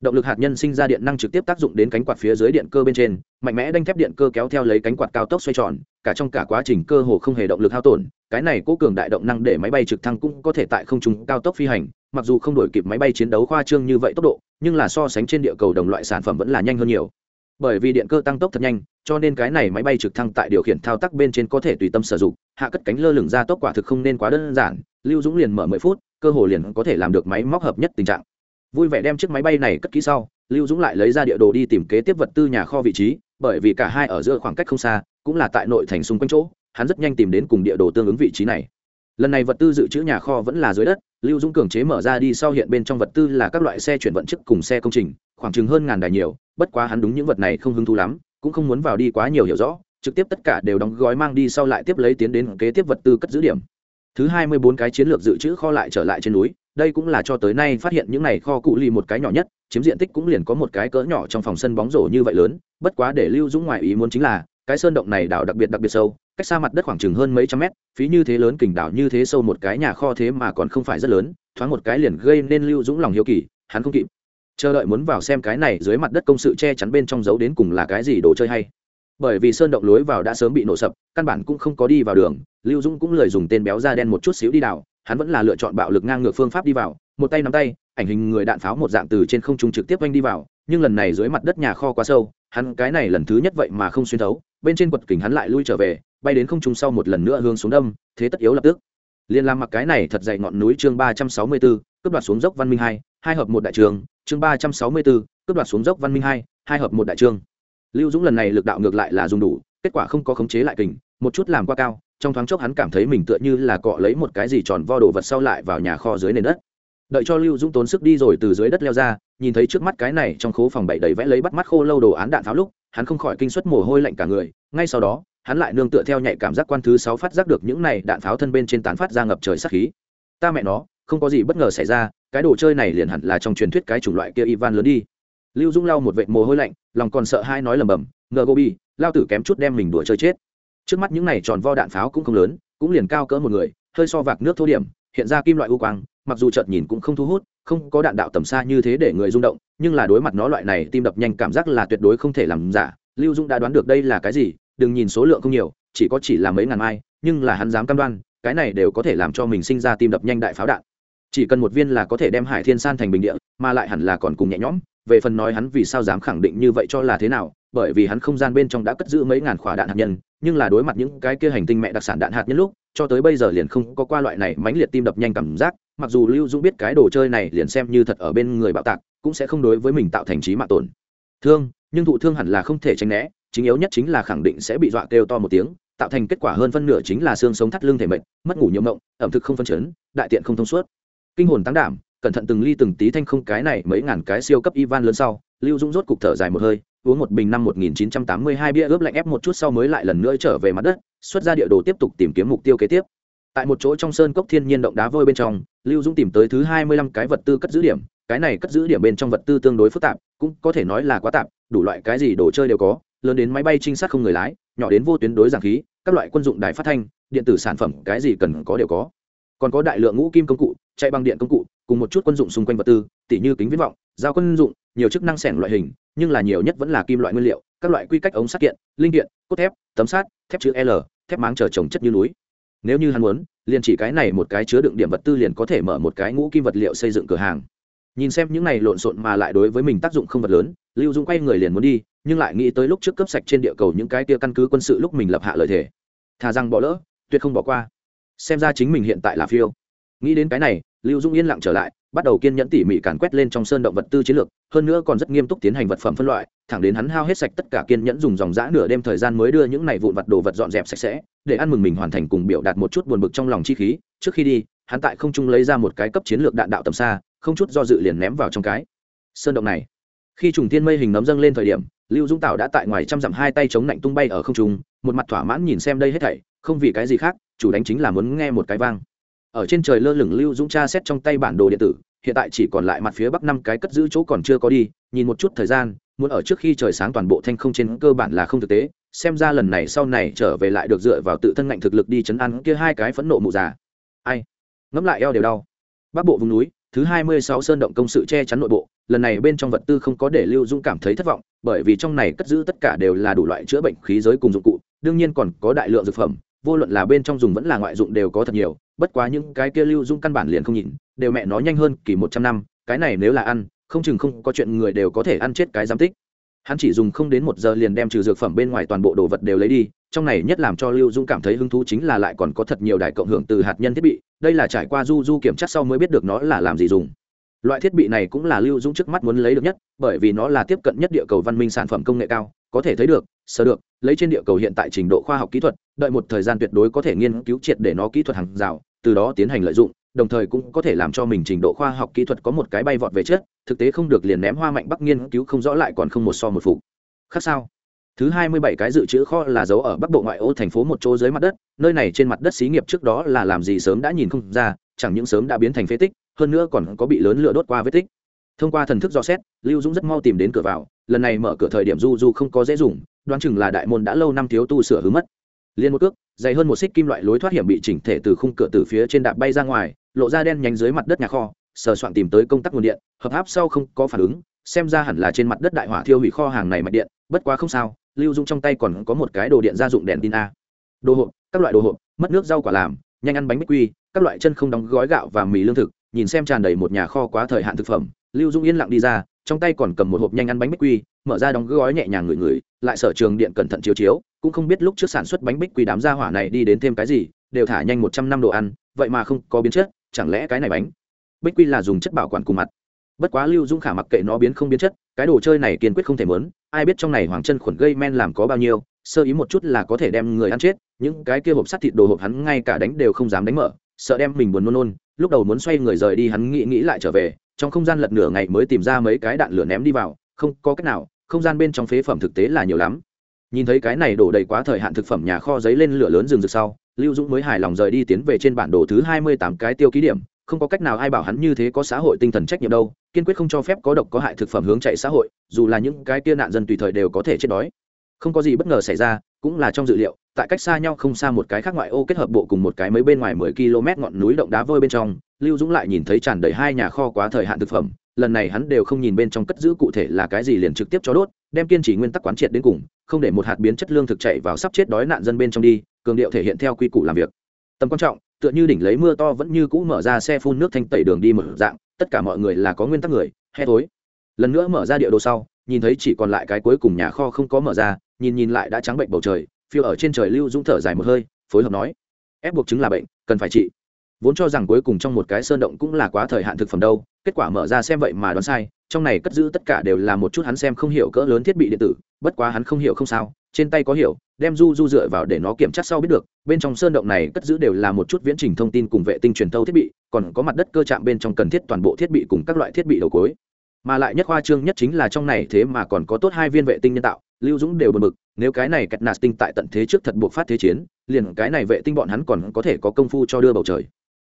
[SPEAKER 1] Động lực hạt nhân sinh ra điện năng trực tiếp tác dụng đến cánh quạt phía dưới điện cơ bên trên, mạnh mẽ đanh thép điện cơ kéo theo lấy cánh quạt cao tốc xoay tròn, cả trong cả quá trình cơ hồ không hề động lực hao tổn, cái này cố cường đại động năng để máy bay trực thăng cũng có thể tại không trung cao tốc phi hành, mặc dù không đổi kịp máy bay chiến đấu khoa trương như vậy tốc độ, nhưng là so sánh trên địa cầu đồng loại sản phẩm vẫn là nhanh hơn nhiều bởi vì điện cơ tăng tốc thật nhanh, cho nên cái này máy bay trực thăng tại điều khiển thao tác bên trên có thể tùy tâm sử dụng, hạ cất cánh lơ lửng ra tốc quả thực không nên quá đơn giản, lưu dũng liền mở mười phút, cơ hồ liền có thể làm được máy móc hợp nhất tình trạng. Vui vẻ đem chiếc máy bay này cất kỹ sau, lưu dũng lại lấy ra địa đồ đi tìm kế tiếp vật tư nhà kho vị trí, bởi vì cả hai ở giữa khoảng cách không xa, cũng là tại nội thành xung quanh chỗ, hắn rất nhanh tìm đến cùng địa đồ tương ứng vị trí này. Lần này vật tư dự trữ nhà kho vẫn là dưới đất lưu dũng cường chế mở ra đi sau hiện bên trong vật tư là các loại xe chuyển vận chức cùng xe công trình, khoảng chừng hơn ngàn đài nhiều, bất quá hắn đúng những vật này không hứng thú lắm, cũng không muốn vào đi quá nhiều hiểu rõ, trực tiếp tất cả đều đóng gói mang đi sau lại tiếp lấy tiến đến kế tiếp vật tư cất giữ điểm. Thứ hai mươi bốn cái chiến lược dự trữ kho lại trở lại trên núi, đây cũng là cho tới nay phát hiện những này kho cụ lì một cái nhỏ nhất, chiếm diện tích cũng liền có một cái cỡ nhỏ trong phòng sân bóng rổ như vậy lớn, bất quá để lưu dũng ngoài ý muốn chính là, cái sơn động này đào đặc biệt đặc biệt sâu cách xa mặt đất khoảng chừng hơn mấy trăm mét, phí như thế lớn kình đảo như thế sâu một cái nhà kho thế mà còn không phải rất lớn, thoáng một cái liền gây nên lưu dũng lòng hiếu kỳ, hắn không kịp. Chờ đợi muốn vào xem cái này dưới mặt đất công sự che chắn bên trong giấu đến cùng là cái gì đồ chơi hay. Bởi vì sơn động lối vào đã sớm bị nổ sập, căn bản cũng không có đi vào đường, lưu dũng cũng lời dùng tên béo da đen một chút xíu đi đảo, hắn vẫn là lựa chọn bạo lực ngang ngược phương pháp đi vào, một tay nắm tay, ảnh hình người đạn pháo một dạng từ trên không trung trực tiếp oanh đi vào, nhưng lần này dưới mặt đất nhà kho quá sâu, hắn cái này lần thứ nhất vậy mà không xuyên thấu, bên trên quật kình hắn lại lui trở về bay đến không trung sau một lần nữa hướng xuống đâm thế tất yếu lập tức. Liên làm mặc cái này thật dày ngọn núi chương ba trăm sáu mươi 364, cướp đoạt xuống dốc văn minh hai hai hợp một đại trường chương ba trăm sáu mươi 364, cướp đoạt xuống dốc văn minh hai hai hợp một đại trường. Lưu dũng lần này lực đạo ngược lại là dùng đủ kết quả không có khống chế lại kình một chút làm qua cao trong thoáng chốc hắn cảm thấy mình tựa như là cọ lấy một cái gì tròn vo đồ vật sau lại vào nhà kho dưới nền đất. Đợi cho lưu dũng tốn sức đi rồi từ dưới đất leo ra nhìn thấy trước mắt cái này trong khố phòng bảy đầy vẽ lấy bắt mắt khô lâu đồ án đạn pháo lúc hắn không khỏi kinh suất mồ hôi lạnh cả người ngay sau đó hắn lại nương tựa theo nhạy cảm giác quan thứ sáu phát giác được những này đạn pháo thân bên trên tán phát ra ngập trời sát khí. Ta mẹ nó, không có gì bất ngờ xảy ra, cái đồ chơi này liền hẳn là trong truyền thuyết cái chủng loại kia ivan lớn đi. Lưu dung lau một vệt mồ hôi lạnh, lòng còn sợ hai nói lầm bầm, ngờ gobi, lao tử kém chút đem mình đùa chơi chết. Trước mắt những này tròn vo đạn pháo cũng không lớn, cũng liền cao cỡ một người, hơi so vạc nước thô điểm, hiện ra kim loại u quang, mặc dù chợt nhìn cũng không thu hút, không có đạn đạo tầm xa như thế để người rung động, nhưng là đối mặt nó loại này tim đập nhanh cảm giác là tuyệt đối không thể làm giả. Lưu dung đã đoán được đây là cái gì đừng nhìn số lượng không nhiều, chỉ có chỉ là mấy ngàn mai, nhưng là hắn dám cam đoan, cái này đều có thể làm cho mình sinh ra tim đập nhanh đại pháo đạn. Chỉ cần một viên là có thể đem hải thiên san thành bình địa, mà lại hẳn là còn cùng nhẹ nhõm, về phần nói hắn vì sao dám khẳng định như vậy cho là thế nào, bởi vì hắn không gian bên trong đã cất giữ mấy ngàn quả đạn hạt nhân, nhưng là đối mặt những cái kia hành tinh mẹ đặc sản đạn hạt nhân lúc, cho tới bây giờ liền không có qua loại này mãnh liệt tim đập nhanh cảm giác, mặc dù lưu dũng biết cái đồ chơi này liền xem như thật ở bên người bạo tạc, cũng sẽ không đối với mình tạo thành trí mạng tổn. Thương, nhưng thụ thương hẳn là không thể tránh né chính yếu nhất chính là khẳng định sẽ bị dọa kêu to một tiếng, tạo thành kết quả hơn phân nửa chính là xương sống thắt lưng thể mệnh mất ngủ nhiều mộng, ẩm thực không phân chấn, đại tiện không thông suốt. Kinh hồn tăng đảm, cẩn thận từng ly từng tí thanh không cái này mấy ngàn cái siêu cấp ivan lớn sau, lưu dũng rốt cục thở dài một hơi, uống một bình năm 1982 bia ướp lạnh ép một chút sau mới lại lần nữa trở về mặt đất, xuất ra địa đồ tiếp tục tìm kiếm mục tiêu kế tiếp. Tại một chỗ trong sơn cốc thiên nhiên động đá vôi bên trong, lưu dũng tìm tới thứ hai mươi lăm cái vật tư cất giữ điểm, cái này cất giữ điểm bên trong vật tư tương đối phức tạp, cũng có thể nói là quá tạp, đủ loại cái gì đồ chơi đều có lớn đến máy bay trinh sát không người lái, nhỏ đến vô tuyến đối giảng khí, các loại quân dụng đài phát thanh, điện tử sản phẩm, cái gì cần có đều có. Còn có đại lượng ngũ kim công cụ, chạy bằng điện công cụ, cùng một chút quân dụng xung quanh vật tư, tỉ như kính viễn vọng giao quân dụng, nhiều chức năng sẻn loại hình, nhưng là nhiều nhất vẫn là kim loại nguyên liệu, các loại quy cách ống sắt kiện, linh kiện, cốt thép, tấm sắt, thép chữ l, thép máng chờ trồng chất như núi. Nếu như hắn muốn, liền chỉ cái này một cái chứa đựng điểm vật tư liền có thể mở một cái ngũ kim vật liệu xây dựng cửa hàng. Nhìn xem những này lộn xộn mà lại đối với mình tác dụng không vật lớn lưu dung quay người liền muốn đi, nhưng lại nghĩ tới lúc trước cấp sạch trên địa cầu những cái kia căn cứ quân sự lúc mình lập hạ lời thề. Thà rằng bỏ lỡ, tuyệt không bỏ qua. Xem ra chính mình hiện tại là phiêu. Nghĩ đến cái này, lưu dung yên lặng trở lại, bắt đầu kiên nhẫn tỉ mỉ càn quét lên trong sơn động vật tư chiến lược, hơn nữa còn rất nghiêm túc tiến hành vật phẩm phân loại, thẳng đến hắn hao hết sạch tất cả kiên nhẫn dùng dòng giã nửa đêm thời gian mới đưa những này vụn vật đồ vật dọn dẹp sạch sẽ, để ăn mừng mình hoàn thành cùng biểu đạt một chút buồn bực trong lòng chi khí. Trước khi đi, hắn tại không trung lấy ra một cái cấp chiến lược đạn đạo tầm xa, không chút do dự liền ném vào trong cái. Sơn động này khi trùng tiên mây hình nấm dâng lên thời điểm, lưu dũng tảo đã tại ngoài trăm dặm hai tay chống lạnh tung bay ở không trung, một mặt thỏa mãn nhìn xem đây hết thảy, không vì cái gì khác, chủ đánh chính là muốn nghe một cái vang. Ở trên trời lơ lửng lưu dũng tra xét trong tay bản đồ điện tử, hiện tại chỉ còn lại mặt phía bắc năm cái cất giữ chỗ còn chưa có đi, nhìn một chút thời gian, muốn ở trước khi trời sáng toàn bộ thanh không trên cơ bản là không thực tế, xem ra lần này sau này trở về lại được dựa vào tự thân ngạnh thực lực đi chấn ăn kia hai cái phẫn nộ mụ già. Ai? Ngẫm lại eo đều đau. Bắc bộ vùng núi, thứ hai mươi sáu sơn động công sự che chắn nội bộ lần này bên trong vật tư không có để lưu dũng cảm thấy thất vọng, bởi vì trong này cất giữ tất cả đều là đủ loại chữa bệnh khí giới cùng dụng cụ, đương nhiên còn có đại lượng dược phẩm, vô luận là bên trong dùng vẫn là ngoại dụng đều có thật nhiều, bất quá những cái kia lưu dung căn bản liền không nhìn, đều mẹ nó nhanh hơn kỳ một trăm năm, cái này nếu là ăn, không chừng không có chuyện người đều có thể ăn chết cái giám tích. Hắn chỉ dùng không đến một giờ liền đem trừ dược phẩm bên ngoài toàn bộ đồ vật đều lấy đi, trong này nhất làm cho lưu dung cảm thấy hứng thú chính là lại còn có thật nhiều đài cộng hưởng từ hạt nhân thiết bị, đây là trải qua du du kiểm tra sau mới biết được nó là làm gì dùng loại thiết bị này cũng là lưu dung trước mắt muốn lấy được nhất, bởi vì nó là tiếp cận nhất địa cầu văn minh sản phẩm công nghệ cao, có thể thấy được sơ được, lấy trên địa cầu hiện tại trình độ khoa học kỹ thuật, đợi một thời gian tuyệt đối có thể nghiên cứu triệt để nó kỹ thuật hàng rào, từ đó tiến hành lợi dụng, đồng thời cũng có thể làm cho mình trình độ khoa học kỹ thuật có một cái bay vọt về chết thực tế không được liền ném hoa mạnh bắc nghiên cứu không rõ lại còn không một so một phục khác sao? Thứ hai mươi bảy cái dự trữ kho là giấu ở bắc bộ ngoại ô thành phố một chỗ dưới mặt đất, nơi này trên mặt đất xí nghiệp trước đó là làm gì sớm đã nhìn không ra, chẳng những sớm đã biến thành phế tích hơn nữa còn có bị lớn lửa đốt qua vết tích. Thông qua thần thức dò xét, lưu dũng rất mau tìm đến cửa vào, lần này mở cửa thời điểm du du không có dễ dùng, đoán chừng là đại môn đã lâu năm thiếu tu sửa hứa mất. Liên một cước, dày hơn một xích kim loại lối thoát hiểm bị chỉnh thể từ khung cửa từ phía trên đạp bay ra ngoài, lộ ra đen nhánh dưới mặt đất nhà kho, sờ soạn tìm tới công tắc nguồn điện, hợp áp sau không có phản ứng, xem ra hẳn là trên mặt đất đại hỏa thiêu hủy kho hàng này mạch điện, bất quá không sao, lưu dũng trong tay còn có một cái đồ điện gia dụng đèn tin a. Đồ hộp, các loại đồ hộp, mất nước rau quả làm, nhanh ăn bánh bích quy, các loại chân không đóng gói gạo và mì lương thực nhìn xem tràn đầy một nhà kho quá thời hạn thực phẩm, lưu Dung yên lặng đi ra, trong tay còn cầm một hộp nhanh ăn bánh bích quy, mở ra đóng gói nhẹ nhàng ngửi ngửi, lại sở trường điện cẩn thận chiếu chiếu, cũng không biết lúc trước sản xuất bánh bích quy đám gia hỏa này đi đến thêm cái gì, đều thả nhanh một trăm năm đồ ăn, vậy mà không có biến chất, chẳng lẽ cái này bánh bích quy là dùng chất bảo quản cùng mặt? Bất quá lưu Dung khả mặc kệ nó biến không biến chất, cái đồ chơi này kiên quyết không thể mớn, ai biết trong này hoàng chân khuẩn gây men làm có bao nhiêu, sơ ý một chút là có thể đem người ăn chết, những cái kia hộp sắt thịt đồ hộp hắn ngay cả đánh đều không dám đánh mở sợ đem mình buồn nôn nôn, lúc đầu muốn xoay người rời đi hắn nghĩ nghĩ lại trở về, trong không gian lật nửa ngày mới tìm ra mấy cái đạn lửa ném đi vào, không có cách nào, không gian bên trong phế phẩm thực tế là nhiều lắm. Nhìn thấy cái này đổ đầy quá thời hạn thực phẩm nhà kho giấy lên lửa lớn rừng rực sau, lưu dũng mới hài lòng rời đi tiến về trên bản đồ thứ hai mươi tám cái tiêu ký điểm, không có cách nào ai bảo hắn như thế có xã hội tinh thần trách nhiệm đâu, kiên quyết không cho phép có độc có hại thực phẩm hướng chạy xã hội, dù là những cái tia nạn dân tùy thời đều có thể chết đói. Không có gì bất ngờ xảy ra cũng là trong dự liệu, tại cách xa nhau không xa một cái khác ngoại ô kết hợp bộ cùng một cái mấy bên ngoài mười km ngọn núi động đá vôi bên trong, lưu dũng lại nhìn thấy tràn đầy hai nhà kho quá thời hạn thực phẩm, lần này hắn đều không nhìn bên trong cất giữ cụ thể là cái gì liền trực tiếp cho đốt, đem kiên trì nguyên tắc quán triệt đến cùng, không để một hạt biến chất lương thực chạy vào sắp chết đói nạn dân bên trong đi, cường điệu thể hiện theo quy củ làm việc. Tầm quan trọng, tựa như đỉnh lấy mưa to vẫn như cũ mở ra xe phun nước thanh tẩy đường đi mở dạng, tất cả mọi người là có nguyên tắc người hè tối lần nữa mở ra địa đồ sau, nhìn thấy chỉ còn lại cái cuối cùng nhà kho không có mở ra nhìn nhìn lại đã trắng bệnh bầu trời, phiêu ở trên trời lưu dũng thở dài một hơi, phối hợp nói, ép buộc chứng là bệnh, cần phải trị. Vốn cho rằng cuối cùng trong một cái sơn động cũng là quá thời hạn thực phẩm đâu, kết quả mở ra xem vậy mà đoán sai, trong này cất giữ tất cả đều là một chút hắn xem không hiểu cỡ lớn thiết bị điện tử, bất quá hắn không hiểu không sao, trên tay có hiểu, đem du du dựa vào để nó kiểm tra sau biết được, bên trong sơn động này cất giữ đều là một chút viễn trình thông tin cùng vệ tinh truyền thâu thiết bị, còn có mặt đất cơ chạm bên trong cần thiết toàn bộ thiết bị cùng các loại thiết bị đầu cối. Mà lại nhất khoa trương nhất chính là trong này thế mà còn có tốt hai viên vệ tinh nhân tạo lưu dũng đều bật mực nếu cái này kẹt nạt tinh tại tận thế trước thật buộc phát thế chiến, liền cái này vệ tinh bọn hắn còn có thể có công phu cho đưa bầu trời.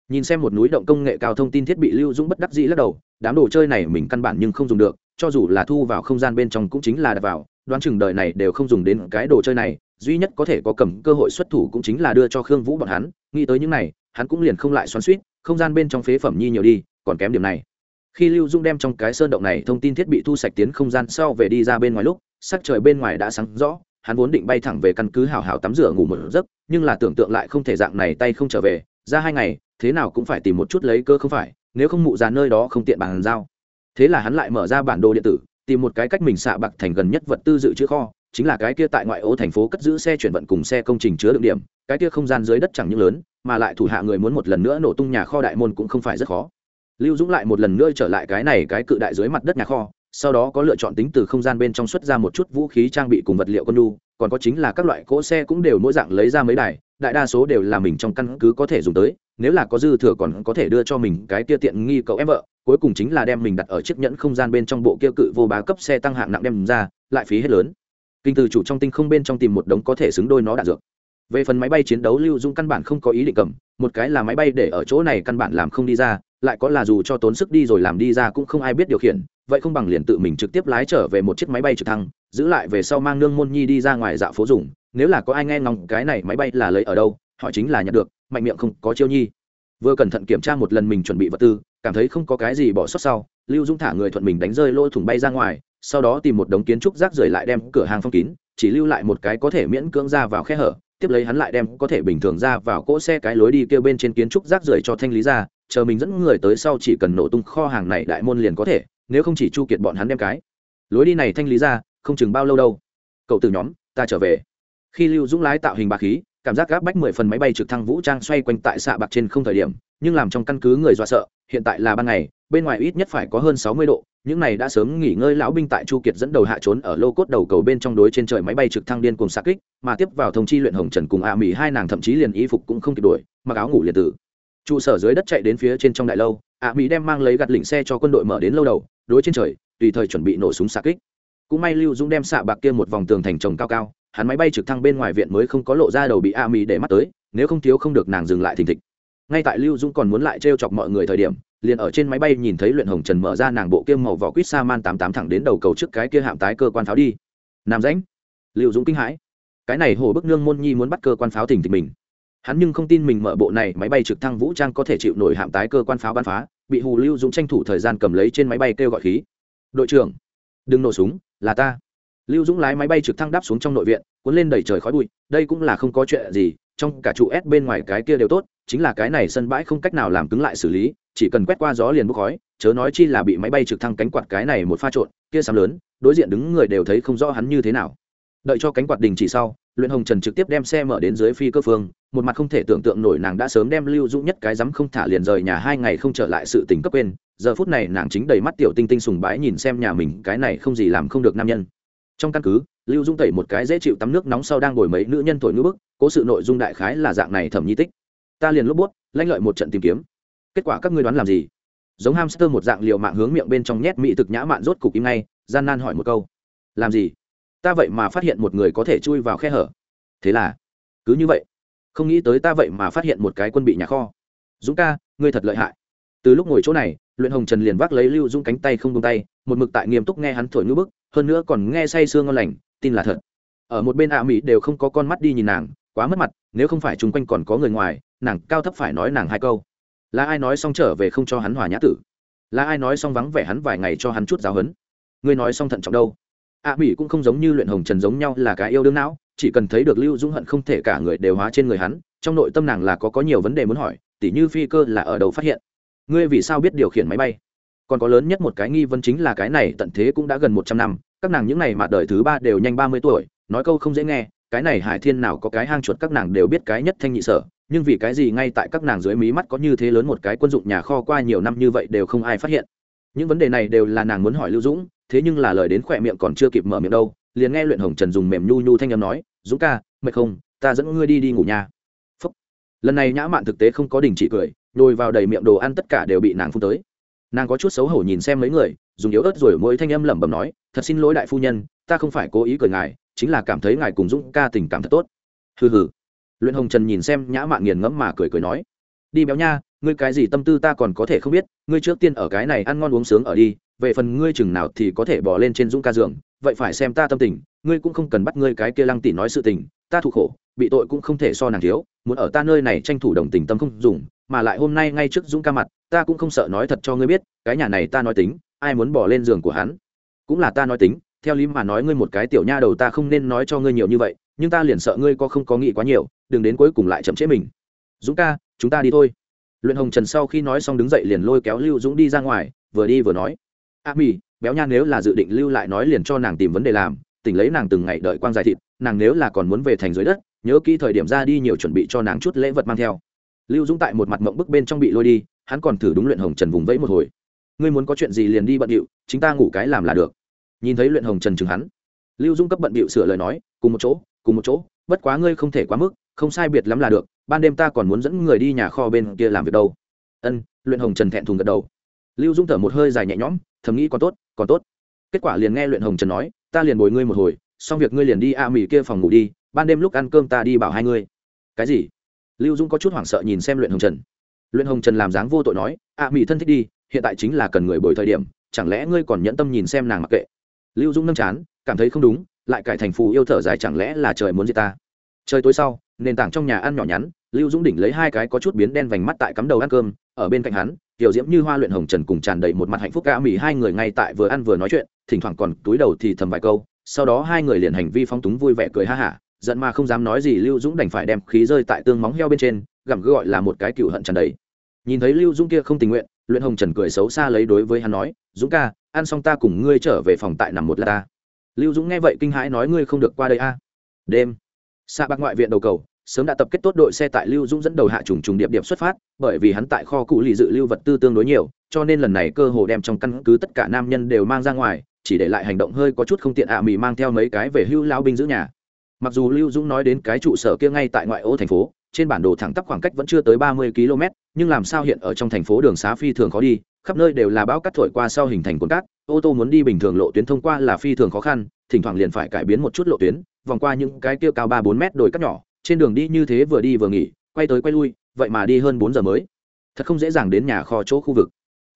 [SPEAKER 1] Nhìn xem một núi động công nghệ cao thông tin thiết bị lưu dũng bất đắc dĩ lắc đầu, đám đồ chơi này mình căn bản nhưng không dùng được, cho dù là thu vào không gian bên trong cũng chính là đặt vào, đoán chừng đời này đều không dùng đến cái đồ chơi này, duy nhất có thể có cầm cơ hội xuất thủ cũng chính là đưa cho khương vũ bọn hắn, nghĩ tới những này, hắn cũng liền không lại xoắn suýt không gian bên trong phế phẩm nhi nhiều đi, còn kém điểm này. Khi lưu dung đem trong cái sơn động này thông tin thiết bị thu sạch tiến không gian sau về đi ra bên ngoài lúc sắc trời bên ngoài đã sáng rõ, hắn vốn định bay thẳng về căn cứ hào hào tắm rửa ngủ một giấc, nhưng là tưởng tượng lại không thể dạng này tay không trở về, ra hai ngày, thế nào cũng phải tìm một chút lấy cơ không phải, nếu không mụ ra nơi đó không tiện bàn giao. Thế là hắn lại mở ra bản đồ điện tử, tìm một cái cách mình xạ bạc thành gần nhất vật tư dự trữ kho, chính là cái kia tại ngoại ô thành phố cất giữ xe chuyển vận cùng xe công trình chứa đựng điểm, cái kia không gian dưới đất chẳng những lớn, mà lại thủ hạ người muốn một lần nữa nổ tung nhà kho đại môn cũng không phải rất khó. Lưu dũng lại một lần nữa trở lại cái này cái cự đại dưới mặt đất nhà kho sau đó có lựa chọn tính từ không gian bên trong xuất ra một chút vũ khí trang bị cùng vật liệu con đu còn có chính là các loại cỗ xe cũng đều mỗi dạng lấy ra mấy đài, đại đa số đều là mình trong căn cứ có thể dùng tới, nếu là có dư thừa còn có thể đưa cho mình cái kia tiện nghi cậu em vợ, cuối cùng chính là đem mình đặt ở chiếc nhẫn không gian bên trong bộ kia cự vô bá cấp xe tăng hạng nặng đem ra, lại phí hết lớn. Kinh từ chủ trong tinh không bên trong tìm một đống có thể xứng đôi nó đạn dược. Về phần máy bay chiến đấu lưu dung căn bản không có ý định cầm, một cái là máy bay để ở chỗ này căn bản làm không đi ra, lại có là dù cho tốn sức đi rồi làm đi ra cũng không ai biết điều khiển vậy không bằng liền tự mình trực tiếp lái trở về một chiếc máy bay trực thăng, giữ lại về sau mang nương môn nhi đi ra ngoài dạo phố dùng, nếu là có ai nghe ngóng cái này máy bay là lấy ở đâu họ chính là nhận được, mạnh miệng không có chiêu nhi. Vừa cẩn thận kiểm tra một lần mình chuẩn bị vật tư, cảm thấy không có cái gì bỏ sót sau, lưu dung thả người thuận mình đánh rơi lỗ thủng bay ra ngoài, sau đó tìm một đống kiến trúc rác rưởi lại đem cửa hàng phong kín, chỉ lưu lại một cái có thể miễn cưỡng ra vào khe hở, tiếp lấy hắn lại đem có thể bình thường ra vào cỗ xe cái lối đi kêu bên trên kiến trúc rác rưởi cho thanh lý ra, chờ mình dẫn người tới sau chỉ cần nổ tung kho hàng này đại môn liền có thể nếu không chỉ chu kiệt bọn hắn đem cái. Lối đi này thanh lý ra, không chừng bao lâu đâu. Cậu từ nhóm, ta trở về. Khi lưu dũng lái tạo hình bà khí, cảm giác gáp bách mười phần máy bay trực thăng vũ trang xoay quanh tại xạ bạc trên không thời điểm, nhưng làm trong căn cứ người dọa sợ, hiện tại là ban ngày, bên ngoài ít nhất phải có hơn sáu mươi độ, những này đã sớm nghỉ ngơi lão binh tại chu kiệt dẫn đầu hạ trốn ở lô cốt đầu cầu bên trong đối trên trời máy bay trực thăng điên cùng xa kích, mà tiếp vào thông chi luyện hồng trần cùng ạ mỹ hai nàng thậm chí liền y phục cũng không kịp đuổi, mặc áo ngủ liền tử. Trụ sở dưới đất chạy đến phía trên trong đại lâu, ạ mỹ đem mang lấy gạt lỉnh xe cho quân đội mở đến lâu đầu đối trên trời, tùy thời chuẩn bị nổ súng xạ kích. Cũng may lưu dũng đem xạ bạc kia một vòng tường thành trồng cao cao, hắn máy bay trực thăng bên ngoài viện mới không có lộ ra đầu bị a mỹ để mắt tới, nếu không thiếu không được nàng dừng lại thình thịch. Ngay tại lưu dũng còn muốn lại trêu chọc mọi người thời điểm, liền ở trên máy bay nhìn thấy luyện hồng trần mở ra nàng bộ kia màu vỏ quýt sa man tám tám thẳng đến đầu cầu trước cái kia hạm tái cơ quan pháo đi. Nam rãnh. Lưu dũng kinh hãi. Cái này hồ bức nương môn nhi muốn bắt cơ quan pháo thình thịch mình. Hắn nhưng không tin mình mở bộ này máy bay trực thăng vũ trang có thể chịu nổi hạm tái cơ quan pháo bắn phá bị hù lưu dũng tranh thủ thời gian cầm lấy trên máy bay kêu gọi khí. Đội trưởng, đừng nổ súng, là ta. Lưu dũng lái máy bay trực thăng đáp xuống trong nội viện, cuốn lên đầy trời khói bụi, đây cũng là không có chuyện gì, trong cả trụ s bên ngoài cái kia đều tốt, chính là cái này sân bãi không cách nào làm cứng lại xử lý, chỉ cần quét qua gió liền bốc khói, chớ nói chi là bị máy bay trực thăng cánh quạt cái này một pha trộn, kia sắm lớn, đối diện đứng người đều thấy không rõ hắn như thế nào đợi cho cánh quạt đình chỉ sau, luyện hồng trần trực tiếp đem xe mở đến dưới phi cơ phương, một mặt không thể tưởng tượng nổi nàng đã sớm đem lưu dũng nhất cái dám không thả liền rời nhà hai ngày không trở lại sự tình cấp quên, giờ phút này nàng chính đầy mắt tiểu tinh tinh sùng bái nhìn xem nhà mình, cái này không gì làm không được nam nhân. Trong căn cứ, lưu dũng tẩy một cái dễ chịu tắm nước nóng sau đang ngồi mấy nữ nhân thổi ngữ bức, cố sự nội dung đại khái là dạng này thẩm nhi tích. Ta liền lúc bút, lanh lợi một trận tìm kiếm. Kết quả các ngươi đoán làm gì? Giống hamster một dạng liều mạng hướng miệng bên trong nhét mỹ thực nhã mạn rốt cục im ngay, gian nan hỏi một câu. Làm gì? Ta vậy mà phát hiện một người có thể chui vào khe hở. Thế là, cứ như vậy, không nghĩ tới ta vậy mà phát hiện một cái quân bị nhà kho. Dũng ca, ngươi thật lợi hại. Từ lúc ngồi chỗ này, luyện hồng trần liền vác lấy lưu dũng cánh tay không tung tay, một mực tại nghiêm túc nghe hắn thổi ngữ bức, hơn nữa còn nghe say sương ngon lành, tin là thật. Ở một bên ạ mỹ đều không có con mắt đi nhìn nàng, quá mất mặt, nếu không phải chung quanh còn có người ngoài, nàng cao thấp phải nói nàng hai câu. Là ai nói xong trở về không cho hắn hòa nhã tử? Là ai nói xong vắng vẻ hắn vài ngày cho hắn chút giáo hấn ngươi nói xong thận trọng đâu? Ạ mỹ cũng không giống như luyện hồng trần giống nhau là cái yêu đương não, chỉ cần thấy được lưu dũng hận không thể cả người đều hóa trên người hắn, trong nội tâm nàng là có có nhiều vấn đề muốn hỏi, tỉ như phi cơ là ở đầu phát hiện. Ngươi vì sao biết điều khiển máy bay? Còn có lớn nhất một cái nghi vấn chính là cái này tận thế cũng đã gần một trăm năm, các nàng những n à y mà đời thứ ba đều nhanh ba mươi tuổi, nói câu không dễ nghe, cái này hải thiên nào có cái hang chuột các nàng đều biết cái nhất thanh nhị sở, nhưng vì cái gì ngay tại các nàng dưới mí mắt có như thế lớn một cái quân dụng nhà kho qua nhiều năm như vậy đều không ai phát hiện. Những vấn đề này đều là nàng muốn hỏi lưu dũng thế nhưng là lời đến khỏe miệng còn chưa kịp mở miệng đâu, liền nghe luyện hồng trần dùng mềm nhu nhu thanh â m nói, dũng ca, mệt không? Ta dẫn ngươi đi đi ngủ nha. Phúc. lần này nhã mạn thực tế không có đình chỉ cười, nhồi vào đầy miệng đồ ăn tất cả đều bị nàng phun tới. Nàng có chút xấu hổ nhìn xem mấy người, dùng yếu ớt rồi mỗi thanh âm lẩm bẩm nói, thật xin lỗi đại phu nhân, ta không phải cố ý cười ngài, chính là cảm thấy ngài cùng dũng ca tình cảm thật tốt. Hừ hừ. Luyện hồng trần nhìn xem nhã mạn nghiền ngẫm mà cười cười nói, đi béo nha, ngươi cái gì tâm tư ta còn có thể không biết, ngươi trước tiên ở cái này ăn ngon uống sướng ở đi về phần ngươi chừng nào thì có thể bỏ lên trên dũng ca giường vậy phải xem ta tâm tình, ngươi cũng không cần bắt ngươi cái kia lăng tỷ nói sự tình, ta thụ khổ, bị tội cũng không thể so nàng thiếu, muốn ở ta nơi này tranh thủ đồng tình tâm không dùng, mà lại hôm nay ngay trước dũng ca mặt, ta cũng không sợ nói thật cho ngươi biết, cái nhà này ta nói tính, ai muốn bỏ lên giường của hắn, cũng là ta nói tính, theo lý mà nói ngươi một cái tiểu nha đầu ta không nên nói cho ngươi nhiều như vậy, nhưng ta liền sợ ngươi có không có nghĩ quá nhiều, đừng đến cuối cùng lại chậm chế mình. Dũng ca, chúng ta đi thôi. Luyện hồng trần sau khi nói xong đứng dậy liền lôi kéo lưu dũng đi ra ngoài, vừa đi vừa nói a à, mì béo nha nếu là dự định lưu lại nói liền cho nàng tìm vấn đề làm tỉnh lấy nàng từng ngày đợi quang dài thịt nàng nếu là còn muốn về thành dưới đất nhớ kỹ thời điểm ra đi nhiều chuẩn bị cho nàng chút lễ vật mang theo. Lưu dũng tại một mặt mộng bức bên trong bị lôi đi hắn còn thử đúng luyện hồng trần vùng vẫy một hồi. Ngươi muốn có chuyện gì liền đi bận điệu chính ta ngủ cái làm là được. Nhìn thấy luyện hồng trần chừng hắn lưu dung cấp bận bịu sửa lời nói cùng một chỗ cùng một chỗ bất quá ngươi không thể quá mức không sai biệt lắm là được ban đêm ta còn muốn dẫn người đi nhà kho bên kia làm việc đâu. Ân luyện hồng trần thẹn thùng gật đầu. Lưu dung thở một hơi dài nhẹ nhõm thầm nghĩ còn tốt còn tốt. Kết quả liền nghe luyện hồng trần nói, ta liền bồi ngươi một hồi, xong việc ngươi liền đi a à mì kia phòng ngủ đi, ban đêm lúc ăn cơm ta đi bảo hai ngươi. Cái gì? Lưu dung có chút hoảng sợ nhìn xem luyện hồng trần. Luyện hồng trần làm dáng vô tội nói, a à mì thân thích đi, hiện tại chính là cần người bồi thời điểm, chẳng lẽ ngươi còn nhẫn tâm nhìn xem nàng mặc kệ? Lưu dung nâng chán, cảm thấy không đúng, lại cải thành phù yêu thở dài chẳng lẽ là trời muốn gì ta? Trời tối sau, nền tảng trong nhà ăn nhỏ nhắn, lưu dũng đỉnh lấy hai cái có chút biến đen vành mắt tại cắm đầu ăn cơm, ở bên cạnh hắn tiểu diễm như hoa luyện hồng trần cùng tràn đầy một mặt hạnh phúc cả mỹ hai người ngay tại vừa ăn vừa nói chuyện, thỉnh thoảng còn túi đầu thì thầm vài câu, sau đó hai người liền hành vi phong túng vui vẻ cười ha hả, giận mà không dám nói gì lưu dũng đành phải đem khí rơi tại tương móng heo bên trên, gặm gọi là một cái cựu hận tràn đầy. Nhìn thấy lưu dũng kia không tình nguyện, luyện hồng trần cười xấu xa lấy đối với hắn nói, dũng ca, ăn xong ta cùng ngươi trở về phòng tại nằm một là ta. Lưu dũng nghe vậy kinh hãi nói, ngươi không được qua đây a. Đêm xa bạc ngoại viện đầu cầu sớm đã tập kết tốt đội xe tại lưu dũng dẫn đầu hạ trùng trùng điệp điệp xuất phát, bởi vì hắn tại kho cụ lì dự lưu vật tư tương đối nhiều, cho nên lần này cơ hồ đem trong căn cứ tất cả nam nhân đều mang ra ngoài, chỉ để lại hành động hơi có chút không tiện ạ à mì mang theo mấy cái về hưu lao binh giữ nhà. Mặc dù lưu dũng nói đến cái trụ sở kia ngay tại ngoại ô thành phố, trên bản đồ thẳng tắp khoảng cách vẫn chưa tới ba mươi km nhưng làm sao hiện ở trong thành phố đường xá phi thường khó đi, khắp nơi đều là bão cát thổi qua sau hình thành cồn cát, ô tô muốn đi bình thường lộ tuyến thông qua là phi thường khó khăn, thỉnh thoảng liền phải cải biến một chút lộ tuyến, vòng qua những cái kia cao ba bốn mét đồi cát nhỏ trên đường đi như thế vừa đi vừa nghỉ, quay tới quay lui, vậy mà đi hơn bốn giờ mới. Thật không dễ dàng đến nhà kho chỗ khu vực.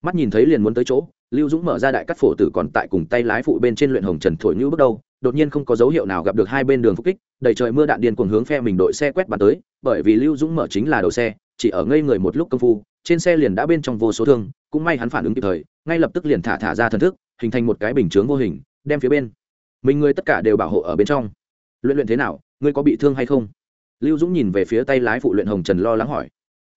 [SPEAKER 1] Mắt nhìn thấy liền muốn tới chỗ, lưu dũng mở ra đại cắt phổ tử còn tại cùng tay lái phụ bên trên luyện hồng trần thổi như bước đầu, đột nhiên không có dấu hiệu nào gặp được hai bên đường phúc kích, đầy trời mưa đạn điên cuồng hướng phe mình đội xe quét bàn tới, bởi vì lưu dũng mở chính là đầu xe, chỉ ở ngây người một lúc công phu, trên xe liền đã bên trong vô số thương, cũng may hắn phản ứng kịp thời, ngay lập tức liền thả thả ra thần thức, hình thành một cái bình chướng vô hình, đem phía bên. Mình người tất cả đều bảo hộ ở bên trong. Luyện luyện thế nào, ngươi có bị thương hay không? Lưu dũng nhìn về phía tay lái phụ luyện hồng trần lo lắng hỏi.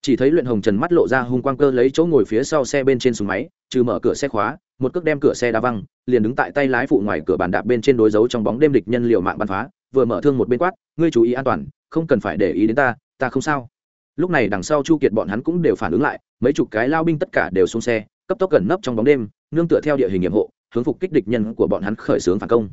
[SPEAKER 1] Chỉ thấy luyện hồng trần mắt lộ ra hung quang cơ lấy chỗ ngồi phía sau xe bên trên súng máy, trừ mở cửa xe khóa, một cước đem cửa xe đá văng, liền đứng tại tay lái phụ ngoài cửa bàn đạp bên trên đối dấu trong bóng đêm địch nhân liều mạng bắn phá, vừa mở thương một bên quát, ngươi chú ý an toàn, không cần phải để ý đến ta ta không sao. Lúc này đằng sau chu kiệt bọn hắn cũng đều phản ứng lại, mấy chục cái lao binh tất cả đều xuống xe, cấp tốc gần nấp trong bóng đêm, nương tựa theo địa hình nhiệm hộ, hướng phục kích địch nhân của bọn hắn khởi xướng phản công.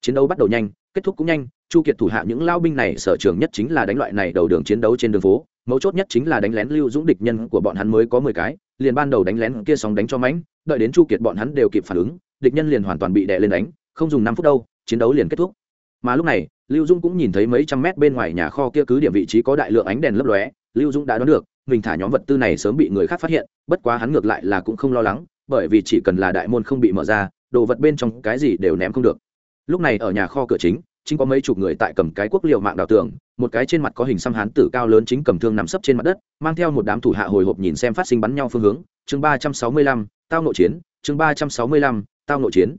[SPEAKER 1] Chiến đấu bắt đầu nhanh, kết thúc cũng nhanh chu kiệt thủ hạ những lao binh này sở trường nhất chính là đánh loại này đầu đường chiến đấu trên đường phố, mấu chốt nhất chính là đánh lén lưu dũng địch nhân của bọn hắn mới có mười cái, liền ban đầu đánh lén kia sóng đánh cho mãnh, đợi đến chu kiệt bọn hắn đều kịp phản ứng, địch nhân liền hoàn toàn bị đè lên đánh, không dùng năm phút đâu, chiến đấu liền kết thúc. Mà lúc này, lưu dung cũng nhìn thấy mấy trăm mét bên ngoài nhà kho kia cứ điểm vị trí có đại lượng ánh đèn lấp lóe, lưu dung đã đoán được, mình thả nhóm vật tư này sớm bị người khác phát hiện, bất quá hắn ngược lại là cũng không lo lắng, bởi vì chỉ cần là đại môn không bị mở ra, đồ vật bên trong cái gì đều ném không được. Lúc này ở nhà kho cửa chính chính có mấy chục người tại cầm cái quốc liệu mạng đào tường, một cái trên mặt có hình xăm hán tử cao lớn chính cầm thương nằm sấp trên mặt đất, mang theo một đám thủ hạ hồi hộp nhìn xem phát sinh bắn nhau phương hướng. Chương ba trăm sáu mươi lăm, tao nội chiến. Chương ba trăm sáu mươi lăm, tao nội chiến.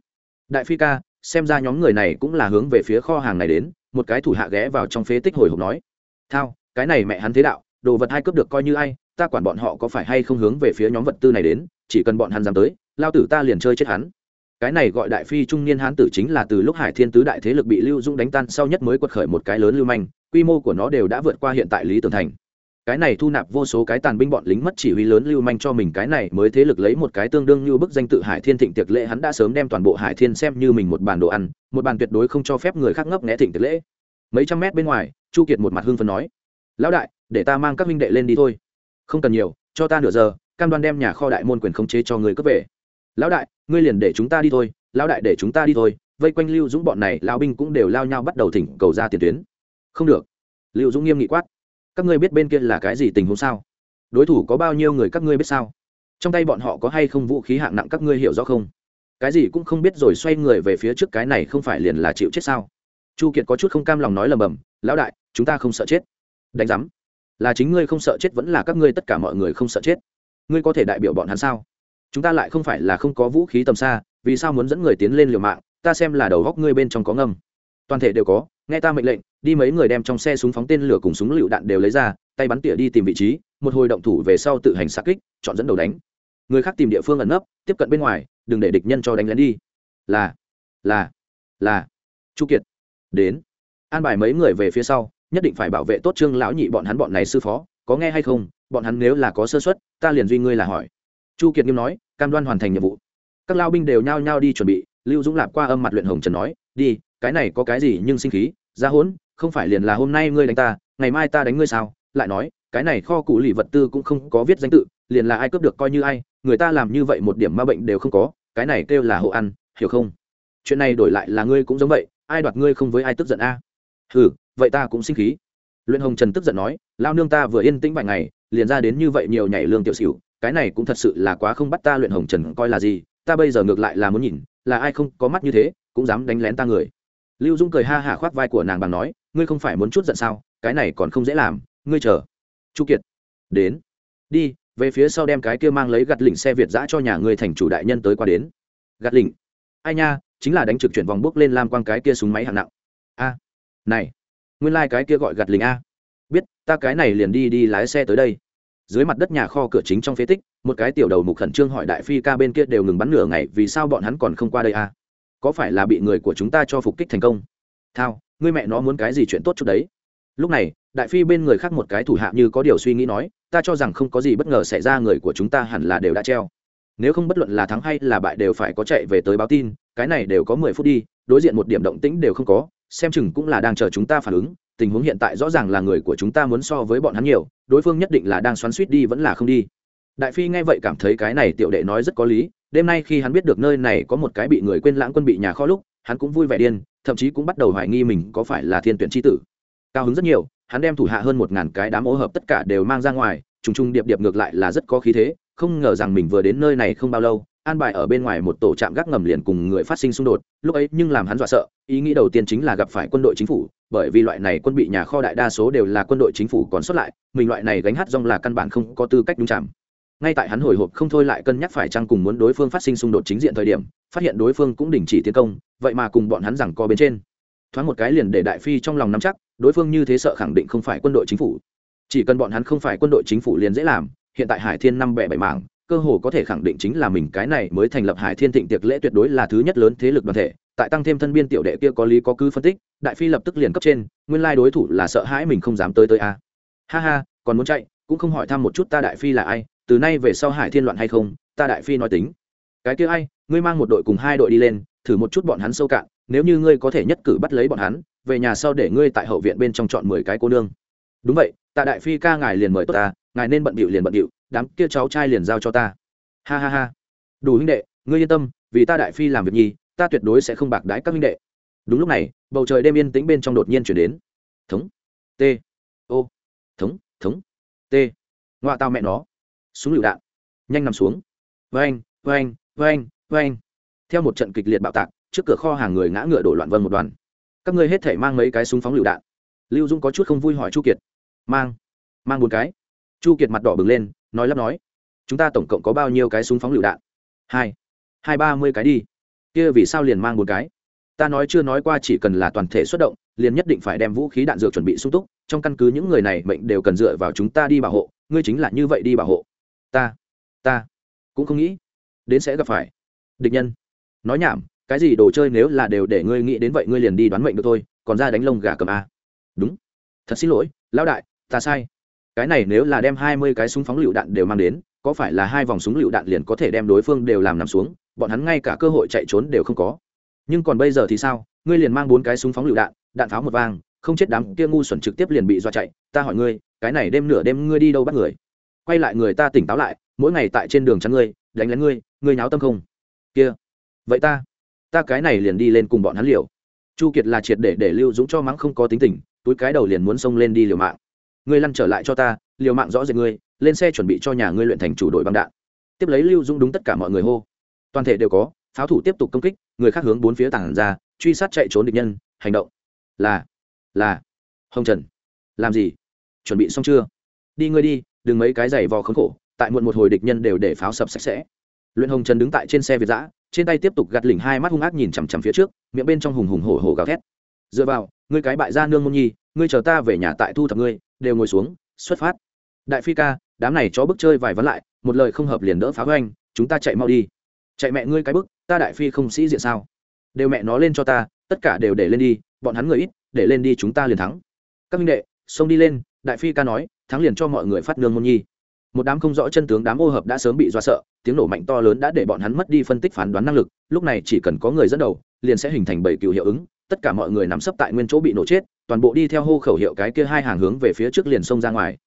[SPEAKER 1] Đại phi ca, xem ra nhóm người này cũng là hướng về phía kho hàng này đến, một cái thủ hạ ghé vào trong phế tích hồi hộp nói. Thao, cái này mẹ hắn thế đạo, đồ vật hai cướp được coi như ai, ta quản bọn họ có phải hay không hướng về phía nhóm vật tư này đến, chỉ cần bọn hắn dám tới, lao tử ta liền chơi chết hắn cái này gọi đại phi trung niên hán tử chính là từ lúc hải thiên tứ đại thế lực bị lưu dũng đánh tan sau nhất mới quật khởi một cái lớn lưu manh, quy mô của nó đều đã vượt qua hiện tại lý tường thành. Cái này thu nạp vô số cái tàn binh bọn lính mất chỉ huy lớn lưu manh cho mình, cái này mới thế lực lấy một cái tương đương như bức danh tự hải thiên thịnh tiệc lễ, hắn đã sớm đem toàn bộ hải thiên xem như mình một bàn đồ ăn, một bàn tuyệt đối không cho phép người khác ngấp nghẽ thịnh tiệc lễ. Mấy trăm mét bên ngoài, chu kiệt một mặt hưng phấn nói, lão đại, để ta mang các minh đệ lên đi thôi. Không cần nhiều, cho ta nửa giờ, cam đoan đem nhà kho đại môn quyền khống chế cho người cấp về lão đại, ngươi liền để chúng ta đi thôi, lão đại để chúng ta đi thôi. Vây quanh lưu dũng bọn này lao binh cũng đều lao nhau bắt đầu thỉnh cầu ra tiền tuyến. Không được. Lưu dũng nghiêm nghị quát. Các ngươi biết bên kia là cái gì tình huống sao? Đối thủ có bao nhiêu người các ngươi biết sao? Trong tay bọn họ có hay không vũ khí hạng nặng các ngươi hiểu rõ không? Cái gì cũng không biết rồi xoay người về phía trước cái này không phải liền là chịu chết sao? Chu kiệt có chút không cam lòng nói lầm bầm. Lão đại, chúng ta không sợ chết. Đánh giám. Là chính ngươi không sợ chết vẫn là các ngươi tất cả mọi người không sợ chết. Ngươi có thể đại biểu bọn hắn sao? Chúng ta lại không phải là không có vũ khí tầm xa, vì sao muốn dẫn người tiến lên liều mạng? Ta xem là đầu góc ngươi bên trong có ngâm. Toàn thể đều có, nghe ta mệnh lệnh, đi mấy người đem trong xe súng phóng tên lửa cùng súng lựu đạn đều lấy ra, tay bắn tỉa đi tìm vị trí, một hồi động thủ về sau tự hành xạ kích, chọn dẫn đầu đánh. Người khác tìm địa phương ẩn nấp, tiếp cận bên ngoài, đừng để địch nhân cho đánh lén đi. Là là là. Chu kiệt, đến. An bài mấy người về phía sau, nhất định phải bảo vệ tốt trương lão nhị bọn hắn bọn này sư phó, có nghe hay không? Bọn hắn nếu là có sơ xuất ta liền duy ngươi là hỏi chu kiệt nghiêm nói, cam đoan hoàn thành nhiệm vụ. Các lao binh đều nhao nhao đi chuẩn bị, lưu dũng lạp qua âm mặt luyện hồng trần nói, đi, cái này có cái gì nhưng sinh khí, ra hỗn không phải liền là hôm nay ngươi đánh ta, ngày mai ta đánh ngươi sao? Lại nói, cái này kho cụ lì vật tư cũng không có viết danh tự, liền là ai cướp được coi như ai, người ta làm như vậy một điểm ma bệnh đều không có, cái này kêu là hộ ăn, hiểu không? Chuyện này đổi lại là ngươi cũng giống vậy, ai đoạt ngươi không với ai tức giận a? À? ừ vậy ta cũng sinh khí. Luyện hồng trần tức giận nói, lao nương ta vừa yên tĩnh vài ngày, liền ra đến như vậy nhiều nhảy lương tiểu xỉu cái này cũng thật sự là quá không bắt ta luyện hồng trần coi là gì, ta bây giờ ngược lại là muốn nhìn, là ai không có mắt như thế, cũng dám đánh lén ta người. Lưu dung cười ha hả khoác vai của nàng bằng nói, ngươi không phải muốn chút giận sao, cái này còn không dễ làm, ngươi chờ. Chu kiệt, đến. Đi, về phía sau đem cái kia mang lấy gạt lỉnh xe việt giã cho nhà ngươi thành chủ đại nhân tới qua đến. Gạt lỉnh. Ai nha, chính là đánh trực chuyển vòng bước lên lam quang cái kia súng máy hạng nặng. A. Này, nguyên lai、like、cái kia gọi gạt lỉnh a. Biết, ta cái này liền đi đi lái xe tới đây dưới mặt đất nhà kho cửa chính trong phế tích, một cái tiểu đầu mục khẩn trương hỏi đại phi ca bên kia đều ngừng bắn nửa ngày, vì sao bọn hắn còn không qua đây à? có phải là bị người của chúng ta cho phục kích thành công? Thao, ngươi mẹ nó muốn cái gì chuyện tốt chút đấy? Lúc này, đại phi bên người khác một cái thủ hạ như có điều suy nghĩ nói, ta cho rằng không có gì bất ngờ xảy ra, người của chúng ta hẳn là đều đã treo. Nếu không bất luận là thắng hay là bại đều phải có chạy về tới báo tin, cái này đều có mười phút đi, đối diện một điểm động tĩnh đều không có, xem chừng cũng là đang chờ chúng ta phản ứng tình huống hiện tại rõ ràng là người của chúng ta muốn so với bọn hắn nhiều, đối phương nhất định là đang xoắn suýt đi vẫn là không đi. Đại phi nghe vậy cảm thấy cái này tiểu đệ nói rất có lý, đêm nay khi hắn biết được nơi này có một cái bị người quên lãng quân bị nhà kho lúc, hắn cũng vui vẻ điên, thậm chí cũng bắt đầu hoài nghi mình có phải là thiên tuyển tri tử. Cao hứng rất nhiều, hắn đem thủ hạ hơn một ngàn cái đám ô hợp tất cả đều mang ra ngoài, trùng trùng điệp điệp ngược lại là rất có khí thế, không ngờ rằng mình vừa đến nơi này không bao lâu an bài ở bên ngoài một tổ trạm gác ngầm liền cùng người phát sinh xung đột, lúc ấy nhưng làm hắn dọa sợ, ý nghĩ đầu tiên chính là gặp phải quân đội chính phủ, bởi vì loại này quân bị nhà kho đại đa số đều là quân đội chính phủ còn xuất lại, mình loại này gánh hát rong là căn bản không có tư cách đúng chạm. Ngay tại hắn hồi hộp không thôi lại cân nhắc phải chăng cùng muốn đối phương phát sinh xung đột chính diện thời điểm, phát hiện đối phương cũng đình chỉ tiến công, vậy mà cùng bọn hắn rằng co bên trên. Thoáng một cái liền để đại phi trong lòng nắm chắc, đối phương như thế sợ khẳng định không phải quân đội chính phủ. Chỉ cần bọn hắn không phải quân đội chính phủ liền dễ làm, hiện tại hải thiên năm bẻ bảy mảng cơ hồ có thể khẳng định chính là mình cái này mới thành lập hải thiên thịnh tiệc lễ tuyệt đối là thứ nhất lớn thế lực đoàn thể, tại tăng thêm thân biên tiểu đệ kia có lý có cứ phân tích, đại phi lập tức liền cấp trên, nguyên lai đối thủ là sợ hãi mình không dám tới tới a. Ha ha, còn muốn chạy, cũng không hỏi thăm một chút ta đại phi là ai, từ nay về sau hải thiên loạn hay không, ta đại phi nói tính. Cái kia ai, ngươi mang một đội cùng hai đội đi lên, thử một chút bọn hắn sâu cạn, nếu như ngươi có thể nhất cử bắt lấy bọn hắn, về nhà sau để ngươi tại hậu viện bên trong chọn mười cái cô nương. Đúng vậy tạ đại phi ca ngài liền mời tốt ta, ngài nên bận bịu liền bận bịu đám kia cháu trai liền giao cho ta. Ha ha ha. Đủ huynh đệ, ngươi yên tâm, vì ta đại phi làm việc nhi, ta tuyệt đối sẽ không bạc đái các huynh đệ. Đúng lúc này, bầu trời đêm yên tĩnh bên trong đột nhiên chuyển đến. Thống. T. Ô. Thống thống. T. Ngoạ tao mẹ nó. Súng lựu đạn. Nhanh nằm xuống. Vênh vênh vênh vênh theo một trận kịch liệt bạo tạc, trước cửa kho hàng người ngã ngựa đổ loạn vân một đoàn. Các ngươi hết thể mang mấy cái súng phóng lựu đạn. Lưu dung có chút không vui hỏi chu kiệt. Mang mang bốn cái. Chu kiệt mặt đỏ bừng lên nói lắp nói, chúng ta tổng cộng có bao nhiêu cái súng phóng lựu đạn? Hai hai ba mươi cái đi. Kia vì sao liền mang một cái? Ta nói chưa nói qua chỉ cần là toàn thể xuất động, liền nhất định phải đem vũ khí đạn dược chuẩn bị sung túc, trong căn cứ những người này mệnh đều cần dựa vào chúng ta đi bảo hộ, ngươi chính là như vậy đi bảo hộ. Ta ta cũng không nghĩ đến sẽ gặp phải. Địch nhân, nói nhảm, cái gì đồ chơi nếu là đều để ngươi nghĩ đến vậy ngươi liền đi đoán mệnh được thôi, còn ra đánh lông gà cầm a. Đúng, thật xin lỗi, lão đại, ta sai cái này nếu là đem hai mươi cái súng phóng lựu đạn đều mang đến, có phải là hai vòng súng lựu đạn liền có thể đem đối phương đều làm nằm xuống, bọn hắn ngay cả cơ hội chạy trốn đều không có. Nhưng còn bây giờ thì sao? Ngươi liền mang bốn cái súng phóng lựu đạn đạn pháo một vang, không chết đám kia ngu xuẩn trực tiếp liền bị dọa chạy, ta hỏi ngươi, cái này đêm nửa đêm ngươi đi đâu bắt người? Quay lại người ta tỉnh táo lại, mỗi ngày tại trên đường chắn ngươi, đánh lén ngươi ngươi nháo tâm không? Kia, vậy ta ta cái này liền đi lên cùng bọn hắn liều. Chu kiệt là triệt để để lưu dũng cho mắng không có tính tình, túi cái đầu liền muốn xông lên đi liều mạng ngươi lăn trở lại cho ta, liều mạng rõ rệt ngươi, lên xe chuẩn bị cho nhà ngươi luyện thành chủ đội băng đạn. Tiếp lấy lưu dũng đúng tất cả mọi người hô. Toàn thể đều có, pháo thủ tiếp tục công kích, người khác hướng bốn phía tảng ra, truy sát chạy trốn địch nhân, hành động. Là là, hồng trần. Làm gì? Chuẩn bị xong chưa? Đi ngươi đi, đừng mấy cái giày vò khốn khổ, tại muộn một hồi địch nhân đều để pháo sập sạch sẽ. Luyện hồng trần đứng tại trên xe việt giã trên tay tiếp tục gạt lỉnh hai mắt hung ác nhìn chằm chằm phía trước, miệng bên trong hùng hùng hổ hổ gào thét. Dựa vào, ngươi cái bại ra nương môn nhi ngươi chờ ta về nhà tại thu thập ngươi, đều ngồi xuống, xuất phát. Đại phi ca, đám này chó bước chơi vài vấn lại, một lời không hợp liền đỡ phá hoanh chúng ta chạy mau đi. Chạy mẹ ngươi cái bức, ta đại phi không sĩ diện sao? Đều mẹ nó lên cho ta, tất cả đều để lên đi, bọn hắn người ít, để lên đi chúng ta liền thắng. Các minh đệ, xông đi lên, đại phi ca nói, thắng liền cho mọi người phát nương môn nhi. Một đám không rõ chân tướng đám ô hợp đã sớm bị do sợ, tiếng nổ mạnh to lớn đã để bọn hắn mất đi phân tích phán đoán năng lực, lúc này chỉ cần có người dẫn đầu, liền sẽ hình thành bảy cựu hiệu ứng tất cả mọi người nằm sấp tại nguyên chỗ bị nổ chết, toàn bộ đi theo hô khẩu hiệu cái kia hai hàng hướng về phía trước liền xông ra ngoài.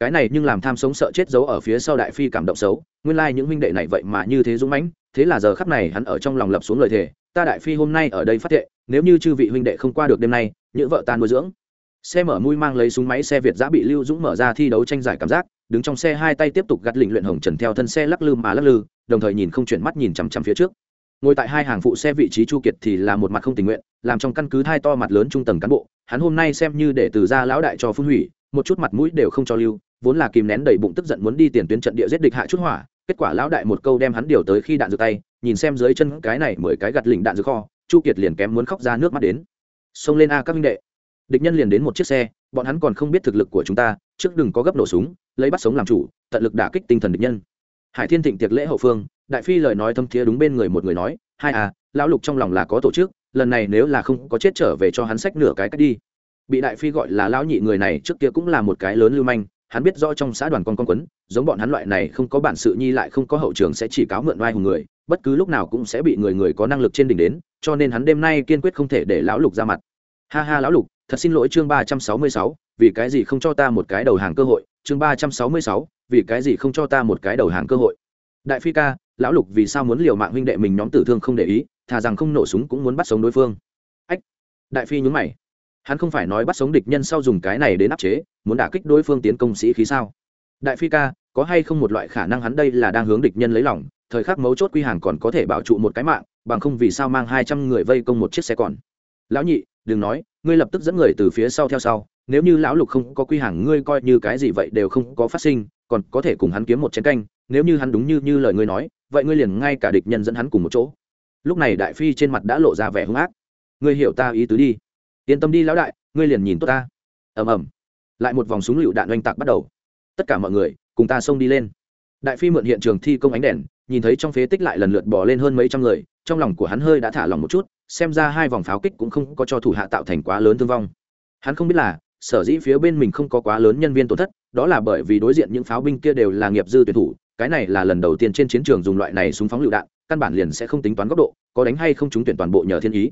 [SPEAKER 1] Cái này nhưng làm tham sống sợ chết giấu ở phía sau đại phi cảm động xấu, nguyên lai những huynh đệ này vậy mà như thế dũng mãnh, thế là giờ khắp này hắn ở trong lòng lập xuống lời thề, ta đại phi hôm nay ở đây phát thệ, nếu như chư vị huynh đệ không qua được đêm nay nhữ vợ ta nuôi dưỡng. Xe mở mui mang lấy súng máy xe việt giã bị lưu dũng mở ra thi đấu tranh giải cảm giác, đứng trong xe hai tay tiếp tục gặt lịnh luyện hồng trần theo thân xe lắc lư mà lắc lư, đồng thời nhìn không chuyển mắt nhìn chằm chằm phía trước ngồi tại hai hàng phụ xe vị trí chu kiệt thì là một mặt không tình nguyện, làm trong căn cứ thai to mặt lớn trung tầng cán bộ, hắn hôm nay xem như để từ ra lão đại cho phun hủy, một chút mặt mũi đều không cho lưu, vốn là kìm nén đầy bụng tức giận muốn đi tiền tuyến trận địa giết địch hạ chút hỏa, kết quả lão đại một câu đem hắn điều tới khi đạn dược tay, nhìn xem dưới chân cái này mười cái gặt lỉnh đạn dưới kho, chu kiệt liền kém muốn khóc ra nước mắt đến. Xông lên a các minh đệ. Địch nhân liền đến một chiếc xe, bọn hắn còn không biết thực lực của chúng ta, trước đừng có gấp nổ súng, lấy bắt sống làm chủ, tận lực đả kích tinh thần địch nhân. Hải thiên thịnh tiệc lễ hậu phương đại phi lời nói thâm thiế đúng bên người một người nói, hai à lão lục trong lòng là có tổ chức, lần này nếu là không có chết trở về cho hắn sách nửa cái cách đi. Bị đại phi gọi là lão nhị người này trước kia cũng là một cái lớn lưu manh, hắn biết rõ trong xã đoàn con con quấn, giống bọn hắn loại này không có bản sự nhi lại không có hậu trường sẽ chỉ cáo mượn oai hùng người, bất cứ lúc nào cũng sẽ bị người người có năng lực trên đỉnh đến, cho nên hắn đêm nay kiên quyết không thể để lão lục ra mặt. Ha ha lão lục, thật xin lỗi chương ba trăm sáu mươi sáu, vì cái gì không cho ta một cái đầu hàng cơ hội? Chương ba trăm sáu mươi sáu, vì cái gì không cho ta một cái đầu hàng cơ hội? Đại phi ca lão lục vì sao muốn liều mạng huynh đệ mình nhóm tử thương không để ý, thà rằng không nổ súng cũng muốn bắt sống đối phương. Ách, đại phi nhúng mày. Hắn không phải nói bắt sống địch nhân sau dùng cái này đến áp chế, muốn đả kích đối phương tiến công sĩ khí sao? Đại phi ca, có hay không một loại khả năng hắn đây là đang hướng địch nhân lấy lòng, thời khắc mấu chốt quy hàng còn có thể bảo trụ một cái mạng, bằng không vì sao mang hai trăm người vây công một chiếc xe còn? Lão nhị, đừng nói, ngươi lập tức dẫn người từ phía sau theo sau, nếu như lão lục không có quy hàng, ngươi coi như cái gì vậy đều không có phát sinh, còn có thể cùng hắn kiếm một chén canh, nếu như hắn đúng như như lời ngươi nói vậy ngươi liền ngay cả địch nhân dẫn hắn cùng một chỗ. Lúc này đại phi trên mặt đã lộ ra vẻ hung ác. Ngươi hiểu ta ý tứ đi. Yên tâm đi lão đại, ngươi liền nhìn tốt ta. Ầm ầm. Lại một vòng súng lựu đạn oanh tạc bắt đầu. Tất cả mọi người, cùng ta xông đi lên. Đại phi mượn hiện trường thi công ánh đèn, nhìn thấy trong phế tích lại lần lượt bỏ lên hơn mấy trăm người, trong lòng của hắn hơi đã thả lòng một chút, xem ra hai vòng pháo kích cũng không có cho thủ hạ tạo thành quá lớn thương vong. Hắn không biết là, sở dĩ phía bên mình không có quá lớn nhân viên tổn thất, đó là bởi vì đối diện những pháo binh kia đều là nghiệp dư tuyển thủ cái này là lần đầu tiên trên chiến trường dùng loại này súng phóng lựu đạn, căn bản liền sẽ không tính toán góc độ, có đánh hay không trúng tuyển toàn bộ nhờ thiên ý.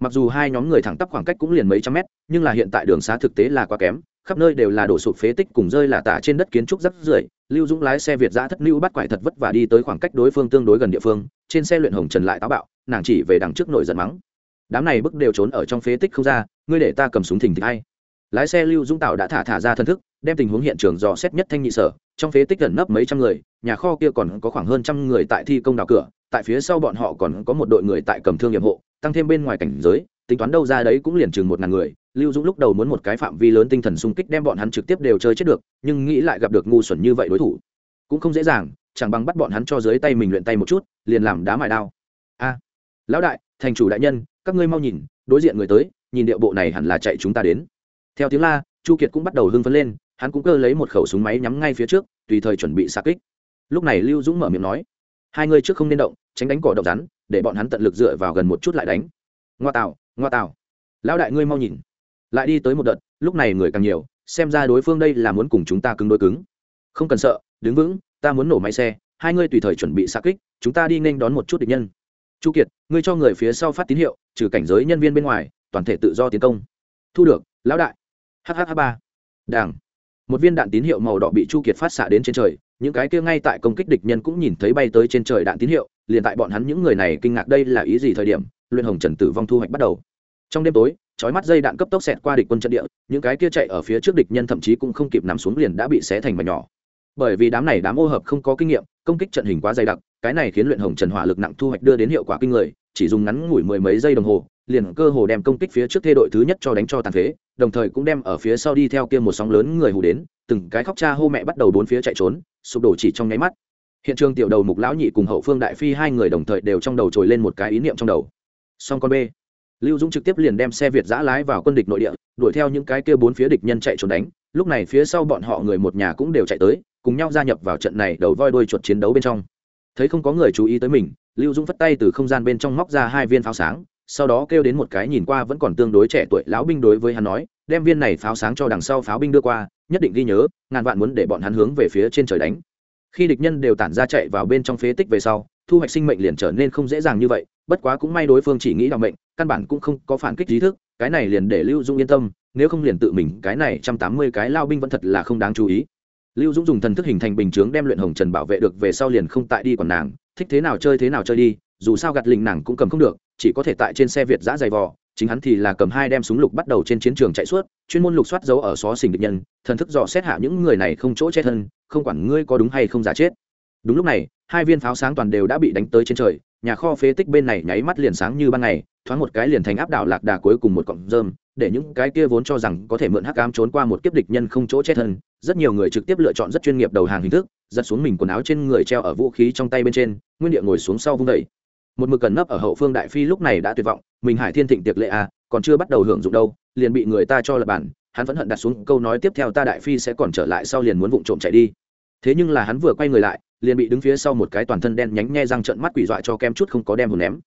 [SPEAKER 1] Mặc dù hai nhóm người thẳng tắp khoảng cách cũng liền mấy trăm mét, nhưng là hiện tại đường xá thực tế là quá kém, khắp nơi đều là đổ sụp phế tích cùng rơi là tả trên đất kiến trúc rất rưởi. Lưu dũng lái xe việt giã thất lưu bắt quải thật vất vả đi tới khoảng cách đối phương tương đối gần địa phương, trên xe luyện hồng trần lại táo bạo, nàng chỉ về đằng trước nổi giận mắng. Đám này bức đều trốn ở trong phế tích không ra, ngươi để ta cầm súng thình thịch hay lái xe lưu dũng tạo đã thả thả ra thân thức, đem tình huống hiện trường dò xét nhất thanh nhị sở trong phế tích gần nấp mấy trăm người, nhà kho kia còn có khoảng hơn trăm người tại thi công đào cửa, tại phía sau bọn họ còn có một đội người tại cầm thương nhiệm hộ, tăng thêm bên ngoài cảnh giới, tính toán đâu ra đấy cũng liền chừng một ngàn người. Lưu dũng lúc đầu muốn một cái phạm vi lớn tinh thần xung kích đem bọn hắn trực tiếp đều chơi chết được, nhưng nghĩ lại gặp được ngu xuẩn như vậy đối thủ, cũng không dễ dàng, chẳng bằng bắt bọn hắn cho dưới tay mình luyện tay một chút, liền làm đá mài đao. A, lão đại, thành chủ đại nhân, các ngươi mau nhìn, đối diện người tới, nhìn điệu bộ này hẳn là chạy chúng ta đến. Theo tiếng la, chu kiệt cũng bắt đầu hưng phấn lên hắn cũng cơ lấy một khẩu súng máy nhắm ngay phía trước, tùy thời chuẩn bị xa kích. Lúc này lưu dũng mở miệng nói, hai người trước không nên động, tránh đánh cỏ độc rắn, để bọn hắn tận lực dựa vào gần một chút lại đánh. Ngoa tạo ngoa tạo. Lão đại ngươi mau nhìn. Lại đi tới một đợt, lúc này người càng nhiều, xem ra đối phương đây là muốn cùng chúng ta cứng đối cứng. Không cần sợ, đứng vững, ta muốn nổ máy xe, hai ngươi tùy thời chuẩn bị xa kích, chúng ta đi nên đón một chút địch nhân. Chu kiệt, ngươi cho người phía sau phát tín hiệu, trừ cảnh giới nhân viên bên ngoài, toàn thể tự do tiến công. Thu được, lão đại. Hh ba. Đảng một viên đạn tín hiệu màu đỏ bị chu kiệt phát xạ đến trên trời, những cái kia ngay tại công kích địch nhân cũng nhìn thấy bay tới trên trời đạn tín hiệu, liền tại bọn hắn những người này kinh ngạc đây là ý gì thời điểm, luyện hồng trần tử vong thu hoạch bắt đầu. Trong đêm tối, chói mắt dây đạn cấp tốc xẹt qua địch quân trận địa, những cái kia chạy ở phía trước địch nhân thậm chí cũng không kịp nằm xuống liền đã bị xé thành mảnh nhỏ. Bởi vì đám này đám ô hợp không có kinh nghiệm, công kích trận hình quá dày đặc, cái này khiến luyện hồng trần hỏa lực nặng thu hoạch đưa đến hiệu quả kinh người, chỉ dùng ngắn ngủi mười mấy giây đồng hồ liền cơ hồ đem công kích phía trước thê đội thứ nhất cho đánh cho tàn phế, đồng thời cũng đem ở phía sau đi theo kia một sóng lớn người hù đến, từng cái khóc cha hô mẹ bắt đầu bốn phía chạy trốn, sụp đổ chỉ trong nháy mắt. Hiện trường tiểu đầu mục lão nhị cùng hậu phương đại phi hai người đồng thời đều trong đầu trồi lên một cái ý niệm trong đầu. Song con b lưu dũng trực tiếp liền đem xe việt giã lái vào quân địch nội địa, đuổi theo những cái kia bốn phía địch nhân chạy trốn đánh. Lúc này phía sau bọn họ người một nhà cũng đều chạy tới, cùng nhau gia nhập vào trận này đầu voi đuôi chuột chiến đấu bên trong. Thấy không có người chú ý tới mình, lưu dũng vất tay từ không gian bên trong móc ra hai viên pháo sáng sau đó kêu đến một cái nhìn qua vẫn còn tương đối trẻ tuổi lão binh đối với hắn nói, đem viên này pháo sáng cho đằng sau pháo binh đưa qua, nhất định ghi nhớ, ngàn vạn muốn để bọn hắn hướng về phía trên trời đánh. Khi địch nhân đều tản ra chạy vào bên trong phế tích về sau, thu hoạch sinh mệnh liền trở nên không dễ dàng như vậy, bất quá cũng may đối phương chỉ nghĩ đ mệnh, căn bản cũng không có phản kích trí thức, cái này liền để lưu dung yên tâm, nếu không liền tự mình, cái này trăm tám mươi cái lao binh vẫn thật là không đáng chú ý. Lưu dũng dùng thần thức hình thành bình chướng đem luyện hồng trần bảo vệ được về sau liền không tại đi còn nàng, thích thế nào chơi thế nào chơi đi dù sao gạt lình nàng cũng cầm không được, chỉ có thể tại trên xe việt giã dày vò, chính hắn thì là cầm hai đem súng lục bắt đầu trên chiến trường chạy suốt, chuyên môn lục soát dấu ở xó xình địch nhân, thần thức dò xét hạ những người này không chỗ chết thân, không quản ngươi có đúng hay không giả chết. Đúng lúc này, hai viên pháo sáng toàn đều đã bị đánh tới trên trời, nhà kho phế tích bên này nháy mắt liền sáng như ban ngày, thoáng một cái liền thành áp đảo lạc đà cuối cùng một cọng rơm, để những cái kia vốn cho rằng có thể mượn hắc ám trốn qua một kiếp địch nhân không chỗ chết thân, rất nhiều người trực tiếp lựa chọn rất chuyên nghiệp đầu hàng hình thức, giật xuống mình quần áo trên người treo ở vũ khí trong tay bên trên, nguyên địa ngồi xuống sau vung đẩy một mực cần nấp ở hậu phương đại phi lúc này đã tuyệt vọng, mình hải thiên thịnh tiệc lệ à còn chưa bắt đầu hưởng dụng đâu, liền bị người ta cho lập bản, hắn vẫn hận đặt xuống câu nói tiếp theo ta đại phi sẽ còn trở lại sau liền muốn vụng trộm chạy đi. Thế nhưng là hắn vừa quay người lại, liền bị đứng phía sau một cái toàn thân đen nhánh nhe răng trận mắt quỷ dọa cho kem chút không có đem hồn ném.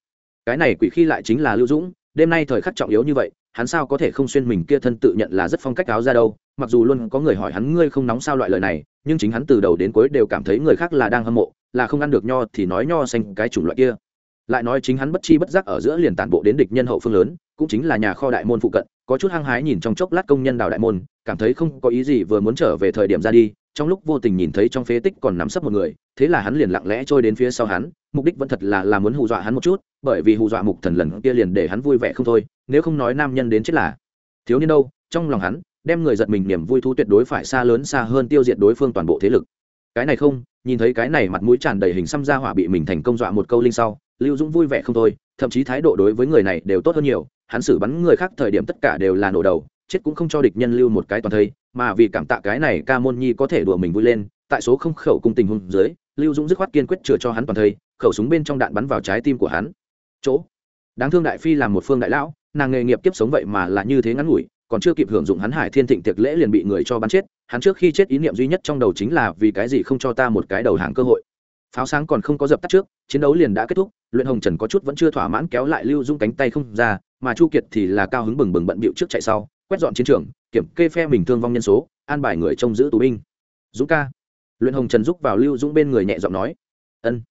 [SPEAKER 1] Cái này quỷ khi lại chính là lưu dũng, đêm nay thời khắc trọng yếu như vậy, hắn sao có thể không xuyên mình kia thân tự nhận là rất phong cách áo ra đâu, mặc dù luôn có người hỏi hắn ngươi không nóng sao loại lời này, nhưng chính hắn từ đầu đến cuối đều cảm thấy người khác là đang hâm mộ, là không ăn được nho thì nói nho xanh cái chủng loại kia lại nói chính hắn bất chi bất giác ở giữa liền tản bộ đến địch nhân hậu phương lớn, cũng chính là nhà kho đại môn phụ cận, có chút hăng hái nhìn trong chốc lát công nhân đào đại môn, cảm thấy không có ý gì vừa muốn trở về thời điểm ra đi, trong lúc vô tình nhìn thấy trong phế tích còn nắm sấp một người, thế là hắn liền lặng lẽ trôi đến phía sau hắn, mục đích vẫn thật là là muốn hù dọa hắn một chút, bởi vì hù dọa mục thần lần kia liền để hắn vui vẻ không thôi, nếu không nói nam nhân đến chết là thiếu niên đâu, trong lòng hắn, đem người giật mình niềm vui thú tuyệt đối phải xa lớn xa hơn tiêu diệt đối phương toàn bộ thế lực. Cái này không, nhìn thấy cái này mặt mũi tràn đầy hình xăm ra hỏa bị mình thành công dọa một câu linh sau lưu dũng vui vẻ không thôi, thậm chí thái độ đối với người này đều tốt hơn nhiều, hắn xử bắn người khác thời điểm tất cả đều là nổ đầu, chết cũng không cho địch nhân lưu một cái toàn thây, mà vì cảm tạ cái này ca môn nhi có thể đùa mình vui lên, tại số không khẩu cung tình hôn dưới, lưu dũng dứt khoát kiên quyết chừa cho hắn toàn thây, khẩu súng bên trong đạn bắn vào trái tim của hắn. Chỗ. Đáng thương đại phi là một phương đại lão, nàng nghề nghiệp kiếp sống vậy mà là như thế ngắn ngủi, còn chưa kịp hưởng dụng hắn hải thiên thịnh tiệc lễ liền bị người cho bắn chết, hắn trước khi chết ý niệm duy nhất trong đầu chính là vì cái gì không cho ta một cái đầu hàng cơ hội pháo sáng còn không có dập tắt trước, chiến đấu liền đã kết thúc, luyện hồng trần có chút vẫn chưa thỏa mãn kéo lại lưu dung cánh tay không ra, mà chu kiệt thì là cao hứng bừng bừng bận bịu trước chạy sau, quét dọn chiến trường, kiểm kê phe mình thương vong nhân số, an bài người trông giữ tù binh. Dũng ca. Luyện hồng trần giúp vào lưu dũng bên người nhẹ giọng nói. Ân.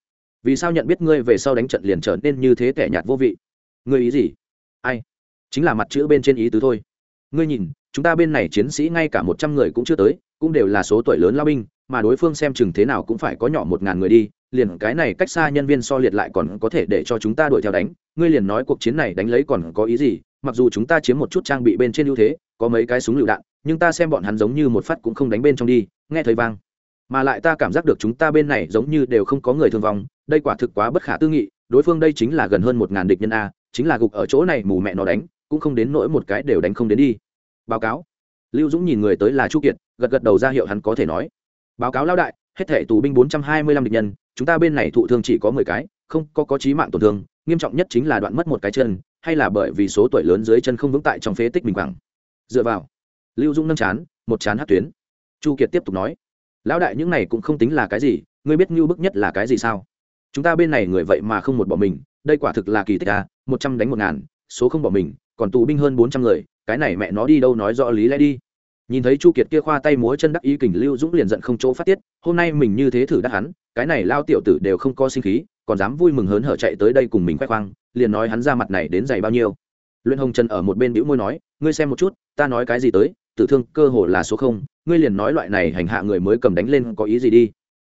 [SPEAKER 1] Vì sao nhận biết ngươi về sau đánh trận liền trở nên như thế kẻ nhạt vô vị? Ngươi ý gì? Ai? Chính là mặt chữ bên trên ý tứ thôi. Ngươi nhìn, chúng ta bên này chiến sĩ ngay cả một trăm người cũng chưa tới cũng đều là số tuổi lớn lao binh, mà đối phương xem chừng thế nào cũng phải có nhỏ một ngàn người đi, liền cái này cách xa nhân viên so liệt lại còn có thể để cho chúng ta đuổi theo đánh. Ngươi liền nói cuộc chiến này đánh lấy còn có ý gì, mặc dù chúng ta chiếm một chút trang bị bên trên ưu thế, có mấy cái súng lựu đạn, nhưng ta xem bọn hắn giống như một phát cũng không đánh bên trong đi, nghe thấy vang. Mà lại ta cảm giác được chúng ta bên này giống như đều không có người thương vong, đây quả thực quá bất khả tư nghị, đối phương đây chính là gần hơn một ngàn địch nhân a, chính là gục ở chỗ này mù mẹ nó đánh, cũng không đến nỗi một cái đều đánh không đến đi. Báo cáo lưu dũng nhìn người tới là chu kiệt, gật gật đầu ra hiệu hắn có thể nói. Báo cáo lao đại, hết thể tù binh bốn trăm hai mươi lăm địch nhân, chúng ta bên này thụ thương chỉ có mười cái, không có có trí mạng tổn thương, nghiêm trọng nhất chính là đoạn mất một cái chân, hay là bởi vì số tuổi lớn dưới chân không vững tại trong phế tích bình quẳng. Dựa vào, lưu dũng nâng chán, một chán hát tuyến. Chu kiệt tiếp tục nói, lão đại, những này cũng không tính là cái gì, ngươi biết ngưu bức nhất là cái gì sao? Chúng ta bên này người vậy mà không một bỏ mình, đây quả thực là kỳ tích à một trăm đánh một ngàn, số không bỏ mình còn tù binh hơn bốn trăm người, cái này mẹ nó đi đâu nói rõ lý lẽ đi. Nhìn thấy chu kiệt kia khoa tay múa chân đắc ý kình lưu dũng liền giận không chỗ phát tiết, hôm nay mình như thế thử đắc hắn, cái này lao tiểu tử đều không có sinh khí, còn dám vui mừng hớn hở chạy tới đây cùng mình khoe khoang, liền nói hắn ra mặt này đến dày bao nhiêu. Luyện hồng trần ở một bên bĩu môi nói, ngươi xem một chút, ta nói cái gì tới, tử thương cơ hồ là số không, ngươi liền nói loại này hành hạ người mới cầm đánh lên có ý gì đi.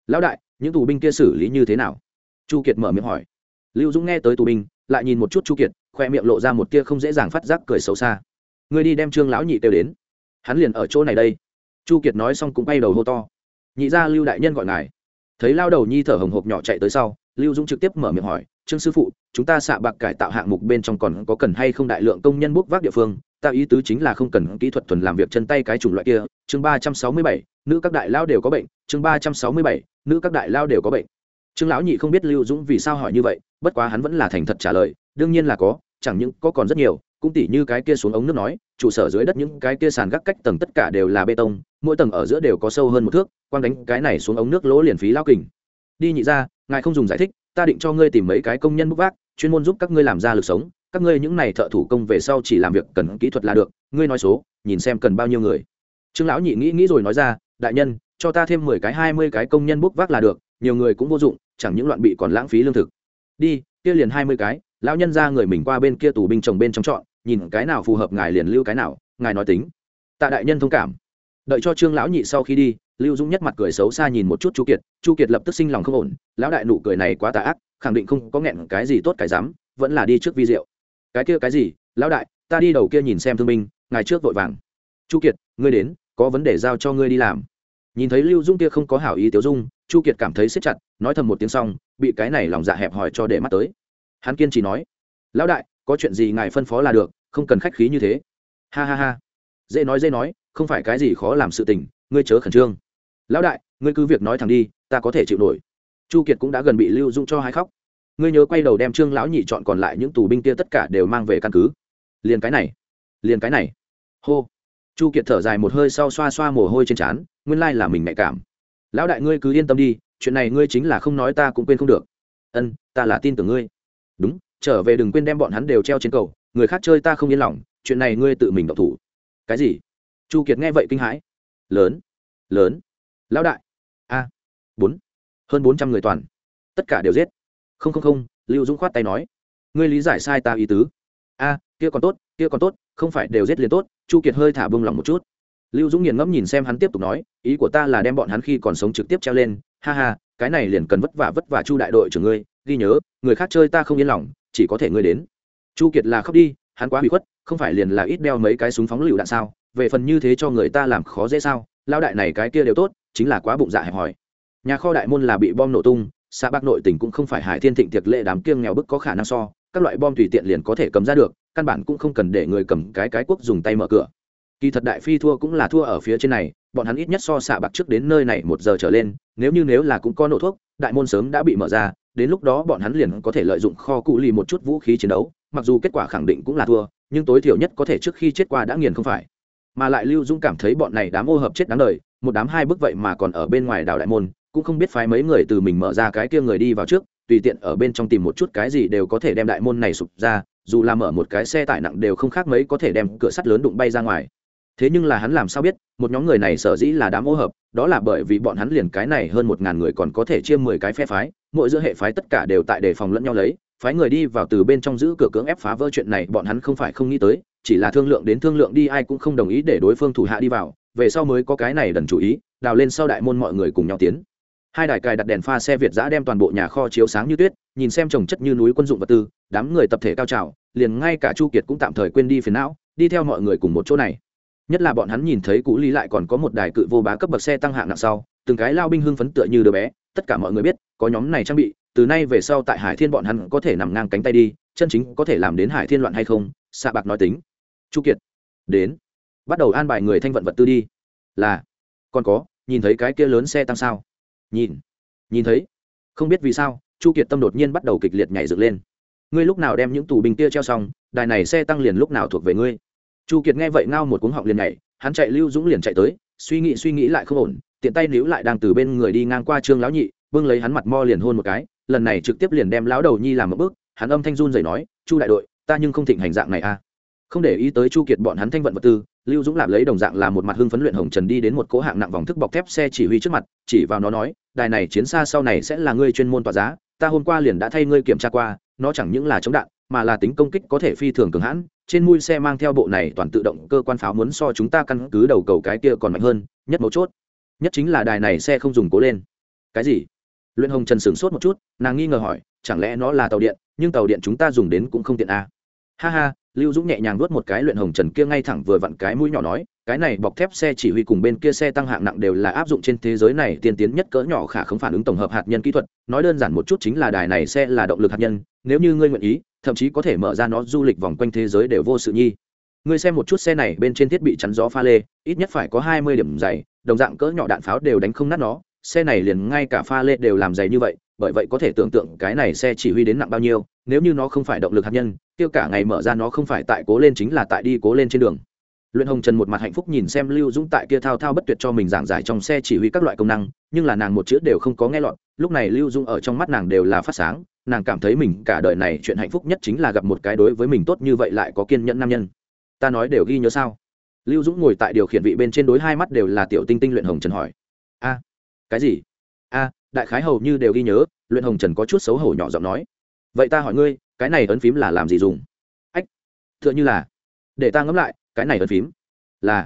[SPEAKER 1] Lão đại, những tù binh kia xử lý như thế nào? Chu kiệt mở miệng hỏi. Lưu dũng nghe tới tù binh, lại nhìn một chút chu kiệt khoe miệng lộ ra một tia không dễ dàng phát giác cười xấu xa. Người đi đem trương lão nhị kêu đến. Hắn liền ở chỗ này đây. Chu kiệt nói xong cũng bay đầu hô to. Nhị ra lưu đại nhân gọi ngài. Thấy lao đầu nhi thở hồng hộc nhỏ chạy tới sau, lưu dũng trực tiếp mở miệng hỏi, trương sư phụ, chúng ta xạ bạc cải tạo hạng mục bên trong còn có cần hay không đại lượng công nhân bốc vác địa phương? Ta ý tứ chính là không cần kỹ thuật thuần làm việc chân tay cái chủng loại kia. Chương ba trăm sáu mươi bảy, nữ các đại lao đều có bệnh. Chương ba trăm sáu mươi bảy, nữ các đại lao đều có bệnh. Trương lão nhị không biết lưu dũng vì sao hỏi như vậy, bất quá hắn vẫn là thành thật trả lời, đương nhiên là có chẳng những có còn rất nhiều, cũng tỉ như cái kia xuống ống nước nói, trụ sở dưới đất những cái kia sàn gác cách tầng tất cả đều là bê tông, mỗi tầng ở giữa đều có sâu hơn một thước, quang đánh cái này xuống ống nước lỗ liền phí lao kình. Đi nhị ra, ngài không dùng giải thích, ta định cho ngươi tìm mấy cái công nhân bốc vác, chuyên môn giúp các ngươi làm ra lực sống, các ngươi những này thợ thủ công về sau chỉ làm việc cần kỹ thuật là được, ngươi nói số, nhìn xem cần bao nhiêu người. Trương lão nhị nghĩ nghĩ rồi nói ra, đại nhân, cho ta thêm mười cái, hai mươi cái công nhân bốc vác là được, nhiều người cũng vô dụng, chẳng những loạn bị còn lãng phí lương thực. Đi, kia liền hai mươi cái lão nhân ra người mình qua bên kia tù binh chồng bên trong chọn, nhìn cái nào phù hợp ngài liền lưu cái nào, ngài nói tính. Tạ đại nhân thông cảm. Đợi cho trương lão nhị sau khi đi, lưu dũng nhất mặt cười xấu xa nhìn một chút chu kiệt chu kiệt lập tức sinh lòng không ổn, lão đại nụ cười này quá tà ác, khẳng định không có nghẹn cái gì tốt cái dám, vẫn là đi trước vi diệu. Cái kia cái gì, lão đại, ta đi đầu kia nhìn xem thương binh, ngài trước vội vàng. Chu kiệt, ngươi đến, có vấn đề giao cho ngươi đi làm. Nhìn thấy lưu dung kia không có hảo ý tiểu dung, chu kiệt cảm thấy siết chặt, nói thầm một tiếng xong, bị cái này lòng dạ hẹp hòi cho để mắt tới hắn kiên trì nói, lão đại, có chuyện gì ngài phân phó là được, không cần khách khí như thế. Ha ha ha. Dễ nói dễ nói, không phải cái gì khó làm sự tình, ngươi chớ khẩn trương. Lão đại, ngươi cứ việc nói thẳng đi, ta có thể chịu nổi. Chu kiệt cũng đã gần bị lưu dung cho hai khóc. Ngươi nhớ quay đầu đem trương lão nhị chọn còn lại những tù binh kia tất cả đều mang về căn cứ. Liền cái này, liền cái này. Hô. Chu kiệt thở dài một hơi sau xoa xoa mồ hôi trên trán, nguyên lai là mình nhạy cảm. Lão đại, ngươi cứ yên tâm đi, chuyện này ngươi chính là không nói ta cũng quên không được. Ân, ta là tin tưởng ngươi đúng, trở về đừng quên đem bọn hắn đều treo trên cầu, người khác chơi ta không yên lòng, chuyện này ngươi tự mình độc thủ. Cái gì? Chu kiệt nghe vậy kinh hãi. Lớn lớn. Lão đại. A, bốn. Hơn bốn trăm người toàn. Tất cả đều giết. Không không không, lưu dũng khoát tay nói. Ngươi lý giải sai ta ý tứ. A, kia còn tốt, kia còn tốt, không phải đều giết liền tốt, chu kiệt hơi thả bông lòng một chút. Lưu dũng nghiền ngẫm nhìn xem hắn tiếp tục nói, ý của ta là đem bọn hắn khi còn sống trực tiếp treo lên. Ha ha, cái này liền cần vất vả vất vả chu đại đội trưởng ngươi ghi nhớ, người khác chơi ta không yên lòng, chỉ có thể ngươi đến. Chu kiệt là khóc đi, hắn quá bị khuất, không phải liền là ít đeo mấy cái súng phóng lựu đạn sao? Về phần như thế cho người ta làm khó dễ sao? Lao đại này cái kia đều tốt, chính là quá bụng dạ hẹp hòi. Nhà kho đại môn là bị bom nổ tung xa bắc nội tỉnh cũng không phải hải thiên thịnh tiệc lệ đám kiêng nghèo bức có khả năng so, các loại bom tùy tiện liền có thể cầm ra được, căn bản cũng không cần để người cầm cái cái quốc dùng tay mở cửa. Kỳ thật đại phi thua cũng là thua ở phía trên này, bọn hắn ít nhất so xạ bạc trước đến nơi này một giờ trở lên, nếu như nếu là cũng có nổ thuốc đại môn sớm đã bị mở ra, đến lúc đó bọn hắn liền có thể lợi dụng kho cụ lì một chút vũ khí chiến đấu, mặc dù kết quả khẳng định cũng là thua, nhưng tối thiểu nhất có thể trước khi chết qua đã nghiền không phải. Mà lại lưu dũng cảm thấy bọn này đám ô hợp chết đáng đời, một đám hai bước vậy mà còn ở bên ngoài đảo đại môn, cũng không biết phái mấy người từ mình mở ra cái kia người đi vào trước, tùy tiện ở bên trong tìm một chút cái gì đều có thể đem đại môn này sụp ra, dù là mở một cái xe tải nặng đều không khác mấy có thể đem cửa sắt lớn đụng bay ra ngoài thế nhưng là hắn làm sao biết, một nhóm người này sở dĩ là đám ô hợp, đó là bởi vì bọn hắn liền cái này hơn một ngàn người còn có thể chia mười cái phe phái, mỗi giữa hệ phái tất cả đều tại đề phòng lẫn nhau lấy, phái người đi vào từ bên trong giữ cửa cưỡng ép phá vỡ chuyện này, bọn hắn không phải không nghĩ tới, chỉ là thương lượng đến thương lượng đi, ai cũng không đồng ý để đối phương thủ hạ đi vào, về sau mới có cái này đần chủ ý, đào lên sau đại môn mọi người cùng nhau tiến. Hai đài cài đặt đèn pha xe việt giã đem toàn bộ nhà kho chiếu sáng như tuyết, nhìn xem trồng chất như núi quân dụng vật tư, đám người tập thể cao trào, liền ngay cả chu kiệt cũng tạm thời quên đi phiền não, đi theo mọi người cùng một chỗ này nhất là bọn hắn nhìn thấy cụ lý lại còn có một đài cự vô bá cấp bậc xe tăng hạng nặng sau, từng cái lao binh hưng phấn tựa như đứa bé, tất cả mọi người biết, có nhóm này trang bị, từ nay về sau tại hải thiên bọn hắn có thể nằm ngang cánh tay đi, chân chính có thể làm đến hải thiên loạn hay không xạ bạc nói tính. Chu kiệt, đến. Bắt đầu an bài người thanh vận vật tư đi. Là, còn có, nhìn thấy cái kia lớn xe tăng sao? Nhìn nhìn thấy. Không biết vì sao, chu kiệt tâm đột nhiên bắt đầu kịch liệt nhảy dựng lên. Ngươi lúc nào đem những tù binh kia treo xong, đài này xe tăng liền lúc nào thuộc về ngươi? Chu kiệt nghe vậy ngao một cuống họng liền nhảy, hắn chạy lưu dũng liền chạy tới, suy nghĩ suy nghĩ lại không ổn, tiện tay níu lại đang từ bên người đi ngang qua trương lão nhị bưng lấy hắn mặt mo liền hôn một cái, lần này trực tiếp liền đem lão đầu nhi làm một bước, hắn âm thanh run rẩy nói, chu đại đội, ta nhưng không thịnh hành dạng này a à. không để ý tới chu kiệt bọn hắn thanh vận vật tư, lưu dũng lạp lấy đồng dạng là một mặt hưng phấn luyện hồng trần đi đến một cỗ hạng nặng vòng thức bọc thép xe chỉ huy trước mặt, chỉ vào nó nói, đài này chiến xa sau này sẽ là ngươi chuyên môn tỏa giá, ta hôm qua liền đã thay ngươi kiểm tra qua, nó chẳng những là chống đạn mà là tính công kích có thể phi thường cường hãn, trên mui xe mang theo bộ này toàn tự động cơ quan pháo muốn so chúng ta căn cứ đầu cầu cái kia còn mạnh hơn, nhất mấu chốt. Nhất chính là đài này xe không dùng cố lên. Cái gì? Luyện hồng trần sửng sốt một chút, nàng nghi ngờ hỏi, chẳng lẽ nó là tàu điện, nhưng tàu điện chúng ta dùng đến cũng không tiện à. ha ha, lưu dũng nhẹ nhàng nuốt một cái luyện hồng trần kia ngay thẳng vừa vặn cái mũi nhỏ nói, cái này bọc thép xe chỉ huy cùng bên kia xe tăng hạng nặng đều là áp dụng trên thế giới này, tiên tiến nhất cỡ nhỏ khả không phản ứng tổng hợp hạt nhân kỹ thuật. Nói đơn giản một chút chính là đài này xe là động lực hạt nhân, nếu như ngươi nguyện ý thậm chí có thể mở ra nó du lịch vòng quanh thế giới đều vô sự nhi. Ngươi xem một chút xe này bên trên thiết bị chắn gió pha lê, ít nhất phải có hai mươi điểm dày, đồng dạng cỡ nhỏ đạn pháo đều đánh không nát nó. Xe này liền ngay cả pha lê đều làm dày như vậy, bởi vậy có thể tưởng tượng cái này xe chỉ huy đến nặng bao nhiêu, nếu như nó không phải động lực hạt nhân, tiêu cả ngày mở ra nó không phải tại cố lên chính là tại đi cố lên trên đường. Luyện hồng trần một mặt hạnh phúc nhìn xem lưu dũng tại kia thao thao bất tuyệt cho mình giảng giải trong xe chỉ huy các loại công năng, nhưng là nàng một chữ đều không có nghe lọt. Lúc này lưu dũng ở trong mắt nàng đều là phát sáng nàng cảm thấy mình cả đời này chuyện hạnh phúc nhất chính là gặp một cái đối với mình tốt như vậy lại có kiên nhẫn nam nhân. Ta nói đều ghi nhớ sao? Lưu dũng ngồi tại điều khiển vị bên trên đối hai mắt đều là tiểu tinh tinh luyện hồng trần hỏi. A, cái gì? A, đại khái hầu như đều ghi nhớ, luyện hồng trần có chút xấu hổ nhỏ giọng nói. Vậy ta hỏi ngươi, cái này ấn phím là làm gì dùng? Ách t h ư ợ n h ư là, để ta ngẫm lại, cái này ấn phím là,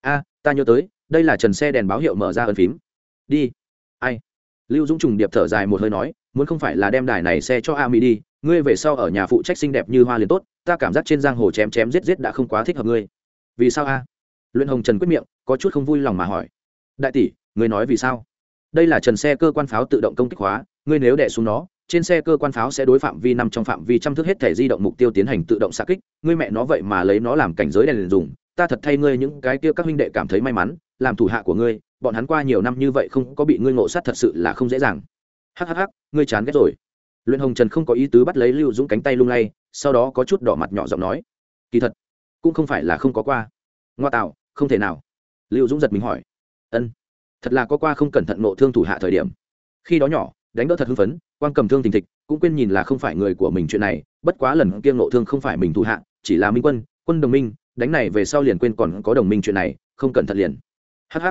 [SPEAKER 1] a, ta nhớ tới, đây là trần xe đèn báo hiệu mở ra ấn phím. Đi. Ai? Lưu dũng trùng điệp thở dài một hơi nói, muốn không phải là đem đài này xe cho a mỹ đi, ngươi về sau ở nhà phụ trách xinh đẹp như hoa liền tốt, ta cảm giác trên giang hồ chém chém giết giết đã không quá thích hợp ngươi. Vì sao a? Luyện hồng trần quyết miệng, có chút không vui lòng mà hỏi. Đại tỷ, ngươi nói vì sao? Đây là trần xe cơ quan pháo tự động công kích hóa, ngươi nếu đẻ xuống nó, trên xe cơ quan pháo sẽ đối phạm vi nằm trong phạm vi chăm thức hết thể di động mục tiêu tiến hành tự động xạ kích, ngươi mẹ nó vậy mà lấy nó làm cảnh giới đèn dùng, ta thật thay ngươi những cái kia các huynh đệ cảm thấy may mắn làm thủ hạ của ngươi, bọn hắn qua nhiều năm như vậy không có bị ngươi ngộ sát thật sự là không dễ dàng. Hhh ngươi chán ghét rồi. Luyện hồng trần không có ý tứ bắt lấy lưu dũng cánh tay lung lay, sau đó có chút đỏ mặt nhỏ giọng nói, kỳ thật, cũng không phải là không có qua. Ngoa tạo, không thể nào. Lưu dũng giật mình hỏi, ân, thật là có qua không cẩn thận nộ thương thủ hạ thời điểm. Khi đó nhỏ, đánh đỡ thật hưng phấn quan cầm thương tình thịch, cũng quên nhìn là không phải người của mình chuyện này, bất quá lần kia nộ thương không phải mình thủ hạ, chỉ là minh quân quân đồng minh, đánh này về sau liền quên còn có đồng minh chuyện này, không cẩn thận liền hh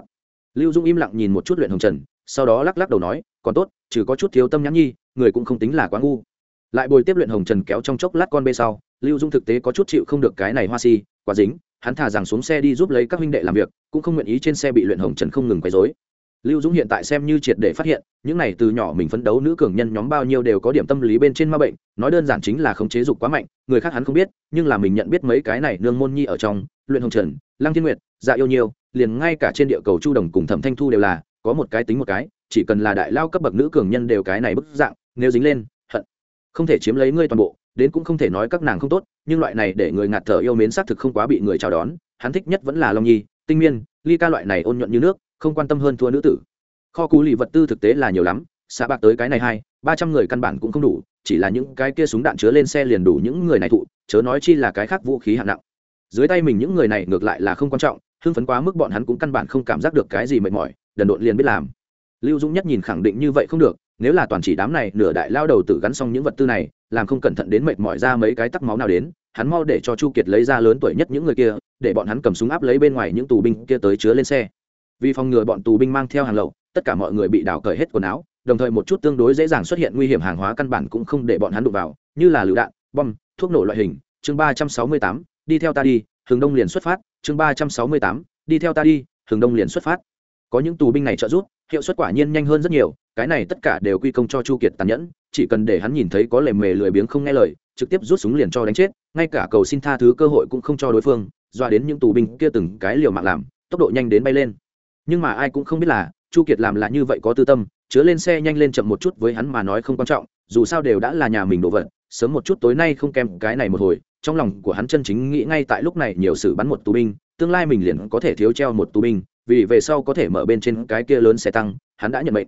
[SPEAKER 1] lưu dung im lặng nhìn một chút luyện hồng trần, sau đó lắc lắc đầu nói, còn tốt, trừ có chút thiếu tâm nhãn nhi, người cũng không tính là quá ngu. Lại bồi tiếp luyện hồng trần kéo trong chốc lát con bê sau, lưu dung thực tế có chút chịu không được cái này hoa si, quá dính, hắn thả rằng xuống xe đi giúp lấy các huynh đệ làm việc, cũng không nguyện ý trên xe bị luyện hồng trần không ngừng quấy dối lưu dũng hiện tại xem như triệt để phát hiện, những này từ nhỏ mình phấn đấu nữ cường nhân nhóm bao nhiêu đều có điểm tâm lý bên trên ma bệnh, nói đơn giản chính là khống chế dục quá mạnh, người khác hắn không biết, nhưng là mình nhận biết mấy cái này nương môn nhi ở trong luyện hồng trần, lăng thiên nguyệt dạ yêu nhiều liền ngay cả trên địa cầu chu đồng cùng thẩm thanh thu đều là, có một cái tính một cái, chỉ cần là đại lao cấp bậc nữ cường nhân đều cái này bức dạng, nếu dính lên, hận. Không thể chiếm lấy ngươi toàn bộ, đến cũng không thể nói các nàng không tốt, nhưng loại này để người ngạt thở yêu mến xác thực không quá bị người chào đón, hắn thích nhất vẫn là long nhi, tinh miên, ly ca loại này ôn nhuận như nước, không quan tâm hơn thua nữ tử. Kho cú lì vật tư thực tế là nhiều lắm xã bạc tới cái này hai, ba trăm người căn bản cũng không đủ, chỉ là những cái kia súng đạn chứa lên xe liền đủ những người này thụ, chớ nói chi là cái khác vũ khí hạng nặng dưới tay mình những người này ngược lại là không quan trọng, hưng phấn quá mức bọn hắn cũng căn bản không cảm giác được cái gì mệt mỏi, đần độn liền biết làm. Lưu dũng nhất nhìn khẳng định như vậy không được, nếu là toàn chỉ đám này nửa đại lao đầu tự gắn xong những vật tư này, làm không cẩn thận đến mệt mỏi ra mấy cái tắc máu nào đến, hắn mau để cho chu kiệt lấy ra lớn tuổi nhất những người kia, để bọn hắn cầm súng áp lấy bên ngoài những tù binh kia tới chứa lên xe. Vì phòng ngừa bọn tù binh mang theo hàng lậu, tất cả mọi người bị đào cởi hết quần áo, đồng thời một chút tương đối dễ dàng xuất hiện nguy hiểm hàng hóa căn bản cũng không để bọn hắn đụng vào, như là lựu đạn, bom, thuốc nổ loại hình, chương ba trăm sáu mươi tám đi theo ta đi hướng đông liền xuất phát, chương ba trăm sáu mươi tám, đi theo ta đi hướng đông liền xuất phát. Có những tù binh này trợ giúp, hiệu suất quả nhiên nhanh hơn rất nhiều, cái này tất cả đều quy công cho chu kiệt tàn nhẫn, chỉ cần để hắn nhìn thấy có lề mề lười biếng không nghe lời, trực tiếp rút súng liền cho đánh chết, ngay cả cầu xin tha thứ cơ hội cũng không cho đối phương, doa đến những tù binh kia từng cái liều mạng làm, tốc độ nhanh đến bay lên. Nhưng mà ai cũng không biết là, chu kiệt làm là như vậy có tư tâm, chứa lên xe nhanh lên chậm một chút với hắn mà nói không quan trọng, dù sao đều đã là nhà mình đồ vật, sớm một chút tối nay không kèm cái này một hồi trong lòng của hắn chân chính nghĩ ngay tại lúc này nhiều sự bắn một tù binh, tương lai mình liền có thể thiếu treo một tù binh, vì về sau có thể mở bên trên cái kia lớn xe tăng, hắn đã nhận mệnh.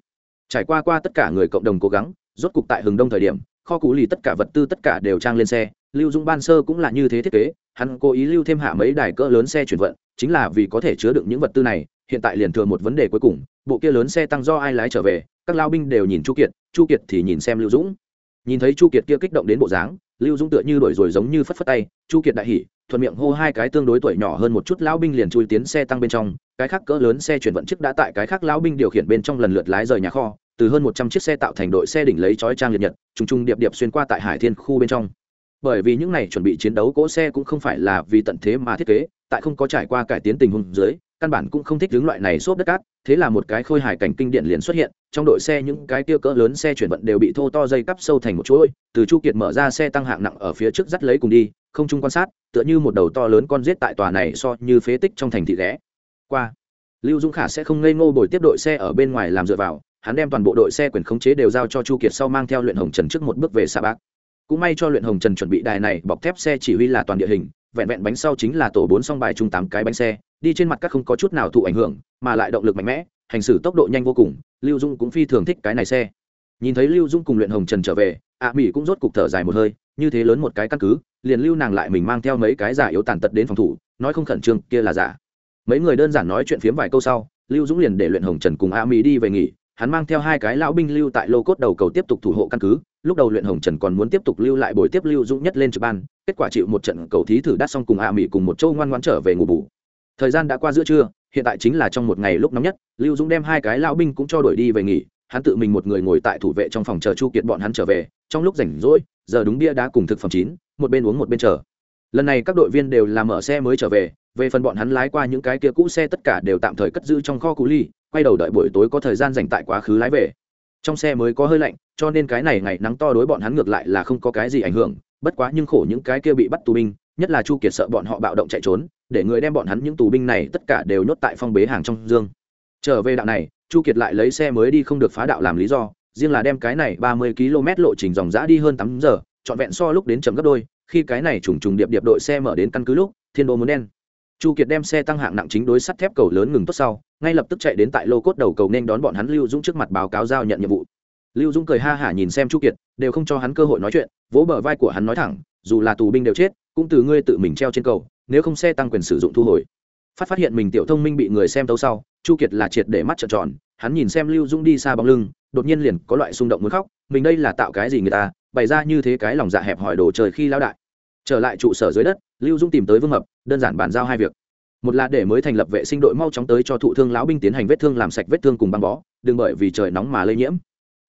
[SPEAKER 1] Trải qua qua tất cả người cộng đồng cố gắng, rốt cục tại hừng đông thời điểm, kho cú lì tất cả vật tư tất cả đều trang lên xe, lưu dũng ban sơ cũng là như thế thiết kế, hắn cố ý lưu thêm hạ mấy đài cỡ lớn xe chuyển vận, chính là vì có thể chứa đựng những vật tư này, hiện tại liền thừa một vấn đề cuối cùng, bộ kia lớn xe tăng do ai lái trở về, các lao binh đều nhìn chu kiệt chu kiệt thì nhìn xem lưu dũng. Nhìn thấy chu kiệt kia kích động đến bộ dáng lưu dũng tựa như đổi rồi giống như phất phất tay, chu kiệt đại hỉ, thuận miệng hô hai cái tương đối tuổi nhỏ hơn một chút lão binh liền chui tiến xe tăng bên trong, cái khác cỡ lớn xe chuyển vận chức đã tại cái khác lão binh điều khiển bên trong lần lượt lái rời nhà kho, từ hơn một trăm chiếc xe tạo thành đội xe đỉnh lấy chói trang liệt nhật, trùng trùng điệp điệp xuyên qua tại hải thiên khu bên trong. Bởi vì những này chuẩn bị chiến đấu cỗ xe cũng không phải là vì tận thế mà thiết kế, tại không có trải qua cải tiến tình huống dưới căn bản cũng không thích đứng loại này xốp đất cát, thế là một cái khôi hài cảnh kinh điện liền xuất hiện, trong đội xe những cái kia cỡ lớn xe chuyển vận đều bị thô to dây cắp sâu thành một chuỗi, từ chu kiệt mở ra xe tăng hạng nặng ở phía trước dắt lấy cùng đi, không chung quan sát, tựa như một đầu to lớn con giết tại tòa này so như phế tích trong thành thị ghé qua. Lưu dũng khả sẽ không ngây ngô bồi tiếp đội xe ở bên ngoài làm dựa vào, hắn đem toàn bộ đội xe quyền khống chế đều giao cho chu kiệt sau mang theo luyện hồng trần trước một bước về xa bác. Cũng may cho luyện hồng trần chuẩn bị đài này, bọc thép xe chỉ huy là toàn địa hình, vẹn vẹn bánh sau chính là tổ bốn song bài chung tám cái bánh xe đi trên mặt các không có chút nào thụ ảnh hưởng, mà lại động lực mạnh mẽ, hành xử tốc độ nhanh vô cùng, lưu dung cũng phi thường thích cái này xe. Nhìn thấy lưu dung cùng luyện hồng trần trở về ạ mỹ cũng rốt cục thở dài một hơi, như thế lớn một cái căn cứ, liền lưu nàng lại mình mang theo mấy cái giả yếu tàn tật đến phòng thủ, nói không khẩn trương, kia là giả. Mấy người đơn giản nói chuyện phiếm vài câu sau, lưu dũng liền để luyện hồng trần cùng a mỹ đi về nghỉ, hắn mang theo hai cái lão binh lưu tại lô cốt đầu cầu tiếp tục thủ hộ căn cứ, lúc đầu luyện hồng trần còn muốn tiếp tục lưu lại buổi tiếp lưu dũng nhất lên trực ban, kết quả chịu một trận cầu thí thử đắt xong cùng a mỹ cùng một châu ngoan ngoãn trở về ngủ bù thời gian đã qua giữa trưa, hiện tại chính là trong một ngày lúc nóng nhất, lưu dũng đem hai cái lão binh cũng cho đổi đi về nghỉ, hắn tự mình một người ngồi tại thủ vệ trong phòng chờ chu kiệt bọn hắn trở về, trong lúc rảnh rỗi, giờ đúng bia đá cùng thực phẩm chín, một bên uống một bên chờ. Lần này các đội viên đều làm ở xe mới trở về về phần bọn hắn lái qua những cái kia cũ xe tất cả đều tạm thời cất giữ trong kho cú ly, quay đầu đợi buổi tối có thời gian dành tại quá khứ lái về. Trong xe mới có hơi lạnh, cho nên cái này ngày nắng to đối bọn hắn ngược lại là không có cái gì ảnh hưởng, bất quá nhưng khổ những cái kia bị bắt tù binh, nhất là chu kiệt sợ bọn họ bạo động chạy trốn để người đem bọn hắn những tù binh này tất cả đều nhốt tại phong bế hàng trong dương. Trở về đạo này, chu kiệt lại lấy xe mới đi không được phá đạo làm lý do, riêng là đem cái này ba mươi km lộ trình dòng giã đi hơn tám giờ, trọn vẹn so lúc đến chậm gấp đôi, khi cái này trùng trùng điệp điệp đội xe mở đến căn cứ lúc, thiên đô muốn đen. Chu kiệt đem xe tăng hạng nặng chính đối sắt thép cầu lớn ngừng tốt sau, ngay lập tức chạy đến tại lô cốt đầu cầu nên đón bọn hắn lưu dũng trước mặt báo cáo giao nhận nhiệm vụ. Lưu dũng cười ha hả nhìn xem chu kiệt, đều không cho hắn cơ hội nói chuyện, vỗ bờ vai của hắn nói thẳng, dù là tù binh đều chết, cũng từ ngươi tự mình treo trên cầu nếu không xe tăng quyền sử dụng thu hồi. Phát phát hiện mình tiểu thông minh bị người xem tấu sau, chu kiệt là triệt để mắt trợn tròn, hắn nhìn xem lưu dũng đi xa bóng lưng, đột nhiên liền có loại xung động muốn khóc, mình đây là tạo cái gì người ta, bày ra như thế cái lòng dạ hẹp hỏi đồ trời khi lao đại. Trở lại trụ sở dưới đất, lưu dũng tìm tới vương mập, đơn giản bàn giao hai việc. Một là để mới thành lập vệ sinh đội mau chóng tới cho thụ thương lão binh tiến hành vết thương làm sạch vết thương cùng băng bó, đừng bởi vì trời nóng mà lây nhiễm.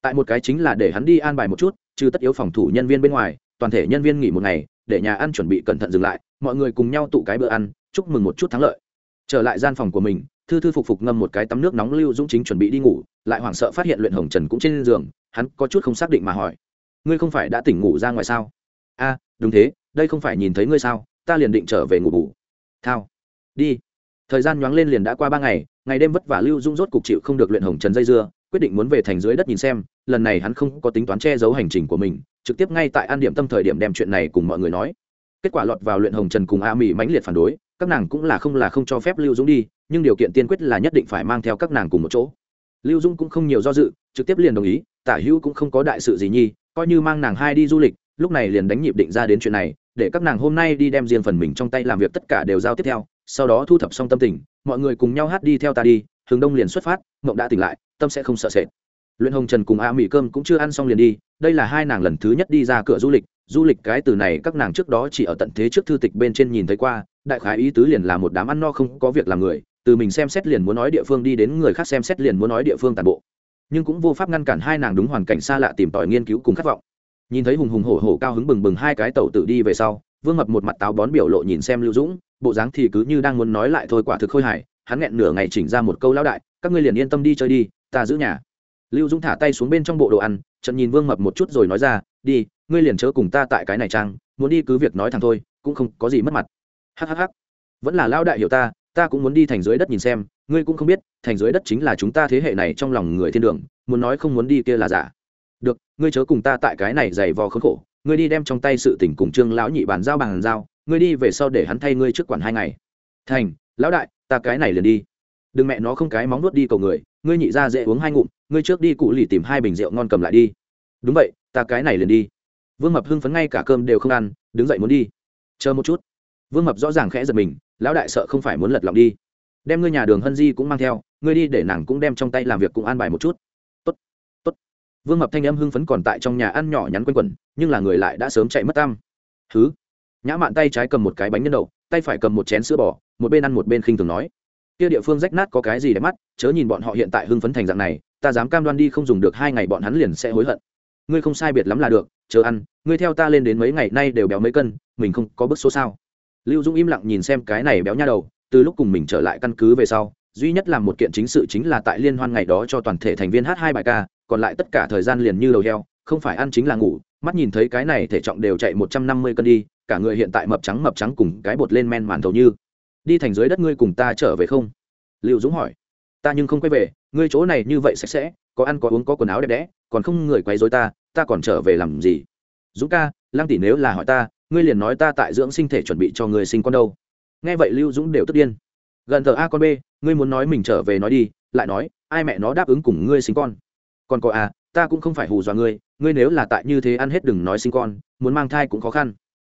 [SPEAKER 1] Tại một cái chính là để hắn đi an bài một chút, trừ tất yếu phòng thủ nhân viên bên ngoài toàn thể nhân viên nghỉ một ngày, để nhà ăn chuẩn bị cẩn thận dừng lại, mọi người cùng nhau tụ cái bữa ăn, chúc mừng một chút thắng lợi. Trở lại gian phòng của mình, thư thư phục phục ngâm một cái tắm nước nóng lưu dũng chính chuẩn bị đi ngủ, lại hoảng sợ phát hiện luyện hồng trần cũng trên giường, hắn có chút không xác định mà hỏi, ngươi không phải đã tỉnh ngủ ra ngoài sao? A, đúng thế, đây không phải nhìn thấy ngươi sao, ta liền định trở về ngủ ngủ. thao, đi. Thời gian nhoáng lên liền đã qua ba ngày ngày đêm vất vả lưu dung rốt cục chịu không được luyện hồng trần dây dưa, quyết định muốn về thành dưới đất nhìn xem lần này hắn không có tính toán che giấu hành trình của mình, trực tiếp ngay tại an điểm tâm thời điểm đem chuyện này cùng mọi người nói. Kết quả lọt vào luyện hồng trần cùng a mỹ mãnh liệt phản đối, các nàng cũng là không là không cho phép lưu dũng đi, nhưng điều kiện tiên quyết là nhất định phải mang theo các nàng cùng một chỗ. Lưu dung cũng không nhiều do dự, trực tiếp liền đồng ý, tả hữu cũng không có đại sự gì nhi, coi như mang nàng hai đi du lịch, lúc này liền đánh nhịp định ra đến chuyện này, để các nàng hôm nay đi đem riêng phần mình trong tay làm việc tất cả đều giao tiếp theo, sau đó thu thập xong tâm tình, mọi người cùng nhau hát đi theo ta đi, hướng đông liền xuất phát, mộng đã tỉnh lại, tâm sẽ không sợ sệt luyện hồng trần cùng a mỹ cơm cũng chưa ăn xong liền đi, đây là hai nàng lần thứ nhất đi ra cửa du lịch du lịch cái từ này các nàng trước đó chỉ ở tận thế trước thư tịch bên trên nhìn thấy qua, đại khái ý tứ liền là một đám ăn no không có việc làm người, từ mình xem xét liền muốn nói địa phương đi đến người khác xem xét liền muốn nói địa phương tàn bộ. Nhưng cũng vô pháp ngăn cản hai nàng đúng hoàn cảnh xa lạ tìm tòi nghiên cứu cùng khát vọng. Nhìn thấy hùng hùng hổ hổ cao hứng bừng bừng hai cái tàu tự đi về sau, vương mập một mặt táo bón biểu lộ nhìn xem lưu dũng, bộ dáng thì cứ như đang muốn nói lại thôi quả thực khôi hài, hắn nghẹn nửa ngày chỉnh ra một câu lão đại, các ngươi liền yên tâm đi chơi đi, ta giữ nhà lưu dũng thả tay xuống bên trong bộ đồ ăn trận nhìn vương mập một chút rồi nói ra, đi, ngươi liền chớ cùng ta tại cái này trang, muốn đi cứ việc nói thẳng thôi, cũng không có gì mất mặt. Hhh vẫn là lão đại hiểu ta ta cũng muốn đi thành dưới đất nhìn xem, ngươi cũng không biết, thành dưới đất chính là chúng ta thế hệ này trong lòng người thiên đường, muốn nói không muốn đi kia là giả. Được, ngươi chớ cùng ta tại cái này dày vò khốn khổ, ngươi đi đem trong tay sự tình cùng trương lão nhị bàn giao bàn giao, ngươi đi về sau để hắn thay ngươi trước quản hai ngày. Thành, lão đại, ta cái này liền đi. Đừng mẹ nó không cái móng nuốt đi cầu người ngươi nhị ra dễ uống hai ngụm, ngươi trước đi cụ lì tìm hai bình rượu ngon cầm lại đi. Đúng vậy, ta cái này liền đi. Vương mập hưng phấn ngay cả cơm đều không ăn, đứng dậy muốn đi. Chờ một chút. Vương mập rõ ràng khẽ giật mình, lão đại sợ không phải muốn lật lòng đi. Đem ngươi nhà đường hân di cũng mang theo, ngươi đi để nàng cũng đem trong tay làm việc cũng an bài một chút. Tốt tốt. Vương mập thanh âm hưng phấn còn tại trong nhà ăn nhỏ nhắn quanh quẩn, nhưng là người lại đã sớm chạy mất tam thứ nhã mạn tay trái cầm một cái bánh nhân đậu, tay phải cầm một chén sữa bò, một bên ăn một bên khinh thường nói kia địa phương rách nát có cái gì để mắt, chớ nhìn bọn họ hiện tại hưng phấn thành dạng này, ta dám cam đoan đi không dùng được hai ngày bọn hắn liền sẽ hối hận. Ngươi không sai biệt lắm là được chờ ăn, ngươi theo ta lên đến mấy ngày nay đều béo mấy cân, mình không có bức số sao. Lưu dung im lặng nhìn xem cái này béo nha đầu, từ lúc cùng mình trở lại căn cứ về sau, duy nhất làm một kiện chính sự chính là tại liên hoan ngày đó cho toàn thể thành viên hát hai bài ca, còn lại tất cả thời gian liền như đầu heo, không phải ăn chính là ngủ, mắt nhìn thấy cái này thể trọng đều chạy một trăm năm mươi cân đi, cả người hiện tại mập trắng mập trắng cùng cái bột lên men màn thầu như đi thành dưới đất ngươi cùng ta trở về không? Liệu dũng hỏi. Ta nhưng không quay về, ngươi chỗ này như vậy sạch sẽ, có ăn có uống có quần áo đẹp đẽ, còn không người quay dối ta ta còn trở về làm gì? Dũng ca, lăng tỷ nếu là hỏi ta, ngươi liền nói ta tại dưỡng sinh thể chuẩn bị cho người sinh con đâu. Nghe vậy lưu dũng đều tức điên. Gần tờ a con b, ngươi muốn nói mình trở về nói đi, lại nói, ai mẹ nó đáp ứng cùng ngươi sinh con? Còn có a, ta cũng không phải hù dọa ngươi ngươi nếu là tại như thế ăn hết đừng nói sinh con, muốn mang thai cũng khó khăn.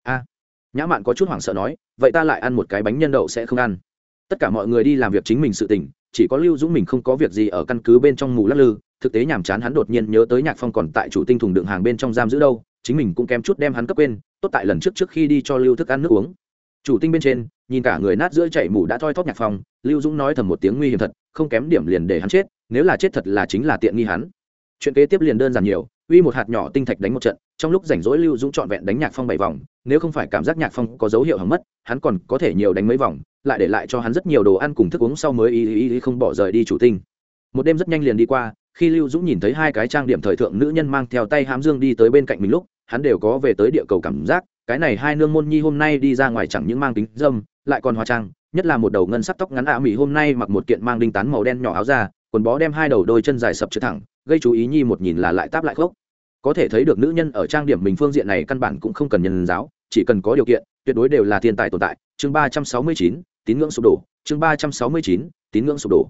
[SPEAKER 1] A, nhã mạn có chút hoảng sợ nói vậy ta lại ăn một cái bánh nhân đậu sẽ không ăn. Tất cả mọi người đi làm việc chính mình sự tình, chỉ có lưu dũng mình không có việc gì ở căn cứ bên trong mù lắc lư, thực tế nhàm chán hắn đột nhiên nhớ tới nhạc phong còn tại chủ tinh thùng đựng hàng bên trong giam giữ đâu, chính mình cũng kém chút đem hắn cấp quên, tốt tại lần trước trước khi đi cho lưu thức ăn nước uống. Chủ tinh bên trên, nhìn cả người nát giữa chảy mù đã thoi thóp nhạc phong, lưu dũng nói thầm một tiếng nguy hiểm thật, không kém điểm liền để hắn chết, nếu là chết thật là chính là tiện nghi hắn. Chuyện kế tiếp liền đơn giản nhiều uy một hạt nhỏ tinh thạch đánh một trận, trong lúc rảnh rỗi lưu dũng trọn vẹn đánh nhạc phong bảy vòng, nếu không phải cảm giác nhạc phong có dấu hiệu hỏng mất, hắn còn có thể nhiều đánh mấy vòng, lại để lại cho hắn rất nhiều đồ ăn cùng thức uống sau mới y y y không bỏ rời đi chủ tinh. Một đêm rất nhanh liền đi qua, khi lưu dũng nhìn thấy hai cái trang điểm thời thượng nữ nhân mang theo tay hám dương đi tới bên cạnh mình lúc, hắn đều có về tới địa cầu cảm giác, cái này hai nương môn nhi hôm nay đi ra ngoài chẳng những mang tính dâm lại còn hóa trang, nhất là một đầu ngân sắc tóc ngắn ạ à mỹ hôm nay mặc một kiện mang đinh tán màu đen nhỏ áo ra quần bó đem hai đầu đôi chân dài sập trượt thẳng, gây chú ý nhi một nhìn là lại táp lại khốc. Có thể thấy được nữ nhân ở trang điểm mình phương diện này căn bản cũng không cần nhân giáo, chỉ cần có điều kiện, tuyệt đối đều là thiên tài tồn tại. Chương ba trăm sáu mươi chín, tín ngưỡng sụp đổ. Chương ba trăm sáu mươi chín, tín ngưỡng sụp đổ.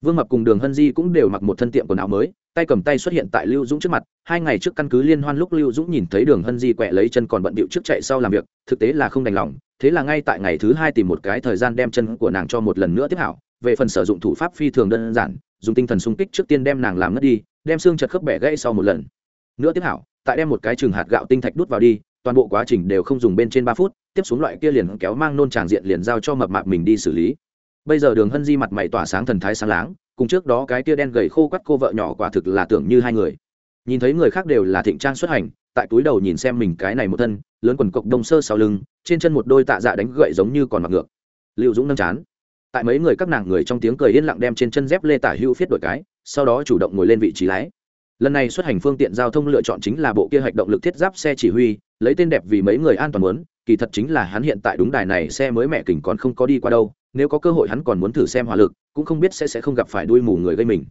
[SPEAKER 1] Vương mập cùng đường hân di cũng đều mặc một thân tiệm quần áo mới, tay cầm tay xuất hiện tại lưu dũng trước mặt. Hai ngày trước căn cứ liên hoan lúc lưu dũng nhìn thấy đường hân di quẹ lấy chân còn bận bịu trước chạy sau làm việc, thực tế là không đành lòng. Thế là ngay tại ngày thứ hai tìm một cái thời gian đem chân của nàng cho một lần nữa tiếp hảo. Về phần sử dụng thủ pháp phi thường đơn giản dùng tinh thần xung kích trước tiên đem nàng làm ngất đi, đem xương chật khớp bẻ gãy sau một lần. Nữa tiếp hảo, tại đem một cái chừng hạt gạo tinh thạch đút vào đi, toàn bộ quá trình đều không dùng bên trên ba phút, tiếp xuống loại kia liền kéo mang nôn tràng diện liền giao cho mập mạp mình đi xử lý. Bây giờ đường hân di mặt mày tỏa sáng thần thái sáng láng, cùng trước đó cái kia đen gầy khô quắt cô vợ nhỏ quả thực là tưởng như hai người. Nhìn thấy người khác đều là thịnh trang xuất hành, tại túi đầu nhìn xem mình cái này một thân, lớn quần cộc đông sơ sau lưng, trên chân một đôi tạ dạ đánh gậy giống như còn mặc ngược. Liệu dũng nâng chán tại mấy người các nàng người trong tiếng cười yên lặng đem trên chân dép lê tả hữu phiết đổi cái, sau đó chủ động ngồi lên vị trí lái. Lần này xuất hành phương tiện giao thông lựa chọn chính là bộ kia hạch động lực thiết giáp xe chỉ huy, lấy tên đẹp vì mấy người an toàn muốn, kỳ thật chính là hắn hiện tại đúng đài này xe mới mẹ kình còn không có đi qua đâu, nếu có cơ hội hắn còn muốn thử xem hỏa lực, cũng không biết sẽ sẽ không gặp phải đuôi mù người gây mình.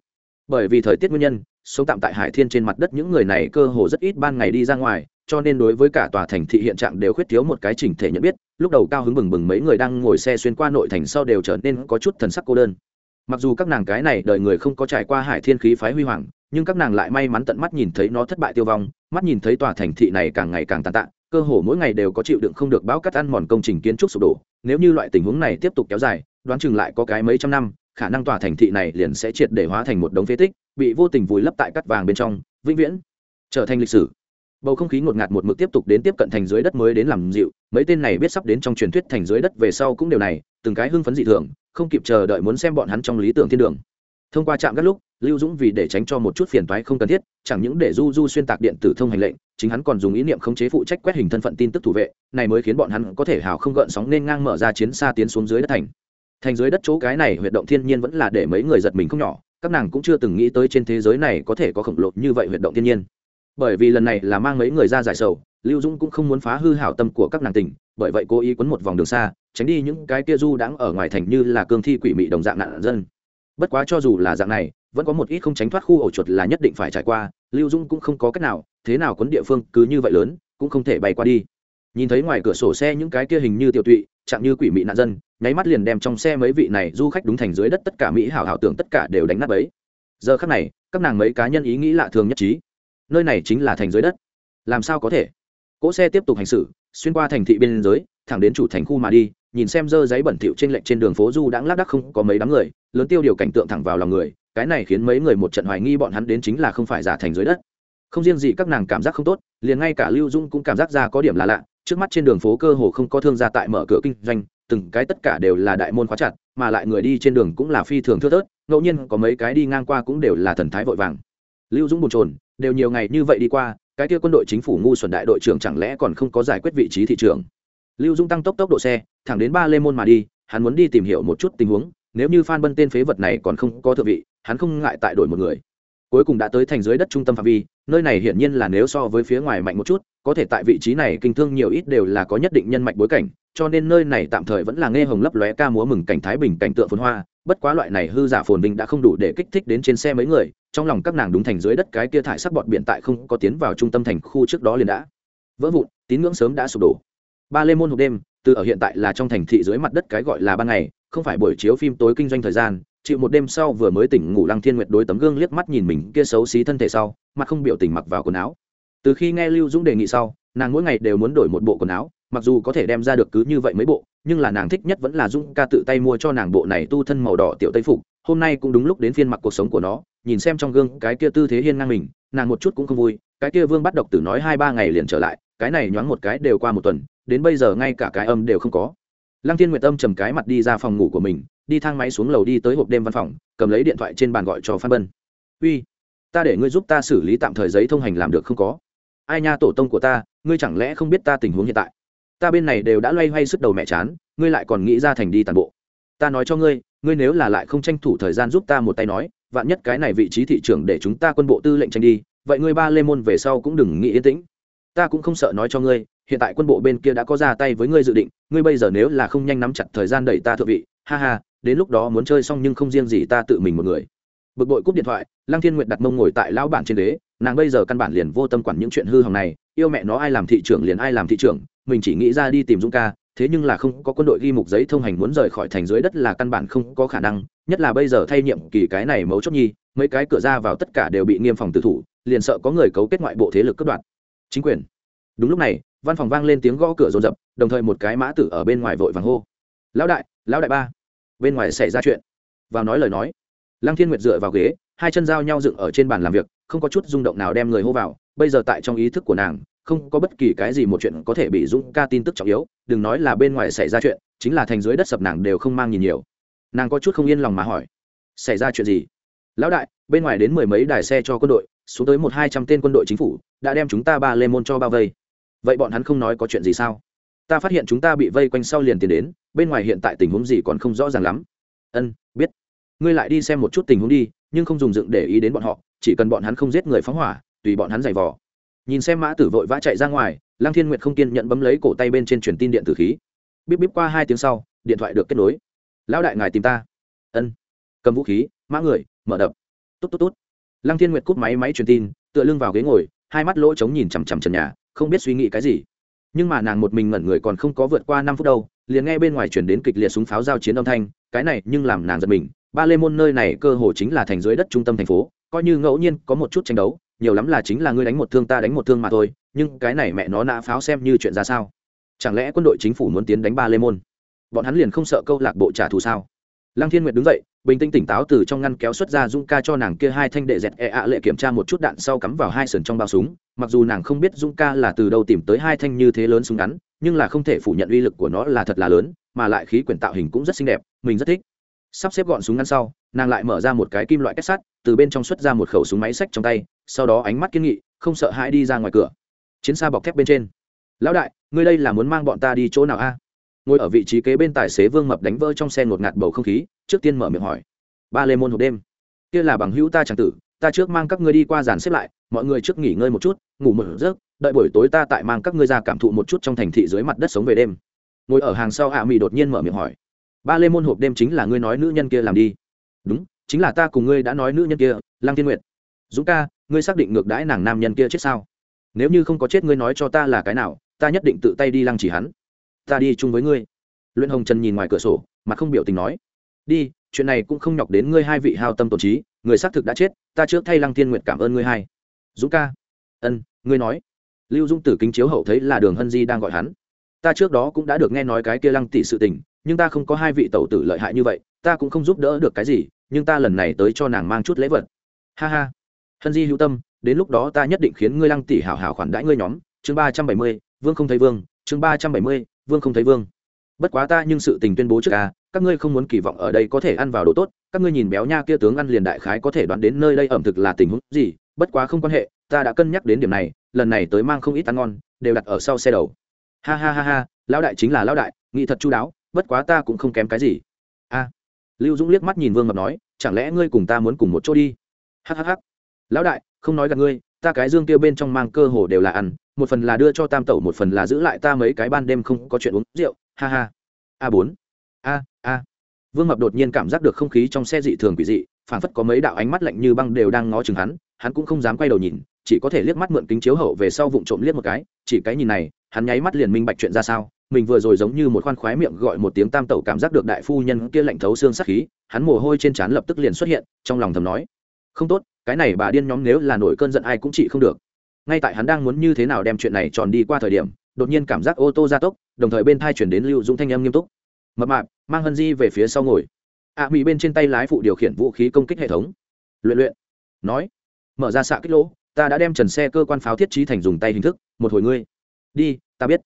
[SPEAKER 1] Bởi vì thời tiết nguyên nhân, sống tạm tại hải thiên trên mặt đất những người này cơ hồ rất ít ban ngày đi ra ngoài cho nên đối với cả tòa thành thị hiện trạng đều khuyết thiếu một cái chỉnh thể nhận biết, lúc đầu cao hứng bừng bừng mấy người đang ngồi xe xuyên qua nội thành sau đều trở nên có chút thần sắc cô đơn. Mặc dù các nàng cái này đời người không có trải qua hải thiên khí phái huy hoàng, nhưng các nàng lại may mắn tận mắt nhìn thấy nó thất bại tiêu vong, mắt nhìn thấy tòa thành thị này càng ngày càng tàn tạ, cơ hồ mỗi ngày đều có chịu đựng không được bão cắt ăn mòn công trình kiến trúc sụp đổ. Nếu như loại tình huống này tiếp tục kéo dài, đoán chừng lại có cái mấy trăm năm, khả năng tòa thành thị này liền sẽ triệt để hóa thành một đống phế tích, bị vô tình vùi lấp tại cắt vàng bên trong, vĩnh viễn trở thành lịch sử bầu không khí ngột ngạt một mực tiếp tục đến tiếp cận thành dưới đất mới đến làm dịu, mấy tên này biết sắp đến trong truyền thuyết thành dưới đất về sau cũng đều này, từng cái hưng phấn dị thường, không kịp chờ đợi muốn xem bọn hắn trong lý tưởng thiên đường. Thông qua trạm các lúc, lưu dũng vì để tránh cho một chút phiền toái không cần thiết, chẳng những để du du xuyên tạc điện tử thông hành lệnh, chính hắn còn dùng ý niệm khống chế phụ trách quét hình thân phận tin tức thủ vệ, này mới khiến bọn hắn có thể hào không gợn sóng nên ngang mở ra chiến xa tiến xuống dưới đất thành. Thành dưới đất chỗ cái này huyệt động thiên nhiên vẫn là để mấy người giật mình không nhỏ, các nàng cũng chưa từng nghĩ tới trên thế giới này có thể có khổng lồ như vậy huyệt động thiên nhiên bởi vì lần này là mang mấy người ra giải sầu, lưu dũng cũng không muốn phá hư hảo tâm của các nàng tỉnh bởi vậy cố ý quấn một vòng đường xa, tránh đi những cái kia du đãng ở ngoài thành như là cương thi quỷ mị đồng dạng nạn dân. Bất quá cho dù là dạng này, vẫn có một ít không tránh thoát khu ổ chuột là nhất định phải trải qua, lưu dung cũng không có cách nào, thế nào quấn địa phương cứ như vậy lớn, cũng không thể bay qua đi. Nhìn thấy ngoài cửa sổ xe những cái kia hình như tiểu tụy chạm như quỷ mị nạn dân, nháy mắt liền đem trong xe mấy vị này du khách đúng thành dưới đất tất cả mỹ hảo hảo tưởng tất cả đều đánh nát ấy giờ khắc này, các nàng mấy cá nhân ý nghĩ lạ thường nhất trí nơi này chính là thành dưới đất. Làm sao có thể? Cỗ xe tiếp tục hành xử, xuyên qua thành thị biên giới, thẳng đến chủ thành khu mà đi, nhìn xem dơ giấy bẩn thỉu trên lệnh trên đường phố du đãng lác đắc không có mấy đám người, lớn tiêu điều cảnh tượng thẳng vào lòng người, cái này khiến mấy người một trận hoài nghi bọn hắn đến chính là không phải giả thành dưới đất. Không riêng gì các nàng cảm giác không tốt, liền ngay cả lưu dung cũng cảm giác ra có điểm là lạ, trước mắt trên đường phố cơ hồ không có thương gia tại mở cửa kinh doanh, từng cái tất cả đều là đại môn khóa chặt, mà lại người đi trên đường cũng là phi thường thưa thớt, ngẫu nhiên có mấy cái đi ngang qua cũng đều là thần thái vội vàng. Lưu dũng bồn trồn đều nhiều ngày như vậy đi qua, cái kia quân đội chính phủ ngu xuẩn đại đội trưởng chẳng lẽ còn không có giải quyết vị trí thị trường? Lưu Dung tăng tốc tốc độ xe, thẳng đến ba lê môn mà đi, hắn muốn đi tìm hiểu một chút tình huống, nếu như phan bân tên phế vật này còn không có thượng vị, hắn không ngại tại đổi một người. Cuối cùng đã tới thành dưới đất trung tâm phạm vi, nơi này hiển nhiên là nếu so với phía ngoài mạnh một chút, có thể tại vị trí này kinh thương nhiều ít đều là có nhất định nhân mạch bối cảnh, cho nên nơi này tạm thời vẫn là nghe hồng lấp lóe ca múa mừng cảnh thái bình cảnh tượng phồn hoa bất quá loại này hư giả phồn vinh đã không đủ để kích thích đến trên xe mấy người, trong lòng các nàng đúng thành dưới đất cái kia thải sắc bọt biển tại không có tiến vào trung tâm thành khu trước đó liền đã. Vỡ vụn, tín ngưỡng sớm đã sụp đổ. Ba lê môn hộp đêm, từ ở hiện tại là trong thành thị dưới mặt đất cái gọi là ban ngày, không phải buổi chiếu phim tối kinh doanh thời gian, chịu một đêm sau vừa mới tỉnh ngủ lăng thiên nguyệt đối tấm gương liếc mắt nhìn mình kia xấu xí thân thể sau, mặt không biểu tình mặc vào quần áo. Từ khi nghe lưu dũng đề nghị sau, nàng mỗi ngày đều muốn đổi một bộ quần áo mặc dù có thể đem ra được cứ như vậy mấy bộ, nhưng là nàng thích nhất vẫn là dũng ca tự tay mua cho nàng bộ này tu thân màu đỏ tiểu tây phục. Hôm nay cũng đúng lúc đến phiên mặc cuộc sống của nó, nhìn xem trong gương cái kia tư thế hiên ngang mình, nàng một chút cũng không vui, cái kia vương bắt độc tử nói hai ba ngày liền trở lại, cái này nhoáng một cái đều qua một tuần, đến bây giờ ngay cả cái âm đều không có. Lăng thiên nguyệt âm trầm cái mặt đi ra phòng ngủ của mình, đi thang máy xuống lầu đi tới hộp đêm văn phòng, cầm lấy điện thoại trên bàn gọi cho phan bân. Uy, ta để ngươi giúp ta xử lý tạm thời giấy thông hành làm được không có? Ai nha, tổ tông của ta, ngươi chẳng lẽ không biết ta tình huống hiện tại? Ta bên này đều đã loay hoay sức đầu mẹ chán, ngươi lại còn nghĩ ra thành đi toàn bộ. Ta nói cho ngươi ngươi nếu là lại không tranh thủ thời gian giúp ta một tay nói, vạn nhất cái này vị trí thị trường để chúng ta quân bộ tư lệnh tranh đi, vậy ngươi ba lê môn về sau cũng đừng nghĩ yên tĩnh. Ta cũng không sợ nói cho ngươi, hiện tại quân bộ bên kia đã có ra tay với ngươi dự định, ngươi bây giờ nếu là không nhanh nắm chặt thời gian đẩy ta thượng vị, ha ha, đến lúc đó muốn chơi xong nhưng không riêng gì ta tự mình một người. Bực bội cúp điện thoại, lăng thiên nguyệt đặt mông ngồi tại lão bản trên đế nàng bây giờ căn bản liền vô tâm quản những chuyện hư hỏng này, yêu mẹ nó ai làm thị trưởng liền ai làm thị trưởng mình chỉ nghĩ ra đi tìm dũng ca, thế nhưng là không có quân đội ghi mục giấy thông hành muốn rời khỏi thành dưới đất là căn bản không có khả năng, nhất là bây giờ thay nhiệm kỳ cái này mấu chốt nhi, mấy cái cửa ra vào tất cả đều bị nghiêm phòng tử thủ, liền sợ có người cấu kết ngoại bộ thế lực cướp đoạt. Chính quyền. Đúng lúc này, văn phòng vang lên tiếng gõ cửa rồn rập, đồng thời một cái mã tử ở bên ngoài vội vàng hô. Lão đại lão đại ba. Bên ngoài xảy ra chuyện. Vào nói lời nói, lăng thiên nguyệt dựa vào ghế, hai chân giao nhau dựng ở trên bàn làm việc, không có chút rung động nào đem người hô vào, bây giờ tại trong ý thức của nàng không có bất kỳ cái gì một chuyện có thể bị dũng ca tin tức trọng yếu, đừng nói là bên ngoài xảy ra chuyện, chính là thành dưới đất sập nàng đều không mang nhìn nhiều. Nàng có chút không yên lòng mà hỏi, xảy ra chuyện gì? Lão đại, bên ngoài đến mười mấy đài xe cho quân đội, xuống tới một hai trăm tên quân đội chính phủ, đã đem chúng ta ba lê môn cho bao vây. Vậy bọn hắn không nói có chuyện gì sao? Ta phát hiện chúng ta bị vây quanh sau liền tiền đến, bên ngoài hiện tại tình huống gì còn không rõ ràng lắm. Ân, biết. Ngươi lại đi xem một chút tình huống đi, nhưng không dùng dựng để ý đến bọn họ, chỉ cần bọn hắn không giết người phóng hỏa, tùy bọn hắn giày vò nhìn xem mã tử vội vã chạy ra ngoài, lăng thiên nguyệt không kiên nhận bấm lấy cổ tay bên trên truyền tin điện tử khí. Bíp bíp qua hai tiếng sau, điện thoại được kết nối. Lão đại ngài tìm ta. Ân. Cầm vũ khí, mã người, mở đập. Tốt tốt tốt. Lăng thiên nguyệt cúp máy máy truyền tin, tựa lưng vào ghế ngồi, hai mắt lỗ trống nhìn chằm chằm trần nhà, không biết suy nghĩ cái gì. Nhưng mà nàng một mình ngẩn người còn không có vượt qua năm phút đâu, liền nghe bên ngoài chuyển đến kịch liệt súng pháo giao chiến âm thanh, cái này nhưng làm nàng giật mình. Ba lê môn nơi này cơ hồ chính là thành dưới đất trung tâm thành phố, coi như ngẫu nhiên có một chút tranh đấu nhiều lắm là chính là ngươi đánh một thương ta đánh một thương mà thôi, nhưng cái này mẹ nó nã pháo xem như chuyện ra sao? Chẳng lẽ quân đội chính phủ muốn tiến đánh ba lê môn? Bọn hắn liền không sợ câu lạc bộ trả thù sao? Lăng thiên nguyệt đứng dậy, bình tĩnh tỉnh táo từ trong ngăn kéo xuất ra dung ca cho nàng kia hai thanh đệ dẹt e ạ lệ kiểm tra một chút đạn sau cắm vào hai sườn trong bao súng. Mặc dù nàng không biết dung ca là từ đâu tìm tới hai thanh như thế lớn súng ngắn, nhưng là không thể phủ nhận uy lực của nó là thật là lớn, mà lại khí quyển tạo hình cũng rất xinh đẹp, mình rất thích. Sắp xếp gọn súng ngắn sau nàng lại mở ra một cái kim loại kết sắt, từ bên trong xuất ra một khẩu súng máy sách trong tay, sau đó ánh mắt kiên nghị, không sợ hãi đi ra ngoài cửa. Chiến xa bọc thép bên trên. Lão đại, ngươi đây là muốn mang bọn ta đi chỗ nào a? Ngồi ở vị trí kế bên tài xế vương mập đánh vỡ trong xe ngột ngạt bầu không khí, trước tiên mở miệng hỏi. Ba lê môn hộp đêm. Kia là bằng hữu ta chẳng tử, ta trước mang các ngươi đi qua dàn xếp lại, mọi người trước nghỉ ngơi một chút, ngủ một giấc, đợi buổi tối ta tại mang các ngươi ra cảm thụ một chút trong thành thị dưới mặt đất sống về đêm. Ngồi ở hàng sau hạ mỹ đột nhiên mở miệng hỏi. Ba lê môn hộp đêm chính là ngươi nói nữ nhân kia làm đi đúng, chính là ta cùng ngươi đã nói nữ nhân kia, lăng thiên nguyệt. Dũng ca, ngươi xác định ngược đãi nàng nam nhân kia chết sao? Nếu như không có chết ngươi nói cho ta là cái nào, ta nhất định tự tay đi lăng chỉ hắn. Ta đi chung với ngươi. Luyện hồng trần nhìn ngoài cửa sổ, mà không biểu tình nói. Đi, chuyện này cũng không nhọc đến ngươi hai vị hao tâm tổn trí, người xác thực đã chết, ta trước thay lăng thiên nguyệt cảm ơn ngươi hai. Dũng ca. Ân, ngươi nói. Lưu Dung tử kính chiếu hậu thấy là đường hân di đang gọi hắn. Ta trước đó cũng đã được nghe nói cái kia lăng tỷ sự tình, nhưng ta không có hai vị tẩu tử lợi hại như vậy, ta cũng không giúp đỡ được cái gì nhưng ta lần này tới cho nàng mang chút lễ vật. Ha ha. Hân di hữu tâm, đến lúc đó ta nhất định khiến ngươi lăng tỷ hảo hảo khoản đãi ngươi nhóm. Chương ba trăm bảy mươi, vương không thấy vương. Chương ba trăm bảy mươi, vương không thấy vương. Bất quá ta nhưng sự tình tuyên bố trước ca các ngươi không muốn kỳ vọng ở đây có thể ăn vào đồ tốt. Các ngươi nhìn béo nha kia tướng ăn liền đại khái có thể đoán đến nơi đây ẩm thực là tình huống gì. Bất quá không quan hệ, ta đã cân nhắc đến điểm này, lần này tới mang không ít ăn ngon, đều đặt ở sau xe đầu. Ha ha ha ha, lão đại chính là lão đại, nghị thật chu đáo, bất quá ta cũng không kém cái gì. A lưu dũng liếc mắt nhìn vương mập nói, chẳng lẽ ngươi cùng ta muốn cùng một chỗ đi? Hhh lão đại, không nói gặp ngươi, ta cái dương kia bên trong mang cơ hồ đều là ăn, một phần là đưa cho tam tẩu, một phần là giữ lại ta mấy cái ban đêm không có chuyện uống rượu. Ha ha. A bốn. A a. Vương mập đột nhiên cảm giác được không khí trong xe dị thường quỷ dị, phảng phất có mấy đạo ánh mắt lạnh như băng đều đang ngó chừng hắn hắn cũng không dám quay đầu nhìn, chỉ có thể liếc mắt mượn kính chiếu hậu về sau vụng trộm liếc một cái, chỉ cái nhìn này, hắn nháy mắt liền minh bạch chuyện ra sao mình vừa rồi giống như một khoan khoái miệng gọi một tiếng tam tẩu cảm giác được đại phu nhân kia lạnh thấu xương sắc khí hắn mồ hôi trên trán lập tức liền xuất hiện trong lòng thầm nói không tốt cái này bà điên nhóm nếu là nổi cơn giận ai cũng trị không được. Ngay tại hắn đang muốn như thế nào đem chuyện này tròn đi qua thời điểm đột nhiên cảm giác ô tô gia tốc đồng thời bên thai chuyển đến lưu dũng thanh âm nghiêm túc. Mập mạp mang hân di về phía sau ngồi. Ạ à, mỹ bên trên tay lái phụ điều khiển vũ khí công kích hệ thống. Luyện luyện. Nói mở ra xạ kích lỗ ta đã đem trần xe cơ quan pháo thiết trí thành dùng tay hình thức một hồi ngươi. Đi ta biết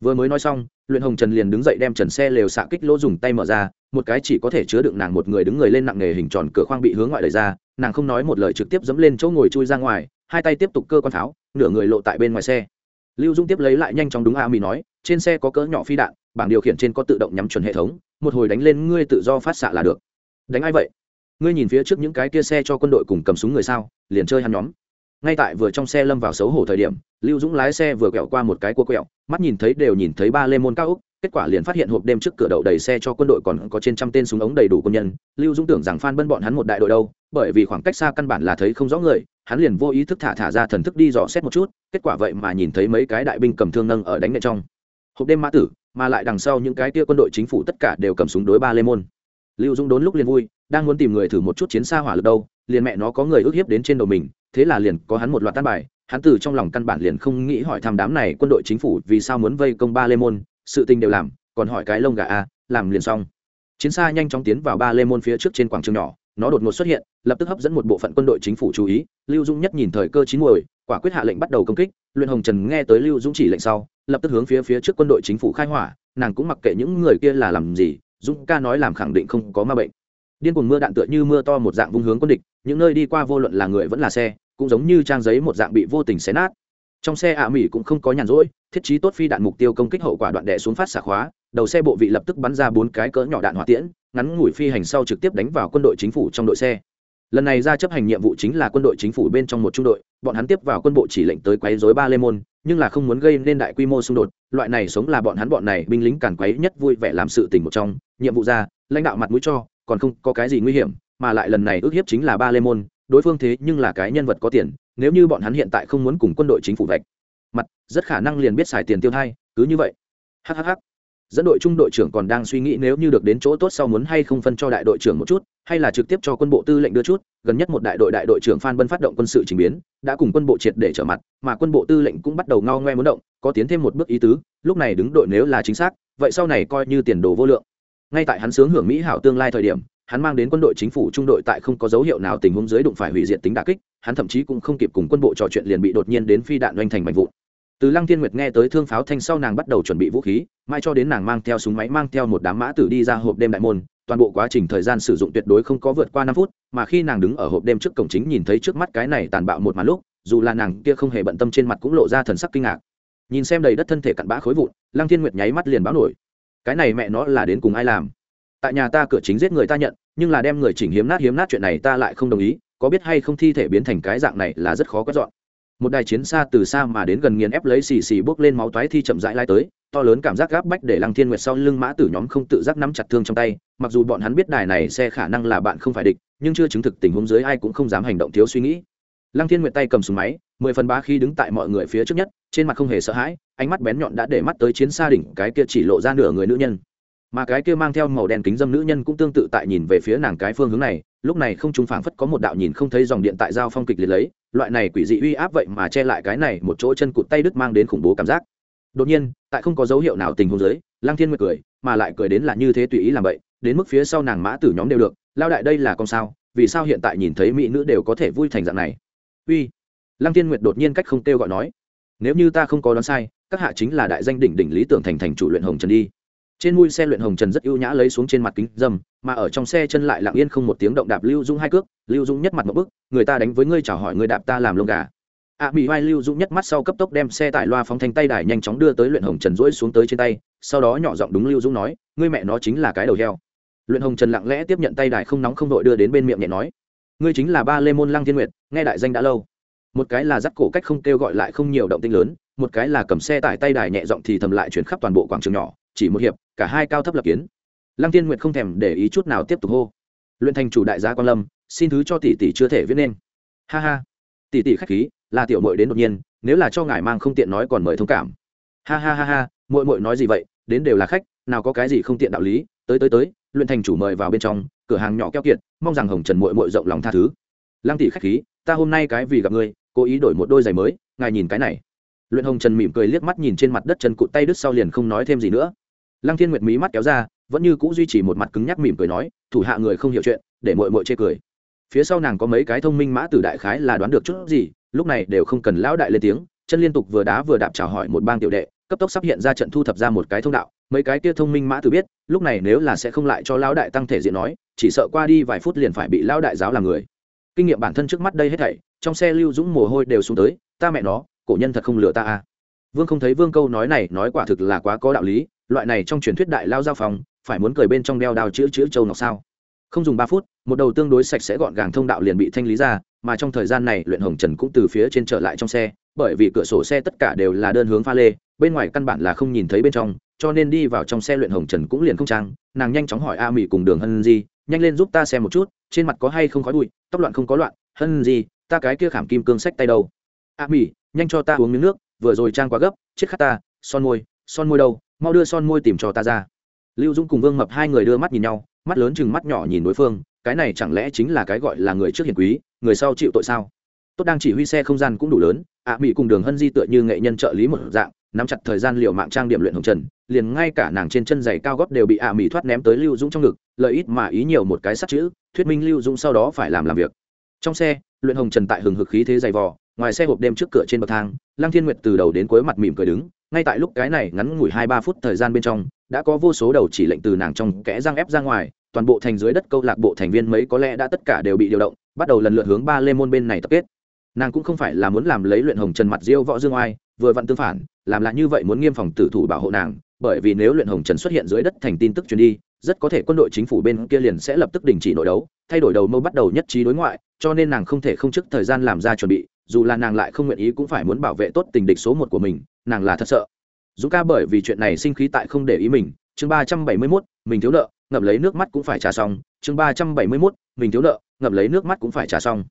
[SPEAKER 1] vừa mới nói xong, luyện hồng trần liền đứng dậy đem trần xe lều xạ kích lỗ dùng tay mở ra, một cái chỉ có thể chứa đựng nàng một người đứng người lên nặng nề hình tròn cửa khoang bị hướng ngoại đẩy ra, nàng không nói một lời trực tiếp dẫm lên chỗ ngồi chui ra ngoài, hai tay tiếp tục cơ quan pháo nửa người lộ tại bên ngoài xe. Lưu dung tiếp lấy lại nhanh chóng đúng a mì nói, trên xe có cỡ nhỏ phi đạn, bảng điều khiển trên có tự động nhắm chuẩn hệ thống, một hồi đánh lên ngươi tự do phát xạ là được. Đánh ai vậy? Ngươi nhìn phía trước những cái kia xe cho quân đội cùng cầm súng người sao, liền chơi hắn nhóm. Ngay tại vừa trong xe lâm vào xấu hổ thời điểm, lưu dũng lái xe vừa quẹo qua một cái cua quẹo mắt nhìn thấy đều nhìn thấy ba lê môn cao úc, kết quả liền phát hiện hộp đêm trước cửa đậu đầy xe cho quân đội còn có trên trăm tên súng ống đầy đủ quân nhân. Lưu dũng tưởng rằng phan bân bọn hắn một đại đội đâu, bởi vì khoảng cách xa căn bản là thấy không rõ người, hắn liền vô ý thức thả thả ra thần thức đi dò xét một chút, kết quả vậy mà nhìn thấy mấy cái đại binh cầm thương nâng ở đánh nệ trong. Hộp đêm mã tử, mà lại đằng sau những cái tia quân đội chính phủ tất cả đều cầm súng đối ba lê môn. Lưu dũng đốn lúc liền vui, đang muốn tìm người thử một chút chiến xa hỏa lực đâu, liền mẹ nó có người ức hiếp đến trên đầu mình thế là liền có hắn một loạt tan bài, hắn từ trong lòng căn bản liền không nghĩ hỏi thăm đám này quân đội chính phủ vì sao muốn vây công ba lê môn, sự tình đều làm, còn hỏi cái lông gà a, làm liền xong. Chiến xa nhanh chóng tiến vào ba lê môn phía trước trên quảng trường nhỏ, nó đột ngột xuất hiện, lập tức hấp dẫn một bộ phận quân đội chính phủ chú ý, lưu dung nhất nhìn thời cơ chín muồi, quả quyết hạ lệnh bắt đầu công kích, luyện hồng trần nghe tới lưu dũng chỉ lệnh sau, lập tức hướng phía phía trước quân đội chính phủ khai hỏa, nàng cũng mặc kệ những người kia là làm gì, dũng ca nói làm khẳng định không có ma bệnh. Điên cuồng mưa đạn tựa như mưa to một dạng vung hướng quân địch, những nơi đi qua vô luận là người vẫn là xe cũng giống như trang giấy một dạng bị vô tình xé nát. Trong xe ạ mỹ cũng không có nhàn rỗi, thiết trí tốt phi đạn mục tiêu công kích hậu quả đoạn đẻ xuống phát xạ khóa, đầu xe bộ vị lập tức bắn ra bốn cái cỡ nhỏ đạn hỏa tiễn, ngắn ngủi phi hành sau trực tiếp đánh vào quân đội chính phủ trong đội xe. Lần này ra chấp hành nhiệm vụ chính là quân đội chính phủ bên trong một trung đội, bọn hắn tiếp vào quân bộ chỉ lệnh tới quấy dối ba lê môn, nhưng là không muốn gây nên đại quy mô xung đột, loại này sống là bọn hắn bọn này binh lính càn quấy nhất vui vẻ làm sự tình một trong, nhiệm vụ ra, lãnh đạo mặt mũi cho, còn không có cái gì nguy hiểm, mà lại lần này ước hiếp chính là ba lê môn đối phương thế nhưng là cái nhân vật có tiền, nếu như bọn hắn hiện tại không muốn cùng quân đội chính phủ vạch, mặt, rất khả năng liền biết xài tiền tiêu thai, cứ như vậy. Hhh. Dẫn đội trung đội trưởng còn đang suy nghĩ nếu như được đến chỗ tốt sau muốn hay không phân cho đại đội trưởng một chút, hay là trực tiếp cho quân bộ tư lệnh đưa chút, gần nhất một đại đội đại đội trưởng phan bân phát động quân sự trình biến, đã cùng quân bộ triệt để trở mặt, mà quân bộ tư lệnh cũng bắt đầu ngao ngoe muốn động, có tiến thêm một bước ý tứ, lúc này đứng đội nếu là chính xác, vậy sau này coi như tiền đồ vô lượng. Ngay tại hắn sướng hưởng mỹ hảo tương lai thời điểm hắn mang đến quân đội chính phủ trung đội tại không có dấu hiệu nào tình huống dưới đụng phải hủy diệt tính đà kích, hắn thậm chí cũng không kịp cùng quân bộ trò chuyện liền bị đột nhiên đến phi đạn doanh thành mạnh vụn. Từ lăng thiên nguyệt nghe tới thương pháo thanh sau nàng bắt đầu chuẩn bị vũ khí, mai cho đến nàng mang theo súng máy mang theo một đám mã tử đi ra hộp đêm đại môn, toàn bộ quá trình thời gian sử dụng tuyệt đối không có vượt qua năm phút, mà khi nàng đứng ở hộp đêm trước cổng chính nhìn thấy trước mắt cái này tàn bạo một màn lúc, dù là nàng kia không hề bận tâm trên mặt cũng lộ ra thần sắc kinh ngạc. Nhìn xem đầy đất thân thể cặn bã khối vụn, lăng thiên nguyệt nháy mắt liền báo nổi. Cái này mẹ nó là đến cùng ai làm? Tại nhà ta cửa chính giết người ta nhận, nhưng là đem người chỉnh hiếm nát hiếm nát chuyện này ta lại không đồng ý, có biết hay không thi thể biến thành cái dạng này là rất khó quét dọn. Một đài chiến xa từ xa mà đến gần nghiền ép lấy xì xì bước lên máu toái thi chậm rãi lai tới, to lớn cảm giác gáp bách để lăng thiên nguyệt sau lưng mã tử nhóm không tự giác nắm chặt thương trong tay, mặc dù bọn hắn biết đài này xe khả năng là bạn không phải địch, nhưng chưa chứng thực tình huống dưới ai cũng không dám hành động thiếu suy nghĩ. Lăng thiên nguyệt tay cầm súng máy, mười phần ba khi đứng tại mọi người phía trước nhất, trên mặt không hề sợ hãi, ánh mắt bén nhọn đã để mắt tới chiến xa đỉnh cái kia chỉ lộ ra nửa người nữ nhân mà cái kia mang theo màu đen kính dâm nữ nhân cũng tương tự tại nhìn về phía nàng cái phương hướng này, lúc này không trung phảng phất có một đạo nhìn không thấy dòng điện tại giao phong kịch liệt lấy, loại này quỷ dị uy áp vậy mà che lại cái này một chỗ chân cụt tay đứt mang đến khủng bố cảm giác. Đột nhiên, tại không có dấu hiệu nào tình huống giới lang thiên nguyệt cười, mà lại cười đến là như thế tùy ý làm vậy, đến mức phía sau nàng mã tử nhóm đều được, lao đại đây là con sao, vì sao hiện tại nhìn thấy mỹ nữ đều có thể vui thành dạng này? Uy. Lăng tiên nguyệt đột nhiên cách không kêu gọi nói, nếu như ta không có đoán sai, các hạ chính là đại danh đỉnh đỉnh lý tưởng thành thành chủ luyện hồng trần đi trên mui xe luyện hồng trần rất ưu nhã lấy xuống trên mặt kính dâm mà ở trong xe chân lại lặng yên không một tiếng động đạp lưu dung hai cước. Lưu dung nhất mặt một bức người ta đánh với ngươi chào hỏi người đạp ta làm lông gà. Ạ à, mỹ vai lưu dung nhất mắt sau cấp tốc đem xe tải loa phóng thanh tay đài nhanh chóng đưa tới luyện hồng trần rỗi xuống tới trên tay sau đó nhỏ giọng đúng lưu dung nói ngươi mẹ nó chính là cái đầu heo. Luyện hồng trần lặng lẽ tiếp nhận tay đài không nóng không đội đưa đến bên miệng nhẹ nói ngươi chính là ba lê môn lăng thiên nguyệt nghe đại danh đã lâu. Một cái là dắt cổ cách không kêu gọi lại không nhiều động tinh lớn một cái là cầm xe tải tay đài nhẹ giọng thì thầm lại chuyển khắp toàn bộ quảng trường nhỏ chỉ một hiệp, cả hai cao thấp lập kiến. Lăng tiên nguyệt không thèm để ý chút nào tiếp tục hô. Luyện thành chủ đại gia quan lâm, xin thứ cho tỷ tỷ chưa thể viết nên. Ha ha. Tỷ tỷ khách khí, là tiểu mội đến đột nhiên, nếu là cho ngài mang không tiện nói còn mời thông cảm. Ha ha ha ha mội mội nói gì vậy, đến đều là khách, nào có cái gì không tiện đạo lý. Tới tới tới, luyện thành chủ mời vào bên trong, cửa hàng nhỏ keo kiệt, mong rằng hồng trần mội mội rộng lòng tha thứ. Lăng tỷ khách khí, ta hôm nay cái vì gặp ngươi, cố ý đổi một đôi giày mới, ngài nhìn cái này. Luyện hồng trần mỉm cười liếc mắt nhìn trên mặt đất chân cụt tay đứt sau liền không nói thêm gì nữa lăng thiên nguyệt mí mắt kéo ra, vẫn như c ũ duy trì một mặt cứng nhắc mỉm cười nói, thủ hạ người không hiểu chuyện, để mội mội chê cười. Phía sau nàng có mấy cái thông minh mã tử đại khái là đoán được chút gì, lúc này đều không cần lão đại lên tiếng, chân liên tục vừa đá vừa đạp chào hỏi một bang tiểu đệ, cấp tốc sắp hiện ra trận thu thập ra một cái thông đạo, mấy cái kia thông minh mã tử biết, lúc này nếu là sẽ không lại cho lão đại tăng thể diện nói, chỉ sợ qua đi vài phút liền phải bị lão đại giáo làm người. Kinh nghiệm bản thân trước mắt đây hết thảy, trong xe lưu dũng mồ hôi đều xuống tới, ta mẹ nó, cổ nhân thật không lừa ta à. Vương không thấy vương câu nói này, nói quả thực là quá có đạo lý loại này trong truyền thuyết đại lao giao phòng phải muốn cười bên trong đeo đao chữ chữ châu ngọc sao? Không dùng ba phút, một đầu tương đối sạch sẽ gọn gàng thông đạo liền bị thanh lý ra, mà trong thời gian này luyện hồng trần cũng từ phía trên trở lại trong xe, bởi vì cửa sổ xe tất cả đều là đơn hướng pha lê, bên ngoài căn bản là không nhìn thấy bên trong, cho nên đi vào trong xe luyện hồng trần cũng liền không trang. Nàng nhanh chóng hỏi a mỹ cùng đường hân di nhanh lên giúp ta xem một chút, trên mặt có hay không khói bụi, tóc loạn không có loạn, hân di ta cái kia khảm kim cương sách tay đâu? A mỹ nhanh cho ta uống miếng nước, vừa rồi trang quá gấp, chết khát ta, son môi son môi đâu? Mau đưa son môi tìm cho ta ra. Lưu dũng cùng vương mập hai người đưa mắt nhìn nhau, mắt lớn chừng mắt nhỏ nhìn đối phương, cái này chẳng lẽ chính là cái gọi là người trước hiền quý, người sau chịu tội sao? Tốt đang chỉ huy xe không gian cũng đủ lớn, ạ mỹ cùng đường hân di tựa như nghệ nhân trợ lý một dạng, nắm chặt thời gian liệu mạng trang điểm luyện hồng trần, liền ngay cả nàng trên chân giày cao góp đều bị ạ mỹ thoát ném tới lưu dũng trong ngực, lợi ít mà ý nhiều một cái sắt chữ, thuyết minh lưu dũng sau đó phải làm làm việc. Trong xe, luyện hồng trần tại hừng hực khí thế dày vò, ngoài xe hộp đêm trước cửa trên bậc thang, lăng thiên nguyệt từ đầu đến cuối mặt mỉm cười đứng ngay tại lúc cái này ngắn ngủi hai ba phút thời gian bên trong, đã có vô số đầu chỉ lệnh từ nàng trong kẽ răng ép ra ngoài, toàn bộ thành dưới đất câu lạc bộ thành viên mấy có lẽ đã tất cả đều bị điều động, bắt đầu lần lượt hướng ba lê môn bên này tập kết. Nàng cũng không phải là muốn làm lấy luyện hồng trần mặt diêu võ dương oai, vừa vặn tương phản, làm lại như vậy muốn nghiêm phòng tử thủ bảo hộ nàng, bởi vì nếu luyện hồng trần xuất hiện dưới đất thành tin tức truyền đi, rất có thể quân đội chính phủ bên kia liền sẽ lập tức đình chỉ nội đấu, thay đổi đầu mâu bắt đầu nhất trí đối ngoại, cho nên nàng không thể không trước thời gian làm ra chuẩn bị, dù là nàng lại không nguyện ý cũng phải muốn bảo vệ tốt tình địch số một của mình nàng là thật sợ. Dũng ca bởi vì chuyện này sinh khí tại không để ý mình, chương ba trăm bảy mươi mốt, mình thiếu nợ ngập lấy nước mắt cũng phải trả xong, chương ba trăm bảy mươi mốt, mình thiếu nợ ngập lấy nước mắt cũng phải trả xong.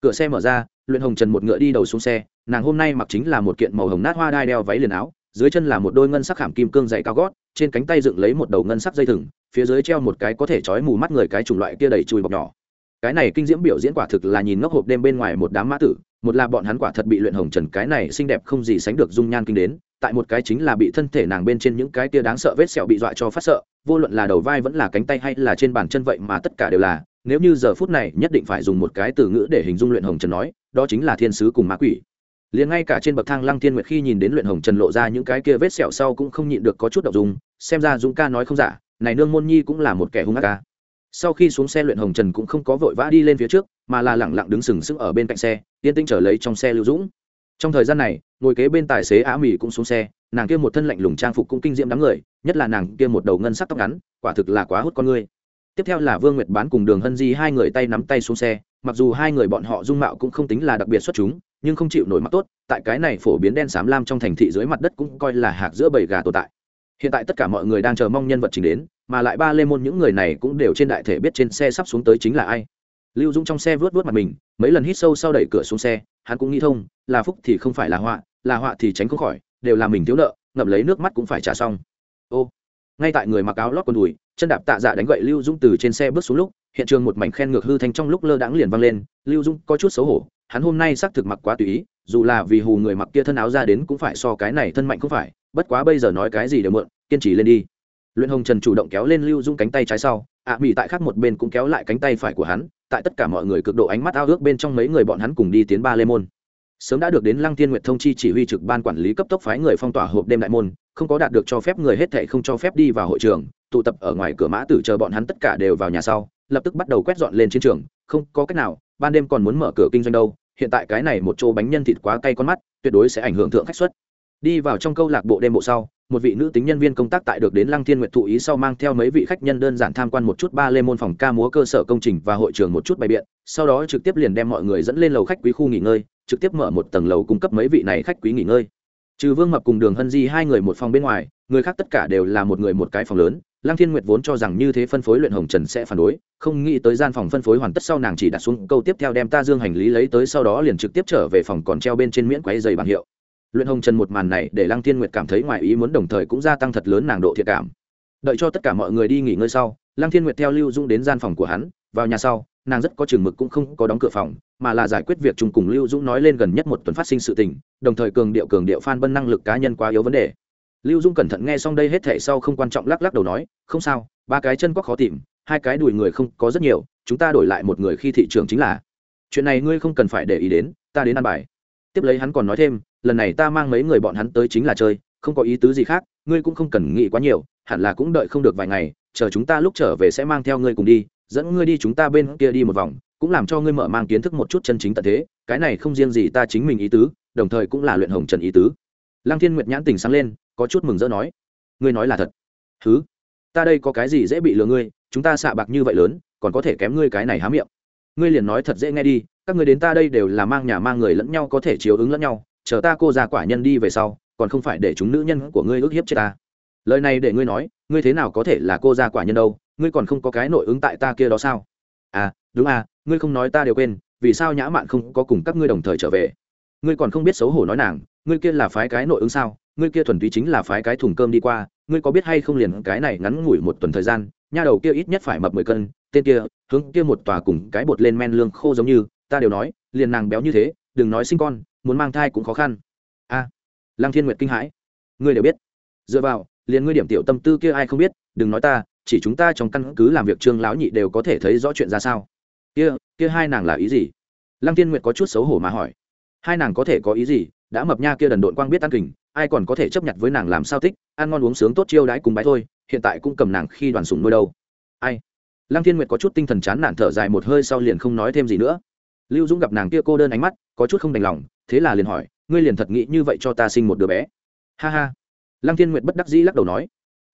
[SPEAKER 1] Cửa xe mở ra, luyện hồng trần một ngựa đi đầu xuống xe, nàng hôm nay mặc chính là một kiện màu hồng nát hoa đai đeo váy liền áo, dưới chân là một đôi ngân sắc khảm kim cương dày cao gót, trên cánh tay dựng lấy một đầu ngân sắc dây thừng, phía dưới treo một cái có thể trói mù mắt người cái chủng loại kia đầy chùi bọc nhỏ. Cái này kinh diễm biểu diễn quả thực là nhìn ngốc hộp đêm bên ngoài một đám mã tử một là bọn hắn quả thật bị luyện hồng trần cái này xinh đẹp không gì sánh được dung nhan kinh đến, tại một cái chính là bị thân thể nàng bên trên những cái tia đáng sợ vết sẹo bị dọa cho phát sợ, vô luận là đầu vai vẫn là cánh tay hay là trên bàn chân vậy mà tất cả đều là, nếu như giờ phút này nhất định phải dùng một cái từ ngữ để hình dung luyện hồng trần nói, đó chính là thiên sứ cùng ma quỷ. Liền ngay cả trên bậc thang lăng thiên nguyệt khi nhìn đến luyện hồng trần lộ ra những cái kia vết sẹo sau cũng không nhịn được có chút đ dùng xem ra dũng ca nói không giả, này nương môn nhi cũng là một kẻ hung ác ca sau khi xuống xe luyện hồng trần cũng không có vội vã đi lên phía trước, mà là lẳng lặng đứng sừng sững ở bên cạnh xe, yên tĩnh trở lấy trong xe lưu dũng. Trong thời gian này, ngồi kế bên tài xế á mì cũng xuống xe, nàng kia một thân lạnh lùng trang phục cũng kinh diễm đám người, nhất là nàng kia một đầu ngân sắc tóc ngắn, quả thực là quá hút con người. Tiếp theo là vương nguyệt bán cùng đường hân di hai người tay nắm tay xuống xe, mặc dù hai người bọn họ dung mạo cũng không tính là đặc biệt xuất chúng, nhưng không chịu nổi mắt tốt, tại cái này phổ biến đen xám lam trong thành thị dưới mặt đất cũng coi là hạc giữa bầy gà tồn tại. Hiện tại tất cả mọi người đang chờ mong nhân vật trình đến mà lại ba lê môn những người này cũng đều trên đại thể biết trên xe sắp xuống tới chính là ai. Lưu dũng trong xe vớt vớt mặt mình, mấy lần hít sâu sau đẩy cửa xuống xe, hắn cũng nghĩ thông, là phúc thì không phải là họa là họa thì tránh không khỏi, đều là mình thiếu nợ, ngậm lấy nước mắt cũng phải trả xong. Ô, ngay tại người mặc áo lót quần đùi, chân đạp tạ dạ đánh gậy lưu dũng từ trên xe bước xuống lúc, hiện trường một mảnh khen ngược hư thanh trong lúc lơ đãng liền vang lên, lưu dũng có chút xấu hổ, hắn hôm nay xác thực mặc quá tùy ý, dù là vì hù người mặc kia thân áo ra đến cũng phải so cái này thân mạnh không phải, bất quá bây giờ nói cái gì đều mượn kiên trì lên đi luyện hồng trần chủ động kéo lên lưu dung cánh tay trái sau, ạ mỹ tại khác một bên cũng kéo lại cánh tay phải của hắn, tại tất cả mọi người cực độ ánh mắt ao ước bên trong mấy người bọn hắn cùng đi tiến ba lê môn. Sớm đã được đến lăng tiên nguyệt thông chi chỉ huy trực ban quản lý cấp tốc phái người phong tỏa hộp đêm đại môn, không có đạt được cho phép người hết thệ không cho phép đi vào hội trường, tụ tập ở ngoài cửa mã tử chờ bọn hắn tất cả đều vào nhà sau, lập tức bắt đầu quét dọn lên chiến trường, không có cách nào, ban đêm còn muốn mở cửa kinh doanh đâu, hiện tại cái này một chỗ bánh nhân thịt quá cay con mắt, tuyệt đối sẽ ảnh hưởng thượng khách xuất đi vào trong câu lạc bộ đêm bộ sau, một vị nữ tính nhân viên công tác tại được đến lăng thiên nguyệt thụ ý sau mang theo mấy vị khách nhân đơn giản tham quan một chút ba lê môn phòng ca múa cơ sở công trình và hội trường một chút bày biện, sau đó trực tiếp liền đem mọi người dẫn lên lầu khách quý khu nghỉ ngơi, trực tiếp mở một tầng lầu cung cấp mấy vị này khách quý nghỉ ngơi. Trừ vương mập cùng đường hân di hai người một phòng bên ngoài, người khác tất cả đều là một người một cái phòng lớn, lăng thiên nguyệt vốn cho rằng như thế phân phối luyện hồng trần sẽ phản đối, không nghĩ tới gian phòng phân phối hoàn tất sau nàng chỉ đặt xuống câu tiếp theo đem ta dương hành lý lấy tới sau đó liền trực tiếp trở về phòng còn treo bên trên miễn quáy dày bảng hiệu luyện hồng trần một màn này để lăng thiên nguyệt cảm thấy ngoài ý muốn đồng thời cũng gia tăng thật lớn nàng độ thiệt cảm. Đợi cho tất cả mọi người đi nghỉ ngơi sau, lăng thiên nguyệt theo lưu dung đến gian phòng của hắn, vào nhà sau, nàng rất có chừng mực cũng không có đóng cửa phòng, mà là giải quyết việc chung cùng lưu dũng nói lên gần nhất một tuần phát sinh sự tình, đồng thời cường điệu cường điệu phan bân năng lực cá nhân quá yếu vấn đề. Lưu dung cẩn thận nghe xong đây hết thể sau không quan trọng lắc lắc đầu nói, không sao, ba cái chân có khó tìm, hai cái đùi người không có rất nhiều, chúng ta đổi lại một người khi thị trường chính là. Chuyện này ngươi không cần phải để ý đến, ta đến ăn bài. Tiếp lấy hắn còn nói thêm lần này ta mang mấy người bọn hắn tới chính là chơi, không có ý tứ gì khác, ngươi cũng không cần nghĩ quá nhiều, hẳn là cũng đợi không được vài ngày, chờ chúng ta lúc trở về sẽ mang theo ngươi cùng đi, dẫn ngươi đi chúng ta bên kia đi một vòng, cũng làm cho ngươi mở mang kiến thức một chút chân chính tận thế, cái này không riêng gì ta chính mình ý tứ, đồng thời cũng là luyện hồng trần ý tứ. Lăng thiên nguyệt nhãn tình sáng lên, có chút mừng rỡ nói, ngươi nói là thật. Thứ ta đây có cái gì dễ bị lừa ngươi, chúng ta xạ bạc như vậy lớn, còn có thể kém ngươi cái này há miệng. Ngươi liền nói thật dễ nghe đi, các người đến ta đây đều là mang nhà mang người lẫn nhau có thể chiếu ứng lẫn nhau chờ ta cô ra quả nhân đi về sau, còn không phải để chúng nữ nhân của ngươi ức hiếp chết ta. Lời này để ngươi nói, ngươi thế nào có thể là cô ra quả nhân đâu, ngươi còn không có cái nội ứng tại ta kia đó sao? À đúng à ngươi không nói ta đều quên, vì sao nhã mạn không có cùng các ngươi đồng thời trở về? Ngươi còn không biết xấu hổ nói nàng, ngươi kia là phái cái nội ứng sao? Ngươi kia thuần túy chính là phái cái thùng cơm đi qua, ngươi có biết hay không liền cái này ngắn ngủi một tuần thời gian, nha đầu kia ít nhất phải mập mười cân, tên kia, hướng kia một tòa cùng cái bột lên men lương khô giống như, ta đều nói, liền nàng béo như thế, đừng nói sinh con muốn mang thai cũng khó khăn. A à, lăng thiên nguyệt kinh hãi. Ngươi đều biết. Dựa vào liền ngươi điểm tiểu tâm tư kia ai không biết đừng nói ta chỉ chúng ta trong căn cứ làm việc trương lão nhị đều có thể thấy rõ chuyện ra sao. Kia kia hai nàng là ý gì? Lăng thiên nguyệt có chút xấu hổ mà hỏi. Hai nàng có thể có ý gì? Đã mập nha kia đần độn quang biết ăn kình ai còn có thể chấp nhận với nàng làm sao thích ăn ngon uống sướng tốt chiêu đãi cùng bái thôi hiện tại cũng cầm nàng khi đoàn sủng nuôi đâu. Ai? Lăng thiên nguyệt có chút tinh thần chán nản thở dài một hơi sau liền không nói thêm gì nữa. Lưu dũng gặp nàng kia cô đơn ánh mắt có chút không đành lòng thế là liền hỏi, ngươi liền thật nghĩ như vậy cho ta sinh một đứa bé? Ha ha. Lăng thiên nguyệt bất đắc dĩ lắc đầu nói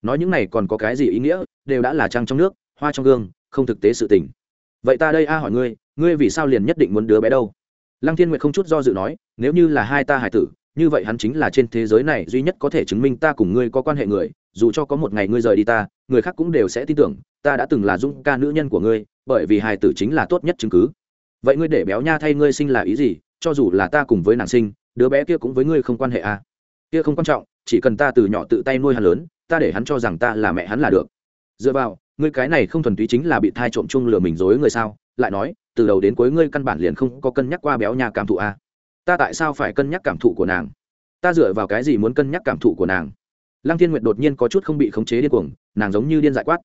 [SPEAKER 1] nói những này còn có cái gì ý nghĩa, đều đã là trăng trong nước, hoa trong gương, không thực tế sự tình. Vậy ta đây a hỏi ngươi ngươi vì sao liền nhất định muốn đứa bé đâu? Lăng thiên nguyệt không chút do dự nói, nếu như là hai ta hải tử, như vậy hắn chính là trên thế giới này duy nhất có thể chứng minh ta cùng ngươi có quan hệ người, dù cho có một ngày ngươi rời đi ta, người khác cũng đều sẽ tin tưởng, ta đã từng là dung ca nữ nhân của ngươi, bởi vì hài tử chính là tốt nhất chứng cứ. Vậy ngươi để béo nha thay ngươi sinh là ý gì? Cho dù là ta cùng với nàng sinh, đứa bé kia cũng với ngươi không quan hệ à. Kia không quan trọng, chỉ cần ta từ nhỏ tự tay nuôi hắn lớn, ta để hắn cho rằng ta là mẹ hắn là được. Dựa vào, ngươi cái này không thuần túy chính là bị thai trộm chung lừa mình dối người sao? Lại nói, từ đầu đến cuối ngươi căn bản liền không có cân nhắc qua béo nhà cảm thụ a ta tại sao phải cân nhắc cảm thụ của nàng? Ta dựa vào cái gì muốn cân nhắc cảm thụ của nàng? Lăng thiên nguyệt đột nhiên có chút không bị khống chế điên cuồng, nàng giống như điên dại quát.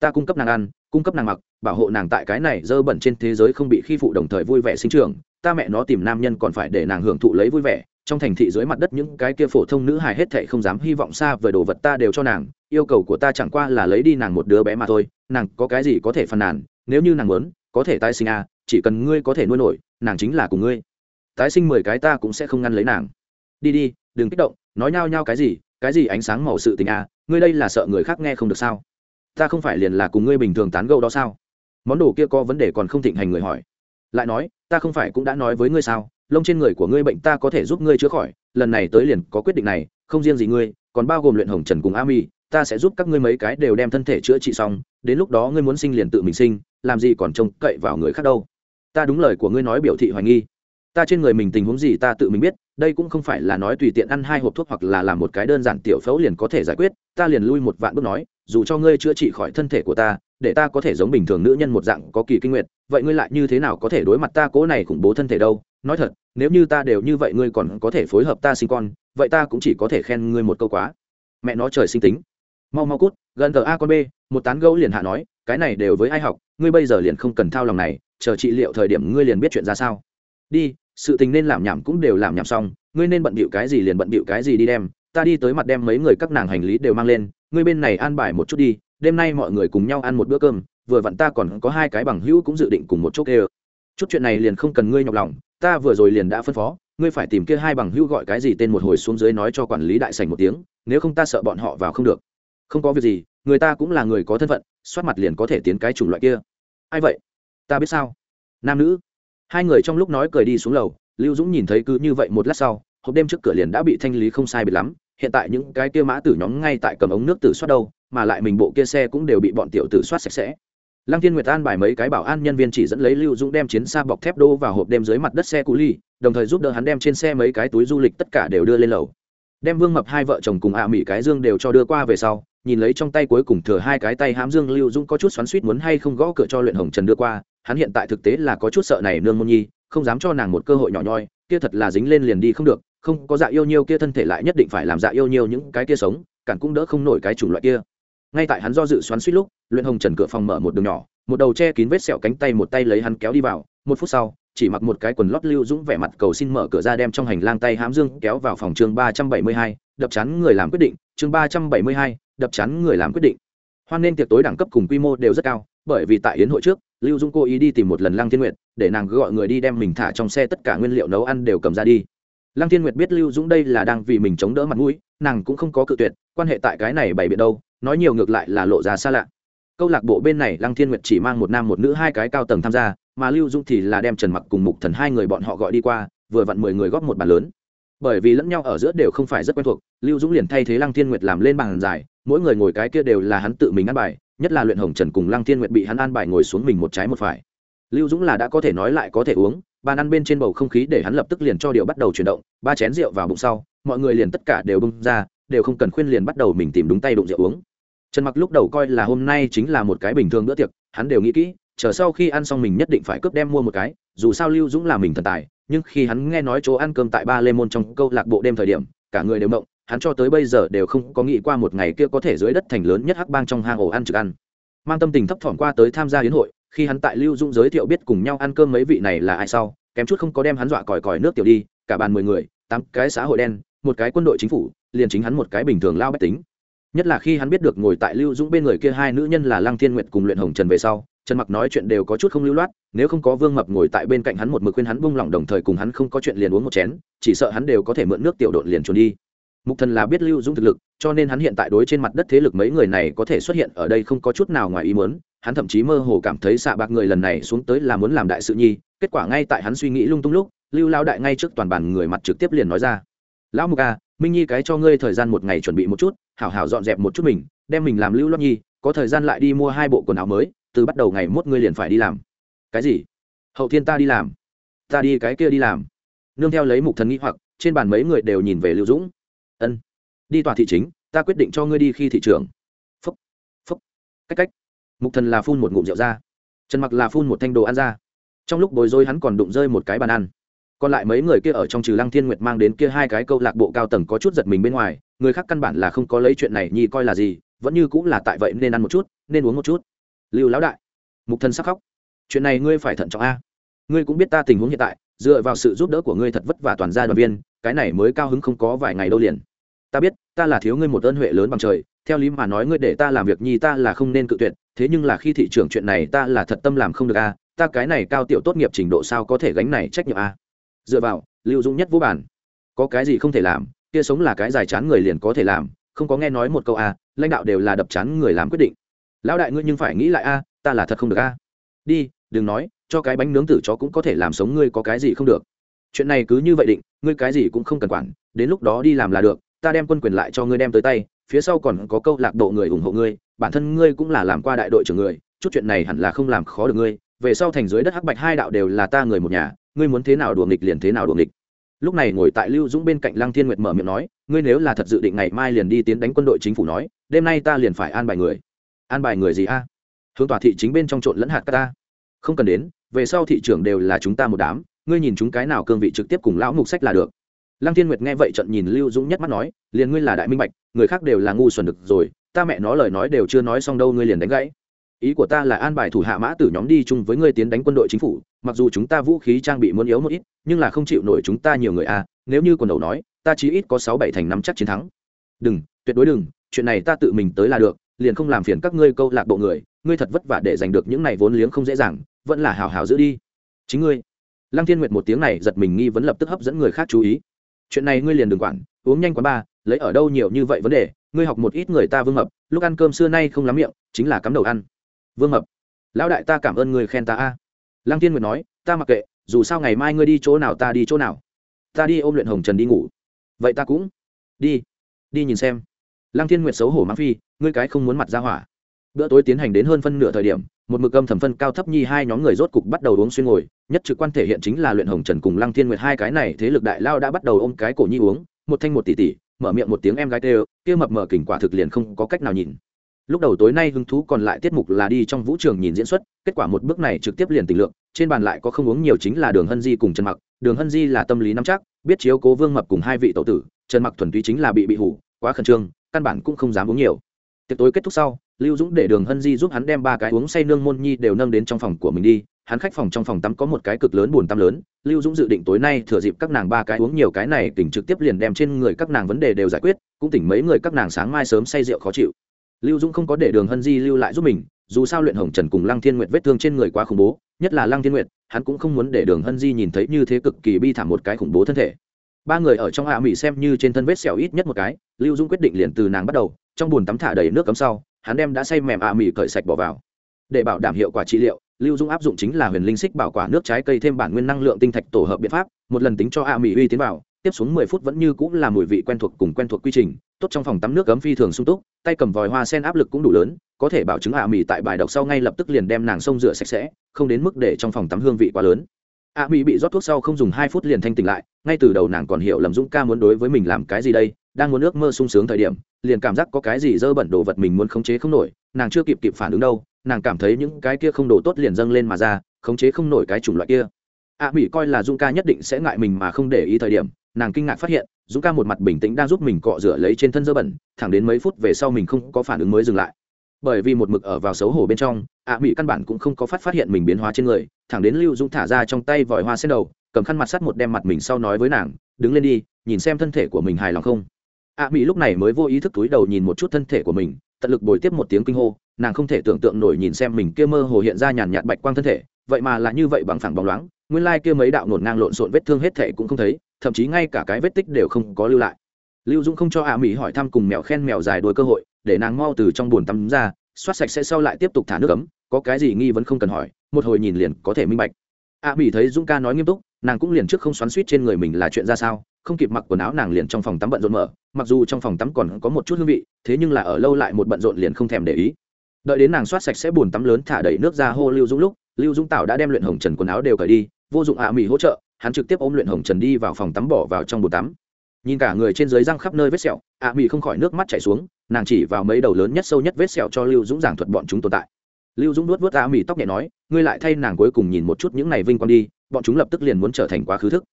[SPEAKER 1] Ta cung cấp nàng ăn, cung cấp nàng mặc, bảo hộ nàng tại cái này dơ bẩn trên thế giới không bị khi phụ đồng thời vui vẻ sinh trưởng ta mẹ nó tìm nam nhân còn phải để nàng hưởng thụ lấy vui vẻ, trong thành thị dưới mặt đất những cái kia phổ thông nữ hài hết thệ không dám hy vọng xa về đồ vật ta đều cho nàng, yêu cầu của ta chẳng qua là lấy đi nàng một đứa bé mà thôi, nàng có cái gì có thể phàn nàn, nếu như nàng muốn, có thể tái sinh à chỉ cần ngươi có thể nuôi nổi, nàng chính là cùng ngươi. Tái sinh mười cái ta cũng sẽ không ngăn lấy nàng. Đi đi, đừng kích động, nói nhao nhao cái gì cái gì ánh sáng màu sự tình à ngươi đây là sợ người khác nghe không được sao? Ta không phải liền là cùng ngươi bình thường tán gẫu đó sao? Món đồ kia có vấn đề còn không thịnh hành người hỏi lại nói, ta không phải cũng đã nói với ngươi sao, lông trên người của ngươi bệnh ta có thể giúp ngươi chữa khỏi, lần này tới liền có quyết định này, không riêng gì ngươi, còn bao gồm luyện hồng trần cùng a mi, ta sẽ giúp các ngươi mấy cái đều đem thân thể chữa trị xong, đến lúc đó ngươi muốn sinh liền tự mình sinh, làm gì còn trông cậy vào người khác đâu. Ta đúng lời của ngươi nói biểu thị hoài nghi. Ta trên người mình tình huống gì ta tự mình biết, đây cũng không phải là nói tùy tiện ăn hai hộp thuốc hoặc là làm một cái đơn giản tiểu phẫu liền có thể giải quyết, ta liền lui một vạn bước nói dù cho ngươi chữa trị khỏi thân thể của ta, để ta có thể giống bình thường nữ nhân một dạng có kỳ kinh nguyệt, vậy ngươi lại như thế nào có thể đối mặt ta cố này khủng bố thân thể đâu? Nói thật, nếu như ta đều như vậy ngươi còn có thể phối hợp ta sinh con, vậy ta cũng chỉ có thể khen ngươi một câu quá. Mẹ nó trời sinh tính. Mau mau cút, gần tờ a con b, một tán gấu liền hạ nói, cái này đều với ai học, ngươi bây giờ liền không cần thao lòng này, chờ trị liệu thời điểm ngươi liền biết chuyện ra sao. Đi, sự tình nên làm nhảm cũng đều làm nhảm xong, ngươi nên bận bịu cái gì liền bận bịu cái gì đi đem, ta đi tới mặt đem mấy người các nàng hành lý đều mang lên ngươi bên này an bài một chút đi, đêm nay mọi người cùng nhau ăn một bữa cơm, vừa vặn ta còn có hai cái bằng hữu cũng dự định cùng một chút kia. chút chuyện này liền không cần ngươi nhọc lòng, ta vừa rồi liền đã phân phó, ngươi phải tìm kia hai bằng hữu gọi cái gì tên một hồi xuống dưới nói cho quản lý đại sảnh một tiếng, nếu không ta sợ bọn họ vào không được. Không có việc gì, người ta cũng là người có thân phận, soát mặt liền có thể tiến cái chủng loại kia. Ai vậy? Ta biết sao? Nam nữ. Hai người trong lúc nói cười đi xuống lầu, lưu dũng nhìn thấy cứ như vậy một lát sau, hộp đêm trước cửa liền đã bị thanh lý không sai biệt lắm hiện tại những cái kia mã tử nhóm ngay tại cầm ống nước tử soát đâu, mà lại mình bộ kia xe cũng đều bị bọn tiểu tử soát sạch sẽ. Lăng thiên nguyệt an bài mấy cái bảo an nhân viên chỉ dẫn lấy lưu dũng đem chiến xa bọc thép đô vào hộp đêm dưới mặt đất xe cú ly, đồng thời giúp đỡ hắn đem trên xe mấy cái túi du lịch tất cả đều đưa lên lầu. Đem vương mập hai vợ chồng cùng ạ à mỹ cái dương đều cho đưa qua về sau, nhìn lấy trong tay cuối cùng thừa hai cái tay hãm dương, lưu dũng có chút xoắn suýt muốn hay không gõ cửa cho luyện hồng trần đưa qua, hắn hiện tại thực tế là có chút sợ này, nương môn nhi không dám cho nàng một cơ hội nhỏ nhoi, kia thật là dính lên liền đi không được, không có dạ yêu nhiêu kia thân thể lại nhất định phải làm dạ yêu nhiêu những cái kia sống, cản cũng đỡ không nổi cái chủng loại kia. Ngay tại hắn do dự xoắn suýt lúc, luyện hồng trần cửa phòng mở một đường nhỏ, một đầu che kín vết sẹo cánh tay một tay lấy hắn kéo đi vào, một phút sau, chỉ mặc một cái quần lót lưu dũng vẻ mặt cầu xin mở cửa ra đem trong hành lang tay hám dương kéo vào phòng chương ba trăm bảy mươi hai, đập chắn người làm quyết định, chương ba trăm bảy mươi hai, đập chắn người làm quyết định. Hoan nên tiệc tối đẳng cấp cùng quy mô đều rất cao, bởi vì tại yến hội trước, lưu dung cố ý đi tìm một lần lăng thiên nguyệt để nàng gọi người đi đem mình thả trong xe tất cả nguyên liệu nấu ăn đều cầm ra đi. Lăng thiên nguyệt biết lưu dũng đây là đang vì mình chống đỡ mặt mũi, nàng cũng không có cự tuyệt, quan hệ tại cái này bày biện đâu, nói nhiều ngược lại là lộ ra xa lạ. Câu lạc bộ bên này, lăng thiên nguyệt chỉ mang một nam một nữ hai cái cao tầng tham gia, mà lưu dũng thì là đem trần mặc cùng mục thần hai người bọn họ gọi đi qua, vừa vặn mười người góp một bàn lớn. Bởi vì lẫn nhau ở giữa đều không phải rất quen thuộc, lưu dũng liền thay thế lăng thiên nguyệt làm lên bàn dài mỗi người ngồi cái kia đều là hắn tự mình ăn bài, nhất là luyện hồng trần cùng lăng thiên nguyệt bị hắn ăn bài ngồi xuống mình một trái một phải lưu dũng là đã có thể nói lại có thể uống, bàn ăn bên trên bầu không khí để hắn lập tức liền cho điều bắt đầu chuyển động, ba chén rượu vào bụng sau, mọi người liền tất cả đều bưng ra, đều không cần khuyên liền bắt đầu mình tìm đúng tay đụng rượu uống. Trần mặc lúc đầu coi là hôm nay chính là một cái bình thường bữa tiệc, hắn đều nghĩ kỹ, chờ sau khi ăn xong mình nhất định phải cướp đem mua một cái, dù sao lưu dũng là mình thần tài, nhưng khi hắn nghe nói chỗ ăn cơm tại ba lê môn trong câu lạc bộ đêm thời điểm, cả người đều mộng, hắn cho tới bây giờ đều không có nghĩ qua một ngày kia có thể dưới đất thành lớn nhất hắc bang trong hang ổ ăn trực ăn. Mang tâm tình thấp thỏm qua tới tham gia hiến hội khi hắn tại lưu dũng giới thiệu biết cùng nhau ăn cơm mấy vị này là ai sau, kém chút không có đem hắn dọa còi còi nước tiểu đi, cả bàn mười người, tám cái xã hội đen, một cái quân đội chính phủ, liền chính hắn một cái bình thường lao bách tính. Nhất là khi hắn biết được ngồi tại lưu dũng bên người kia hai nữ nhân là lăng thiên Nguyệt cùng luyện hồng trần về sau, trần mặc nói chuyện đều có chút không lưu loát, nếu không có vương mập ngồi tại bên cạnh hắn một mực khuyên hắn buông lỏng đồng thời cùng hắn không có chuyện liền uống một chén, chỉ sợ hắn đều có thể mượn nước tiểu đột liền trốn đi. Mục thần là biết lưu dũng thực lực, cho nên hắn hiện tại đối trên mặt đất thế lực mấy người này có thể xuất hiện ở đây không có chút nào ngoài ý muốn hắn thậm chí mơ hồ cảm thấy xạ bạc người lần này xuống tới là muốn làm đại sự nhi, kết quả ngay tại hắn suy nghĩ lung tung lúc, lưu lao đại ngay trước toàn bàn người mặt trực tiếp liền nói ra. Lão mục à minh nhi cái cho ngươi thời gian một ngày chuẩn bị một chút, hảo hảo dọn dẹp một chút mình, đem mình làm lưu loát nhi, có thời gian lại đi mua hai bộ quần áo mới, từ bắt đầu ngày mốt ngươi liền phải đi làm. Cái gì? Hậu thiên ta đi làm. Ta đi cái kia đi làm. Nương theo lấy mục thần nghĩ hoặc, trên bàn mấy người đều nhìn về lưu dũng. Ân, đi tòa thị chính, ta quyết định cho ngươi đi khi thị trường phúc phúc. Cách cách mục thần là phun một ngụm rượu ra. Trần mặc là phun một thanh đồ ăn ra. Trong lúc bối rối hắn còn đụng rơi một cái bàn ăn. Còn lại mấy người kia ở trong trừ lăng thiên nguyệt mang đến kia hai cái câu lạc bộ cao tầng có chút giật mình bên ngoài, người khác căn bản là không có lấy chuyện này nhi coi là gì, vẫn như cũng là tại vậy nên ăn một chút, nên uống một chút. Lưu lão đại, mục thần sắc khóc. Chuyện này ngươi phải thận trọng a. Ngươi cũng biết ta tình huống hiện tại, dựa vào sự giúp đỡ của ngươi thật vất vả toàn gia đoàn viên, cái này mới cao hứng không có vài ngày đâu liền. Ta biết, ta là thiếu ngươi một ơn huệ lớn bằng trời, theo lý mà nói ngươi để ta làm việc nhi ta là không nên cự tuyệt thế nhưng là khi thị trường chuyện này ta là thật tâm làm không được a, ta cái này cao tiểu tốt nghiệp trình độ sao có thể gánh này trách nhiệm a? Dựa vào, lưu dũng nhất vũ bản. Có cái gì không thể làm, kia sống là cái dài chán người liền có thể làm, không có nghe nói một câu a, lãnh đạo đều là đập chán người làm quyết định. Lão đại ngươi nhưng phải nghĩ lại a, ta là thật không được a. Đi, đừng nói, cho cái bánh nướng tử chó cũng có thể làm sống ngươi có cái gì không được. Chuyện này cứ như vậy định, ngươi cái gì cũng không cần quản, đến lúc đó đi làm là được, ta đem quân quyền lại cho ngươi đem tới tay, phía sau còn có câu lạc bộ người ủng hộ ngươi bản thân ngươi cũng là làm qua đại đội trưởng người, chút chuyện này hẳn là không làm khó được ngươi. Về sau thành dưới đất hắc bạch hai đạo đều là ta người một nhà, ngươi muốn thế nào đùa nghịch liền thế nào đùa nghịch. Lúc này ngồi tại lưu dũng bên cạnh lăng thiên nguyệt mở miệng nói, ngươi nếu là thật dự định ngày mai liền đi tiến đánh quân đội chính phủ nói, đêm nay ta liền phải an bài người. An bài người gì a? Hướng tòa thị chính bên trong trộn lẫn hạt ta. Không cần đến, về sau thị trưởng đều là chúng ta một đám, ngươi nhìn chúng cái nào cương vị trực tiếp cùng lão mục sách là được. Lăng thiên nguyệt nghe vậy trận nhìn lưu dũng nhất mắt nói, liền ngươi là đại minh bạch, người khác đều là ngu xuẩn được rồi ta mẹ nó lời nói đều chưa nói xong đâu, ngươi liền đánh gãy. Ý của ta là an bài thủ hạ mã tử nhóm đi chung với ngươi tiến đánh quân đội chính phủ, mặc dù chúng ta vũ khí trang bị muốn yếu một ít, nhưng là không chịu nổi chúng ta nhiều người a nếu như quần đầu nói, ta chí ít có sáu bảy thành năm chắc chiến thắng. Đừng, tuyệt đối đừng, chuyện này ta tự mình tới là được, liền không làm phiền các ngươi câu lạc bộ người, ngươi thật vất vả để giành được những này vốn liếng không dễ dàng, vẫn là hào hào giữ đi. Chính ngươi. Lăng thiên nguyệt một tiếng này giật mình nghi vấn lập tức hấp dẫn người khác chú ý. Chuyện này ngươi liền đừng quản, uống nhanh quá ba lấy ở đâu nhiều như vậy vấn đề ngươi học một ít người ta vương mập, lúc ăn cơm xưa nay không lắm miệng, chính là cắm đầu ăn. Vương mập, lão đại ta cảm ơn người khen ta a. Lăng thiên nguyệt nói, ta mặc kệ, dù sao ngày mai ngươi đi chỗ nào ta đi chỗ nào. Ta đi ôm luyện hồng trần đi ngủ. Vậy ta cũng đi đi nhìn xem. Lăng thiên nguyệt xấu hổ mãng phi, ngươi cái không muốn mặt ra hỏa. Bữa tối tiến hành đến hơn phân nửa thời điểm, một mực âm thẩm phân cao thấp nhi hai nhóm người rốt cục bắt đầu uống xuyên ngồi, nhất trực quan thể hiện chính là luyện hồng trần cùng lăng thiên nguyệt hai cái này thế lực đại lao đã bắt đầu ôm cái cổ nhi uống, một thanh một tỷ tỷ mở miệng một tiếng em gái tê kia mập mờ kỉnh quả thực liền không có cách nào nhìn. Lúc đầu tối nay hứng thú còn lại tiết mục là đi trong vũ trường nhìn diễn xuất, kết quả một bước này trực tiếp liền tình lượng trên bàn lại có không uống nhiều chính là đường hân di cùng trần mặc. Đường hân di là tâm lý nắm chắc, biết chiếu cố vương mập cùng hai vị tẩu tử, trần mặc thuần túy chính là bị bị hủ, quá khẩn trương, căn bản cũng không dám uống nhiều. Tiệc tối kết thúc sau, lưu dũng để đường hân di giúp hắn đem ba cái uống say nương môn nhi đều nâng đến trong phòng của mình đi hắn khách phòng trong phòng tắm có một cái cực lớn buồn tắm lớn, lưu dũng dự định tối nay thừa dịp các nàng ba cái uống nhiều cái này, tỉnh trực tiếp liền đem trên người các nàng vấn đề đều giải quyết, cũng tỉnh mấy người các nàng sáng mai sớm say rượu khó chịu. Lưu dũng không có để đường hân di lưu lại giúp mình, dù sao luyện hồng trần cùng lăng thiên nguyệt vết thương trên người quá khủng bố, nhất là lăng thiên nguyệt, hắn cũng không muốn để đường hân di nhìn thấy như thế cực kỳ bi thảm một cái khủng bố thân thể. Ba người ở trong hạ mỹ xem như trên thân vết sẹo ít nhất một cái, lưu dũng quyết định liền từ nàng bắt đầu, trong buồn tắm thả đầy nước cấm sau, hắn đem đã say mềm ạ mỹ cởi sạch bỏ vào, để bảo đảm hiệu quả trị liệu lưu dung áp dụng chính là huyền linh xích bảo quả nước trái cây thêm bản nguyên năng lượng tinh thạch tổ hợp biện pháp, một lần tính cho a mỹ uy tiến vào, tiếp xuống mười phút vẫn như cũng là mùi vị quen thuộc cùng quen thuộc quy trình, tốt trong phòng tắm nước cấm phi thường sung túc, tay cầm vòi hoa sen áp lực cũng đủ lớn, có thể bảo chứng a mỹ tại bài đọc sau ngay lập tức liền đem nàng sông rửa sạch sẽ, không đến mức để trong phòng tắm hương vị quá lớn. A mỹ bị rót thuốc sau không dùng hai phút liền thanh tỉnh lại, ngay từ đầu nàng còn hiểu lầm dũng ca muốn đối với mình làm cái gì đây, đang muốn ước mơ sung sướng thời điểm, liền cảm giác có cái gì dơ bẩn đồ vật mình muốn khống chế không nổi, nàng chưa kịp kịp phản ứng đâu nàng cảm thấy những cái kia không đồ tốt liền dâng lên mà ra, khống chế không nổi cái chủng loại kia. Ạ mỹ coi là dung ca nhất định sẽ ngại mình mà không để ý thời điểm, nàng kinh ngạc phát hiện, Dung ca một mặt bình tĩnh đang giúp mình cọ rửa lấy trên thân dơ bẩn, thẳng đến mấy phút về sau mình không có phản ứng mới dừng lại. Bởi vì một mực ở vào xấu hổ bên trong ạ mỹ căn bản cũng không có phát phát hiện mình biến hóa trên người, thẳng đến lưu dũng thả ra trong tay vòi hoa sen đầu, cầm khăn mặt sắt một đem mặt mình sau nói với nàng, đứng lên đi, nhìn xem thân thể của mình hài lòng không? Ạ mỹ lúc này mới vô ý thức túi đầu nhìn một chút thân thể của mình tận lực bồi tiếp một tiếng kinh hô, nàng không thể tưởng tượng nổi nhìn xem mình kia mơ hồ hiện ra nhàn nhạt bạch quang thân thể, vậy mà là như vậy bằng phẳng bóng loáng, nguyên lai kia mấy đạo nổn ngang lộn xộn vết thương hết thể cũng không thấy, thậm chí ngay cả cái vết tích đều không có lưu lại. Lưu dũng không cho ạ mỹ hỏi thăm cùng mèo khen mèo dài đuôi cơ hội, để nàng mau từ trong bồn tắm ra, xoát sạch sẽ sau lại tiếp tục thả nước ấm, có cái gì nghi vẫn không cần hỏi, một hồi nhìn liền có thể minh bạch. Ạ mỹ thấy dũng ca nói nghiêm túc, nàng cũng liền trước không xoắn suýt trên người mình là chuyện ra sao không kịp mặc quần áo nàng liền trong phòng tắm bận rộn mở, mặc dù trong phòng tắm còn có một chút hương vị, thế nhưng là ở lâu lại một bận rộn liền không thèm để ý. Đợi đến nàng soát sạch sẽ bùn tắm lớn thả đầy nước ra hô lưu dũng lúc, lưu dũng tảo đã đem luyện hồng trần quần áo đều cởi đi, vô dụng ạ mỹ hỗ trợ, hắn trực tiếp ôm luyện hồng trần đi vào phòng tắm bỏ vào trong bồn tắm. Nhìn cả người trên dưới răng khắp nơi vết sẹo, ạ mỹ không khỏi nước mắt chảy xuống, nàng chỉ vào mấy đầu lớn nhất sâu nhất vết sẹo cho lưu dũng giảng thuật bọn chúng tồn tại. Lưu dũng nuốt vớt ạ mỹ tóc nhẹ nói, ngươi lại thay nàng cuối cùng nhìn một chút những này vinh quang đi, bọn chúng lập tức liền muốn trở thành quá khứ thức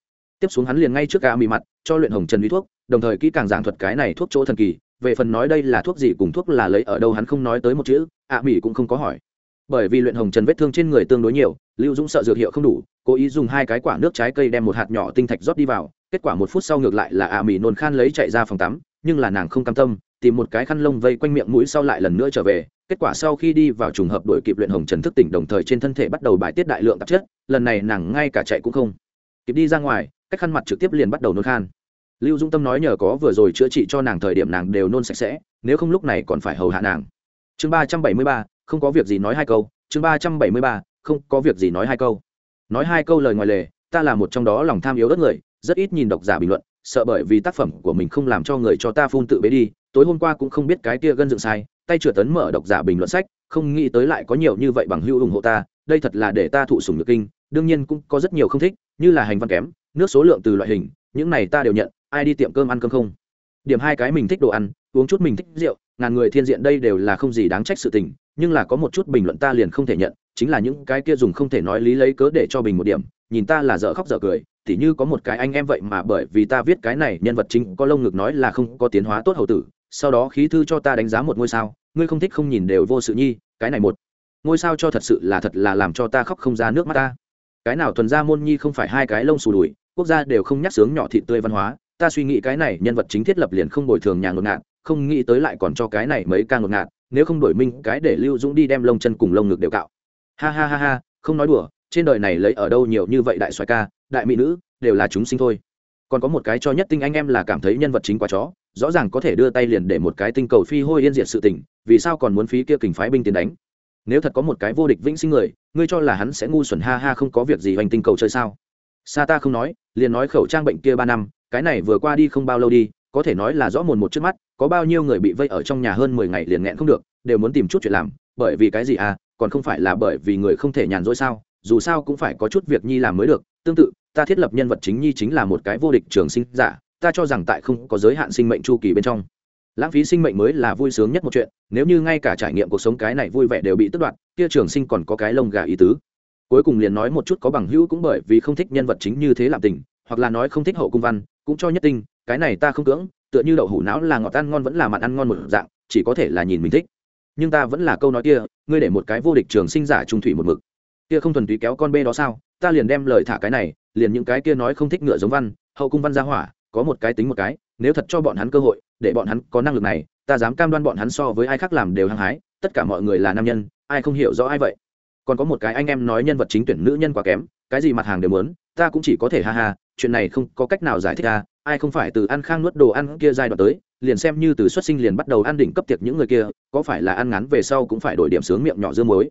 [SPEAKER 1] tiếp xuống hắn liền ngay trước ạ mì mặt, cho luyện hồng trần uy thuốc, đồng thời kỹ càng giảng thuật cái này thuốc chỗ thần kỳ, về phần nói đây là thuốc gì cùng thuốc là lấy ở đâu hắn không nói tới một chữ, ạ mì cũng không có hỏi. Bởi vì luyện hồng trần vết thương trên người tương đối nhiều, lưu dũng sợ dược hiệu không đủ, cố ý dùng hai cái quả nước trái cây đem một hạt nhỏ tinh thạch rót đi vào, kết quả một phút sau ngược lại là ạ mì nôn khan lấy chạy ra phòng tắm, nhưng là nàng không cam tâm, tìm một cái khăn lông vây quanh miệng mũi sau lại lần nữa trở về, kết quả sau khi đi vào trùng hợp đổi kịp luyện hồng trần thức tỉnh đồng thời trên thân thể bắt đầu bài tiết đại lượng tạp chất, lần này nàng ngay cả chạy cũng không. Kịp đi ra ngoài cách khăn mặt trực tiếp liền bắt đầu nôn khan. Lưu dung tâm nói nhờ có vừa rồi chữa trị cho nàng thời điểm nàng đều nôn sạch sẽ, nếu không lúc này còn phải hầu hạ nàng. Chương ba trăm bảy mươi ba, không có việc gì nói hai câu. Chương ba trăm bảy mươi ba, không có việc gì nói hai câu. Nói hai câu lời ngoài lề, ta là một trong đó lòng tham yếu đất người, rất ít nhìn độc giả bình luận, sợ bởi vì tác phẩm của mình không làm cho người cho ta phun tự bế đi, tối hôm qua cũng không biết cái kia gân dựng sai, tay chửa tấn mở độc giả bình luận sách, không nghĩ tới lại có nhiều như vậy bằng hữu ủng hộ ta, đây thật là để ta thụ sủng nhược kinh, đương nhiên cũng có rất nhiều không thích, như là hành văn kém nước số lượng từ loại hình, những này ta đều nhận, ai đi tiệm cơm ăn cơm không? Điểm hai cái mình thích đồ ăn, uống chút mình thích rượu, ngàn người thiên diện đây đều là không gì đáng trách sự tình, nhưng là có một chút bình luận ta liền không thể nhận, chính là những cái kia dùng không thể nói lý lấy cớ để cho bình một điểm, nhìn ta là dở khóc dở cười, tỉ như có một cái anh em vậy mà bởi vì ta viết cái này nhân vật chính có lông ngực nói là không có tiến hóa tốt hậu tử, sau đó khí thư cho ta đánh giá một ngôi sao, ngươi không thích không nhìn đều vô sự nhi, cái này một ngôi sao cho thật sự là thật là làm cho ta khóc không ra nước mắt ta. Cái nào thuần gia môn nhi không phải hai cái lông xù đùi quốc gia đều không nhắc sướng nhỏ thị tươi văn hóa, ta suy nghĩ cái này nhân vật chính thiết lập liền không bồi thường nhà ngột ngạt, không nghĩ tới lại còn cho cái này mấy ca ngột ngạt, nếu không đổi minh, cái để lưu dũng đi đem lông chân cùng lông ngực đều cạo. Ha ha ha ha, không nói đùa, trên đời này lấy ở đâu nhiều như vậy đại xoài ca, đại mỹ nữ, đều là chúng sinh thôi. Còn có một cái cho nhất tinh anh em là cảm thấy nhân vật chính quá chó, rõ ràng có thể đưa tay liền để một cái tinh cầu phi hôi yên diệt sự tình, vì sao còn muốn phí kia kình phái binh tiền đánh? Nếu thật có một cái vô địch vĩnh sinh người, ngươi cho là hắn sẽ ngu xuẩn ha ha không có việc gì hoành tinh cầu chơi sao? Sa ta không nói, liền nói khẩu trang bệnh kia ba năm, cái này vừa qua đi không bao lâu đi, có thể nói là rõ mồn một trước mắt, có bao nhiêu người bị vây ở trong nhà hơn mười ngày liền nghẹn không được, đều muốn tìm chút chuyện làm, bởi vì cái gì à còn không phải là bởi vì người không thể nhàn rỗi sao, dù sao cũng phải có chút việc nhi làm mới được. Tương tự, ta thiết lập nhân vật chính nhi chính là một cái vô địch trường sinh giả, ta cho rằng tại không có giới hạn sinh mệnh chu kỳ bên trong, lãng phí sinh mệnh mới là vui sướng nhất một chuyện, nếu như ngay cả trải nghiệm cuộc sống cái này vui vẻ đều bị tước đoạt, kia trường sinh còn có cái lông gà ý tứ cuối cùng liền nói một chút có bằng hữu cũng bởi vì không thích nhân vật chính như thế làm tình, hoặc là nói không thích hậu cung văn, cũng cho nhất tinh, cái này ta không cưỡng, tựa như đậu hủ não là ngọt ăn ngon vẫn là mặn ăn ngon một dạng, chỉ có thể là nhìn mình thích. Nhưng ta vẫn là câu nói kia, ngươi để một cái vô địch trường sinh giả trung thủy một mực. Kia không thuần túy kéo con bê đó sao, ta liền đem lời thả cái này, liền những cái kia nói không thích ngựa giống văn, hậu cung văn gia hỏa, có một cái tính một cái, nếu thật cho bọn hắn cơ hội, để bọn hắn có năng lực này, ta dám cam đoan bọn hắn so với ai khác làm đều hăng hái, tất cả mọi người là nam nhân, ai không hiểu rõ ai vậy còn có một cái anh em nói nhân vật chính tuyển nữ nhân quá kém cái gì mặt hàng đều muốn ta cũng chỉ có thể ha ha chuyện này không có cách nào giải thích ra ai không phải từ ăn khang nuốt đồ ăn kia giai đoạn tới liền xem như từ xuất sinh liền bắt đầu ăn đỉnh cấp tiệc những người kia có phải là ăn ngắn về sau cũng phải đổi điểm sướng miệng nhỏ dương muối.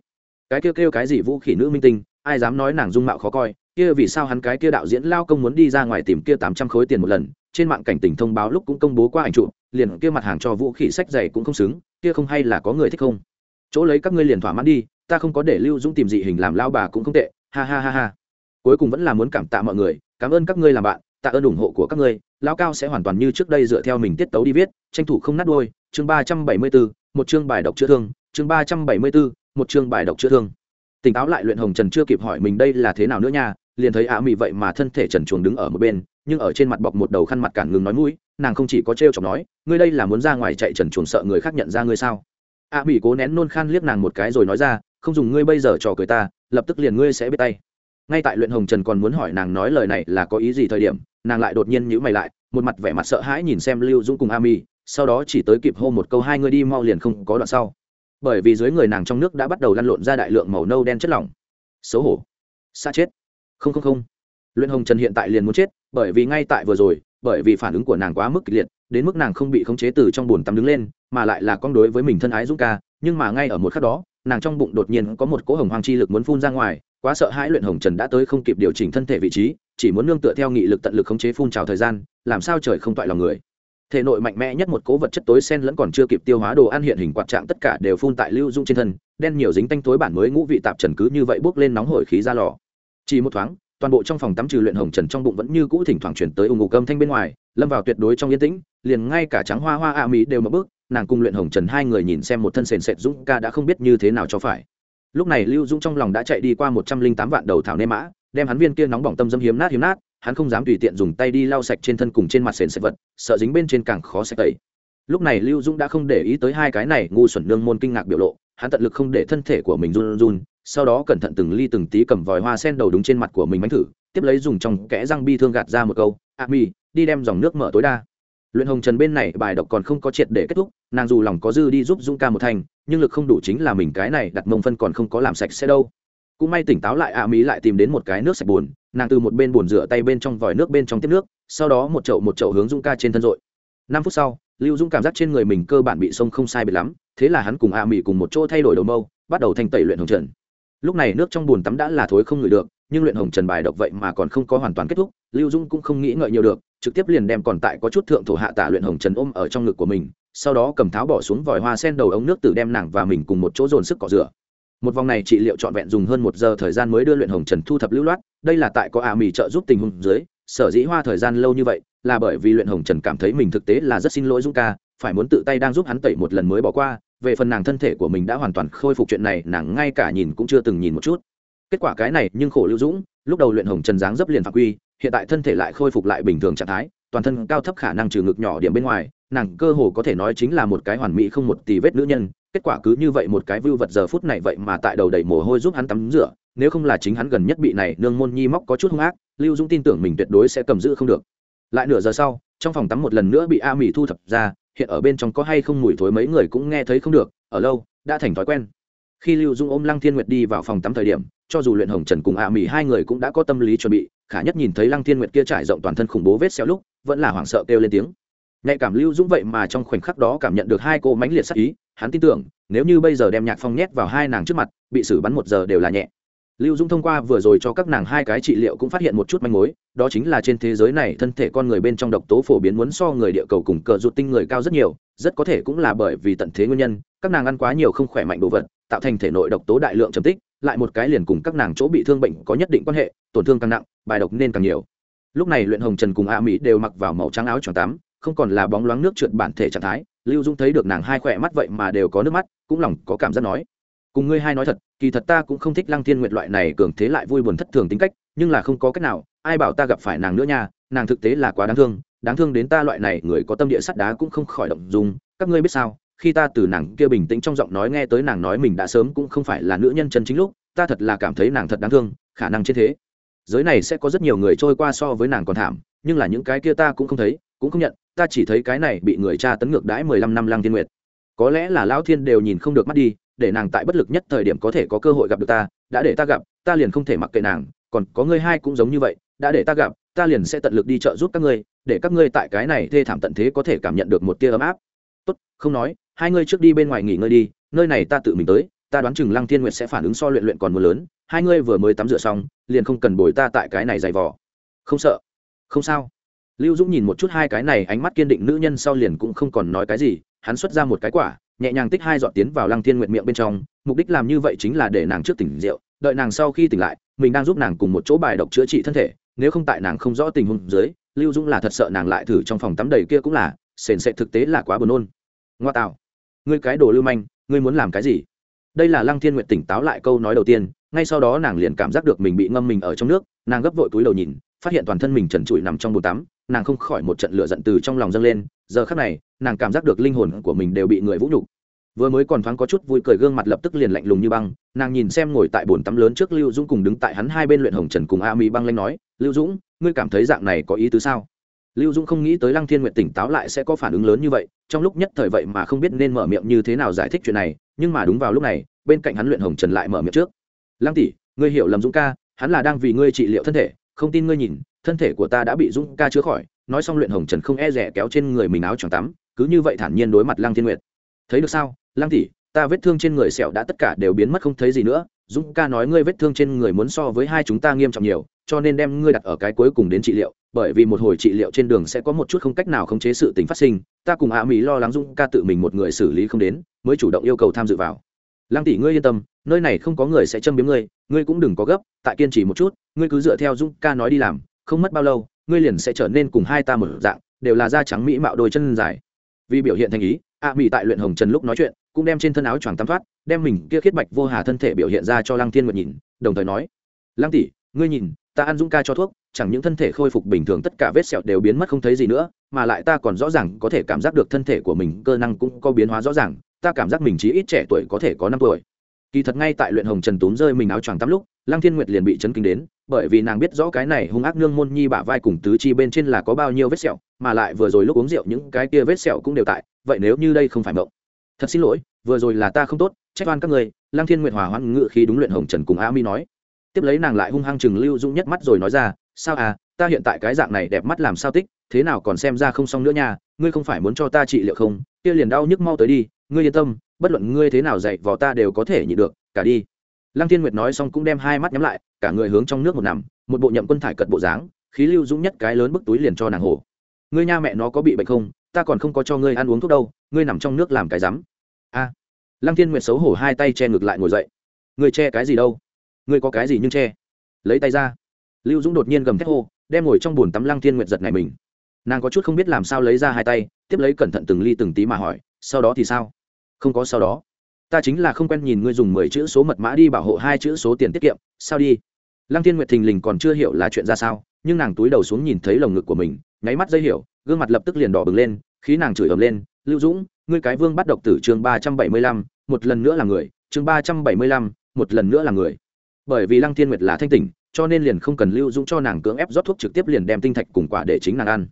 [SPEAKER 1] Cái kia kêu, kêu cái gì vũ khỉ nữ minh tinh ai dám nói nàng dung mạo khó coi kia vì sao hắn cái kia đạo diễn lao công muốn đi ra ngoài tìm kia tám trăm khối tiền một lần trên mạng cảnh tỉnh thông báo lúc cũng công bố qua ảnh trụ liền kia mặt hàng cho vũ khỉ sách dày cũng không xứng kia không hay là có người thích không? Chỗ lấy các ngươi liền thỏa mãn đi ta không có để lưu dũng tìm dị hình làm lao bà cũng không tệ, ha ha ha ha. Cuối cùng vẫn là muốn cảm tạ mọi người, cảm ơn các ngươi làm bạn, tạ ơn ủng hộ của các ngươi, lao cao sẽ hoàn toàn như trước đây dựa theo mình tiết tấu đi viết, tranh thủ không nát đôi chương ba trăm bảy mươi bốn một chương bài độc chữa thương, chương ba trăm bảy mươi bốn một chương bài độc chữa thương. Tỉnh táo lại luyện hồng trần chưa kịp hỏi mình đây là thế nào nữa nha, liền thấy á mị vậy mà thân thể trần chuồng đứng ở một bên, nhưng ở trên mặt bọc một đầu khăn mặt cản ngừng nói mũi, nàng không chỉ có t r chọc nói, ngươi đây là muốn ra ngoài chạy trần chuồng sợ người khác nhận ra ngươi sao? Á mị cố nén nôn khan liếc nàng một cái rồi nói ra không dùng ngươi bây giờ trò cười ta, lập tức liền ngươi sẽ biết tay. Ngay tại luyện hồng trần còn muốn hỏi nàng nói lời này là có ý gì thời điểm, nàng lại đột nhiên nhữ mày lại, một mặt vẻ mặt sợ hãi nhìn xem lưu dũng cùng a mi sau đó chỉ tới kịp hô một câu hai ngươi đi mau liền không có đoạn sau. Bởi vì dưới người nàng trong nước đã bắt đầu lăn lộn ra đại lượng màu nâu đen chất lỏng. Xấu hổ. Xa chết. Không không không. Luyện hồng trần hiện tại liền muốn chết, bởi vì ngay tại vừa rồi, bởi vì phản ứng của nàng quá mức kịch liệt, đến mức nàng không bị khống chế từ trong bồn tắm đứng lên, mà lại là con đối với mình thân ái dũng ca, nhưng mà ngay ở một khắc đó nàng trong bụng đột nhiên có một cỗ hồng hoang chi lực muốn phun ra ngoài, quá sợ hãi luyện hồng trần đã tới không kịp điều chỉnh thân thể vị trí, chỉ muốn nương tựa theo nghị lực tận lực khống chế phun trào thời gian, làm sao trời không toại lòng người. Thể nội mạnh mẽ nhất một cố vật chất tối sen lẫn còn chưa kịp tiêu hóa đồ ăn hiện hình quạt trạng tất cả đều phun tại lưu dung trên thân, đen nhiều dính tanh tối bản mới ngũ vị tạp trần cứ như vậy bước lên nóng hổi khí ra lò. Chỉ một thoáng, toàn bộ trong phòng tắm trừ luyện hồng trần trong bụng vẫn như cũ thỉnh thoảng chuyển tới ủng ngục âm thanh bên ngoài, lâm vào tuyệt đối trong yên tĩnh, liền ngay cả trắng hoa hoa a mỹ đều mở bước nàng cùng luyện hồng trần hai người nhìn xem một thân sền sệt dũng ca đã không biết như thế nào cho phải. Lúc này lưu dũng trong lòng đã chạy đi qua một trăm linh tám vạn đầu thảo nê mã, đem hắn viên kia nóng bỏng tâm dâm hiếm nát hiếm nát, hắn không dám tùy tiện dùng tay đi lau sạch trên thân cùng trên mặt sền sệt vật, sợ dính bên trên càng khó sạch tẩy. Lúc này lưu dũng đã không để ý tới hai cái này ngu xuẩn nương môn kinh ngạc biểu lộ, hắn tận lực không để thân thể của mình run run, sau đó cẩn thận từng ly từng tí cầm vòi hoa sen đầu đúng trên mặt của mình bánh thử, tiếp lấy dùng trong kẽ răng bi thương gạt ra một câu a mi đi đem dòng nước mở tối đa luyện hồng trần bên này bài độc còn không có triệt để kết thúc, nàng dù lòng có dư đi giúp dung ca một thành, nhưng lực không đủ chính là mình cái này đặt mông phân còn không có làm sạch sẽ đâu. Cũng may tỉnh táo lại a mỹ lại tìm đến một cái nước sạch bùn nàng từ một bên bùn rửa tay bên trong vòi nước bên trong tiếp nước, sau đó một chậu một chậu hướng dung ca trên thân rội. Năm phút sau, lưu dung cảm giác trên người mình cơ bản bị sông không sai biệt lắm, thế là hắn cùng a mỹ cùng một chỗ thay đổi đầu mâu, bắt đầu thanh tẩy luyện hồng trần. Lúc này nước trong bùn tắm đã là thối không ngửi được, nhưng luyện hồng trần bài độc vậy mà còn không có hoàn toàn kết thúc, lưu dung cũng không nghĩ ngợi nhiều được trực tiếp liền đem còn tại có chút thượng thổ hạ tả luyện hồng trần ôm ở trong ngực của mình, sau đó cầm tháo bỏ xuống vòi hoa sen đầu ống nước tử đem nàng và mình cùng một chỗ dồn sức cọ rửa. Một vòng này trị liệu trọn vẹn dùng hơn một giờ thời gian mới đưa luyện hồng trần thu thập lưu loát, đây là tại có ả mì trợ giúp tình huống dưới, sở dĩ hoa thời gian lâu như vậy, là bởi vì luyện hồng trần cảm thấy mình thực tế là rất xin lỗi dung ca, phải muốn tự tay đang giúp hắn tẩy một lần mới bỏ qua, về phần nàng thân thể của mình đã hoàn toàn khôi phục chuyện này, nàng ngay cả nhìn cũng chưa từng nhìn một chút. Kết quả cái này nhưng khổ lưu dũng, lúc đầu luyện hồng trần dáng dấp liền phạm quy hiện tại thân thể lại khôi phục lại bình thường trạng thái, toàn thân cao thấp khả năng trừ ngực nhỏ điểm bên ngoài, nàng cơ hồ có thể nói chính là một cái hoàn mỹ không một tì vết nữ nhân, kết quả cứ như vậy một cái vưu vật giờ phút này vậy mà tại đầu đầy mồ hôi giúp hắn tắm rửa, nếu không là chính hắn gần nhất bị này nương môn nhi móc có chút hung ác, lưu dũng tin tưởng mình tuyệt đối sẽ cầm giữ không được. Lại nửa giờ sau, trong phòng tắm một lần nữa bị a mỹ thu thập ra, hiện ở bên trong có hay không mùi thối mấy người cũng nghe thấy không được, ở lâu, đã thành thói quen. Khi lưu dung ôm lăng thiên nguyệt đi vào phòng tắm thời điểm, cho dù luyện hồng trần cùng a mỹ hai người cũng đã có tâm lý chuẩn bị khả nhất nhìn thấy lăng thiên nguyệt kia trải rộng toàn thân khủng bố vết xéo lúc, vẫn là hoảng sợ kêu lên tiếng. Nhạy cảm lưu dũng vậy mà trong khoảnh khắc đó cảm nhận được hai cô mãnh liệt sắc ý, hắn tin tưởng, nếu như bây giờ đem nhạc phong nhét vào hai nàng trước mặt, bị xử bắn một giờ đều là nhẹ. Lưu dũng thông qua vừa rồi cho các nàng hai cái trị liệu cũng phát hiện một chút manh mối, đó chính là trên thế giới này thân thể con người bên trong độc tố phổ biến muốn so người địa cầu cùng cờ rụt tinh người cao rất nhiều, rất có thể cũng là bởi vì tận thế nguyên nhân, các nàng ăn quá nhiều không khỏe mạnh đồ vật, tạo thành thể nội độc tố đại lượng trầm tích lại một cái liền cùng các nàng chỗ bị thương bệnh có nhất định quan hệ, tổn thương càng nặng, bài độc nên càng nhiều. Lúc này luyện hồng trần cùng a mỹ đều mặc vào màu trắng áo choàng tắm không còn là bóng loáng nước trượt bản thể trạng thái, lưu dung thấy được nàng hai khỏe mắt vậy mà đều có nước mắt, cũng lòng có cảm giác nói, cùng ngươi hai nói thật, kỳ thật ta cũng không thích lăng thiên nguyệt loại này cường thế lại vui buồn thất thường tính cách, nhưng là không có cách nào, ai bảo ta gặp phải nàng nữa nha, nàng thực tế là quá đáng thương đáng thương đến ta loại này người có tâm địa sắt đá cũng không khỏi động dung, các ngươi biết sao? Khi ta từ nàng kia bình tĩnh trong giọng nói nghe tới nàng nói mình đã sớm cũng không phải là nữ nhân chân chính lúc, ta thật là cảm thấy nàng thật đáng thương, khả năng trên thế. Giới này sẽ có rất nhiều người trôi qua so với nàng còn thảm, nhưng là những cái kia ta cũng không thấy, cũng không nhận, ta chỉ thấy cái này bị người cha tấn ngược đãi mười lăm năm lăng thiên nguyệt. Có lẽ là lão thiên đều nhìn không được mắt đi, để nàng tại bất lực nhất thời điểm có thể có cơ hội gặp được ta, đã để ta gặp, ta liền không thể mặc kệ nàng, còn có ngươi hai cũng giống như vậy, đã để ta gặp, ta liền sẽ tận lực đi trợ giúp các ngươi, để các ngươi tại cái này thê thảm tận thế có thể cảm nhận được một tia ấm áp. Tốt, không nói hai ngươi trước đi bên ngoài nghỉ ngơi đi, nơi này ta tự mình tới, ta đoán chừng lăng thiên nguyệt sẽ phản ứng so luyện luyện còn mưa lớn, hai ngươi vừa mới tắm rửa xong, liền không cần bồi ta tại cái này dày vò. Không sợ. Không sao. Lưu dũng nhìn một chút hai cái này, ánh mắt kiên định nữ nhân sau liền cũng không còn nói cái gì, hắn xuất ra một cái quả, nhẹ nhàng tích hai giọt tiến vào lăng thiên Nguyệt miệng bên trong, mục đích làm như vậy chính là để nàng trước tỉnh rượu, đợi nàng sau khi tỉnh lại, mình đang giúp nàng cùng một chỗ bài độc chữa trị thân thể, nếu không tại nàng không rõ tình huống dưới, lưu dũng là thật sợ nàng lại thử trong phòng tắm đầy kia cũng là, sền sệt thực tế là quá buồn nôn. Ngoa tạo ngươi cái đồ lưu manh, ngươi muốn làm cái gì? Đây là lăng thiên nguyện tỉnh táo lại câu nói đầu tiên, ngay sau đó nàng liền cảm giác được mình bị ngâm mình ở trong nước, nàng gấp vội túi đầu nhìn, phát hiện toàn thân mình trần trụi nằm trong bồn tắm, nàng không khỏi một trận lửa giận từ trong lòng dâng lên, giờ khắc này, nàng cảm giác được linh hồn của mình đều bị người vũ nhục. Vừa mới còn thoáng có chút vui cười gương mặt lập tức liền lạnh lùng như băng, nàng nhìn xem ngồi tại bồn tắm lớn trước lưu dũng cùng đứng tại hắn hai bên luyện hồng trần cùng a mi băng lanh nói, lưu dũng, ngươi cảm thấy dạng này có ý tứ sao? Lưu dũng không nghĩ tới lăng thiên nguyện tỉnh táo lại sẽ có phản ứng lớn như vậy, trong lúc nhất thời vậy mà không biết nên mở miệng như thế nào giải thích chuyện này, nhưng mà đúng vào lúc này, bên cạnh hắn luyện hồng trần lại mở miệng trước. Lăng tỷ, ngươi hiểu lầm dũng ca, hắn là đang vì ngươi trị liệu thân thể, không tin ngươi nhìn, thân thể của ta đã bị dũng ca chữa khỏi, nói xong luyện hồng trần không e rẻ kéo trên người mình áo choàng tắm, cứ như vậy thản nhiên đối mặt lăng thiên nguyệt. Thấy được sao? Lăng tỷ, ta vết thương trên người sẹo đã tất cả đều biến mất không thấy gì nữa, dũng ca nói ngươi vết thương trên người muốn so với hai chúng ta nghiêm trọng nhiều cho nên đem ngươi đặt ở cái cuối cùng đến trị liệu, bởi vì một hồi trị liệu trên đường sẽ có một chút không cách nào khống chế sự tình phát sinh, ta cùng ạ mỹ lo lắng dung ca tự mình một người xử lý không đến, mới chủ động yêu cầu tham dự vào. Lăng tỷ ngươi yên tâm, nơi này không có người sẽ châm biếm ngươi ngươi cũng đừng có gấp, tại kiên trì một chút, ngươi cứ dựa theo dung ca nói đi làm, không mất bao lâu, ngươi liền sẽ trở nên cùng hai ta một dạng, đều là da trắng mỹ mạo đôi chân dài. Vì biểu hiện thành ý, a mỹ tại luyện hồng trần lúc nói chuyện, cũng đem trên thân áo choàng tắm thoát, đem mình kia khiết bạch vô hà thân thể biểu hiện ra cho lăng thiên nguyệt nhìn, đồng thời nói, lăng tỷ, ngươi nhìn ta ăn dũng ca cho thuốc, chẳng những thân thể khôi phục bình thường tất cả vết sẹo đều biến mất không thấy gì nữa, mà lại ta còn rõ ràng có thể cảm giác được thân thể của mình cơ năng cũng có biến hóa rõ ràng, ta cảm giác mình chỉ ít trẻ tuổi có thể có năm tuổi. Kỳ thật ngay tại luyện hồng trần túm rơi mình áo choàng tắm lúc, lăng thiên nguyệt liền bị chấn kinh đến, bởi vì nàng biết rõ cái này hung ác nương môn nhi bả vai cùng tứ chi bên trên là có bao nhiêu vết sẹo, mà lại vừa rồi lúc uống rượu những cái kia vết sẹo cũng đều tại, vậy nếu như đây không phải mộng. Thật xin lỗi, vừa rồi là ta không tốt, trách oan các người, lăng thiên nguyệt hòa hoãn ngự khi đúng luyện hồng trần cùng a mi nói tiếp lấy nàng lại hung hăng chừng lưu dũng nhất mắt rồi nói ra, sao à ta hiện tại cái dạng này đẹp mắt làm sao tích, thế nào còn xem ra không xong nữa nha, ngươi không phải muốn cho ta trị liệu không? Kia liền đau nhức mau tới đi, ngươi yên tâm, bất luận ngươi thế nào dạy vò ta đều có thể nhịn được, cả đi. Lăng thiên nguyệt nói xong cũng đem hai mắt nhắm lại, cả người hướng trong nước một nằm, một bộ nhậm quân thải cật bộ dáng, khí lưu dũng nhất cái lớn bức túi liền cho nàng hồ ngươi nha mẹ nó có bị bệnh không? Ta còn không có cho ngươi ăn uống thuốc đâu, ngươi nằm trong nước làm cái rắm. A. Lăng thiên nguyệt xấu hổ hai tay che ngược lại ngồi dậy. Ngươi che cái gì đâu? Ngươi có cái gì nhưng che? Lấy tay ra. Lưu dũng đột nhiên gầm thét hô, đem ngồi trong bồn tắm lăng thiên nguyệt giật này mình. Nàng có chút không biết làm sao lấy ra hai tay, tiếp lấy cẩn thận từng ly từng tí mà hỏi, sau đó thì sao? Không có sau đó. Ta chính là không quen nhìn ngươi dùng mười chữ số mật mã đi bảo hộ hai chữ số tiền tiết kiệm. Sao đi? Lăng thiên nguyệt thình lình còn chưa hiểu là chuyện ra sao, nhưng nàng túi đầu xuống nhìn thấy lồng ngực của mình, nháy mắt dây hiểu, gương mặt lập tức liền đỏ bừng lên, khí nàng chửi ầm lên, lưu dũng, ngươi cái vương bắt độc tử chương ba trăm bảy mươi lăm, một lần nữa là người, chương ba trăm bảy mươi lăm, một lần nữa là người bởi vì lăng thiên nguyệt là thanh tỉnh cho nên liền không cần lưu dũng cho nàng cưỡng ép rót thuốc trực tiếp liền đem tinh thạch cùng quả để chính nàng ăn.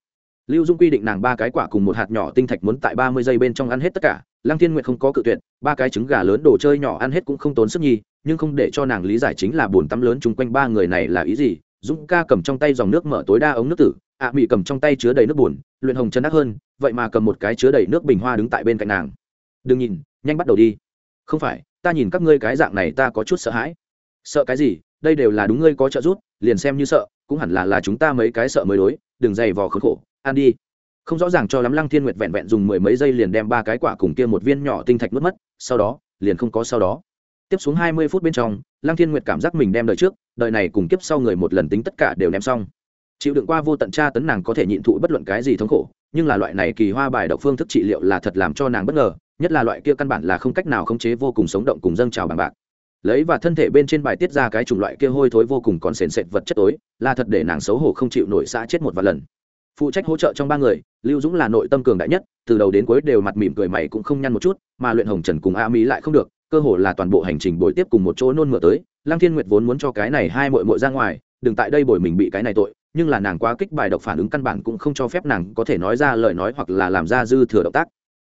[SPEAKER 1] Lưu dung quy định nàng ba cái quả cùng một hạt nhỏ tinh thạch muốn tại ba mươi giây bên trong ăn hết tất cả lăng thiên nguyệt không có cự tuyệt ba cái trứng gà lớn đồ chơi nhỏ ăn hết cũng không tốn sức nhi nhưng không để cho nàng lý giải chính là bồn tắm lớn chung quanh ba người này là ý gì. Dũng ca cầm trong tay dòng nước mở tối đa ống nước tử ạ à, cầm trong tay chứa đầy nước bùn luyện hồng chân ác hơn vậy mà cầm một cái chứa đầy nước bình hoa đứng tại bên cạnh nàng. Đừng nhìn nhanh bắt đầu đi. Không phải ta nhìn các ngươi cái dạng này ta có chút sợ hãi sợ cái gì? Đây đều là đúng ngươi có trợ giúp, liền xem như sợ, cũng hẳn là là chúng ta mấy cái sợ mới đối, đừng dày vò khốn khổ, ăn đi. Không rõ ràng cho lắm lăng thiên nguyệt vẹn vẹn dùng mười mấy giây liền đem ba cái quả cùng kia một viên nhỏ tinh thạch mất mất, sau đó, liền không có sau đó. Tiếp xuống hai mươi phút bên trong, lăng thiên nguyệt cảm giác mình đem đời trước, đời này cùng kiếp sau người một lần tính tất cả đều ném xong. Chịu đựng qua vô tận tra tấn nàng có thể nhịn thụ bất luận cái gì thống khổ, nhưng là loại này kỳ hoa bài độc phương thức trị liệu là thật làm cho nàng bất ngờ, nhất là loại kia căn bản là không cách nào khống chế vô cùng sống động cùng dâng trào bằng bạc lấy và thân thể bên trên bài tiết ra cái chủng loại kia hôi thối vô cùng còn sền sệt vật chất tối, là thật để nàng xấu hổ không chịu nổi xã chết một vài lần. Phụ trách hỗ trợ trong ba người, lưu dũng là nội tâm cường đại nhất, từ đầu đến cuối đều mặt mỉm cười mày cũng không nhăn một chút, mà luyện hồng trần cùng a mỹ lại không được, cơ hồ là toàn bộ hành trình bồi tiếp cùng một chỗ nôn mửa tới. Lăng thiên nguyệt vốn muốn cho cái này hai mội mội ra ngoài, đừng tại đây bồi mình bị cái này tội, nhưng là nàng quá kích bài độc phản ứng căn bản cũng không cho phép nàng có thể nói ra lời nói hoặc là làm ra dư thừa động tác.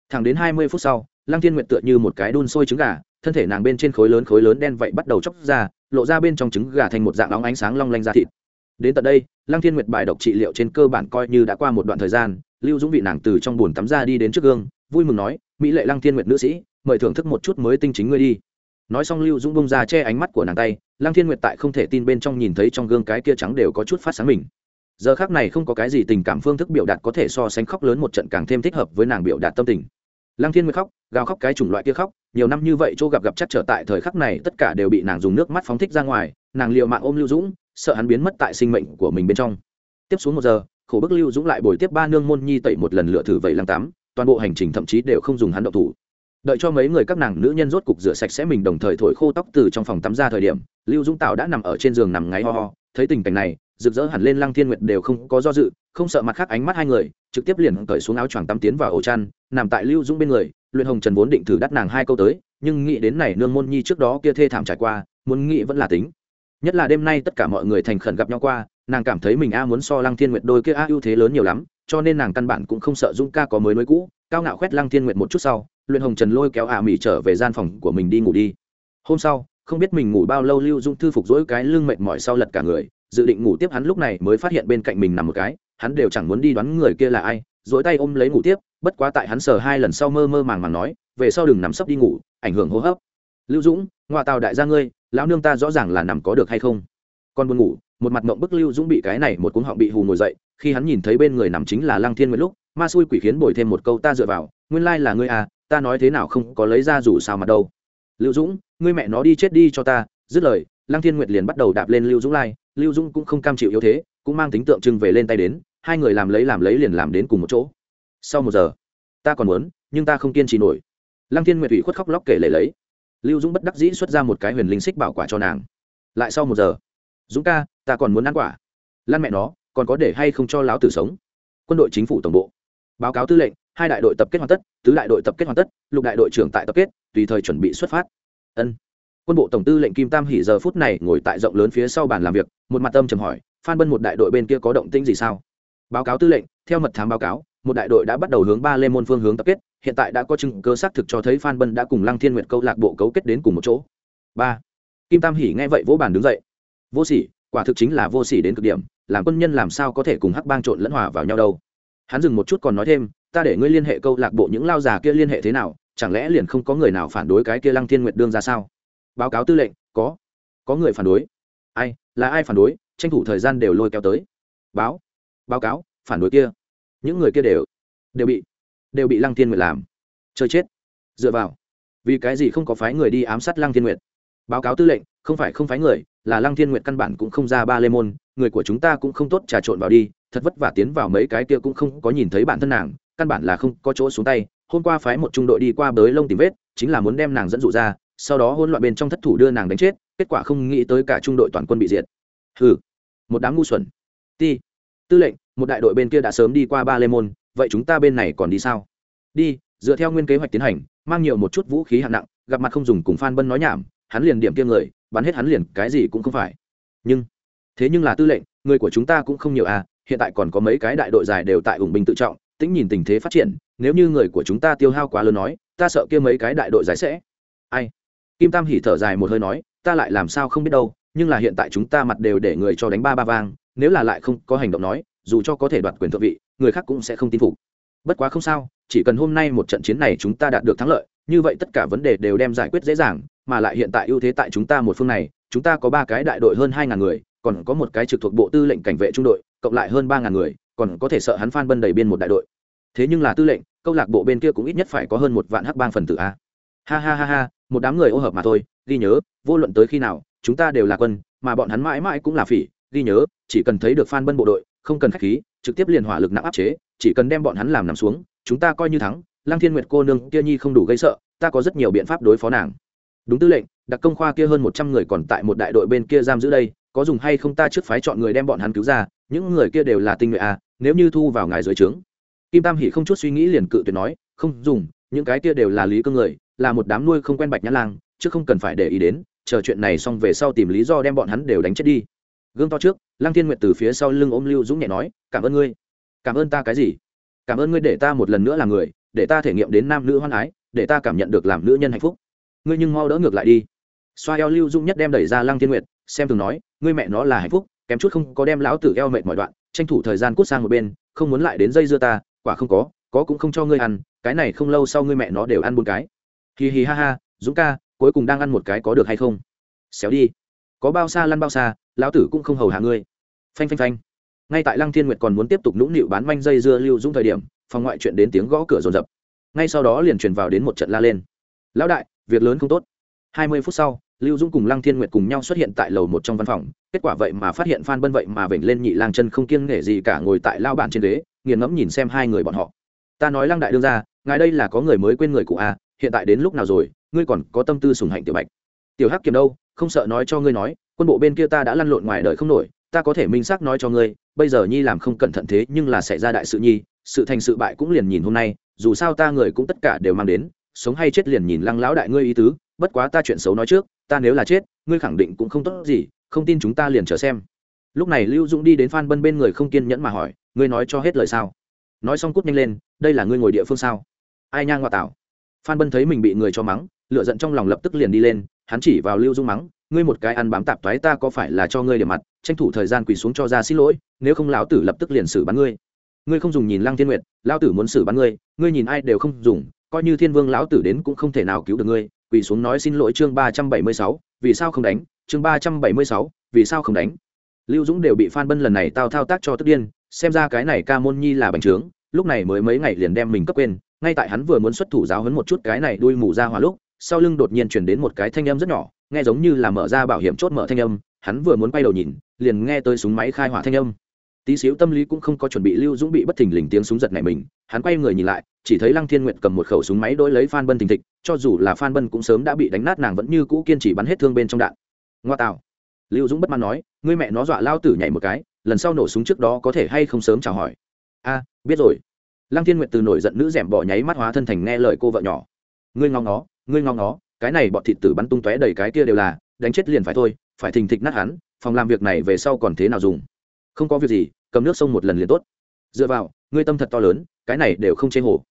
[SPEAKER 1] Thẳng đến hai mươi phút sau lăng thiên nguyệt tựa như một cái đun sôi trứng gà, thân thể nàng bên trên khối lớn khối lớn đen vậy bắt đầu chóc ra, lộ ra bên trong trứng gà thành một dạng óng ánh sáng long lanh ra thịt. Đến tận đây, lăng thiên nguyệt bài độc trị liệu trên cơ bản coi như đã qua một đoạn thời gian, lưu dũng vị nàng từ trong bồn tắm ra đi đến trước gương, vui mừng nói, mỹ lệ lăng thiên nguyệt nữ sĩ, mời thưởng thức một chút mới tinh chính ngươi đi. Nói xong lưu dũng bông ra che ánh mắt của nàng tay, lăng thiên nguyệt tại không thể tin bên trong nhìn thấy trong gương cái kia trắng đều có chút phát sáng mình. Giờ khác này không có cái gì tình cảm phương thức biểu đạt có thể so sánh khóc lớn một trận càng thêm thích hợp với nàng biểu đạt tâm tình lăng thiên nguyệt khóc, gào khóc cái chủng loại kia khóc, nhiều năm như vậy chỗ gặp gặp chắc trở tại thời khắc này tất cả đều bị nàng dùng nước mắt phóng thích ra ngoài, nàng liều mạng ôm lưu dũng, sợ hắn biến mất tại sinh mệnh của mình bên trong. Tiếp xuống một giờ, khổ bức lưu dũng lại bồi tiếp ba nương môn nhi tẩy một lần lựa thử vậy lăng tám toàn bộ hành trình thậm chí đều không dùng hắn động thủ. Đợi cho mấy người các nàng nữ nhân rốt cục rửa sạch sẽ mình đồng thời thổi khô tóc từ trong phòng tắm ra thời điểm, lưu dũng tạo đã nằm ở trên giường nằm ngáy ho ho, thấy tình cảnh này, rực rỡ hẳn lên lăng thiên nguyệt đều không có do dự không sợ mặt khác ánh mắt hai người, trực tiếp liền cởi xuống áo choàng tắm tiến vào ổ chăn, nằm tại lưu dũng bên người, luyện hồng trần vốn định thử đắt nàng hai câu tới, nhưng nghĩ đến này nương môn nhi trước đó kia thê thảm trải qua, muốn nghĩ vẫn là tính. Nhất là đêm nay tất cả mọi người thành khẩn gặp nhau qua, nàng cảm thấy mình a muốn so lăng thiên nguyệt đôi kia a ưu thế lớn nhiều lắm, cho nên nàng căn bản cũng không sợ dũng ca có mới nối cũ, cao ngạo khoét lăng thiên nguyệt một chút sau, luyện hồng trần lôi kéo ả à mỉ trở về gian phòng của mình đi ngủ đi. Hôm sau, không biết mình ngủ bao lâu lưu dung thư phục dỗi cái lưng mệt mỏi sau lật cả người, dự định ngủ tiếp hắn lúc này mới phát hiện bên cạnh mình nằm một cái hắn đều chẳng muốn đi đoán người kia là ai dỗi tay ôm lấy ngủ tiếp, bất quá tại hắn sờ hai lần sau mơ mơ màng màng nói, về sau đừng nằm sấp đi ngủ, ảnh hưởng hô hấp. Lưu dũng, ngoại tàu đại gia ngươi, lão nương ta rõ ràng là nằm có được hay không? Còn buồn ngủ, một mặt mộng bức lưu dũng bị cái này một cuốn họng bị hù ngồi dậy, khi hắn nhìn thấy bên người nằm chính là lăng thiên nguyệt lúc, ma xui quỷ khiến bồi thêm một câu ta dựa vào, nguyên lai là ngươi à ta nói thế nào không có lấy ra dù sao mà đâu. Lưu dũng, ngươi mẹ nó đi chết đi cho ta, dứt lời, lăng thiên nguyệt liền bắt đầu đạp lên lưu dũng lai, lưu dũng cũng không cam chịu yếu thế, cũng mang tính tượng trưng về lên tay đến hai người làm lấy làm lấy liền làm đến cùng một chỗ. Sau một giờ, ta còn muốn, nhưng ta không kiên trì nổi. Lăng thiên nguyệt ủy khuất khóc lóc kể lể lấy. Lưu dũng bất đắc dĩ xuất ra một cái huyền linh xích bảo quả cho nàng. Lại sau một giờ, dũng ca, ta còn muốn ăn quả. Lan mẹ nó, còn có để hay không cho láo tử sống? Quân đội chính phủ tổng bộ, báo cáo tư lệnh, hai đại đội tập kết hoàn tất, tứ đại đội tập kết hoàn tất, lục đại đội trưởng tại tập kết, tùy thời chuẩn bị xuất phát. Ân. Quân bộ tổng tư lệnh kim tam hỉ giờ phút này ngồi tại rộng lớn phía sau bàn làm việc, một mặt tâm trầm hỏi, phan bân một đại đội bên kia có động tĩnh gì sao? Báo cáo tư lệnh, theo mật thám báo cáo, một đại đội đã bắt đầu hướng ba lê môn phương hướng tập kết, hiện tại đã có chứng cơ xác thực cho thấy phan bân đã cùng lăng thiên nguyệt câu lạc bộ cấu kết đến cùng một chỗ. Ba, kim tam hỉ nghe vậy vỗ bàn đứng dậy. Vô sỉ, quả thực chính là vô sỉ đến cực điểm, làm quân nhân làm sao có thể cùng hắc bang trộn lẫn hòa vào nhau đâu. Hắn dừng một chút còn nói thêm, ta để ngươi liên hệ câu lạc bộ những lao già kia liên hệ thế nào, chẳng lẽ liền không có người nào phản đối cái kia lăng thiên nguyệt đương ra sao? Báo cáo tư lệnh, có có người phản đối. Ai, là ai phản đối? Tranh thủ thời gian đều lôi kéo tới. Báo báo cáo, phản đối kia. Những người kia đều đều bị đều bị lăng thiên nguyệt làm. Chơi chết. Dựa vào. Vì cái gì không có phái người đi ám sát lăng thiên nguyệt? Báo cáo tư lệnh, không phải không phái người, là lăng thiên nguyệt căn bản cũng không ra ba lê môn, người của chúng ta cũng không tốt trà trộn vào đi, thật vất vả tiến vào mấy cái kia cũng không có nhìn thấy bản thân nàng, căn bản là không có chỗ xuống tay. Hôm qua phái một trung đội đi qua bới lông tìm vết, chính là muốn đem nàng dẫn dụ ra, sau đó hôn loạn bên trong thất thủ đưa nàng đánh chết, kết quả không nghĩ tới cả trung đội toàn quân bị diệt. Hừ. Một đám ngu xuẩn. Ti tư lệnh, một đại đội bên kia đã sớm đi qua ba lê môn, vậy chúng ta bên này còn đi sao? Đi, dựa theo nguyên kế hoạch tiến hành, mang nhiều một chút vũ khí hạng nặng, gặp mặt không dùng cùng phan bân nói nhảm, hắn liền điểm kia người, bắn hết hắn liền, cái gì cũng không phải. Nhưng, thế nhưng là tư lệnh, người của chúng ta cũng không nhiều à hiện tại còn có mấy cái đại đội dài đều tại ủng binh tự trọng, tính nhìn tình thế phát triển, nếu như người của chúng ta tiêu hao quá lớn nói, ta sợ kia mấy cái đại đội dài sẽ. Ai? Kim tam hỉ thở dài một hơi nói, ta lại làm sao không biết đâu, nhưng là hiện tại chúng ta mặt đều để người cho đánh ba ba vang nếu là lại không có hành động nói, dù cho có thể đoạt quyền thượng vị, người khác cũng sẽ không tin phục. Bất quá không sao, chỉ cần hôm nay một trận chiến này chúng ta đạt được thắng lợi, như vậy tất cả vấn đề đều đem giải quyết dễ dàng, mà lại hiện tại ưu thế tại chúng ta một phương này, chúng ta có ba cái đại đội hơn hai ngàn người, còn có một cái trực thuộc bộ tư lệnh cảnh vệ trung đội, cộng lại hơn ba ngàn người, còn có thể sợ hắn phan bân đầy biên một đại đội. Thế nhưng là tư lệnh, câu lạc bộ bên kia cũng ít nhất phải có hơn một vạn hắc bang phần tử a. Ha ha ha ha, một đám người ô hợp mà thôi, ghi nhớ, vô luận tới khi nào, chúng ta đều là quân, mà bọn hắn mãi mãi cũng là phỉ ghi nhớ, chỉ cần thấy được phan bân bộ đội, không cần khách khí, trực tiếp liền hỏa lực nặng áp chế, chỉ cần đem bọn hắn làm nằm xuống, chúng ta coi như thắng, lăng thiên nguyệt cô nương kia nhi không đủ gây sợ, ta có rất nhiều biện pháp đối phó nàng. Đúng tư lệnh, đặc công khoa kia hơn một trăm người còn tại một đại đội bên kia giam giữ đây, có dùng hay không ta trước phái chọn người đem bọn hắn cứu ra, những người kia đều là tinh nhuệ à nếu như thu vào ngài dưới trướng. Kim tam hỷ không chút suy nghĩ liền cự tuyệt nói, không dùng, những cái kia đều là lý cương người, là một đám nuôi không quen bạch nhã lang, chứ không cần phải để ý đến, chờ chuyện này xong về sau tìm lý do đem bọn hắn đều đánh chết đi gương to trước, lăng thiên nguyệt từ phía sau lưng ôm lưu dũng nhẹ nói, cảm ơn ngươi. Cảm ơn ta cái gì? Cảm ơn ngươi để ta một lần nữa là người, để ta thể nghiệm đến nam nữ hoan ái, để ta cảm nhận được làm nữ nhân hạnh phúc. Ngươi nhưng mau đỡ ngược lại đi. Xoa eo lưu dũng nhất đem đẩy ra lăng thiên nguyệt, xem thường nói, ngươi mẹ nó là hạnh phúc, kém chút không có đem lão tử eo mệt mọi đoạn, tranh thủ thời gian cút sang một bên, không muốn lại đến dây dưa ta, quả không có có cũng không cho ngươi ăn, cái này không lâu sau ngươi mẹ nó đều ăn bốn cái. Hì hì ha ha, dũng ca, cuối cùng đang ăn một cái có được hay không? Xéo đi. Có bao xa lăn bao xa lão tử cũng không hầu hạ ngươi. Phanh phanh phanh. Ngay tại lăng thiên nguyệt còn muốn tiếp tục nũng nịu bán manh dây dưa lưu dũng thời điểm, phòng ngoại chuyện đến tiếng gõ cửa rồn rập ngay sau đó liền truyền vào đến một trận la lên. Lão đại, việc lớn không tốt. Hai mươi phút sau, lưu dũng cùng lăng thiên nguyệt cùng nhau xuất hiện tại lầu một trong văn phòng. Kết quả vậy mà phát hiện phan bân vậy mà vểnh lên nhị lang chân không kiêng nể gì cả ngồi tại lao bản trên ghế, nghiền ngẫm nhìn xem hai người bọn họ. Ta nói lăng đại đương ra ngài đây là có người mới quên người cụ a à, hiện tại đến lúc nào rồi, ngươi còn có tâm tư sùng hạnh tiểu bạch. Tiểu hắc kiềm đâu, không sợ nói cho ngươi nói quân bộ bên kia ta đã lăn lộn ngoài đời không nổi, ta có thể minh xác nói cho ngươi, bây giờ nhi làm không cẩn thận thế nhưng là xảy ra đại sự nhi, sự thành sự bại cũng liền nhìn hôm nay, dù sao ta người cũng tất cả đều mang đến, sống hay chết liền nhìn lăng lão đại ngươi ý tứ, bất quá ta chuyện xấu nói trước, ta nếu là chết, ngươi khẳng định cũng không tốt gì, không tin chúng ta liền chờ xem. Lúc này lưu dũng đi đến phan bân bên người không kiên nhẫn mà hỏi, ngươi nói cho hết lời sao? Nói xong cút nhanh lên, đây là ngươi ngồi địa phương sao? Ai nhang ngoại tảo? Phan bân thấy mình bị người cho mắng lựa giận trong lòng lập tức liền đi lên, hắn chỉ vào lưu dung mắng ngươi một cái ăn bám tạp toái, ta có phải là cho ngươi để mặt, tranh thủ thời gian quỳ xuống cho ra xin lỗi, nếu không lão tử lập tức liền xử bắn ngươi. Ngươi không dùng nhìn lăng thiên nguyệt, lão tử muốn xử bắn ngươi ngươi nhìn ai đều không dùng, coi như thiên vương lão tử đến cũng không thể nào cứu được ngươi. Quỳ xuống nói xin lỗi chương ba trăm bảy mươi sáu, vì sao không đánh? Chương ba trăm bảy mươi sáu, vì sao không đánh? Lưu dũng đều bị phan bân lần này tao thao tác cho tức điên, xem ra cái này ca môn nhi là bành trướng, lúc này mới mấy ngày liền đem mình cấp quên, ngay tại hắn vừa muốn xuất thủ giáo hấn một chút cái này đuôi mù ra hỏa lúc, sau lưng đột nhiên chuyển đến một cái thanh âm rất nhỏ nghe giống như là mở ra bảo hiểm chốt mở thanh âm, hắn vừa muốn quay đầu nhìn, liền nghe tới súng máy khai hỏa thanh âm. Tí xíu tâm lý cũng không có chuẩn bị lưu dũng bị bất thình lình tiếng súng giật này mình, hắn quay người nhìn lại, chỉ thấy lăng thiên nguyện cầm một khẩu súng máy đối lấy phan bân thình thịch, cho dù là phan bân cũng sớm đã bị đánh nát nàng vẫn như cũ kiên trì bắn hết thương bên trong đạn. Ngoa tạo. Lưu dũng bất mãn nói, ngươi mẹ nó dọa lao tử nhảy một cái, lần sau nổ súng trước đó có thể hay không sớm chào hỏi? A, biết rồi. Lăng thiên nguyện từ nổi giận nữ rẻm bỏ nháy mắt hóa thân thành nghe lời cô vợ nhỏ. Ngươi ngóng nó ngươi ngóng nó cái này bọn thịt tử bắn tung tóe đầy cái kia đều là, đánh chết liền phải thôi, phải thình thịch nát hắn, phòng làm việc này về sau còn thế nào dùng? Không có việc gì, cầm nước sông một lần liền tốt. Dựa vào, ngươi tâm thật to lớn, cái này đều không chê hồ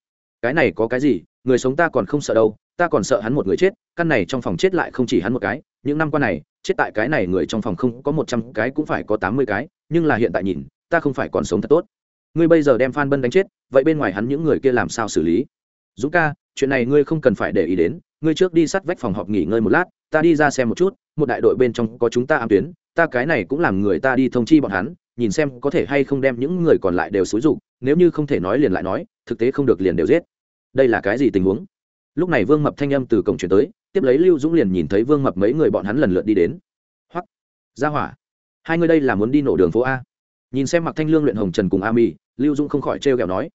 [SPEAKER 1] cái này có cái gì, người sống ta còn không sợ đâu, ta còn sợ hắn một người chết, căn này trong phòng chết lại không chỉ hắn một cái, những năm qua này, chết tại cái này người trong phòng không có một trăm cái cũng phải có tám mươi cái, nhưng là hiện tại nhìn, ta không phải còn sống thật tốt. Ngươi bây giờ đem phan bân đánh chết, vậy bên ngoài hắn những người kia làm sao xử lý? Dũng ca, chuyện này ngươi không cần phải để ý đến ngươi trước đi sát vách phòng họp nghỉ ngơi một lát, ta đi ra xem một chút, một đại đội bên trong có chúng ta ám tuyến, ta cái này cũng làm người ta đi thông chi bọn hắn, nhìn xem có thể hay không đem những người còn lại đều xúi rụng nếu như không thể nói liền lại nói, thực tế không được liền đều giết. Đây là cái gì tình huống? Lúc này vương mập thanh âm từ cổng chuyển tới, tiếp lấy lưu dũng liền nhìn thấy vương mập mấy người bọn hắn lần lượt đi đến. Hoắc ra hỏa, hai người đây là muốn đi nổ đường phố a. Nhìn xem mặc thanh lương luyện hồng trần cùng a mi, lưu dũng không khỏi trêu ghẹo nói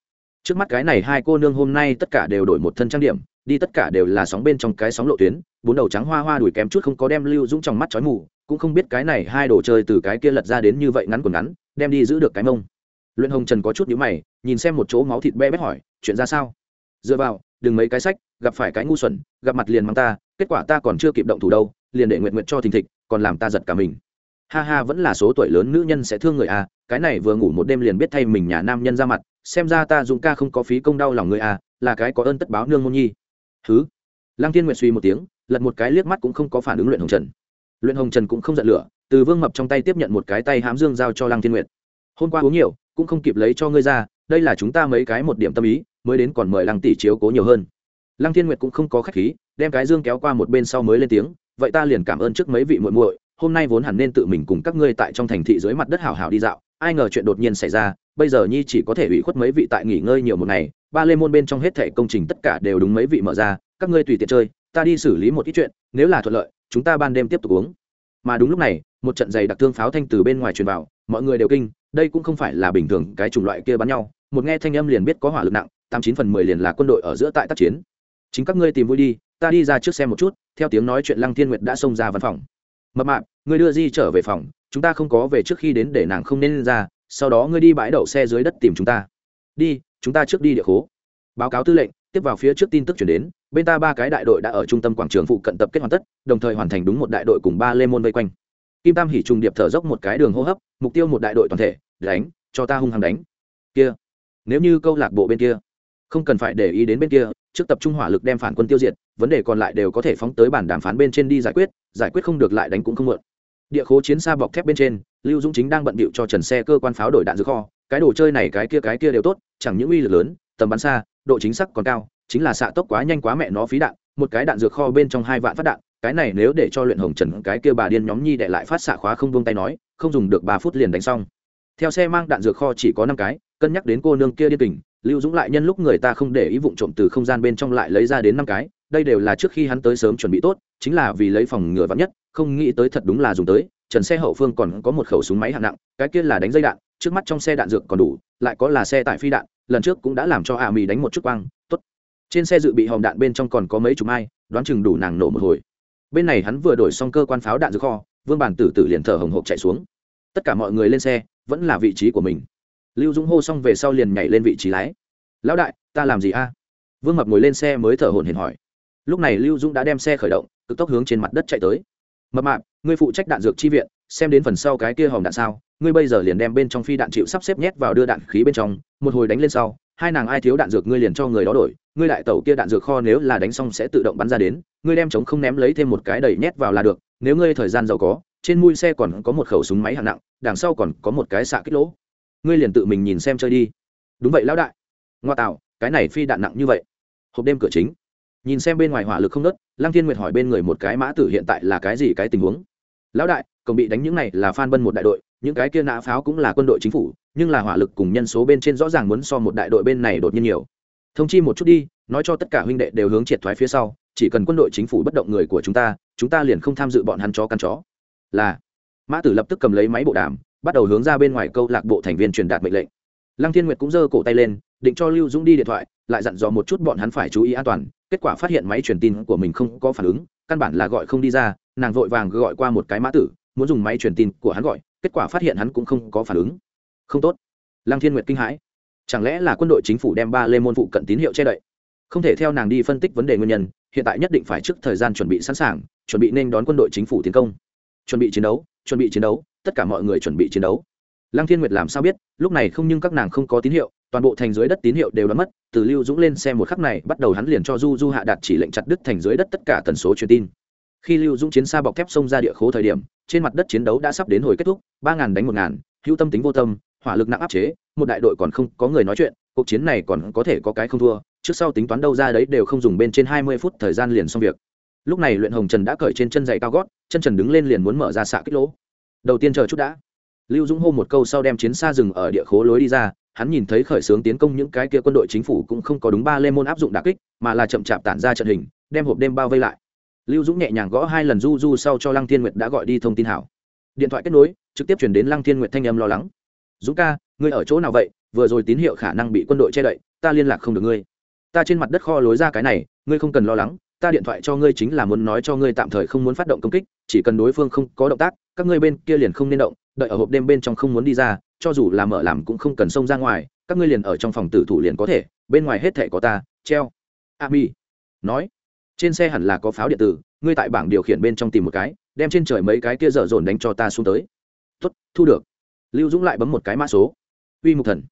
[SPEAKER 1] trước mắt cái này hai cô nương hôm nay tất cả đều đổi một thân trang điểm, đi tất cả đều là sóng bên trong cái sóng lộ tuyến, bốn đầu trắng hoa hoa đuổi kém chút không có đem lưu dũng trong mắt chói mù, cũng không biết cái này hai đồ chơi từ cái kia lật ra đến như vậy ngắn còn ngắn, đem đi giữ được cái mông. Luyện hồng trần có chút nhíu mày, nhìn xem một chỗ máu thịt be bét hỏi, chuyện ra sao? Dựa vào, đừng mấy cái sách, gặp phải cái ngu xuẩn, gặp mặt liền mang ta, kết quả ta còn chưa kịp động thủ đâu, liền để nguyện nguyện cho thình thịch, còn làm ta giật cả mình. Ha ha, vẫn là số tuổi lớn nữ nhân sẽ thương người à cái này vừa ngủ một đêm liền biết thay mình nhà nam nhân ra mặt xem ra ta dũng ca không có phí công đau lòng người à là cái có ơn tất báo nương môn nhi. Thứ lăng tiên nguyệt suy một tiếng, lật một cái liếc mắt cũng không có phản ứng luyện hồng trần. Luyện hồng trần cũng không giận lửa, từ vương mập trong tay tiếp nhận một cái tay hám dương giao cho lăng thiên nguyệt. Hôm qua uống nhiều, cũng không kịp lấy cho ngươi ra, đây là chúng ta mấy cái một điểm tâm ý, mới đến còn mời lăng tỷ chiếu cố nhiều hơn. Lăng thiên nguyệt cũng không có khách khí, đem cái dương kéo qua một bên sau mới lên tiếng, vậy ta liền cảm ơn trước mấy vị muội muội, hôm nay vốn hẳn nên tự mình cùng các ngươi tại trong thành thị dưới mặt đất hảo hảo đi dạo ai ngờ chuyện đột nhiên xảy ra, bây giờ nhi chỉ có thể ủy khuất mấy vị tại nghỉ ngơi nhiều một ngày, ba lê môn bên trong hết thẻ công trình tất cả đều đúng mấy vị mở ra, các ngươi tùy tiện chơi, ta đi xử lý một ít chuyện, nếu là thuận lợi, chúng ta ban đêm tiếp tục uống. Mà đúng lúc này, một trận giày đặc thương pháo thanh từ bên ngoài truyền vào, mọi người đều kinh, đây cũng không phải là bình thường cái chủng loại kia bắn nhau. Một nghe thanh âm liền biết có hỏa lực nặng, tám chín phần mười liền là quân đội ở giữa tại tác chiến. Chính các ngươi tìm vui đi, ta đi ra trước xem một chút, theo tiếng nói chuyện lăng thiên nguyệt đã xông ra văn phòng. Mập mạp, ngươi đưa di trở về phòng chúng ta không có về trước khi đến để nàng không nên ra, sau đó ngươi đi bãi đậu xe dưới đất tìm chúng ta. Đi, chúng ta trước đi địa khố. Báo cáo tư lệnh, tiếp vào phía trước tin tức chuyển đến, bên ta ba cái đại đội đã ở trung tâm quảng trường phụ cận tập kết hoàn tất, đồng thời hoàn thành đúng một đại đội cùng ba lê môn vây quanh. Kim tam hỉ trùng điệp thở dốc một cái đường hô hấp, mục tiêu một đại đội toàn thể, đánh, cho ta hung hăng đánh. Kia, nếu như câu lạc bộ bên kia không cần phải để ý đến bên kia, trước tập trung hỏa lực đem phản quân tiêu diệt, vấn đề còn lại đều có thể phóng tới bản đàm phán bên trên đi giải quyết giải quyết không được lại đánh cũng không mượn địa khố chiến xa bọc thép bên trên, lưu dũng chính đang bận bịu cho trần xe cơ quan pháo đổi đạn dưới kho, cái đồ chơi này, cái kia cái kia đều tốt, chẳng những uy lực lớn, tầm bắn xa, độ chính xác còn cao, chính là xạ tốc quá nhanh quá mẹ nó phí đạn, một cái đạn dược kho bên trong hai vạn phát đạn, cái này nếu để cho luyện hồng trần, cái kia bà điên nhóm nhi đệ lại phát xạ khóa không buông tay nói, không dùng được ba phút liền đánh xong. Theo xe mang đạn dược kho chỉ có năm cái, cân nhắc đến cô nương kia điên tình, lưu dũng lại nhân lúc người ta không để ý vụng trộm từ không gian bên trong lại lấy ra đến năm cái, đây đều là trước khi hắn tới sớm chuẩn bị tốt, chính là vì lấy phòng ngừa vắn nhất không nghĩ tới thật đúng là dùng tới, trần xe hậu phương còn có một khẩu súng máy hạng nặng, cái kia là đánh dây đạn, trước mắt trong xe đạn dược còn đủ, lại có là xe tải phi đạn, lần trước cũng đã làm cho hạ mì đánh một chút quang, tốt. Trên xe dự bị hòm đạn bên trong còn có mấy chục mai, đoán chừng đủ nàng nổ một hồi. Bên này hắn vừa đổi xong cơ quan pháo đạn dược kho, vương bản tử tử liền thở hồng hộc chạy xuống. Tất cả mọi người lên xe, vẫn là vị trí của mình. Lưu dũng hô xong về sau liền nhảy lên vị trí lái. Lão đại, ta làm gì a? Vương mập ngồi lên xe mới thở hồn hển hỏi. Lúc này lưu dũng đã đem xe khởi động, cực tốc hướng trên mặt đất chạy tới mập mạp, ngươi phụ trách đạn dược chi viện, xem đến phần sau cái kia hòm đạn sao. Ngươi bây giờ liền đem bên trong phi đạn chịu sắp xếp nhét vào đưa đạn khí bên trong, một hồi đánh lên sau, hai nàng ai thiếu đạn dược ngươi liền cho người đó đổi. Ngươi đại tẩu kia đạn dược kho nếu là đánh xong sẽ tự động bắn ra đến, ngươi đem chống không ném lấy thêm một cái đầy nhét vào là được. Nếu ngươi thời gian giàu có, trên mui xe còn có một khẩu súng máy hạng nặng, đằng sau còn có một cái xạ kích lỗ. Ngươi liền tự mình nhìn xem chơi đi. Đúng vậy, lão đại. Ngoa tạo, cái này phi đạn nặng như vậy. Hộp đêm cửa chính nhìn xem bên ngoài hỏa lực không nớt, lăng thiên nguyệt hỏi bên người một cái mã tử hiện tại là cái gì cái tình huống. Lão đại, cổng bị đánh những này là phan bân một đại đội, những cái kia nã pháo cũng là quân đội chính phủ, nhưng là hỏa lực cùng nhân số bên trên rõ ràng muốn so một đại đội bên này đột nhiên nhiều. Thông chi một chút đi, nói cho tất cả huynh đệ đều hướng triệt thoái phía sau, chỉ cần quân đội chính phủ bất động người của chúng ta chúng ta liền không tham dự bọn hắn chó căn chó. Là, mã tử lập tức cầm lấy máy bộ đàm, bắt đầu hướng ra bên ngoài câu lạc bộ thành viên truyền đạt mệnh lệnh. Lăng thiên nguyệt cũng giơ cổ tay lên, định cho lưu dũng đi điện thoại, lại dặn dò một chút bọn hắn phải chú ý an toàn kết quả phát hiện máy truyền tin của mình không có phản ứng, căn bản là gọi không đi ra, nàng vội vàng gọi qua một cái mã tử, muốn dùng máy truyền tin của hắn gọi, kết quả phát hiện hắn cũng không có phản ứng. Không tốt. Lăng thiên nguyệt kinh hãi. Chẳng lẽ là quân đội chính phủ đem ba lê môn phụ cận tín hiệu che đậy? Không thể theo nàng đi phân tích vấn đề nguyên nhân, hiện tại nhất định phải trước thời gian chuẩn bị sẵn sàng, chuẩn bị nên đón quân đội chính phủ tiến công. Chuẩn bị chiến đấu, chuẩn bị chiến đấu, tất cả mọi người chuẩn bị chiến đấu. Lăng thiên nguyệt làm sao biết, lúc này không nhưng các nàng không có tín hiệu toàn bộ thành dưới đất tín hiệu đều đã mất, từ lưu dũng lên xe một khắc này, bắt đầu hắn liền cho du du hạ đạt chỉ lệnh chặt đứt thành dưới đất tất cả tần số truyền tin. Khi lưu dũng chiến xa bọc thép xông ra địa khố thời điểm, trên mặt đất chiến đấu đã sắp đến hồi kết thúc, ba ngàn đánh một ngàn, hữu tâm tính vô tâm, hỏa lực nặng áp chế, một đại đội còn không có người nói chuyện, cuộc chiến này còn có thể có cái không thua, trước sau tính toán đâu ra đấy đều không dùng bên trên hai mươi phút thời gian liền xong việc. Lúc này luyện hồng trần đã cởi trên chân giày cao gót, chân trần đứng lên liền muốn mở ra xạ kích lỗ. Đầu tiên chờ chút đã. Lưu dũng hô một câu sau đem chiến xa rừng ở địa khố lối đi ra hắn nhìn thấy khởi xướng tiến công những cái kia quân đội chính phủ cũng không có đúng ba lê môn áp dụng đà kích, mà là chậm chạp tản ra trận hình, đem hộp đêm bao vây lại. Lưu dũng nhẹ nhàng gõ hai lần du du sau cho lăng thiên nguyệt đã gọi đi thông tin hảo. Điện thoại kết nối, trực tiếp chuyển đến lăng thiên nguyệt thanh âm lo lắng. Dũng ca, ngươi ở chỗ nào vậy? Vừa rồi tín hiệu khả năng bị quân đội che đậy, ta liên lạc không được ngươi. Ta trên mặt đất kho lối ra cái này, ngươi không cần lo lắng, ta điện thoại cho ngươi chính là muốn nói cho ngươi tạm thời không muốn phát động công kích, chỉ cần đối phương không có động tác, các ngươi bên kia liền không nên động, đợi ở hộp đêm bên trong không muốn đi ra cho dù là mở làm cũng không cần xông ra ngoài, các ngươi liền ở trong phòng tử thủ liền có thể, bên ngoài hết thể có ta, treo. A mi nói, trên xe hẳn là có pháo điện tử, ngươi tại bảng điều khiển bên trong tìm một cái, đem trên trời mấy cái kia dở dồn đánh cho ta xuống tới. Tuất thu được. Lưu dũng lại bấm một cái mã số. Uy mục thần,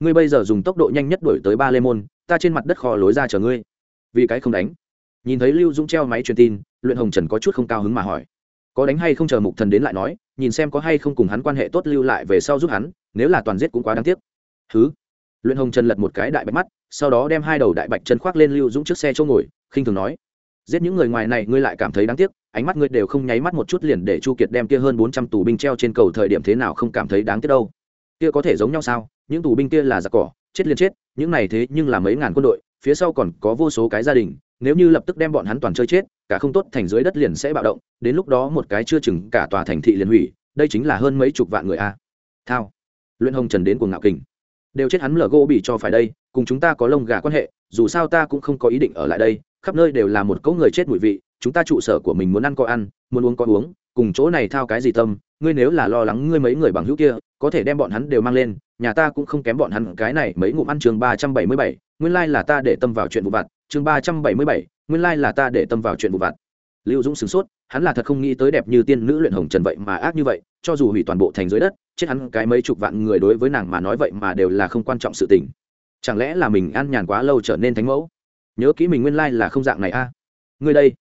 [SPEAKER 1] ngươi bây giờ dùng tốc độ nhanh nhất đổi tới ba lê môn, ta trên mặt đất kho lối ra chờ ngươi. Vì cái không đánh. Nhìn thấy lưu dũng treo máy truyền tin, luyện hồng trần có chút không cao hứng mà hỏi có đánh hay không chờ mục thần đến lại nói, nhìn xem có hay không cùng hắn quan hệ tốt lưu lại về sau giúp hắn, nếu là toàn giết cũng quá đáng tiếc. Thứ luyện hồng trần lật một cái đại bạch mắt, sau đó đem hai đầu đại bạch chân khoác lên lưu dũng trước xe chỗ ngồi, khinh thường nói, giết những người ngoài này, ngươi lại cảm thấy đáng tiếc, ánh mắt ngươi đều không nháy mắt một chút liền để chu kiệt đem kia hơn bốn trăm tù binh treo trên cầu thời điểm thế nào không cảm thấy đáng tiếc đâu. Kia có thể giống nhau sao? Những tù binh kia là giặc cỏ, chết liền chết, những này thế nhưng là mấy ngàn quân đội, phía sau còn có vô số cái gia đình, nếu như lập tức đem bọn hắn toàn chơi chết cả không tốt thành dưới đất liền sẽ bạo động, đến lúc đó một cái chưa chừng cả tòa thành thị liền hủy, đây chính là hơn mấy chục vạn người a. Thao. Luyện hồng trần đến cuồng ngạo kình. Đều chết hắn lở gỗ bị cho phải đây, cùng chúng ta có lông gà quan hệ, dù sao ta cũng không có ý định ở lại đây, khắp nơi đều là một cỗ người chết mùi vị, chúng ta trụ sở của mình muốn ăn có ăn, muốn uống có uống, cùng chỗ này thao cái gì tâm, ngươi nếu là lo lắng ngươi mấy người bằng hữu kia, có thể đem bọn hắn đều mang lên, nhà ta cũng không kém bọn hắn cái này mấy ngụm ăn chương ba trăm bảy mươi bảy, nguyên lai là ta để tâm vào chuyện vụ vặt chương ba trăm bảy mươi bảy, nguyên lai là ta để tâm vào chuyện vụ vặt. Lưu dũng sửng sốt, hắn là thật không nghĩ tới đẹp như tiên nữ luyện hồng trần vậy mà ác như vậy, cho dù hủy toàn bộ thành dưới đất, chết hắn cái mấy chục vạn người đối với nàng mà nói vậy mà đều là không quan trọng sự tình. Chẳng lẽ là mình ăn nhàn quá lâu trở nên thánh mẫu? Nhớ kỹ mình nguyên lai là không dạng này a. À? ngươi đây.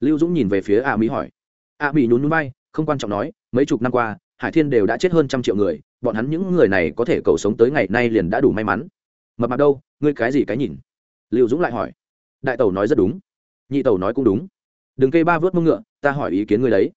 [SPEAKER 1] Lưu dũng nhìn về phía a mỹ hỏi. A mỹ nhún núi bay không quan trọng nói, mấy chục năm qua, hải thiên đều đã chết hơn trăm triệu người, bọn hắn những người này có thể cầu sống tới ngày nay liền đã đủ may mắn. Mập mặt đâu, ngươi cái gì cái nhìn? Lưu dũng lại hỏi đại tẩu nói rất đúng, nhị tẩu nói cũng đúng. Đừng kê ba vớt mông ngựa, ta hỏi ý kiến ngươi đấy.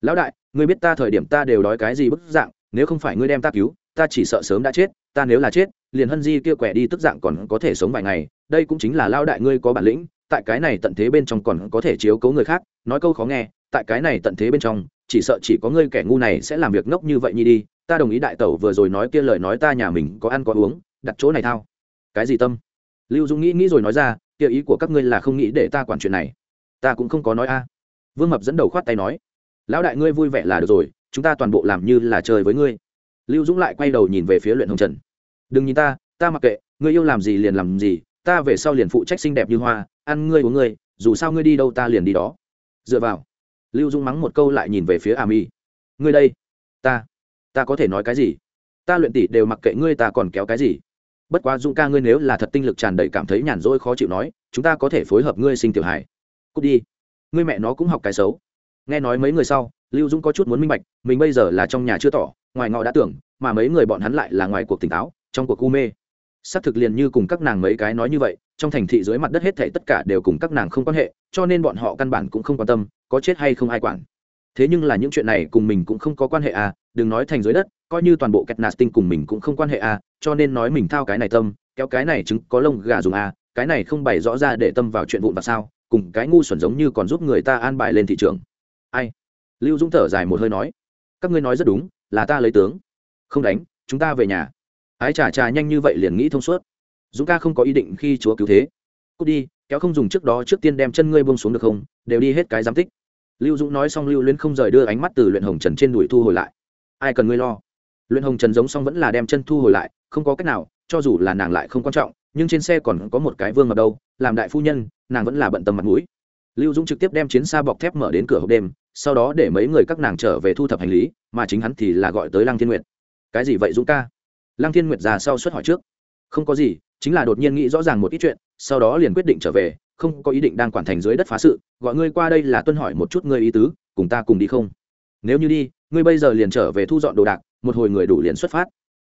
[SPEAKER 1] Lão đại ngươi biết ta thời điểm ta đều đói cái gì bức dạng, nếu không phải ngươi đem ta cứu, ta chỉ sợ sớm đã chết, ta nếu là chết, liền hân di kia quẻ đi tức dạng còn có thể sống vài ngày, đây cũng chính là lao đại ngươi có bản lĩnh, tại cái này tận thế bên trong còn có thể chiếu cố người khác, nói câu khó nghe, tại cái này tận thế bên trong, chỉ sợ chỉ có ngươi kẻ ngu này sẽ làm việc ngốc như vậy nhi đi, ta đồng ý đại tẩu vừa rồi nói kia lời nói ta nhà mình có ăn có uống, đặt chỗ này thao. Cái gì tâm? Lưu dung nghĩ nghĩ rồi nói ra kia ý của các ngươi là không nghĩ để ta quản chuyện này. Ta cũng không có nói a. À. Vương mập dẫn đầu khoát tay nói, lão đại ngươi vui vẻ là được rồi, chúng ta toàn bộ làm như là chơi với ngươi. Lưu dũng lại quay đầu nhìn về phía luyện hồng trần. Đừng nhìn ta ta mặc kệ, ngươi yêu làm gì liền làm gì, ta về sau liền phụ trách xinh đẹp như hoa, ăn ngươi uống ngươi, dù sao ngươi đi đâu ta liền đi đó. Dựa vào, lưu dũng mắng một câu lại nhìn về phía a mi ngươi đây, ta ta có thể nói cái gì? Ta luyện tỷ đều mặc kệ ngươi ta còn kéo cái gì? Bất quá dũng ca ngươi nếu là thật tinh lực tràn đầy cảm thấy nhàn rỗi khó chịu nói, chúng ta có thể phối hợp ngươi sinh tiểu hải cút đi. Ngươi mẹ nó cũng học cái xấu. Nghe nói mấy người sau, lưu dũng có chút muốn minh bạch, mình bây giờ là trong nhà chưa tỏ, ngoài ngọ đã tưởng, mà mấy người bọn hắn lại là ngoài cuộc tỉnh táo, trong cuộc u mê. Xác thực liền như cùng các nàng mấy cái nói như vậy, trong thành thị dưới mặt đất hết thảy tất cả đều cùng các nàng không quan hệ, cho nên bọn họ căn bản cũng không quan tâm, có chết hay không ai quản. Thế nhưng là những chuyện này cùng mình cũng không có quan hệ à đừng nói thành dưới đất coi như toàn bộ kẹt nạt tinh cùng mình cũng không quan hệ à cho nên nói mình thao cái này tâm, kéo cái này chứng có lông gà dùng à cái này không bày rõ ra để tâm vào chuyện vụn và sao, cùng cái ngu xuẩn giống như còn giúp người ta an bài lên thị trường. Ai? Lưu dũng thở dài một hơi nói. Các ngươi nói rất đúng, là ta lấy tướng. Không đánh, chúng ta về nhà. Ái trà trà nhanh như vậy liền nghĩ thông suốt. Dũng ca không có ý định khi chúa cứu thế. Cút đi, kéo không dùng trước đó trước tiên đem chân ngươi bông xuống được không? Đều đi hết cái giám tích. Lưu dũng nói xong lưu luyến không rời đưa ánh mắt từ luyện hồng trần trên đùi thu hồi lại. Ai cần ngươi lo? Luyện hồng trần giống xong vẫn là đem chân thu hồi lại, không có cách nào, cho dù là nàng lại không quan trọng, nhưng trên xe còn có một cái vương mập đâu, làm đại phu nhân, nàng vẫn là bận tâm mặt mũi. Lưu dũng trực tiếp đem chiến xa bọc thép mở đến cửa hộp đêm, sau đó để mấy người các nàng trở về thu thập hành lý, mà chính hắn thì là gọi tới lăng thiên nguyệt. Cái gì vậy dũng ca? Lăng thiên nguyệt già sau suất hỏi trước. Không có gì, chính là đột nhiên nghĩ rõ ràng một ít chuyện, sau đó liền quyết định trở về, không có ý định đang quản thành dưới đất phá sự, gọi ngươi qua đây là tuân hỏi một chút ngươi ý tứ, cùng ta cùng đi không? Nếu như đi ngươi bây giờ liền trở về thu dọn đồ đạc, một hồi người đủ liền xuất phát.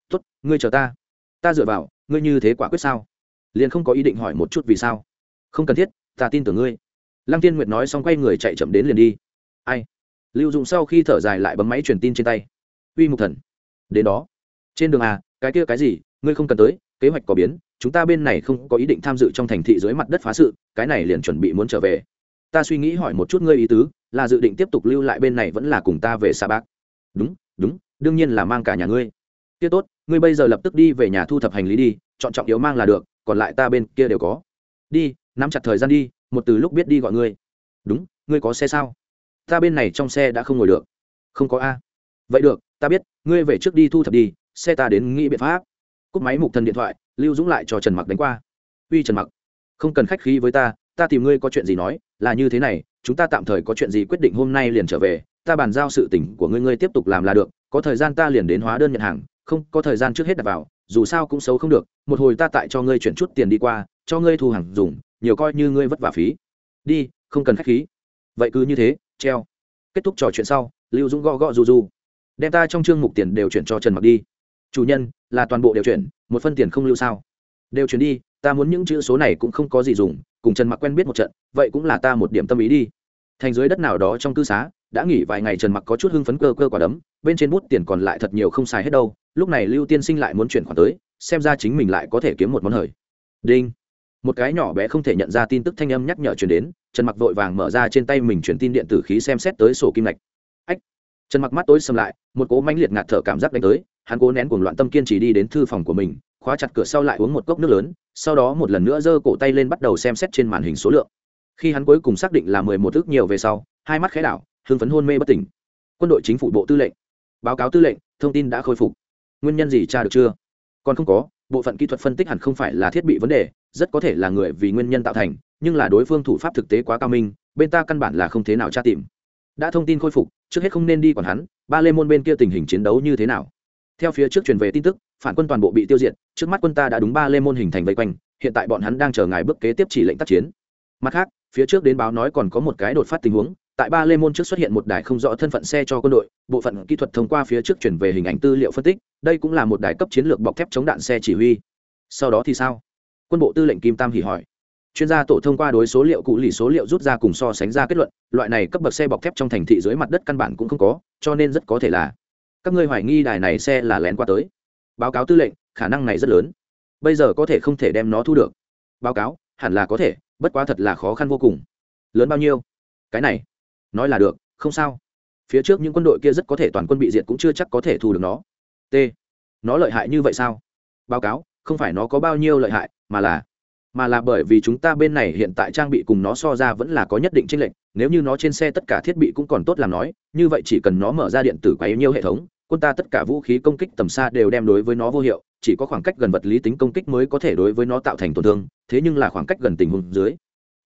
[SPEAKER 1] Tốt, ngươi chờ ta. Ta dựa vào, ngươi như thế quả quyết sao? Liền không có ý định hỏi một chút vì sao. Không cần thiết, ta tin tưởng ngươi. Lăng tiên nguyệt nói xong quay người chạy chậm đến liền đi. Ai? Lưu dụng sau khi thở dài lại bấm máy truyền tin trên tay. Uy mục thần. Đến đó. Trên đường à cái kia cái gì? Ngươi không cần tới, kế hoạch có biến. Chúng ta bên này không có ý định tham dự trong thành thị dưới mặt đất phá sự, cái này liền chuẩn bị muốn trở về ta suy nghĩ hỏi một chút ngươi ý tứ, là dự định tiếp tục lưu lại bên này vẫn là cùng ta về xa bác. Đúng đúng, đương nhiên là mang cả nhà ngươi. Kia tốt, ngươi bây giờ lập tức đi về nhà thu thập hành lý đi, chọn trọng yếu mang là được, còn lại ta bên kia đều có. Đi, nắm chặt thời gian đi, một từ lúc biết đi gọi ngươi. Đúng, ngươi có xe sao? Ta bên này trong xe đã không ngồi được. Không có a. Vậy được, ta biết, ngươi về trước đi thu thập đi, xe ta đến nghĩ biện pháp. Cúp máy mục thân điện thoại, lưu dũng lại cho trần mặc đánh qua. Uy trần mặc, không cần khách khí với ta ta tìm ngươi có chuyện gì nói, là như thế này, chúng ta tạm thời có chuyện gì quyết định hôm nay liền trở về, ta bàn giao sự tỉnh của ngươi ngươi tiếp tục làm là được, có thời gian ta liền đến hóa đơn nhận hàng, không, có thời gian trước hết đặt vào, dù sao cũng xấu không được, một hồi ta tại cho ngươi chuyển chút tiền đi qua, cho ngươi thu hàng dùng, nhiều coi như ngươi vất vả phí. Đi, không cần khách khí. Vậy cứ như thế, treo. Kết thúc trò chuyện sau, lưu dũng gõ gõ du du đem ta trong chương mục tiền đều chuyển cho trần mặc đi. Chủ nhân, là toàn bộ đều chuyển, một phân tiền không lưu sao đều chuyển đi, ta muốn những chữ số này cũng không có gì dùng, cùng trần mặc quen biết một trận, vậy cũng là ta một điểm tâm ý đi. Thành dưới đất nào đó trong cư xá, đã nghỉ vài ngày trần mặc có chút hưng phấn cơ cơ quả đấm, bên trên bút tiền còn lại thật nhiều không xài hết đâu, lúc này lưu tiên sinh lại muốn chuyển khoản tới, xem ra chính mình lại có thể kiếm một món hời. Đinh. Một cái nhỏ bé không thể nhận ra tin tức thanh âm nhắc nhở chuyển đến, trần mặc vội vàng mở ra trên tay mình chuyển tin điện tử khí xem xét tới sổ kim lạch ách. Trần mặc mắt tối sầm lại, một cố mãnh liệt ngạt thở cảm giác đánh tới, hắn cố nén cuồng loạn tâm kiên trì đi đến thư phòng của mình khóa chặt cửa sau lại uống một cốc nước lớn, sau đó một lần nữa giơ cổ tay lên bắt đầu xem xét trên màn hình số lượng. Khi hắn cuối cùng xác định là mười một ước nhiều về sau, hai mắt khẽ đảo, hưng phấn hôn mê bất tỉnh. Quân đội chính phủ bộ tư lệnh, báo cáo tư lệnh, thông tin đã khôi phục. Nguyên nhân gì tra được chưa? Còn không có, bộ phận kỹ thuật phân tích hẳn không phải là thiết bị vấn đề, rất có thể là người vì nguyên nhân tạo thành, nhưng là đối phương thủ pháp thực tế quá cao minh, bên ta căn bản là không thế nào tra tìm. Đã thông tin khôi phục, trước hết không nên đi còn hắn, ba lê môn bên kia tình hình chiến đấu như thế nào. Theo phía trước truyền về tin tức phản quân toàn bộ bị tiêu diệt, trước mắt quân ta đã đúng ba lê môn hình thành vây quanh, hiện tại bọn hắn đang chờ ngài bước kế tiếp chỉ lệnh tác chiến. Mặt khác, phía trước đến báo nói còn có một cái đột phát tình huống, tại ba lê môn trước xuất hiện một đài không rõ thân phận xe cho quân đội, bộ phận kỹ thuật thông qua phía trước chuyển về hình ảnh tư liệu phân tích, đây cũng là một đài cấp chiến lược bọc thép chống đạn xe chỉ huy. Sau đó thì sao? Quân bộ tư lệnh kim tam hỉ hỏi. Chuyên gia tổ thông qua đối số liệu cụ lì số liệu rút ra cùng so sánh ra kết luận, loại này cấp bậc xe bọc thép trong thành thị dưới mặt đất căn bản cũng không có, cho nên rất có thể là. Các ngươi hoài nghi đài này xe là lén qua tới báo cáo tư lệnh, khả năng này rất lớn. Bây giờ có thể không thể đem nó thu được. Báo cáo, hẳn là có thể, bất quá thật là khó khăn vô cùng. Lớn bao nhiêu? Cái này, nói là được, không sao. Phía trước những quân đội kia rất có thể toàn quân bị diệt cũng chưa chắc có thể thu được nó. T, nó lợi hại như vậy sao? Báo cáo, không phải nó có bao nhiêu lợi hại, mà là mà là bởi vì chúng ta bên này hiện tại trang bị cùng nó so ra vẫn là có nhất định tranh lệch, nếu như nó trên xe tất cả thiết bị cũng còn tốt làm nói, như vậy chỉ cần nó mở ra điện tử quá yếu nhiều hệ thống quân ta tất cả vũ khí công kích tầm xa đều đem đối với nó vô hiệu, chỉ có khoảng cách gần vật lý tính công kích mới có thể đối với nó tạo thành tổn thương, thế nhưng là khoảng cách gần tình huống dưới.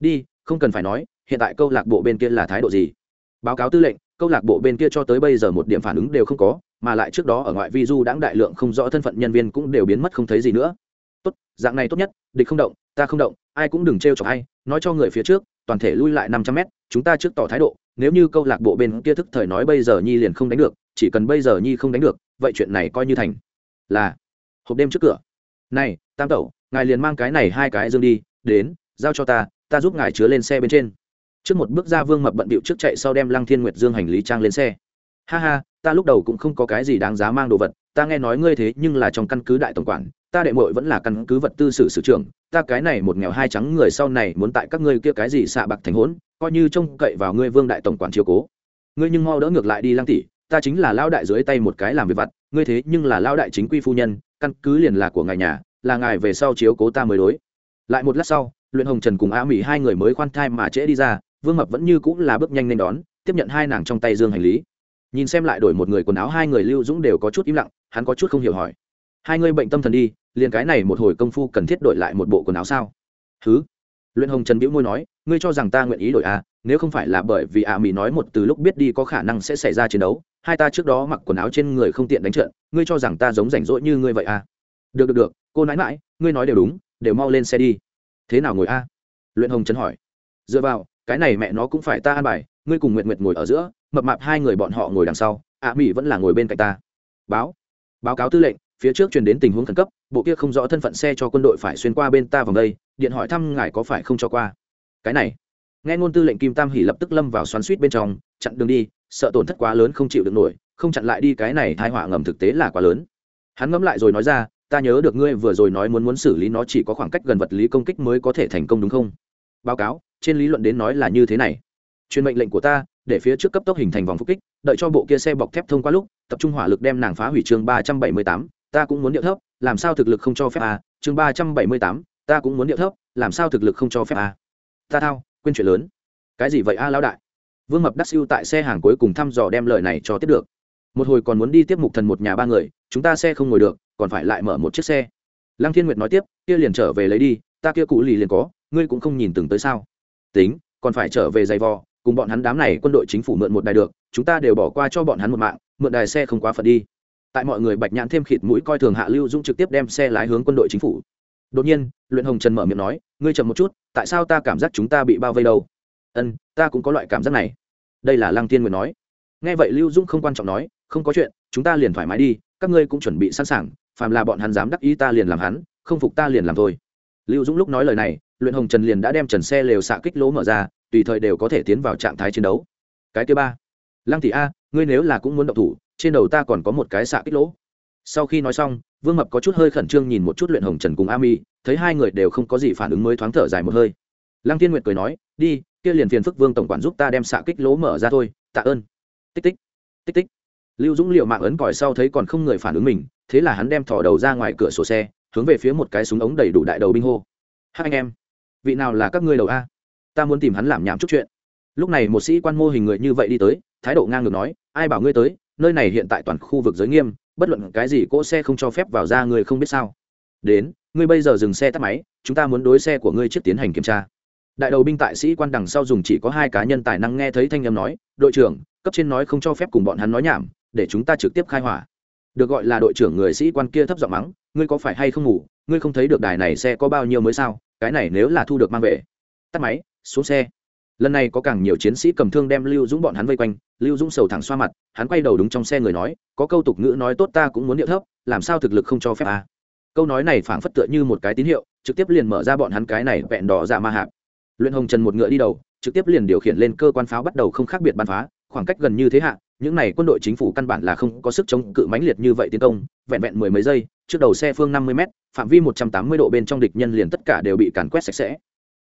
[SPEAKER 1] Đi, không cần phải nói, hiện tại câu lạc bộ bên kia là thái độ gì? Báo cáo tư lệnh, câu lạc bộ bên kia cho tới bây giờ một điểm phản ứng đều không có, mà lại trước đó ở ngoại vi du đãng đại lượng không rõ thân phận nhân viên cũng đều biến mất không thấy gì nữa. Tốt, dạng này tốt nhất, địch không động, ta không động, ai cũng đừng t r e o chọc ai, nói cho người phía trước, toàn thể lui lại năm trăm mét, chúng ta trước tỏ thái độ, nếu như câu lạc bộ bên kia thức thời nói bây giờ nhi liền không đánh được chỉ cần bây giờ nhi không đánh được, vậy chuyện này coi như thành. Là, hộp đêm trước cửa. Này, tam tẩu, ngài liền mang cái này hai cái dương đi, đến, giao cho ta ta giúp ngài chứa lên xe bên trên. Trước một bước ra vương mập bận bịu trước chạy sau đem lăng thiên nguyệt dương hành lý trang lên xe. Ha ha, ta lúc đầu cũng không có cái gì đáng giá mang đồ vật, ta nghe nói ngươi thế nhưng là trong căn cứ đại tổng quản, ta đệ mội vẫn là căn cứ vật tư sử sử trưởng, ta cái này một nghèo hai trắng người sau này muốn tại các ngươi kia cái gì xạ bạc thành hỗn, coi như trông cậy vào ngươi vương đại tổng quản chiều cố. Ngươi nhưng mau đỡ ngược lại đi, lăng tỷ ta chính là lao đại dưới tay một cái làm việc vặt, ngươi thế nhưng là lao đại chính quy phu nhân, căn cứ liền là của ngài nhà, là ngài về sau chiếu cố ta mới đối. Lại một lát sau, luyện hồng trần cùng a mỹ hai người mới khoan thai mà trễ đi ra, vương mập vẫn như cũng là bước nhanh nên đón, tiếp nhận hai nàng trong tay dương hành lý. Nhìn xem lại đổi một người quần áo hai người lưu dũng đều có chút im lặng, hắn có chút không hiểu hỏi. Hai ngươi bệnh tâm thần đi, liền cái này một hồi công phu cần thiết đổi lại một bộ quần áo sao? Thứ luyện hồng trần bĩu môi nói, ngươi cho rằng ta nguyện ý đổi à nếu không phải là bởi vì ạ mỹ nói một từ lúc biết đi có khả năng sẽ xảy ra chiến đấu hai ta trước đó mặc quần áo trên người không tiện đánh trận, ngươi cho rằng ta giống rảnh rỗi như ngươi vậy à? Được được được, cô nãi mãi ngươi nói đều đúng, đều mau lên xe đi. Thế nào ngồi a? Luyện hồng trấn hỏi. Dựa vào, cái này mẹ nó cũng phải ta an bài, ngươi cùng Nguyệt nguyệt ngồi ở giữa, mập mạp hai người bọn họ ngồi đằng sau, ạ mỹ vẫn là ngồi bên cạnh ta. Báo báo cáo tư lệnh, phía trước truyền đến tình huống khẩn cấp, bộ kia không rõ thân phận xe cho quân đội phải xuyên qua bên ta vòng đây, điện hỏi thăm ngài có phải không cho qua. Cái này, nghe ngôn tư lệnh kim tam hỉ lập tức lâm vào xoắn suýt bên trong, chặn đường đi sợ tổn thất quá lớn không chịu được nổi, không chặn lại đi cái này thai họa ngầm thực tế là quá lớn. Hắn ngẫm lại rồi nói ra, ta nhớ được ngươi vừa rồi nói muốn muốn xử lý nó chỉ có khoảng cách gần vật lý công kích mới có thể thành công đúng không? Báo cáo, trên lý luận đến nói là như thế này. Truyền mệnh lệnh của ta, để phía trước cấp tốc hình thành vòng phục kích, đợi cho bộ kia xe bọc thép thông qua lúc, tập trung hỏa lực đem nàng phá hủy chương ba trăm bảy mươi tám, ta cũng muốn điệu thấp, làm sao thực lực không cho phép a à? chương ba trăm bảy mươi tám, ta cũng muốn điệu thấp, làm sao thực lực không cho phép a à? ta thao, quên chuyện lớn. Cái gì vậy a, lão đại? Vương mập đắc siêu tại xe hàng cuối cùng thăm dò đem lời này cho tiếp được. Một hồi còn muốn đi tiếp mục thần một nhà ba người, chúng ta xe không ngồi được, còn phải lại mở một chiếc xe. Lăng thiên nguyệt nói tiếp, kia liền trở về lấy đi, ta kia cụ lì liền có, ngươi cũng không nhìn từng tới sao. Tính, còn phải trở về giày vò, cùng bọn hắn đám này quân đội chính phủ mượn một đài được, chúng ta đều bỏ qua cho bọn hắn một mạng, mượn đài xe không quá phận đi. Tại mọi người bạch nhãn thêm khịt mũi coi thường hạ lưu dũng trực tiếp đem xe lái hướng quân đội chính phủ. Đột nhiên, luyện hồng trần mở miệng nói, ngươi chậm một chút, tại sao ta cảm giác chúng ta bị bao vây đâu? Ân, ta cũng có loại cảm giác này. Đây là lăng tiên nguyệt nói. Nghe vậy lưu dũng không quan trọng nói, không có chuyện, chúng ta liền thoải mái đi, các ngươi cũng chuẩn bị sẵn sàng, phàm là bọn hắn dám đắc ý ta liền làm hắn, không phục ta liền làm thôi. Lưu dũng lúc nói lời này, luyện hồng trần liền đã đem trần xe lều xạ kích lỗ mở ra, tùy thời đều có thể tiến vào trạng thái chiến đấu. Cái thứ ba. Lăng thị a, ngươi nếu là cũng muốn động thủ, trên đầu ta còn có một cái xạ kích lỗ. Sau khi nói xong, vương mập có chút hơi khẩn trương nhìn một chút luyện hồng trần cùng a mi, thấy hai người đều không có gì phản ứng mới thoáng thở dài một hơi. Lăng tiên nguyệt cười nói, đi kia liền phiền phức vương tổng quản giúp ta đem xạ kích lỗ mở ra thôi, tạ ơn. Tích tích tích tích. Lưu dũng liệu mạng ấn còi sau thấy còn không người phản ứng mình, thế là hắn đem thỏ đầu ra ngoài cửa sổ xe, hướng về phía một cái súng ống đầy đủ đại đầu binh hô. Hai anh em, vị nào là các ngươi đầu a? Ta muốn tìm hắn làm nhảm chút chuyện. Lúc này một sĩ quan mô hình người như vậy đi tới, thái độ ngang ngược nói, ai bảo ngươi tới? Nơi này hiện tại toàn khu vực giới nghiêm, bất luận cái gì cỗ xe không cho phép vào ra người không biết sao. Đến, ngươi bây giờ dừng xe tắt máy, chúng ta muốn đối xe của ngươi trước tiến hành kiểm tra đại đầu binh tại sĩ quan đằng sau dùng chỉ có hai cá nhân tài năng nghe thấy thanh âm nói, đội trưởng, cấp trên nói không cho phép cùng bọn hắn nói nhảm, để chúng ta trực tiếp khai hỏa. Được gọi là đội trưởng người sĩ quan kia thấp giọng mắng, ngươi có phải hay không ngủ? Ngươi không thấy được đài này xe có bao nhiêu mới sao? Cái này nếu là thu được mang về. Tắt máy, xuống xe. Lần này có càng nhiều chiến sĩ cầm thương đem lưu dũng bọn hắn vây quanh, lưu dũng sầu thẳng xoa mặt, hắn quay đầu đúng trong xe người nói, có câu tục ngữ nói tốt ta cũng muốn điệu thấp, làm sao thực lực không cho phép à. câu nói này phảng phất tựa như một cái tín hiệu, trực tiếp liền mở ra bọn hắn cái này vẹn đỏ dạ ma hạp luyện hồng trần một ngựa đi đầu, trực tiếp liền điều khiển lên cơ quan pháo bắt đầu không khác biệt bắn phá, khoảng cách gần như thế hạ, những này quân đội chính phủ căn bản là không có sức chống cự mãnh liệt như vậy tiến công, vẹn vẹn mười mấy giây, trước đầu xe phương năm mươi m phạm vi một trăm tám mươi độ bên trong địch nhân liền tất cả đều bị càn quét sạch sẽ.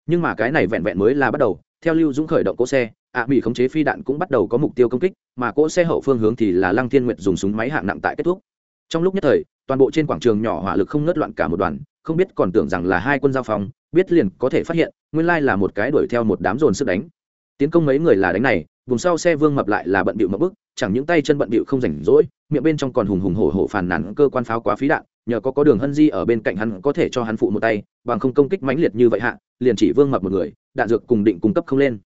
[SPEAKER 1] Nhưng mà cái này vẹn vẹn mới là bắt đầu, theo lưu dũng khởi động cỗ xe, ạ bị khống chế phi đạn cũng bắt đầu có mục tiêu công kích, mà cỗ xe hậu phương hướng thì là lăng thiên nguyệt dùng súng máy hạng nặng tại kết thúc. Trong lúc nhất thời, toàn bộ trên quảng trường nhỏ hỏa lực không ngớt loạn cả một đoàn không biết còn tưởng rằng là hai quân giao phòng biết liền có thể phát hiện, nguyên lai là một cái đuổi theo một đám dồn sức đánh. Tiến công mấy người là đánh này, vùng sau xe vương mập lại là bận bịu mập bức, chẳng những tay chân bận bịu không rảnh rỗi, miệng bên trong còn hùng hùng hổ hổ phàn nàn cơ quan pháo quá phí đạn, nhờ có có đường hân di ở bên cạnh hắn có thể cho hắn phụ một tay, bằng không công kích mãnh liệt như vậy hạ, liền chỉ vương mập một người, đạn dược cùng định cung cấp không lên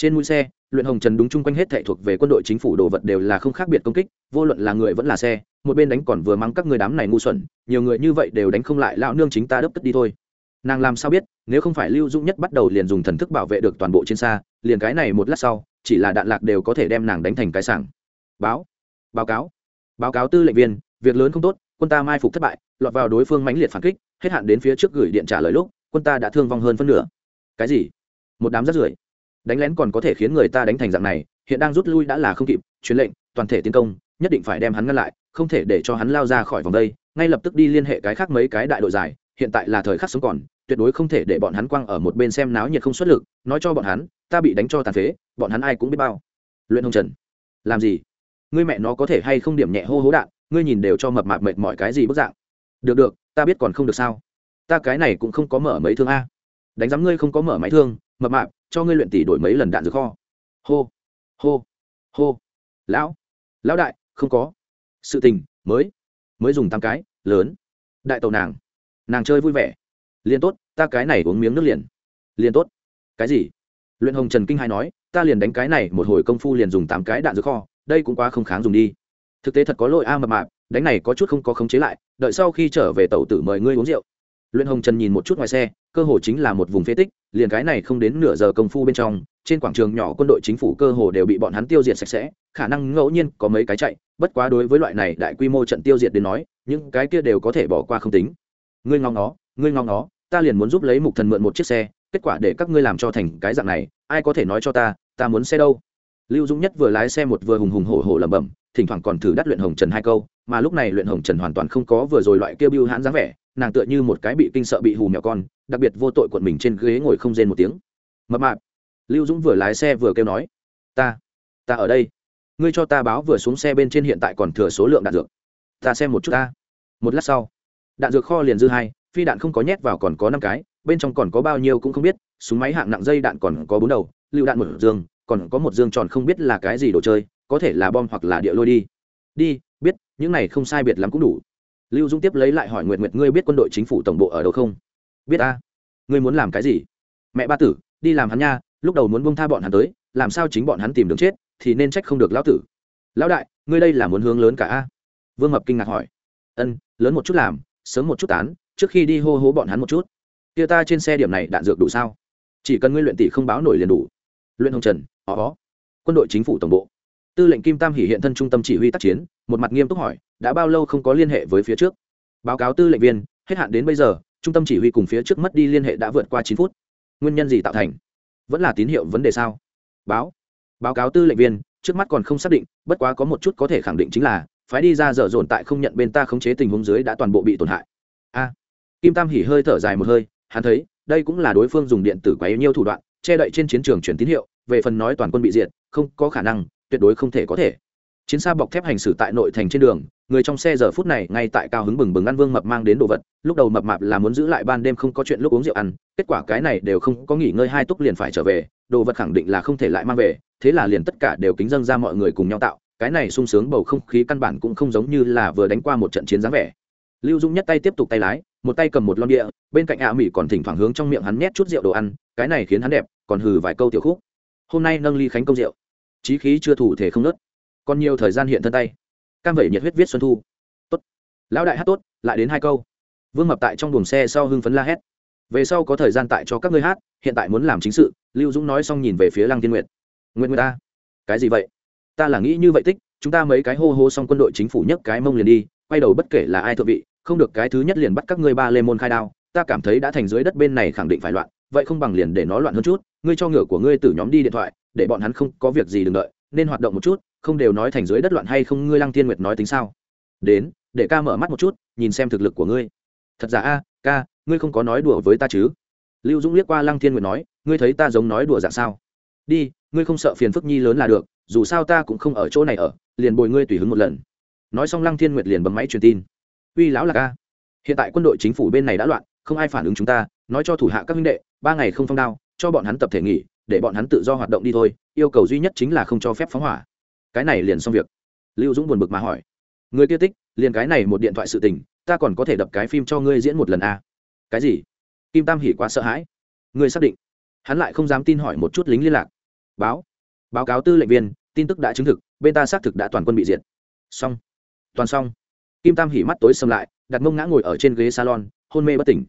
[SPEAKER 1] trên mũi xe, luyện hồng trần đúng chung quanh hết thệ thuộc về quân đội chính phủ đồ vật đều là không khác biệt công kích, vô luận là người vẫn là xe, một bên đánh còn vừa mắng các người đám này ngu xuẩn, nhiều người như vậy đều đánh không lại lão nương chính ta đấp tức đi thôi. Nàng làm sao biết, nếu không phải lưu dũng nhất bắt đầu liền dùng thần thức bảo vệ được toàn bộ trên xa, liền cái này một lát sau, chỉ là đạn lạc đều có thể đem nàng đánh thành cái sảng. Báo báo cáo báo cáo tư lệnh viên, việc lớn không tốt, quân ta mai phục thất bại, lọt vào đối phương mãnh liệt phản kích, hết hạn đến phía trước gửi điện trả lời lúc, quân ta đã thương vong hơn phân nửa. Cái gì? Một đám rắt rưởi đánh lén còn có thể khiến người ta đánh thành dạng này, hiện đang rút lui đã là không kịp, truyền lệnh, toàn thể tiến công, nhất định phải đem hắn ngăn lại, không thể để cho hắn lao ra khỏi vòng đây, ngay lập tức đi liên hệ cái khác mấy cái đại đội dài hiện tại là thời khắc sống còn, tuyệt đối không thể để bọn hắn quăng ở một bên xem náo nhiệt không xuất lực, nói cho bọn hắn, ta bị đánh cho tàn phế, bọn hắn ai cũng biết bao. Luyện hồng trần, làm gì? Ngươi mẹ nó có thể hay không điểm nhẹ hô hố đạn, ngươi nhìn đều cho mập mạp mệt mỏi cái gì bức dạng. Được được, ta biết còn không được sao. Ta cái này cũng không có mở mấy thương a. Đánh giám ngươi không có mở máy thương, mập mạp cho ngươi luyện tỷ đổi mấy lần đạn dược kho. Hô hô hô. Lão lão đại, không có. Sự tình, mới mới dùng tám cái, lớn. Đại tàu nàng nàng chơi vui vẻ. Liền tốt, ta cái này uống miếng nước liền. Liền tốt. Cái gì? Luyện hồng trần kinh hai nói, ta liền đánh cái này, một hồi công phu liền dùng tám cái đạn dược kho, đây cũng quá không kháng dùng đi. Thực tế thật có lỗi a, mập mạp, đánh này có chút không có khống chế lại, đợi sau khi trở về tàu tử mời ngươi uống rượu. Luyện hồng trần nhìn một chút ngoài xe cơ hồ chính là một vùng phế tích, liền cái này không đến nửa giờ công phu bên trong, trên quảng trường nhỏ quân đội chính phủ cơ hồ đều bị bọn hắn tiêu diệt sạch sẽ, khả năng ngẫu nhiên có mấy cái chạy, bất quá đối với loại này đại quy mô trận tiêu diệt đến nói, những cái kia đều có thể bỏ qua không tính. Ngươi ngóng nó, ngươi ngóng nó, ta liền muốn giúp lấy mục thần mượn một chiếc xe, kết quả để các ngươi làm cho thành cái dạng này, ai có thể nói cho ta ta muốn xe đâu? Lưu dũng nhất vừa lái xe một vừa hùng hùng hổ hổ lẩm bẩm, thỉnh thoảng còn thử đắt luyện hồng trần hai câu, mà lúc này luyện hồng trần hoàn toàn không có vừa rồi loại kêu bưu hãn dáng vẻ nàng tựa như một cái bị kinh sợ bị hù mèo con, đặc biệt vô tội quận mình trên ghế ngồi không rên một tiếng. Mập mạp, lưu dũng vừa lái xe vừa kêu nói, ta ta ở đây. Ngươi cho ta báo vừa xuống xe bên trên hiện tại còn thừa số lượng đạn dược. Ta xem một chút ta. Một lát sau, đạn dược kho liền dư hai, phi đạn không có nhét vào còn có năm cái, bên trong còn có bao nhiêu cũng không biết, súng máy hạng nặng dây đạn còn có bốn đầu, lựu đạn một dương, còn có một dương tròn không biết là cái gì đồ chơi, có thể là bom hoặc là địa lôi đi. Đi, biết, những này không sai biệt lắm cũng đủ lưu dung tiếp lấy lại hỏi nguyệt nguyệt, ngươi biết quân đội chính phủ tổng bộ ở đâu không? Biết a. Ngươi muốn làm cái gì? Mẹ ba tử, đi làm hắn nha, lúc đầu muốn bông tha bọn hắn tới, làm sao chính bọn hắn tìm đường chết, thì nên trách không được lão tử. Lão đại, ngươi đây là muốn hướng lớn cả a? Vương mập kinh ngạc hỏi. Ân, lớn một chút làm, sớm một chút tán, trước khi đi hô hố bọn hắn một chút. Kia ta trên xe điểm này đạn dược đủ sao? Chỉ cần ngươi luyện tỷ không báo nổi liền đủ. Luyện hồng trần ó ó quân đội chính phủ tổng bộ tư lệnh kim tam hỉ hiện thân trung tâm chỉ huy tác chiến, một mặt nghiêm túc hỏi, đã bao lâu không có liên hệ với phía trước? Báo cáo tư lệnh viên, hết hạn đến bây giờ, trung tâm chỉ huy cùng phía trước mất đi liên hệ đã vượt qua chín phút. Nguyên nhân gì tạo thành? Vẫn là tín hiệu vấn đề sao? Báo. Báo cáo tư lệnh viên, trước mắt còn không xác định, bất quá có một chút có thể khẳng định chính là, phái đi ra dở dồn tại không nhận bên ta khống chế tình huống dưới đã toàn bộ bị tổn hại. A. Kim tam hỉ hơi thở dài một hơi, hắn thấy, đây cũng là đối phương dùng điện tử quấy nhiêu thủ đoạn, che đậy trên chiến trường chuyển tín hiệu, về phần nói toàn quân bị diệt, không có khả năng tuyệt đối không thể có thể. Chiến xa bọc thép hành xử tại nội thành trên đường, người trong xe giờ phút này ngay tại cao hứng bừng bừng ăn vương mập mang đến đồ vật, lúc đầu mập mạp là muốn giữ lại ban đêm không có chuyện lúc uống rượu ăn, kết quả cái này đều không có nghỉ ngơi hai túc liền phải trở về, đồ vật khẳng định là không thể lại mang về, thế là liền tất cả đều kính dâng ra mọi người cùng nhau tạo, cái này sung sướng bầu không khí căn bản cũng không giống như là vừa đánh qua một trận chiến dáng vẻ. Lưu dung nhất tay tiếp tục tay lái, một tay cầm một lon địa bên cạnh ạ à mỹ còn thỉnh thoảng hướng trong miệng hắn nhét chút rượu đồ ăn, cái này khiến hắn đẹp, còn hừ vài câu tiểu khúc. Hôm nay nâng ly khánh công rượu chí khí chưa thủ thể không nớt còn nhiều thời gian hiện thân tay. Cam vẩy nhiệt huyết viết xuân thu. Tốt. Lão đại hát tốt, lại đến hai câu. Vương mập tại trong buồng xe sau hưng phấn la hét. Về sau có thời gian tại cho các ngươi hát, hiện tại muốn làm chính sự, lưu dũng nói xong nhìn về phía lăng tiên nguyệt. Nguyện người ta. Cái gì vậy? Ta là nghĩ như vậy tích, chúng ta mấy cái hô hô xong quân đội chính phủ nhất cái mông liền đi, quay đầu bất kể là ai thượng vị, không được cái thứ nhất liền bắt các ngươi ba lê môn khai đao, ta cảm thấy đã thành dưới đất bên này khẳng định phải loạn, vậy không bằng liền để nó loạn hơn chút, ngươi cho ngựa của ngươi từ nhóm đi điện thoại để bọn hắn không có việc gì đừng đợi, nên hoạt động một chút, không đều nói thành dưới đất loạn hay không ngươi lăng tiên nguyệt nói tính sao? Đến, để ca mở mắt một chút, nhìn xem thực lực của ngươi. Thật giả a, ca, ngươi không có nói đùa với ta chứ? Lưu dũng liếc qua lăng thiên nguyệt nói, ngươi thấy ta giống nói đùa dạng sao? Đi, ngươi không sợ phiền phức nhi lớn là được, dù sao ta cũng không ở chỗ này ở, liền bồi ngươi tùy hứng một lần. Nói xong lăng thiên nguyệt liền bấm máy truyền tin. Uy lão là ca. Hiện tại quân đội chính phủ bên này đã loạn, không ai phản ứng chúng ta, nói cho thủ hạ các huynh đệ, ba ngày không phong đao, cho bọn hắn tập thể nghỉ để bọn hắn tự do hoạt động đi thôi, yêu cầu duy nhất chính là không cho phép phóng hỏa. Cái này liền xong việc. Lưu dũng buồn bực mà hỏi. Người kia tích, liền cái này một điện thoại sự tình, ta còn có thể đập cái phim cho ngươi diễn một lần à? cái gì? Kim tam hỉ quá sợ hãi. Ngươi xác định. Hắn lại không dám tin hỏi một chút lính liên lạc. Báo. Báo cáo tư lệnh viên, tin tức đã chứng thực bên ta xác thực đã toàn quân bị diệt. Xong. Toàn xong. Kim tam hỉ mắt tối xâm lại, đặt mông ngã ngồi ở trên ghế salon, hôn mê bất tỉnh.